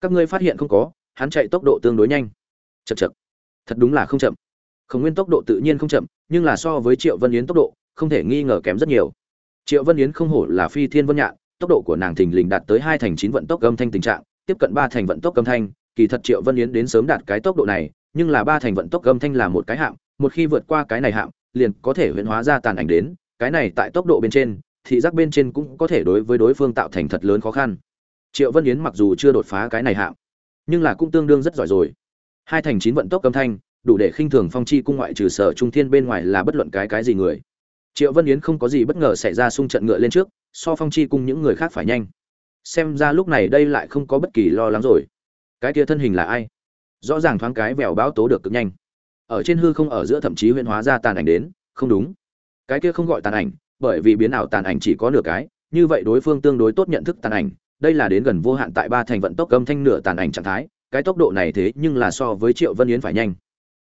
Các ngươi phát hiện không có, hắn chạy tốc độ tương đối nhanh. Chật chật thật đúng là không chậm. Khổng nguyên tốc độ tự nhiên không chậm, nhưng là so với triệu vân yến tốc độ không thể nghi ngờ kém rất nhiều. Triệu vân yến không hổ là phi thiên vân nhạn, tốc độ của nàng thình lình đạt tới hai thành chín vận tốc âm thanh tình trạng, tiếp cận ba thành vận tốc âm thanh, kỳ thật triệu vân yến đến sớm đạt cái tốc độ này, nhưng là ba thành vận tốc âm thanh là một cái hạng, một khi vượt qua cái này hạng, liền có thể huyễn hóa ra tàn ảnh đến, cái này tại tốc độ bên trên, thị giác bên trên cũng có thể đối với đối phương tạo thành thật lớn khó khăn. Triệu vân yến mặc dù chưa đột phá cái này hạng, nhưng là cũng tương đương rất giỏi rồi. Hai thành chín vận tốc âm thanh, đủ để khinh thường phong chi cung ngoại trừ sở trung thiên bên ngoài là bất luận cái cái gì người triệu vân yến không có gì bất ngờ xảy ra xung trận ngựa lên trước, so phong chi cùng những người khác phải nhanh. Xem ra lúc này đây lại không có bất kỳ lo lắng rồi. Cái kia thân hình là ai? Rõ ràng thoáng cái vèo báo tố được cực nhanh. Ở trên hư không ở giữa thậm chí huyễn hóa ra tàn ảnh đến, không đúng. Cái kia không gọi tàn ảnh, bởi vì biến ảo tàn ảnh chỉ có nửa cái, như vậy đối phương tương đối tốt nhận thức tàn ảnh, đây là đến gần vô hạn tại ba thành vận tốc âm thanh nửa tàn ảnh trạng thái, cái tốc độ này thế nhưng là so với triệu vân yến phải nhanh.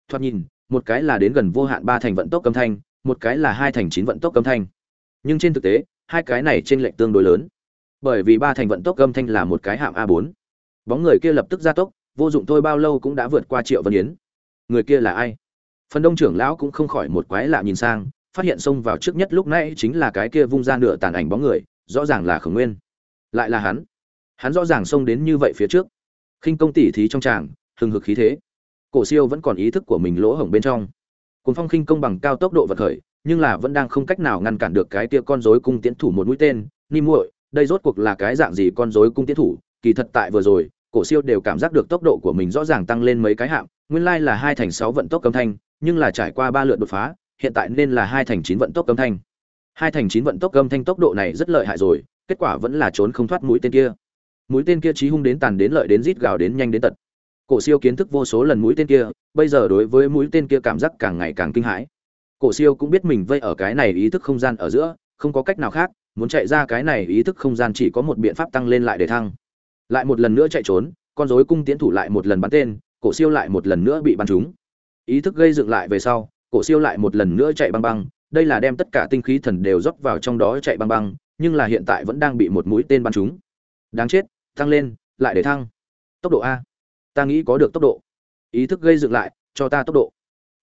Thoạt nhìn, một cái là đến gần vô hạn ba thành vận tốc âm thanh một cái là hai thành chín vận tốc âm thanh. Nhưng trên thực tế, hai cái này t r ê n lệch tương đối lớn. Bởi vì ba thành vận tốc âm thanh là một cái hạm a bốn. Bóng người kia lập tức gia tốc, vô dụng thôi bao lâu cũng đã vượt qua triệu vân yến. Người kia là ai? Phần đông trưởng lão cũng không khỏi một quái lạ nhìn sang, phát hiện xông vào trước nhất lúc nãy chính là cái kia vung ra nửa tàn ảnh bóng người, rõ ràng là khổng nguyên. Lại là hắn. Hắn rõ ràng xông đến như vậy phía trước. Khinh công tỉ thí trong tràng, hừng hực khí thế. Cổ siêu vẫn còn ý thức của mình lỗ hổng bên trong. Cùng phong khinh công bằng cao tốc độ vật khởi, nhưng là vẫn đang không cách nào ngăn cản được cái tia con rối cung tiến thủ một mũi tên, ni muội, đây rốt cuộc là cái dạng gì con rối cung tiến thủ? Kỳ thật tại vừa rồi, cổ siêu đều cảm giác được tốc độ của mình rõ ràng tăng lên mấy cái hạng, nguyên lai là hai thành sáu vận tốc âm thanh, nhưng là trải qua ba lượt đột phá, hiện tại nên là hai thành chín vận tốc âm thanh. Hai thành chín vận tốc âm thanh tốc độ này rất lợi hại rồi, kết quả vẫn là trốn không thoát mũi tên kia. Mũi tên kia chí hung đến tàn đến lợi đến rít gào đến nhanh đến tận. Cổ siêu kiến thức vô số lần mũi tên kia bây giờ đối với mũi tên kia cảm giác càng ngày càng kinh hãi. Cổ siêu cũng biết mình vây ở cái này ý thức không gian ở giữa, không có cách nào khác, muốn chạy ra cái này ý thức không gian chỉ có một biện pháp tăng lên lại để thăng. Lại một lần nữa chạy trốn, con rối cung tiến thủ lại một lần bắn tên, cổ siêu lại một lần nữa bị bắn trúng. Ý thức gây dựng lại về sau, cổ siêu lại một lần nữa chạy băng băng, đây là đem tất cả tinh khí thần đều dốc vào trong đó chạy băng băng, nhưng là hiện tại vẫn đang bị một mũi tên bắn trúng. Đáng chết, tăng lên, lại để thăng. Tốc độ a. Ta nghĩ có được tốc độ ý thức gây dựng lại, cho ta tốc độ.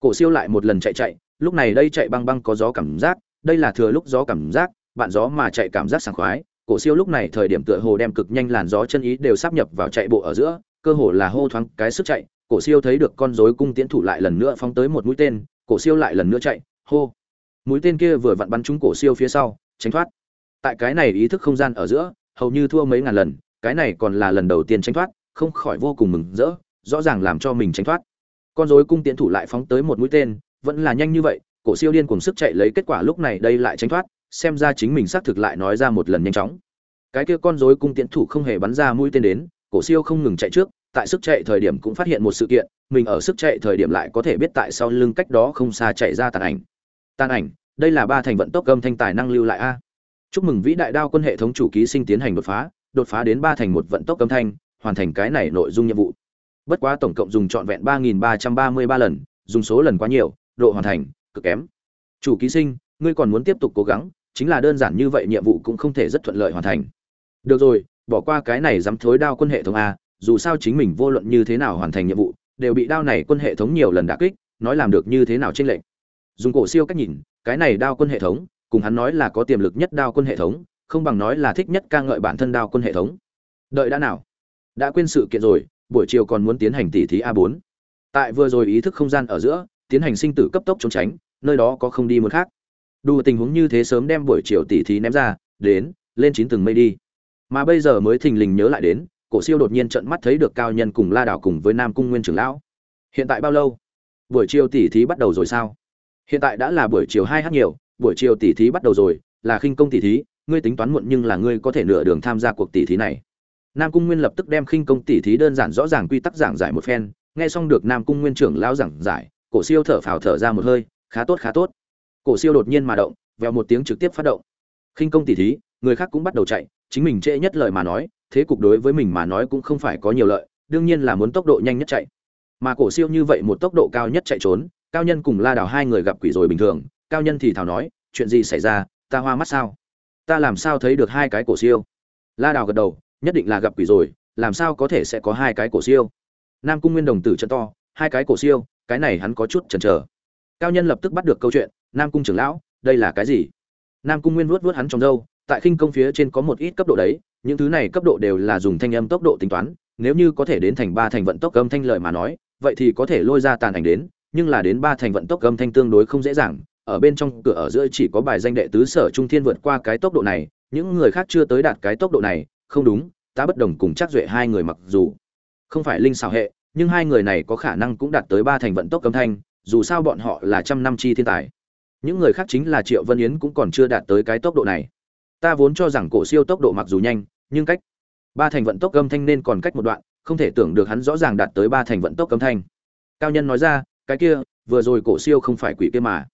Cổ siêu lại một lần chạy chạy, lúc này đây chạy băng băng có gió cảm giác, đây là thừa lúc gió cảm giác, bạn gió mà chạy cảm giác sảng khoái. Cổ siêu lúc này thời điểm tựa hồ đem cực nhanh làn gió chân ý đều sắp nhập vào chạy bộ ở giữa, cơ hồ là hô thoáng cái sức chạy. Cổ siêu thấy được con rối cung tiễn thủ lại lần nữa phóng tới một mũi tên, cổ siêu lại lần nữa chạy, hô. Mũi tên kia vừa vặn bắn trúng cổ siêu phía sau, tránh thoát. Tại cái này ý thức không gian ở giữa, hầu như thua mấy ngàn lần, cái này còn là lần đầu tiên tránh thoát, không khỏi vô cùng mừng rỡ rõ ràng làm cho mình tránh thoát. Con rối cung tiễn thủ lại phóng tới một mũi tên, vẫn là nhanh như vậy, cổ siêu điên cùng sức chạy lấy kết quả lúc này đây lại tránh thoát, xem ra chính mình xác thực lại nói ra một lần nhanh chóng. Cái kia con rối cung tiễn thủ không hề bắn ra mũi tên đến, cổ siêu không ngừng chạy trước, tại sức chạy thời điểm cũng phát hiện một sự kiện, mình ở sức chạy thời điểm lại có thể biết tại sao lưng cách đó không xa chạy ra tàn ảnh. Tàn ảnh, đây là ba thành vận tốc âm thanh tài năng lưu lại a. Chúc mừng vĩ đại đao quân hệ thống chủ ký sinh tiến hành đột phá đột phá đến ba thành một vận tốc âm thanh, hoàn thành cái này nội dung nhiệm vụ bất quá tổng cộng dùng trọn vẹn ba nghìn ba trăm ba mươi ba lần, dùng số lần quá nhiều, độ hoàn thành, cực kém. Chủ ký sinh, ngươi còn muốn tiếp tục cố gắng, chính là đơn giản như vậy nhiệm vụ cũng không thể rất thuận lợi hoàn thành. Được rồi, bỏ qua cái này dám thối đao quân hệ thống a, dù sao chính mình vô luận như thế nào hoàn thành nhiệm vụ, đều bị đao này quân hệ thống nhiều lần đả kích, nói làm được như thế nào trên lệnh dùng cổ siêu cách nhìn, cái này đao quân hệ thống, cùng hắn nói là có tiềm lực nhất đao quân hệ thống, không bằng nói là thích nhất ca ngợi bản thân đao quân hệ thống. Đợi đã nào? Đã quên sự kiện rồi buổi chiều còn muốn tiến hành tỉ thí a 4 tại vừa rồi ý thức không gian ở giữa, tiến hành sinh tử cấp tốc trốn tránh, nơi đó có không đi một khác. Đủ tình huống như thế sớm đem buổi chiều tỉ thí ném ra, đến, lên chín từng mây đi. Mà bây giờ mới thình lình nhớ lại đến, cổ siêu đột nhiên trợn mắt thấy được cao nhân cùng la đảo cùng với nam cung nguyên trưởng lão. Hiện tại bao lâu? Buổi chiều tỉ thí bắt đầu rồi sao? Hiện tại đã là buổi chiều hai h nhiều, buổi chiều tỉ thí bắt đầu rồi, là khinh công tỉ thí, ngươi tính toán muộn nhưng là ngươi có thể nửa đường tham gia cuộc tỉ thí này nam cung nguyên lập tức đem khinh công tỉ thí đơn giản rõ ràng quy tắc giảng giải một phen, nghe xong được nam cung nguyên trưởng lão giảng giải, cổ siêu thở phào thở ra một hơi, khá tốt khá tốt. Cổ siêu đột nhiên mà động, vèo một tiếng trực tiếp phát động. Khinh công tỉ thí, người khác cũng bắt đầu chạy, chính mình trễ nhất lời mà nói, thế cục đối với mình mà nói cũng không phải có nhiều lợi, đương nhiên là muốn tốc độ nhanh nhất chạy. Mà cổ siêu như vậy một tốc độ cao nhất chạy trốn, cao nhân cùng la đào hai người gặp quỷ rồi bình thường, cao nhân thì thào nói, chuyện gì xảy ra, ta hoa mắt sao? Ta làm sao thấy được hai cái cổ siêu? La đào gật đầu nhất định là gặp quỷ rồi, làm sao có thể sẽ có hai cái cổ siêu? Nam cung nguyên đồng tử chân to, hai cái cổ siêu, cái này hắn có chút chần chờ. Cao nhân lập tức bắt được câu chuyện, nam cung trưởng lão, đây là cái gì? Nam cung nguyên vuốt vuốt hắn trong râu, tại khinh công phía trên có một ít cấp độ đấy, những thứ này cấp độ đều là dùng thanh âm tốc độ tính toán, nếu như có thể đến thành ba thành vận tốc âm thanh lợi mà nói, vậy thì có thể lôi ra tàn ảnh đến, nhưng là đến ba thành vận tốc âm thanh tương đối không dễ dàng, ở bên trong cửa ở giữa chỉ có bài danh đệ tứ sở trung thiên vượt qua cái tốc độ này, những người khác chưa tới đạt cái tốc độ này không đúng, ta bất đồng cùng chắc duệ hai người mặc dù không phải linh xào hệ, nhưng hai người này có khả năng cũng đạt tới ba thành vận tốc cấm thanh, dù sao bọn họ là trăm năm chi thiên tài. Những người khác chính là triệu vân yến cũng còn chưa đạt tới cái tốc độ này. Ta vốn cho rằng cổ siêu tốc độ mặc dù nhanh, nhưng cách ba thành vận tốc âm thanh nên còn cách một đoạn, không thể tưởng được hắn rõ ràng đạt tới ba thành vận tốc âm thanh. Cao nhân nói ra, cái kia, vừa rồi cổ siêu không phải quỷ kia mà.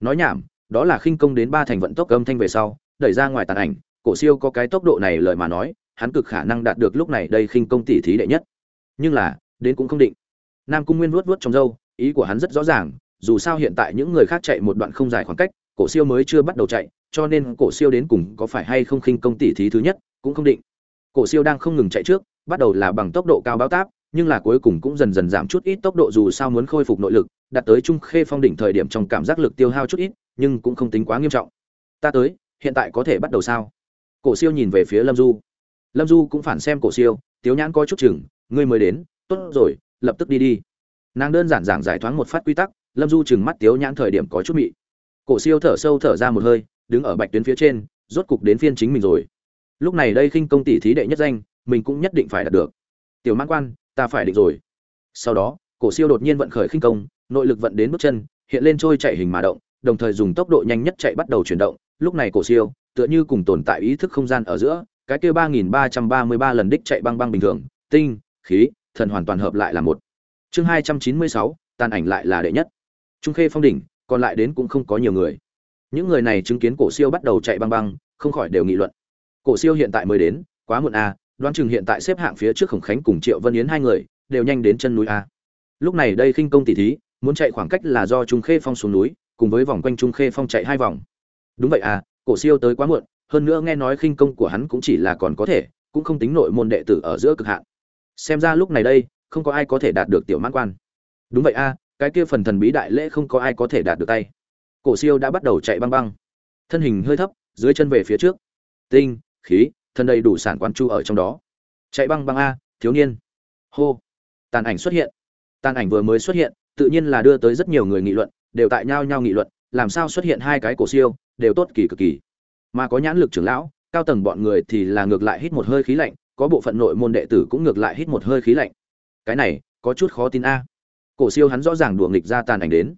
Nói nhảm, đó là khinh công đến ba thành vận tốc âm thanh về sau, đẩy ra ngoài tàn ảnh, cổ siêu có cái tốc độ này lời mà nói hắn cực khả năng đạt được lúc này đây khinh công tỷ thí đệ nhất. Nhưng là, đến cũng không định. Nam cung nguyên vuốt vuốt trong râu, ý của hắn rất rõ ràng, dù sao hiện tại những người khác chạy một đoạn không dài khoảng cách, cổ siêu mới chưa bắt đầu chạy, cho nên cổ siêu đến cùng có phải hay không khinh công tỷ thí thứ nhất, cũng không định. Cổ siêu đang không ngừng chạy trước, bắt đầu là bằng tốc độ cao báo táp, nhưng là cuối cùng cũng dần dần giảm chút ít tốc độ dù sao muốn khôi phục nội lực, đạt tới trung khê phong đỉnh thời điểm trong cảm giác lực tiêu hao chút ít, nhưng cũng không tính quá nghiêm trọng. Ta tới, hiện tại có thể bắt đầu sao? Cổ siêu nhìn về phía lâm du lâm du cũng phản xem cổ siêu, tiếu nhãn coi chút chừng, ngươi mới đến, tốt rồi, lập tức đi đi. Nàng đơn giản giảng giải thoáng một phát quy tắc, lâm du chừng mắt tiếu nhãn thời điểm có chút mị. Cổ siêu thở sâu thở ra một hơi, đứng ở bạch tuyến phía trên, rốt cục đến phiên chính mình rồi. Lúc này đây khinh công tỷ thí đệ nhất danh, mình cũng nhất định phải đạt được. Tiểu mãn quan, ta phải định rồi. Sau đó, cổ siêu đột nhiên vận khởi khinh công, nội lực vận đến bước chân, hiện lên trôi chạy hình mà động, đồng thời dùng tốc độ nhanh nhất chạy bắt đầu chuyển động. Lúc này cổ siêu, tựa như cùng tồn tại ý thức không gian ở giữa cái kia ba nghìn ba trăm ba mươi ba lần đích chạy băng băng bình thường, tinh, khí, thần hoàn toàn hợp lại là một. Chương hai trăm chín mươi sáu, tàn ảnh lại là đệ nhất. Trung khê phong đỉnh, còn lại đến cũng không có nhiều người. Những người này chứng kiến cổ siêu bắt đầu chạy băng băng, không khỏi đều nghị luận. Cổ siêu hiện tại mới đến, quá muộn a, đoán chừng hiện tại xếp hạng phía trước khổng khánh cùng triệu vân yến hai người, đều nhanh đến chân núi a. Lúc này đây khinh công tỷ thí, muốn chạy khoảng cách là do trung khê phong xuống núi, cùng với vòng quanh trung khê phong chạy hai vòng. Đúng vậy à cổ siêu tới quá muộn hơn nữa nghe nói khinh công của hắn cũng chỉ là còn có thể, cũng không tính nội môn đệ tử ở giữa cực hạn. Xem ra lúc này đây, không có ai có thể đạt được tiểu mãn quan. Đúng vậy a, cái kia phần thần bí đại lễ không có ai có thể đạt được tay. Cổ siêu đã bắt đầu chạy băng băng. Thân hình hơi thấp, dưới chân về phía trước. Tinh, khí, thân đầy đủ sản quán chu ở trong đó. Chạy băng băng a, thiếu niên. Hô. Tàn ảnh xuất hiện. Tàn ảnh vừa mới xuất hiện, tự nhiên là đưa tới rất nhiều người nghị luận, đều tại nhau nhau nghị luận, làm sao xuất hiện hai cái cổ siêu, đều tốt kỳ cực kỳ mà có nhãn lực trưởng lão, cao tầng bọn người thì là ngược lại hít một hơi khí lạnh, có bộ phận nội môn đệ tử cũng ngược lại hít một hơi khí lạnh. Cái này, có chút khó tin a. Cổ siêu hắn rõ ràng đùa nghịch ra tàn ảnh đến.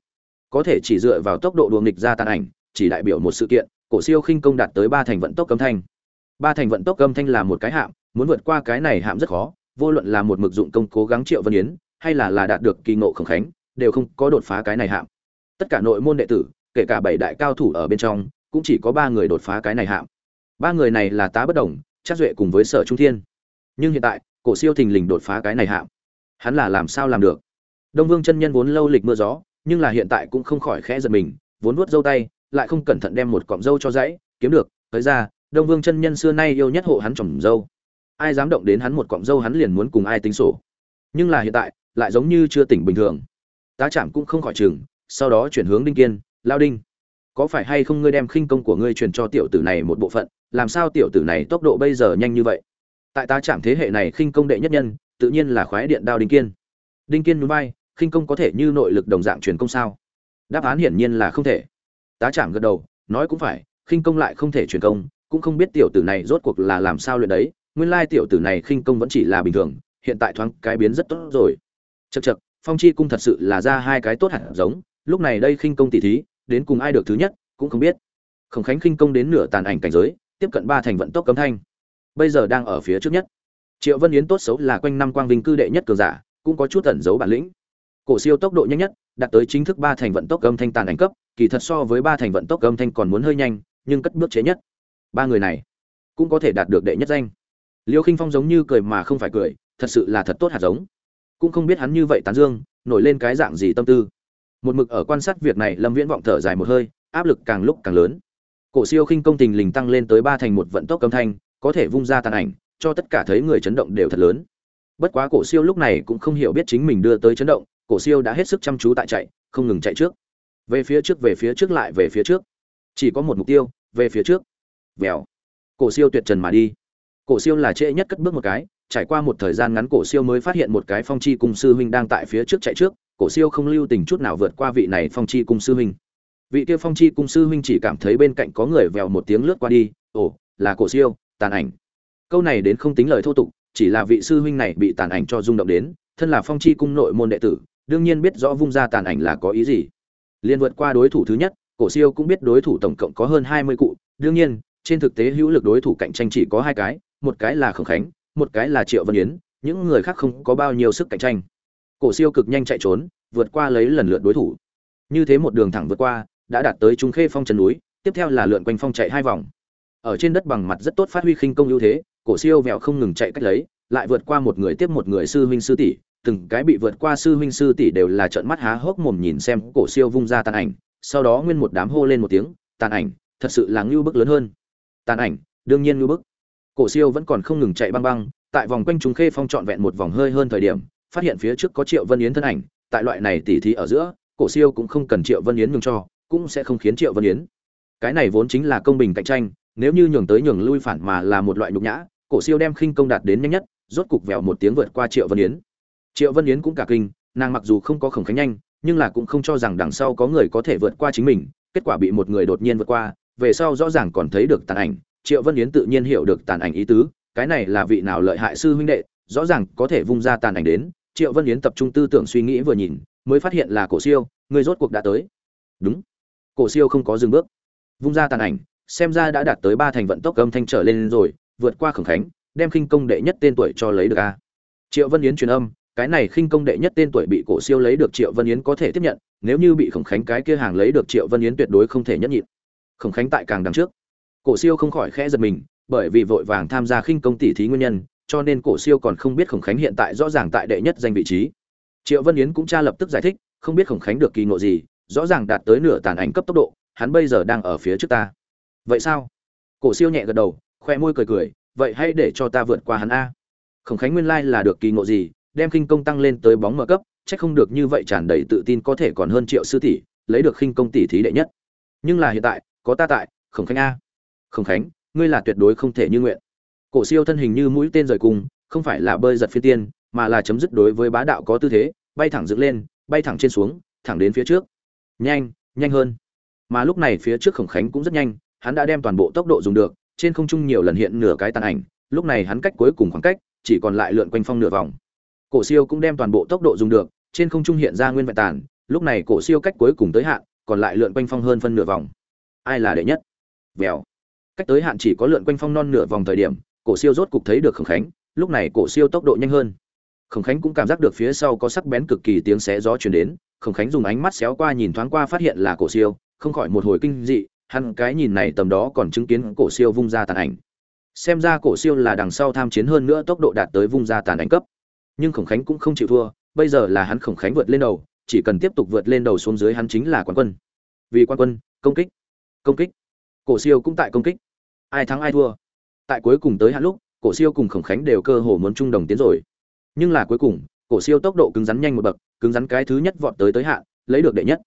Có thể chỉ dựa vào tốc độ đùa nghịch ra tàn ảnh, chỉ đại biểu một sự kiện, cổ siêu khinh công đạt tới ba thành vận tốc âm thanh. Ba thành vận tốc âm thanh là một cái hạm, muốn vượt qua cái này hạm rất khó, vô luận là một mực dụng công cố gắng triệu vân yến, hay là là đạt được kỳ ngộ khổng khánh, đều không có đột phá cái này hạm. Tất cả nội môn đệ tử, kể cả bảy đại cao thủ ở bên trong cũng chỉ có ba người đột phá cái này hạm. Ba người này là tá bất đồng chắc duệ cùng với sở trung thiên. Nhưng hiện tại, cổ siêu thình lình đột phá cái này hạm. Hắn là làm sao làm được? Đông vương chân nhân vốn lâu lịch mưa gió, nhưng là hiện tại cũng không khỏi khẽ giật mình, vốn vuốt dâu tay, lại không cẩn thận đem một cọng dâu cho dãy kiếm được, tới ra, đông vương chân nhân xưa nay yêu nhất hộ hắn trồng dâu ai dám động đến hắn một cọng dâu hắn liền muốn cùng ai tính sổ. Nhưng là hiện tại, lại giống như chưa tỉnh bình thường. Tá chạm cũng không khỏi chừng, sau đó chuyển hướng đinh kiên, lao đinh có phải hay không ngươi đem khinh công của ngươi truyền cho tiểu tử này một bộ phận, làm sao tiểu tử này tốc độ bây giờ nhanh như vậy? Tại tá chạm thế hệ này khinh công đệ nhất nhân, tự nhiên là khoái điện đao đinh kiên. Đinh kiên núi bay khinh công có thể như nội lực đồng dạng truyền công sao? Đáp án hiển nhiên là không thể. Tá chạm gật đầu, nói cũng phải, khinh công lại không thể truyền công, cũng không biết tiểu tử này rốt cuộc là làm sao luyện đấy. Nguyên lai tiểu tử này khinh công vẫn chỉ là bình thường, hiện tại thoáng cái biến rất tốt rồi. Chật chật phong chi cung thật sự là ra hai cái tốt hẳn giống, lúc này đây khinh công tỷ thí đến cùng ai được thứ nhất, cũng không biết. Khổng khánh khinh công đến nửa tàn ảnh cảnh giới, tiếp cận ba thành vận tốc cấm thanh. Bây giờ đang ở phía trước nhất. Triệu vân yến tốt xấu là quanh năm quang vinh cư đệ nhất cường giả, cũng có chút tẩn giấu bản lĩnh. Cổ siêu tốc độ nhanh nhất, đạt tới chính thức ba thành vận tốc âm thanh tàn ảnh cấp, kỳ thật so với ba thành vận tốc âm thanh còn muốn hơi nhanh, nhưng cất bước chế nhất. Ba người này, cũng có thể đạt được đệ nhất danh. Liêu khinh phong giống như cười mà không phải cười, thật sự là thật tốt hạt giống. Cũng không biết hắn như vậy tán dương, nổi lên cái dạng gì tâm tư một mực ở quan sát việc này, lâm viễn vọng thở dài một hơi, áp lực càng lúc càng lớn. Cổ siêu khinh công tình lình tăng lên tới ba thành một vận tốc âm thanh, có thể vung ra tàn ảnh, cho tất cả thấy người chấn động đều thật lớn. Bất quá cổ siêu lúc này cũng không hiểu biết chính mình đưa tới chấn động, cổ siêu đã hết sức chăm chú tại chạy, không ngừng chạy trước. Về phía trước, về phía trước lại về phía trước. Chỉ có một mục tiêu, về phía trước. Vèo. Cổ siêu tuyệt trần mà đi. Cổ siêu là trễ nhất cất bước một cái, trải qua một thời gian ngắn, cổ siêu mới phát hiện một cái phong chi cùng sư huynh đang tại phía trước chạy trước cổ siêu không lưu tình chút nào vượt qua vị này phong chi cung sư huynh. Vị kia phong chi cung sư huynh chỉ cảm thấy bên cạnh có người vèo một tiếng lướt qua đi, ồ, là cổ siêu, tàn ảnh. Câu này đến không tính lời thô tục, chỉ là vị sư huynh này bị tàn ảnh cho rung động đến, thân là phong chi cung nội môn đệ tử, đương nhiên biết rõ vung ra tàn ảnh là có ý gì. Liên vượt qua đối thủ thứ nhất, cổ siêu cũng biết đối thủ tổng cộng có hơn hai mươi cụ, đương nhiên, trên thực tế hữu lực đối thủ cạnh tranh chỉ có hai cái, một cái là khổng khánh, một cái là triệu vân yến, những người khác không có bao nhiêu sức cạnh tranh cổ siêu cực nhanh chạy trốn, vượt qua lấy lần lượt đối thủ. Như thế một đường thẳng vượt qua, đã đạt tới trung khê phong trần núi, tiếp theo là lượn quanh phong chạy hai vòng. Ở trên đất bằng mặt rất tốt phát huy khinh công ưu thế, cổ siêu vẹo không ngừng chạy cách lấy, lại vượt qua một người tiếp một người sư huynh sư tỷ, từng cái bị vượt qua sư huynh sư tỷ đều là trợn mắt há hốc mồm nhìn xem cổ siêu vung ra tàn ảnh, sau đó nguyên một đám hô lên một tiếng, tàn ảnh, thật sự là ngưu bức lớn hơn. Tàn ảnh, đương nhiên ngưu bức. Cổ siêu vẫn còn không ngừng chạy băng băng, tại vòng quanh trung khê phong trọn vẹn một vòng hơi hơn thời điểm phát hiện phía trước có triệu vân yến thân ảnh, tại loại này tỉ thí ở giữa, cổ siêu cũng không cần triệu vân yến nhường cho, cũng sẽ không khiến triệu vân yến. Cái này vốn chính là công bình cạnh tranh, nếu như nhường tới nhường lui phản mà là một loại nhục nhã, cổ siêu đem khinh công đạt đến nhanh nhất, rốt cục vèo một tiếng vượt qua triệu vân yến. Triệu vân yến cũng cả kinh, nàng mặc dù không có khổng khánh nhanh, nhưng là cũng không cho rằng đằng sau có người có thể vượt qua chính mình, kết quả bị một người đột nhiên vượt qua, về sau rõ ràng còn thấy được tàn ảnh, triệu vân yến tự nhiên hiểu được tàn ảnh ý tứ, cái này là vị nào lợi hại sư huynh đệ, rõ ràng có thể vung ra tàn ảnh đến triệu vân yến tập trung tư tưởng suy nghĩ vừa nhìn, mới phát hiện là cổ siêu, người rốt cuộc đã tới. Đúng. Cổ siêu không có dừng bước. Vung ra tàn ảnh, xem ra đã đạt tới ba thành vận tốc âm thanh trở lên rồi, vượt qua khổng khánh, đem khinh công đệ nhất tên tuổi cho lấy được a. Triệu vân yến truyền âm, cái này khinh công đệ nhất tên tuổi bị cổ siêu lấy được triệu vân yến có thể tiếp nhận, nếu như bị khổng khánh cái kia hàng lấy được triệu vân yến tuyệt đối không thể nhẫn nhịn. Khổng khánh tại càng đằng trước. Cổ siêu không khỏi khẽ giật mình, bởi vì vội vàng tham gia khinh công tỷ thí nguyên nhân cho nên cổ siêu còn không biết khổng khánh hiện tại rõ ràng tại đệ nhất danh vị trí. Triệu vân yến cũng tra lập tức giải thích, không biết khổng khánh được kỳ ngộ gì, rõ ràng đạt tới nửa tàn ảnh cấp tốc độ, hắn bây giờ đang ở phía trước ta. Vậy sao? Cổ siêu nhẹ gật đầu, khoe môi cười cười, vậy hãy để cho ta vượt qua hắn a. Khổng khánh nguyên lai là được kỳ ngộ gì, đem khinh công tăng lên tới bóng mở cấp, chắc không được như vậy tràn đầy tự tin có thể còn hơn triệu sư tỷ, lấy được khinh công tỷ thí đệ nhất. Nhưng là hiện tại, có ta tại, khổng khánh a. Khổng khánh, ngươi là tuyệt đối không thể như nguyện cổ siêu thân hình như mũi tên rời cung không phải là bơi giật phi tiên, mà là chấm dứt đối với bá đạo có tư thế, bay thẳng dựng lên, bay thẳng trên xuống, thẳng đến phía trước. Nhanh nhanh hơn. Mà lúc này phía trước khổng khánh cũng rất nhanh, hắn đã đem toàn bộ tốc độ dùng được, trên không trung nhiều lần hiện nửa cái tàn ảnh, lúc này hắn cách cuối cùng khoảng cách, chỉ còn lại lượn quanh phong nửa vòng. Cổ siêu cũng đem toàn bộ tốc độ dùng được, trên không trung hiện ra nguyên vẹn tàn, lúc này cổ siêu cách cuối cùng tới hạn, còn lại lượn quanh phong hơn phân nửa vòng. Ai là đệ nhất? Vèo. Cách tới hạn chỉ có lượn quanh phong non nửa vòng thời điểm cổ siêu rốt cục thấy được khổng khánh, lúc này cổ siêu tốc độ nhanh hơn. Khổng khánh cũng cảm giác được phía sau có sắc bén cực kỳ tiếng xé gió truyền đến, khổng khánh dùng ánh mắt xéo qua nhìn thoáng qua phát hiện là cổ siêu, không khỏi một hồi kinh dị, hắn cái nhìn này tầm đó còn chứng kiến cổ siêu vung ra tàn ảnh. Xem ra cổ siêu là đằng sau tham chiến hơn nữa tốc độ đạt tới vung ra tàn ảnh cấp. Nhưng khổng khánh cũng không chịu thua, bây giờ là hắn khổng khánh vượt lên đầu, chỉ cần tiếp tục vượt lên đầu xuống dưới hắn chính là quán quân. Vì quan quân, công kích công kích. Cổ siêu cũng tại công kích. Ai thắng ai thua? Tại cuối cùng tới hạn lúc, cổ siêu cùng khổng khánh đều cơ hồ muốn chung đồng tiến rồi. Nhưng là cuối cùng, cổ siêu tốc độ cứng rắn nhanh một bậc, cứng rắn cái thứ nhất vọt tới tới hạn, lấy được đệ nhất.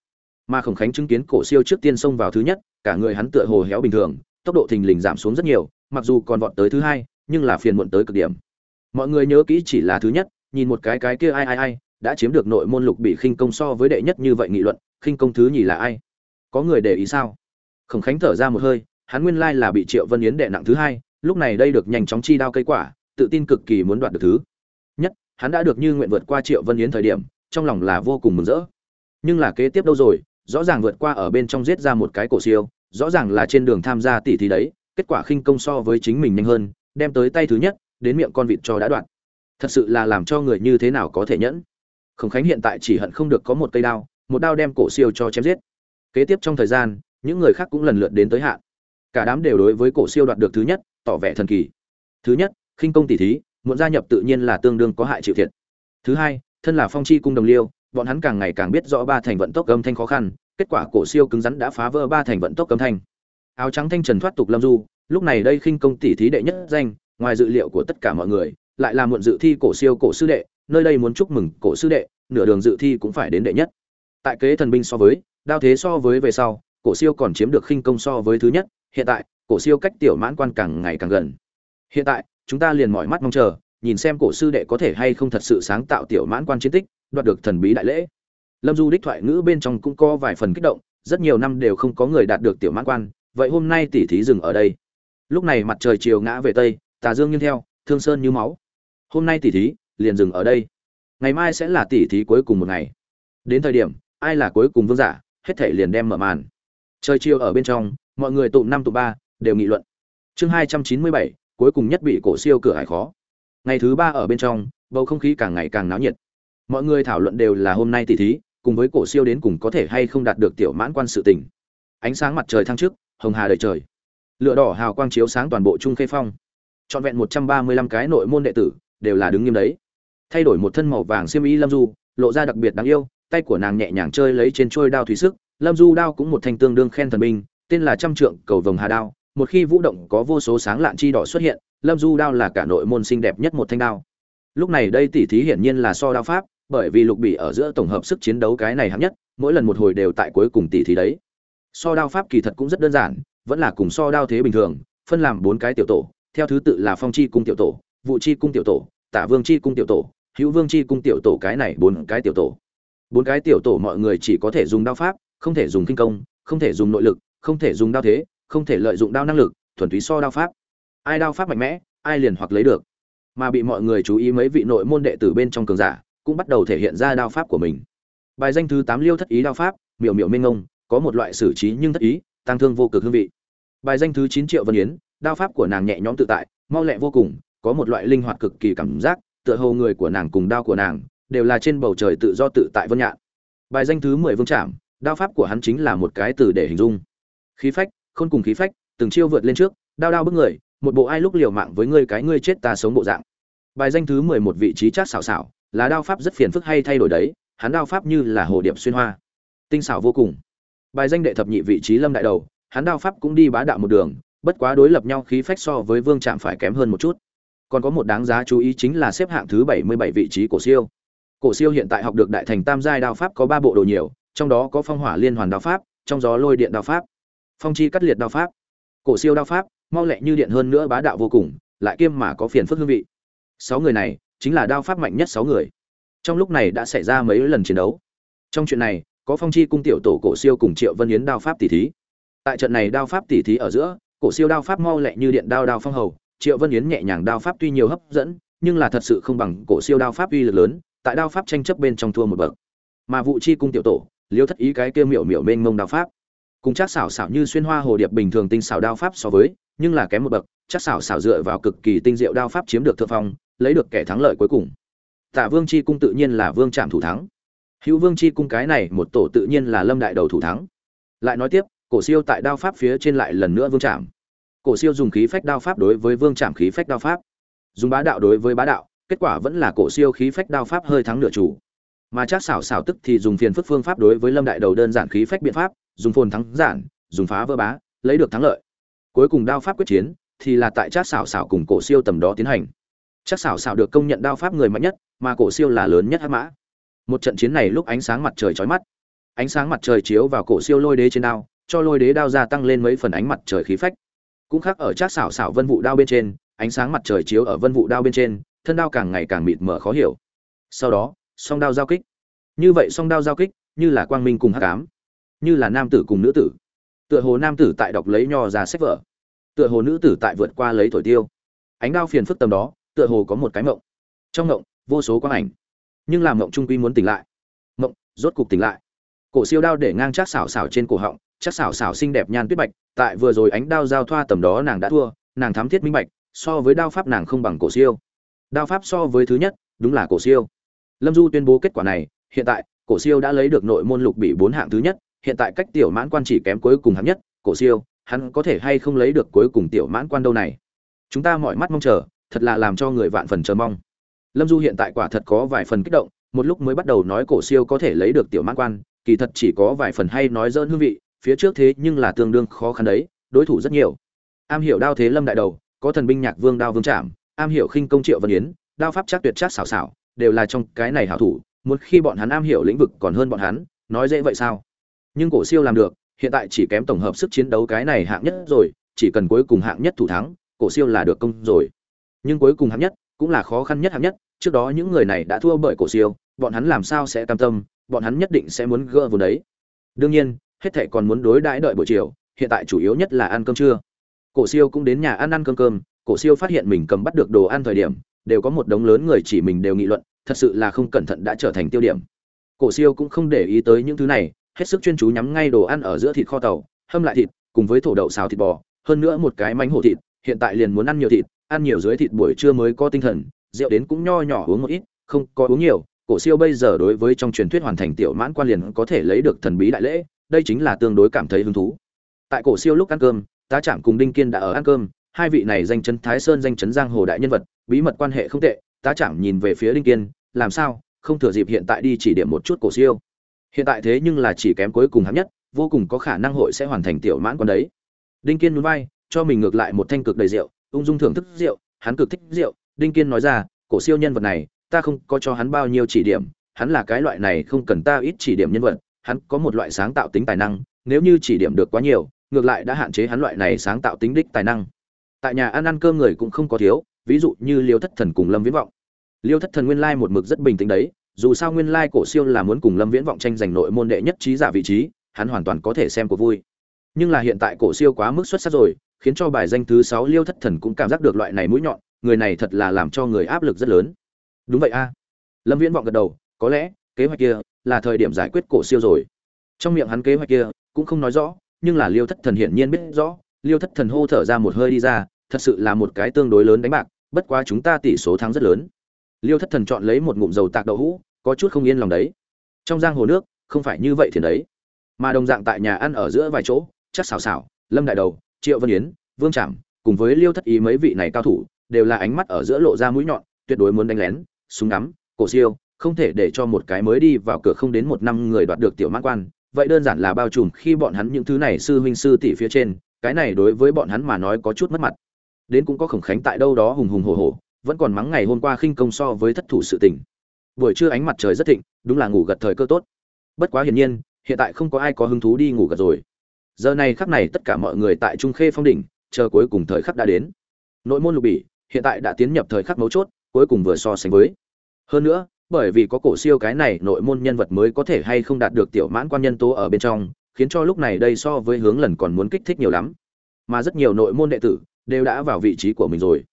Mà khổng khánh chứng kiến cổ siêu trước tiên xông vào thứ nhất, cả người hắn tựa hồ héo bình thường, tốc độ thình lình giảm xuống rất nhiều, mặc dù còn vọt tới thứ hai, nhưng là phiền muộn tới cực điểm. Mọi người nhớ kỹ chỉ là thứ nhất, nhìn một cái cái kia ai ai ai, đã chiếm được nội môn lục bị khinh công so với đệ nhất như vậy nghị luận, khinh công thứ nhì là ai? Có người để ý sao? Khổng khánh thở ra một hơi, hắn nguyên lai là bị triệu vân yến đệ nặng thứ hai lúc này đây được nhanh chóng chi đao cây quả, tự tin cực kỳ muốn đoạt được thứ. Nhất, hắn đã được như nguyện vượt qua triệu vân yến thời điểm, trong lòng là vô cùng mừng rỡ. Nhưng là kế tiếp đâu rồi, rõ ràng vượt qua ở bên trong giết ra một cái cổ siêu, rõ ràng là trên đường tham gia tỷ thí đấy, kết quả khinh công so với chính mình nhanh hơn, đem tới tay thứ nhất, đến miệng con vịt cho đã đoạn. Thật sự là làm cho người như thế nào có thể nhẫn? Khổng khánh hiện tại chỉ hận không được có một cây đao, một đao đem cổ siêu cho chém giết. Kế tiếp trong thời gian, những người khác cũng lần lượt đến tới hạn. Cả đám đều đối với cổ siêu đoạt được thứ nhất tỏ vẻ thần kỳ. Thứ nhất, khinh công tỷ thí, muốn gia nhập tự nhiên là tương đương có hại chịu thiệt. Thứ hai, thân là phong chi cung đồng liêu, bọn hắn càng ngày càng biết rõ ba thành vận tốc âm thanh khó khăn, kết quả cổ siêu cứng rắn đã phá vỡ ba thành vận tốc âm thanh. Áo trắng thanh trần thoát tục lâm du, lúc này đây khinh công tỷ thí đệ nhất danh, ngoài dự liệu của tất cả mọi người, lại là muộn dự thi cổ siêu cổ sư đệ, nơi đây muốn chúc mừng cổ sư đệ, nửa đường dự thi cũng phải đến đệ nhất. Tại kế thần binh so với, đao thế so với về sau, cổ siêu còn chiếm được khinh công so với thứ nhất, hiện tại cổ siêu cách tiểu mãn quan càng ngày càng gần. Hiện tại, chúng ta liền mỏi mắt mong chờ, nhìn xem cổ sư đệ có thể hay không thật sự sáng tạo tiểu mãn quan chiến tích, đoạt được thần bí đại lễ. Lâm du đích thoại ngữ bên trong cũng có vài phần kích động, rất nhiều năm đều không có người đạt được tiểu mãn quan, vậy hôm nay tỷ thí dừng ở đây. Lúc này mặt trời chiều ngã về tây, tà dương nghiêng theo, thương sơn như máu. Hôm nay tỷ thí, liền dừng ở đây. Ngày mai sẽ là tỷ thí cuối cùng một ngày. Đến thời điểm, ai là cuối cùng vương giả, hết thảy liền đem mở màn. Trời chiều ở bên trong, mọi người tụ năm tụ ba đều nghị luận. Chương hai trăm chín mươi bảy, cuối cùng nhất bị cổ siêu cửa hải khó. Ngày thứ ba ở bên trong, bầu không khí càng ngày càng náo nhiệt. Mọi người thảo luận đều là hôm nay tỷ thí, cùng với cổ siêu đến cùng có thể hay không đạt được tiểu mãn quan sự tình. Ánh sáng mặt trời thăng trước hồng hà đầy trời. Lửa đỏ hào quang chiếu sáng toàn bộ trung khê phong. Trọn vẹn một trăm ba mươi lăm cái nội môn đệ tử, đều là đứng nghiêm đấy. Thay đổi một thân màu vàng xiêm y lâm du, lộ ra đặc biệt đáng yêu, tay của nàng nhẹ nhàng chơi lấy trên trôi đao thủy sức. Lâm du đao cũng một thanh tương đương khen thần binh, tên là trăm trượng cầu vồng hà đao một khi vũ động có vô số sáng lạn chi đỏ xuất hiện, lâm du đao là cả nội môn xinh đẹp nhất một thanh đao. Lúc này đây tỷ thí hiển nhiên là so đao pháp, bởi vì lục bị ở giữa tổng hợp sức chiến đấu cái này hạng nhất, mỗi lần một hồi đều tại cuối cùng tỷ thí đấy. So đao pháp kỳ thật cũng rất đơn giản, vẫn là cùng so đao thế bình thường, phân làm bốn cái tiểu tổ, theo thứ tự là phong chi cung tiểu tổ, vũ chi cung tiểu tổ, tả vương chi cung tiểu tổ, hữu vương chi cung tiểu tổ cái này bốn cái tiểu tổ. Bốn cái tiểu tổ mọi người chỉ có thể dùng đao pháp, không thể dùng kinh công, không thể dùng nội lực, không thể dùng đao thế không thể lợi dụng đao năng lực, thuần túy so đao pháp. Ai đao pháp mạnh mẽ, ai liền hoặc lấy được. Mà bị mọi người chú ý mấy vị nội môn đệ tử bên trong cường giả, cũng bắt đầu thể hiện ra đao pháp của mình. Bài danh thứ tám liêu thất ý đao pháp, miểu miểu minh ngông, có một loại xử trí nhưng thất ý, tăng thương vô cực hương vị. Bài danh thứ chín triệu vân yến, đao pháp của nàng nhẹ nhõm tự tại, mau lẹ vô cùng, có một loại linh hoạt cực kỳ cảm giác, tựa hồ người của nàng cùng đao của nàng, đều là trên bầu trời tự do tự tại vân nhạn. Bài danh thứ mười vương trạm đao pháp của hắn chính là một cái từ để hình dung. Khí phách khôn cùng khí phách, từng chiêu vượt lên trước, đao đao bức người, một bộ ai lúc liều mạng với ngươi cái ngươi chết ta sống bộ dạng. Bài danh thứ mười một vị trí chát xảo xảo, là đao pháp rất phiền phức hay thay đổi đấy, hắn đao pháp như là hồ điệp xuyên hoa. Tinh xảo vô cùng. Bài danh đệ thập nhị vị trí lâm đại đầu, hắn đao pháp cũng đi bá đạo một đường, bất quá đối lập nhau khí phách so với vương trạm phải kém hơn một chút. Còn có một đáng giá chú ý chính là xếp hạng thứ bảy mươi bảy vị trí cổ siêu. Cổ siêu hiện tại học được đại thành tam giai đao pháp có ba bộ đồ nhiều, trong đó có phong hỏa liên hoàn đao pháp, trong gió lôi điện đao pháp phong chi cắt liệt đao pháp. Cổ siêu đao pháp, mau lẹ như điện hơn nữa bá đạo vô cùng, lại kiêm mà có phiền phức hương vị. Sáu người này, chính là đao pháp mạnh nhất sáu người. Trong lúc này đã xảy ra mấy lần chiến đấu. Trong chuyện này, có phong chi cung tiểu tổ cổ siêu cùng triệu vân yến đao pháp tỷ thí. Tại trận này đao pháp tỷ thí ở giữa, cổ siêu đao pháp mau lẹ như điện đao đao phong hầu, triệu vân yến nhẹ nhàng đao pháp tuy nhiều hấp dẫn, nhưng là thật sự không bằng cổ siêu đao pháp uy lực lớn, tại đao pháp tranh chấp bên trong thua một bậc. Mà vụ chi cung tiểu tổ, liêu thất ý cái kia miểu miểu mênh mông đao pháp cùng chắc xảo xảo như xuyên hoa hồ điệp bình thường tinh xảo đao pháp so với, nhưng là kém một bậc, chắc xảo xảo dựa vào cực kỳ tinh diệu đao pháp chiếm được thượng phong, lấy được kẻ thắng lợi cuối cùng. Tạ vương chi cung tự nhiên là vương trạm thủ thắng. Hữu vương chi cung cái này một tổ tự nhiên là lâm đại đầu thủ thắng. Lại nói tiếp, cổ siêu tại đao pháp phía trên lại lần nữa vương trạm cổ siêu dùng khí phách đao pháp đối với vương trạm khí phách đao pháp. Dùng bá đạo đối với bá đạo, kết quả vẫn là cổ siêu khí phách đao pháp hơi thắng nửa chủ. Mà chắc xảo xảo tức thì dùng phiền phức phương pháp đối với lâm đại đầu đơn giản khí phách biện pháp dùng phồn thắng giản, dùng phá vỡ bá, lấy được thắng lợi. Cuối cùng đao pháp quyết chiến thì là tại Trác xảo xảo cùng cổ siêu tầm đó tiến hành. Trác xảo xảo được công nhận đao pháp người mạnh nhất, mà cổ siêu là lớn nhất hắc mã. Một trận chiến này lúc ánh sáng mặt trời chói mắt. Ánh sáng mặt trời chiếu vào cổ siêu lôi đế trên đao, cho lôi đế đao gia tăng lên mấy phần ánh mặt trời khí phách. Cũng khác ở Trác xảo xảo vân vụ đao bên trên, ánh sáng mặt trời chiếu ở vân vụ đao bên trên, thân đao càng ngày càng mịt mờ khó hiểu. Sau đó, song đao giao kích. Như vậy song đao giao kích, như là quang minh cùng hắc ám như là nam tử cùng nữ tử. Tựa hồ nam tử tại đọc lấy nho ra sách vở. Tựa hồ nữ tử tại vượt qua lấy thổi tiêu. Ánh đao phiền phức tầm đó, tựa hồ có một cái mộng. Trong mộng, vô số quang ảnh. Nhưng làm mộng trung quy muốn tỉnh lại. Mộng, rốt cục tỉnh lại. Cổ siêu đao để ngang chắc xảo xảo trên cổ họng, chắc xảo xảo xinh đẹp nhan tuyết bạch, tại vừa rồi ánh đao giao thoa tầm đó nàng đã thua, nàng thám thiết minh bạch, so với đao pháp nàng không bằng cổ siêu. Đao pháp so với thứ nhất, đúng là cổ siêu. Lâm du tuyên bố kết quả này, hiện tại, cổ siêu đã lấy được nội môn lục bị bốn hạng thứ nhất hiện tại cách tiểu mãn quan chỉ kém cuối cùng hạng nhất, cổ siêu, hắn có thể hay không lấy được cuối cùng tiểu mãn quan đâu này? Chúng ta mọi mắt mong chờ, thật là làm cho người vạn phần chờ mong. Lâm du hiện tại quả thật có vài phần kích động, một lúc mới bắt đầu nói cổ siêu có thể lấy được tiểu mãn quan, kỳ thật chỉ có vài phần hay nói dỡn hương vị, phía trước thế nhưng là tương đương khó khăn đấy, đối thủ rất nhiều. Am hiểu đao thế lâm đại đầu, có thần binh nhạc vương đao vương trạm am hiểu khinh công triệu vân yến, đao pháp chắc tuyệt chắc xảo xảo, đều là trong cái này hảo thủ một khi bọn hắn am hiểu lĩnh vực còn hơn bọn hắn, nói dễ vậy sao? Nhưng cổ siêu làm được, hiện tại chỉ kém tổng hợp sức chiến đấu cái này hạng nhất rồi, chỉ cần cuối cùng hạng nhất thủ thắng, cổ siêu là được công rồi. Nhưng cuối cùng hạng nhất cũng là khó khăn nhất hạng nhất, trước đó những người này đã thua bởi cổ siêu, bọn hắn làm sao sẽ cam tâm, bọn hắn nhất định sẽ muốn gỡ vốn đấy. Đương nhiên, hết thảy còn muốn đối đãi đợi buổi chiều, hiện tại chủ yếu nhất là ăn cơm trưa. Cổ siêu cũng đến nhà ăn ăn cơm cơm, cổ siêu phát hiện mình cầm bắt được đồ ăn thời điểm, đều có một đống lớn người chỉ mình đều nghị luận, thật sự là không cẩn thận đã trở thành tiêu điểm. Cổ siêu cũng không để ý tới những thứ này hết sức chuyên chú nhắm ngay đồ ăn ở giữa thịt kho tàu, hâm lại thịt, cùng với thổ đậu xào thịt bò, hơn nữa một cái mánh hổ thịt, hiện tại liền muốn ăn nhiều thịt, ăn nhiều dưới thịt buổi trưa mới có tinh thần, rượu đến cũng nho nhỏ uống một ít, không có uống nhiều, cổ siêu bây giờ đối với trong truyền thuyết hoàn thành tiểu mãn quan liền có thể lấy được thần bí đại lễ, đây chính là tương đối cảm thấy hứng thú. Tại cổ siêu lúc ăn cơm, tá trạm cùng đinh kiên đã ở ăn cơm, hai vị này danh chấn thái sơn danh chấn giang hồ đại nhân vật, bí mật quan hệ không tệ, tá trạm nhìn về phía đinh kiên, làm sao? Không thừa dịp hiện tại đi chỉ điểm một chút cổ siêu hiện tại thế nhưng là chỉ kém cuối cùng hạng nhất, vô cùng có khả năng hội sẽ hoàn thành tiểu mãn con đấy. Đinh kiên núi vai, cho mình ngược lại một thanh cực đầy rượu, ung dung thưởng thức rượu, hắn cực thích rượu. Đinh kiên nói ra, cổ siêu nhân vật này, ta không có cho hắn bao nhiêu chỉ điểm, hắn là cái loại này không cần ta ít chỉ điểm nhân vật, hắn có một loại sáng tạo tính tài năng, nếu như chỉ điểm được quá nhiều, ngược lại đã hạn chế hắn loại này sáng tạo tính đích tài năng. Tại nhà ăn ăn cơm người cũng không có thiếu, ví dụ như liêu thất thần cùng lâm viễn vọng. Liêu thất thần nguyên lai một mực rất bình tĩnh đấy dù sao nguyên lai cổ siêu là muốn cùng lâm viễn vọng tranh giành nội môn đệ nhất trí giả vị trí, hắn hoàn toàn có thể xem của vui. Nhưng là hiện tại cổ siêu quá mức xuất sắc rồi, khiến cho bài danh thứ sáu liêu thất thần cũng cảm giác được loại này mũi nhọn, người này thật là làm cho người áp lực rất lớn. Đúng vậy a. Lâm viễn vọng gật đầu, có lẽ, kế hoạch kia là thời điểm giải quyết cổ siêu rồi. Trong miệng hắn kế hoạch kia cũng không nói rõ, nhưng là liêu thất thần hiển nhiên biết rõ, liêu thất thần hô thở ra một hơi đi ra, thật sự là một cái tương đối lớn đánh bạc, bất quá chúng ta tỷ số thắng rất lớn. Liêu thất thần chọn lấy một ngụm dầu tạc đậu hũ có chút không yên lòng đấy. Trong giang hồ nước, không phải như vậy thì đấy. Mà đồng dạng tại nhà ăn ở giữa vài chỗ, chắc xào xào lâm đại đầu, triệu vân yến, vương trảm, cùng với liêu thất ý mấy vị này cao thủ, đều là ánh mắt ở giữa lộ ra mũi nhọn, tuyệt đối muốn đánh lén, súng ngắm, cổ siêu, không thể để cho một cái mới đi vào cửa không đến một năm người đoạt được tiểu mãn quan. Vậy đơn giản là bao trùm khi bọn hắn những thứ này sư huynh sư tỷ phía trên, cái này đối với bọn hắn mà nói có chút mất mặt. Đến cũng có khổng khánh tại đâu đó hùng hùng hổ hổ, vẫn còn mắng ngày hôm qua khinh công so với thất thủ sự tình buổi trưa ánh mặt trời rất thịnh, đúng là ngủ gật thời cơ tốt. Bất quá hiển nhiên, hiện tại không có ai có hứng thú đi ngủ gật rồi. Giờ này khắc này tất cả mọi người tại trung khê phong đỉnh, chờ cuối cùng thời khắc đã đến. Nội môn lục bỉ, hiện tại đã tiến nhập thời khắc mấu chốt, cuối cùng vừa so sánh với. Hơn nữa, bởi vì có cổ siêu cái này, nội môn nhân vật mới có thể hay không đạt được tiểu mãn quan nhân tố ở bên trong, khiến cho lúc này đây so với hướng lần còn muốn kích thích nhiều lắm. Mà rất nhiều nội môn đệ tử đều đã vào vị trí của mình rồi.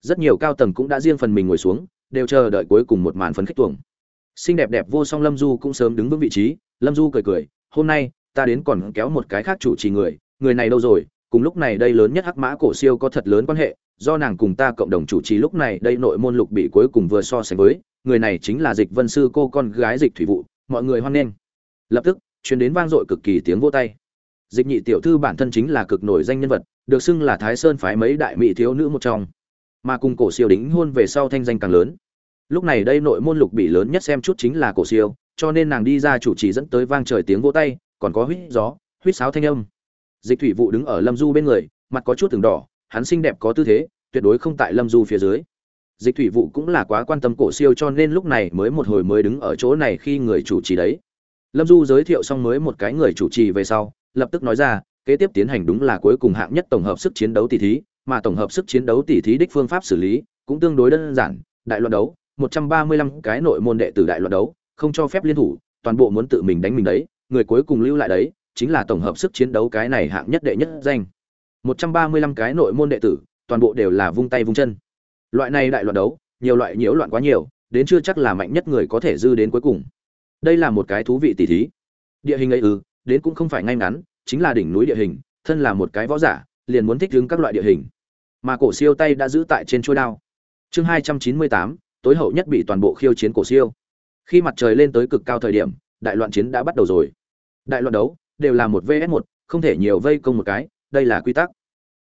Rất nhiều cao tầng cũng đã riêng phần mình ngồi xuống đều chờ đợi cuối cùng một màn phấn khích tuồng. Xinh đẹp đẹp vô song lâm du cũng sớm đứng vững vị trí, lâm du cười cười, hôm nay, ta đến còn kéo một cái khác chủ trì người người này đâu rồi? Cùng lúc này đây lớn nhất hắc mã cổ siêu có thật lớn quan hệ, do nàng cùng ta cộng đồng chủ trì lúc này đây nội môn lục bị cuối cùng vừa so sánh với, người này chính là dịch vân sư cô con gái dịch thủy vụ, mọi người hoan nghênh. Lập tức chuyến đến vang dội cực kỳ tiếng vô tay. Dịch nhị tiểu thư bản thân chính là cực nổi danh nhân vật, được xưng là thái sơn phái mấy đại mỹ thiếu nữ một trong mà cùng cổ siêu đính hôn về sau thanh danh càng lớn. Lúc này đây nội môn lục bị lớn nhất xem chút chính là cổ siêu, cho nên nàng đi ra chủ trì dẫn tới vang trời tiếng vỗ tay, còn có huýt gió huýt sáo thanh âm. Dịch thủy vụ đứng ở lâm du bên người, mặt có chút từng đỏ, hắn xinh đẹp có tư thế, tuyệt đối không tại lâm du phía dưới. Dịch thủy vụ cũng là quá quan tâm cổ siêu cho nên lúc này mới một hồi mới đứng ở chỗ này khi người chủ trì đấy. Lâm du giới thiệu xong mới một cái người chủ trì về sau, lập tức nói ra, kế tiếp tiến hành đúng là cuối cùng hạng nhất tổng hợp sức chiến đấu tỷ thí mà tổng hợp sức chiến đấu tỷ thí đích phương pháp xử lý cũng tương đối đơn giản, đại loạn đấu 135 cái nội môn đệ tử đại loạn đấu, không cho phép liên thủ, toàn bộ muốn tự mình đánh mình đấy, người cuối cùng lưu lại đấy, chính là tổng hợp sức chiến đấu cái này hạng nhất đệ nhất danh. 135 cái nội môn đệ tử, toàn bộ đều là vung tay vung chân. Loại này đại loạn đấu, nhiều loại nhiễu loạn quá nhiều, đến chưa chắc là mạnh nhất người có thể dư đến cuối cùng. Đây là một cái thú vị tỉ thí. Địa hình ấy ư, đến cũng không phải ngay ngắn, chính là đỉnh núi địa hình, thân là một cái võ giả liền muốn thích ứng các loại địa hình. Mà cổ siêu tay đã giữ tại trên chuôi đao. Chương hai trăm chín mươi tám, tối hậu nhất bị toàn bộ khiêu chiến cổ siêu. Khi mặt trời lên tới cực cao thời điểm, đại loạn chiến đã bắt đầu rồi. Đại loạn đấu đều là một vs một, không thể nhiều vây công một cái, đây là quy tắc.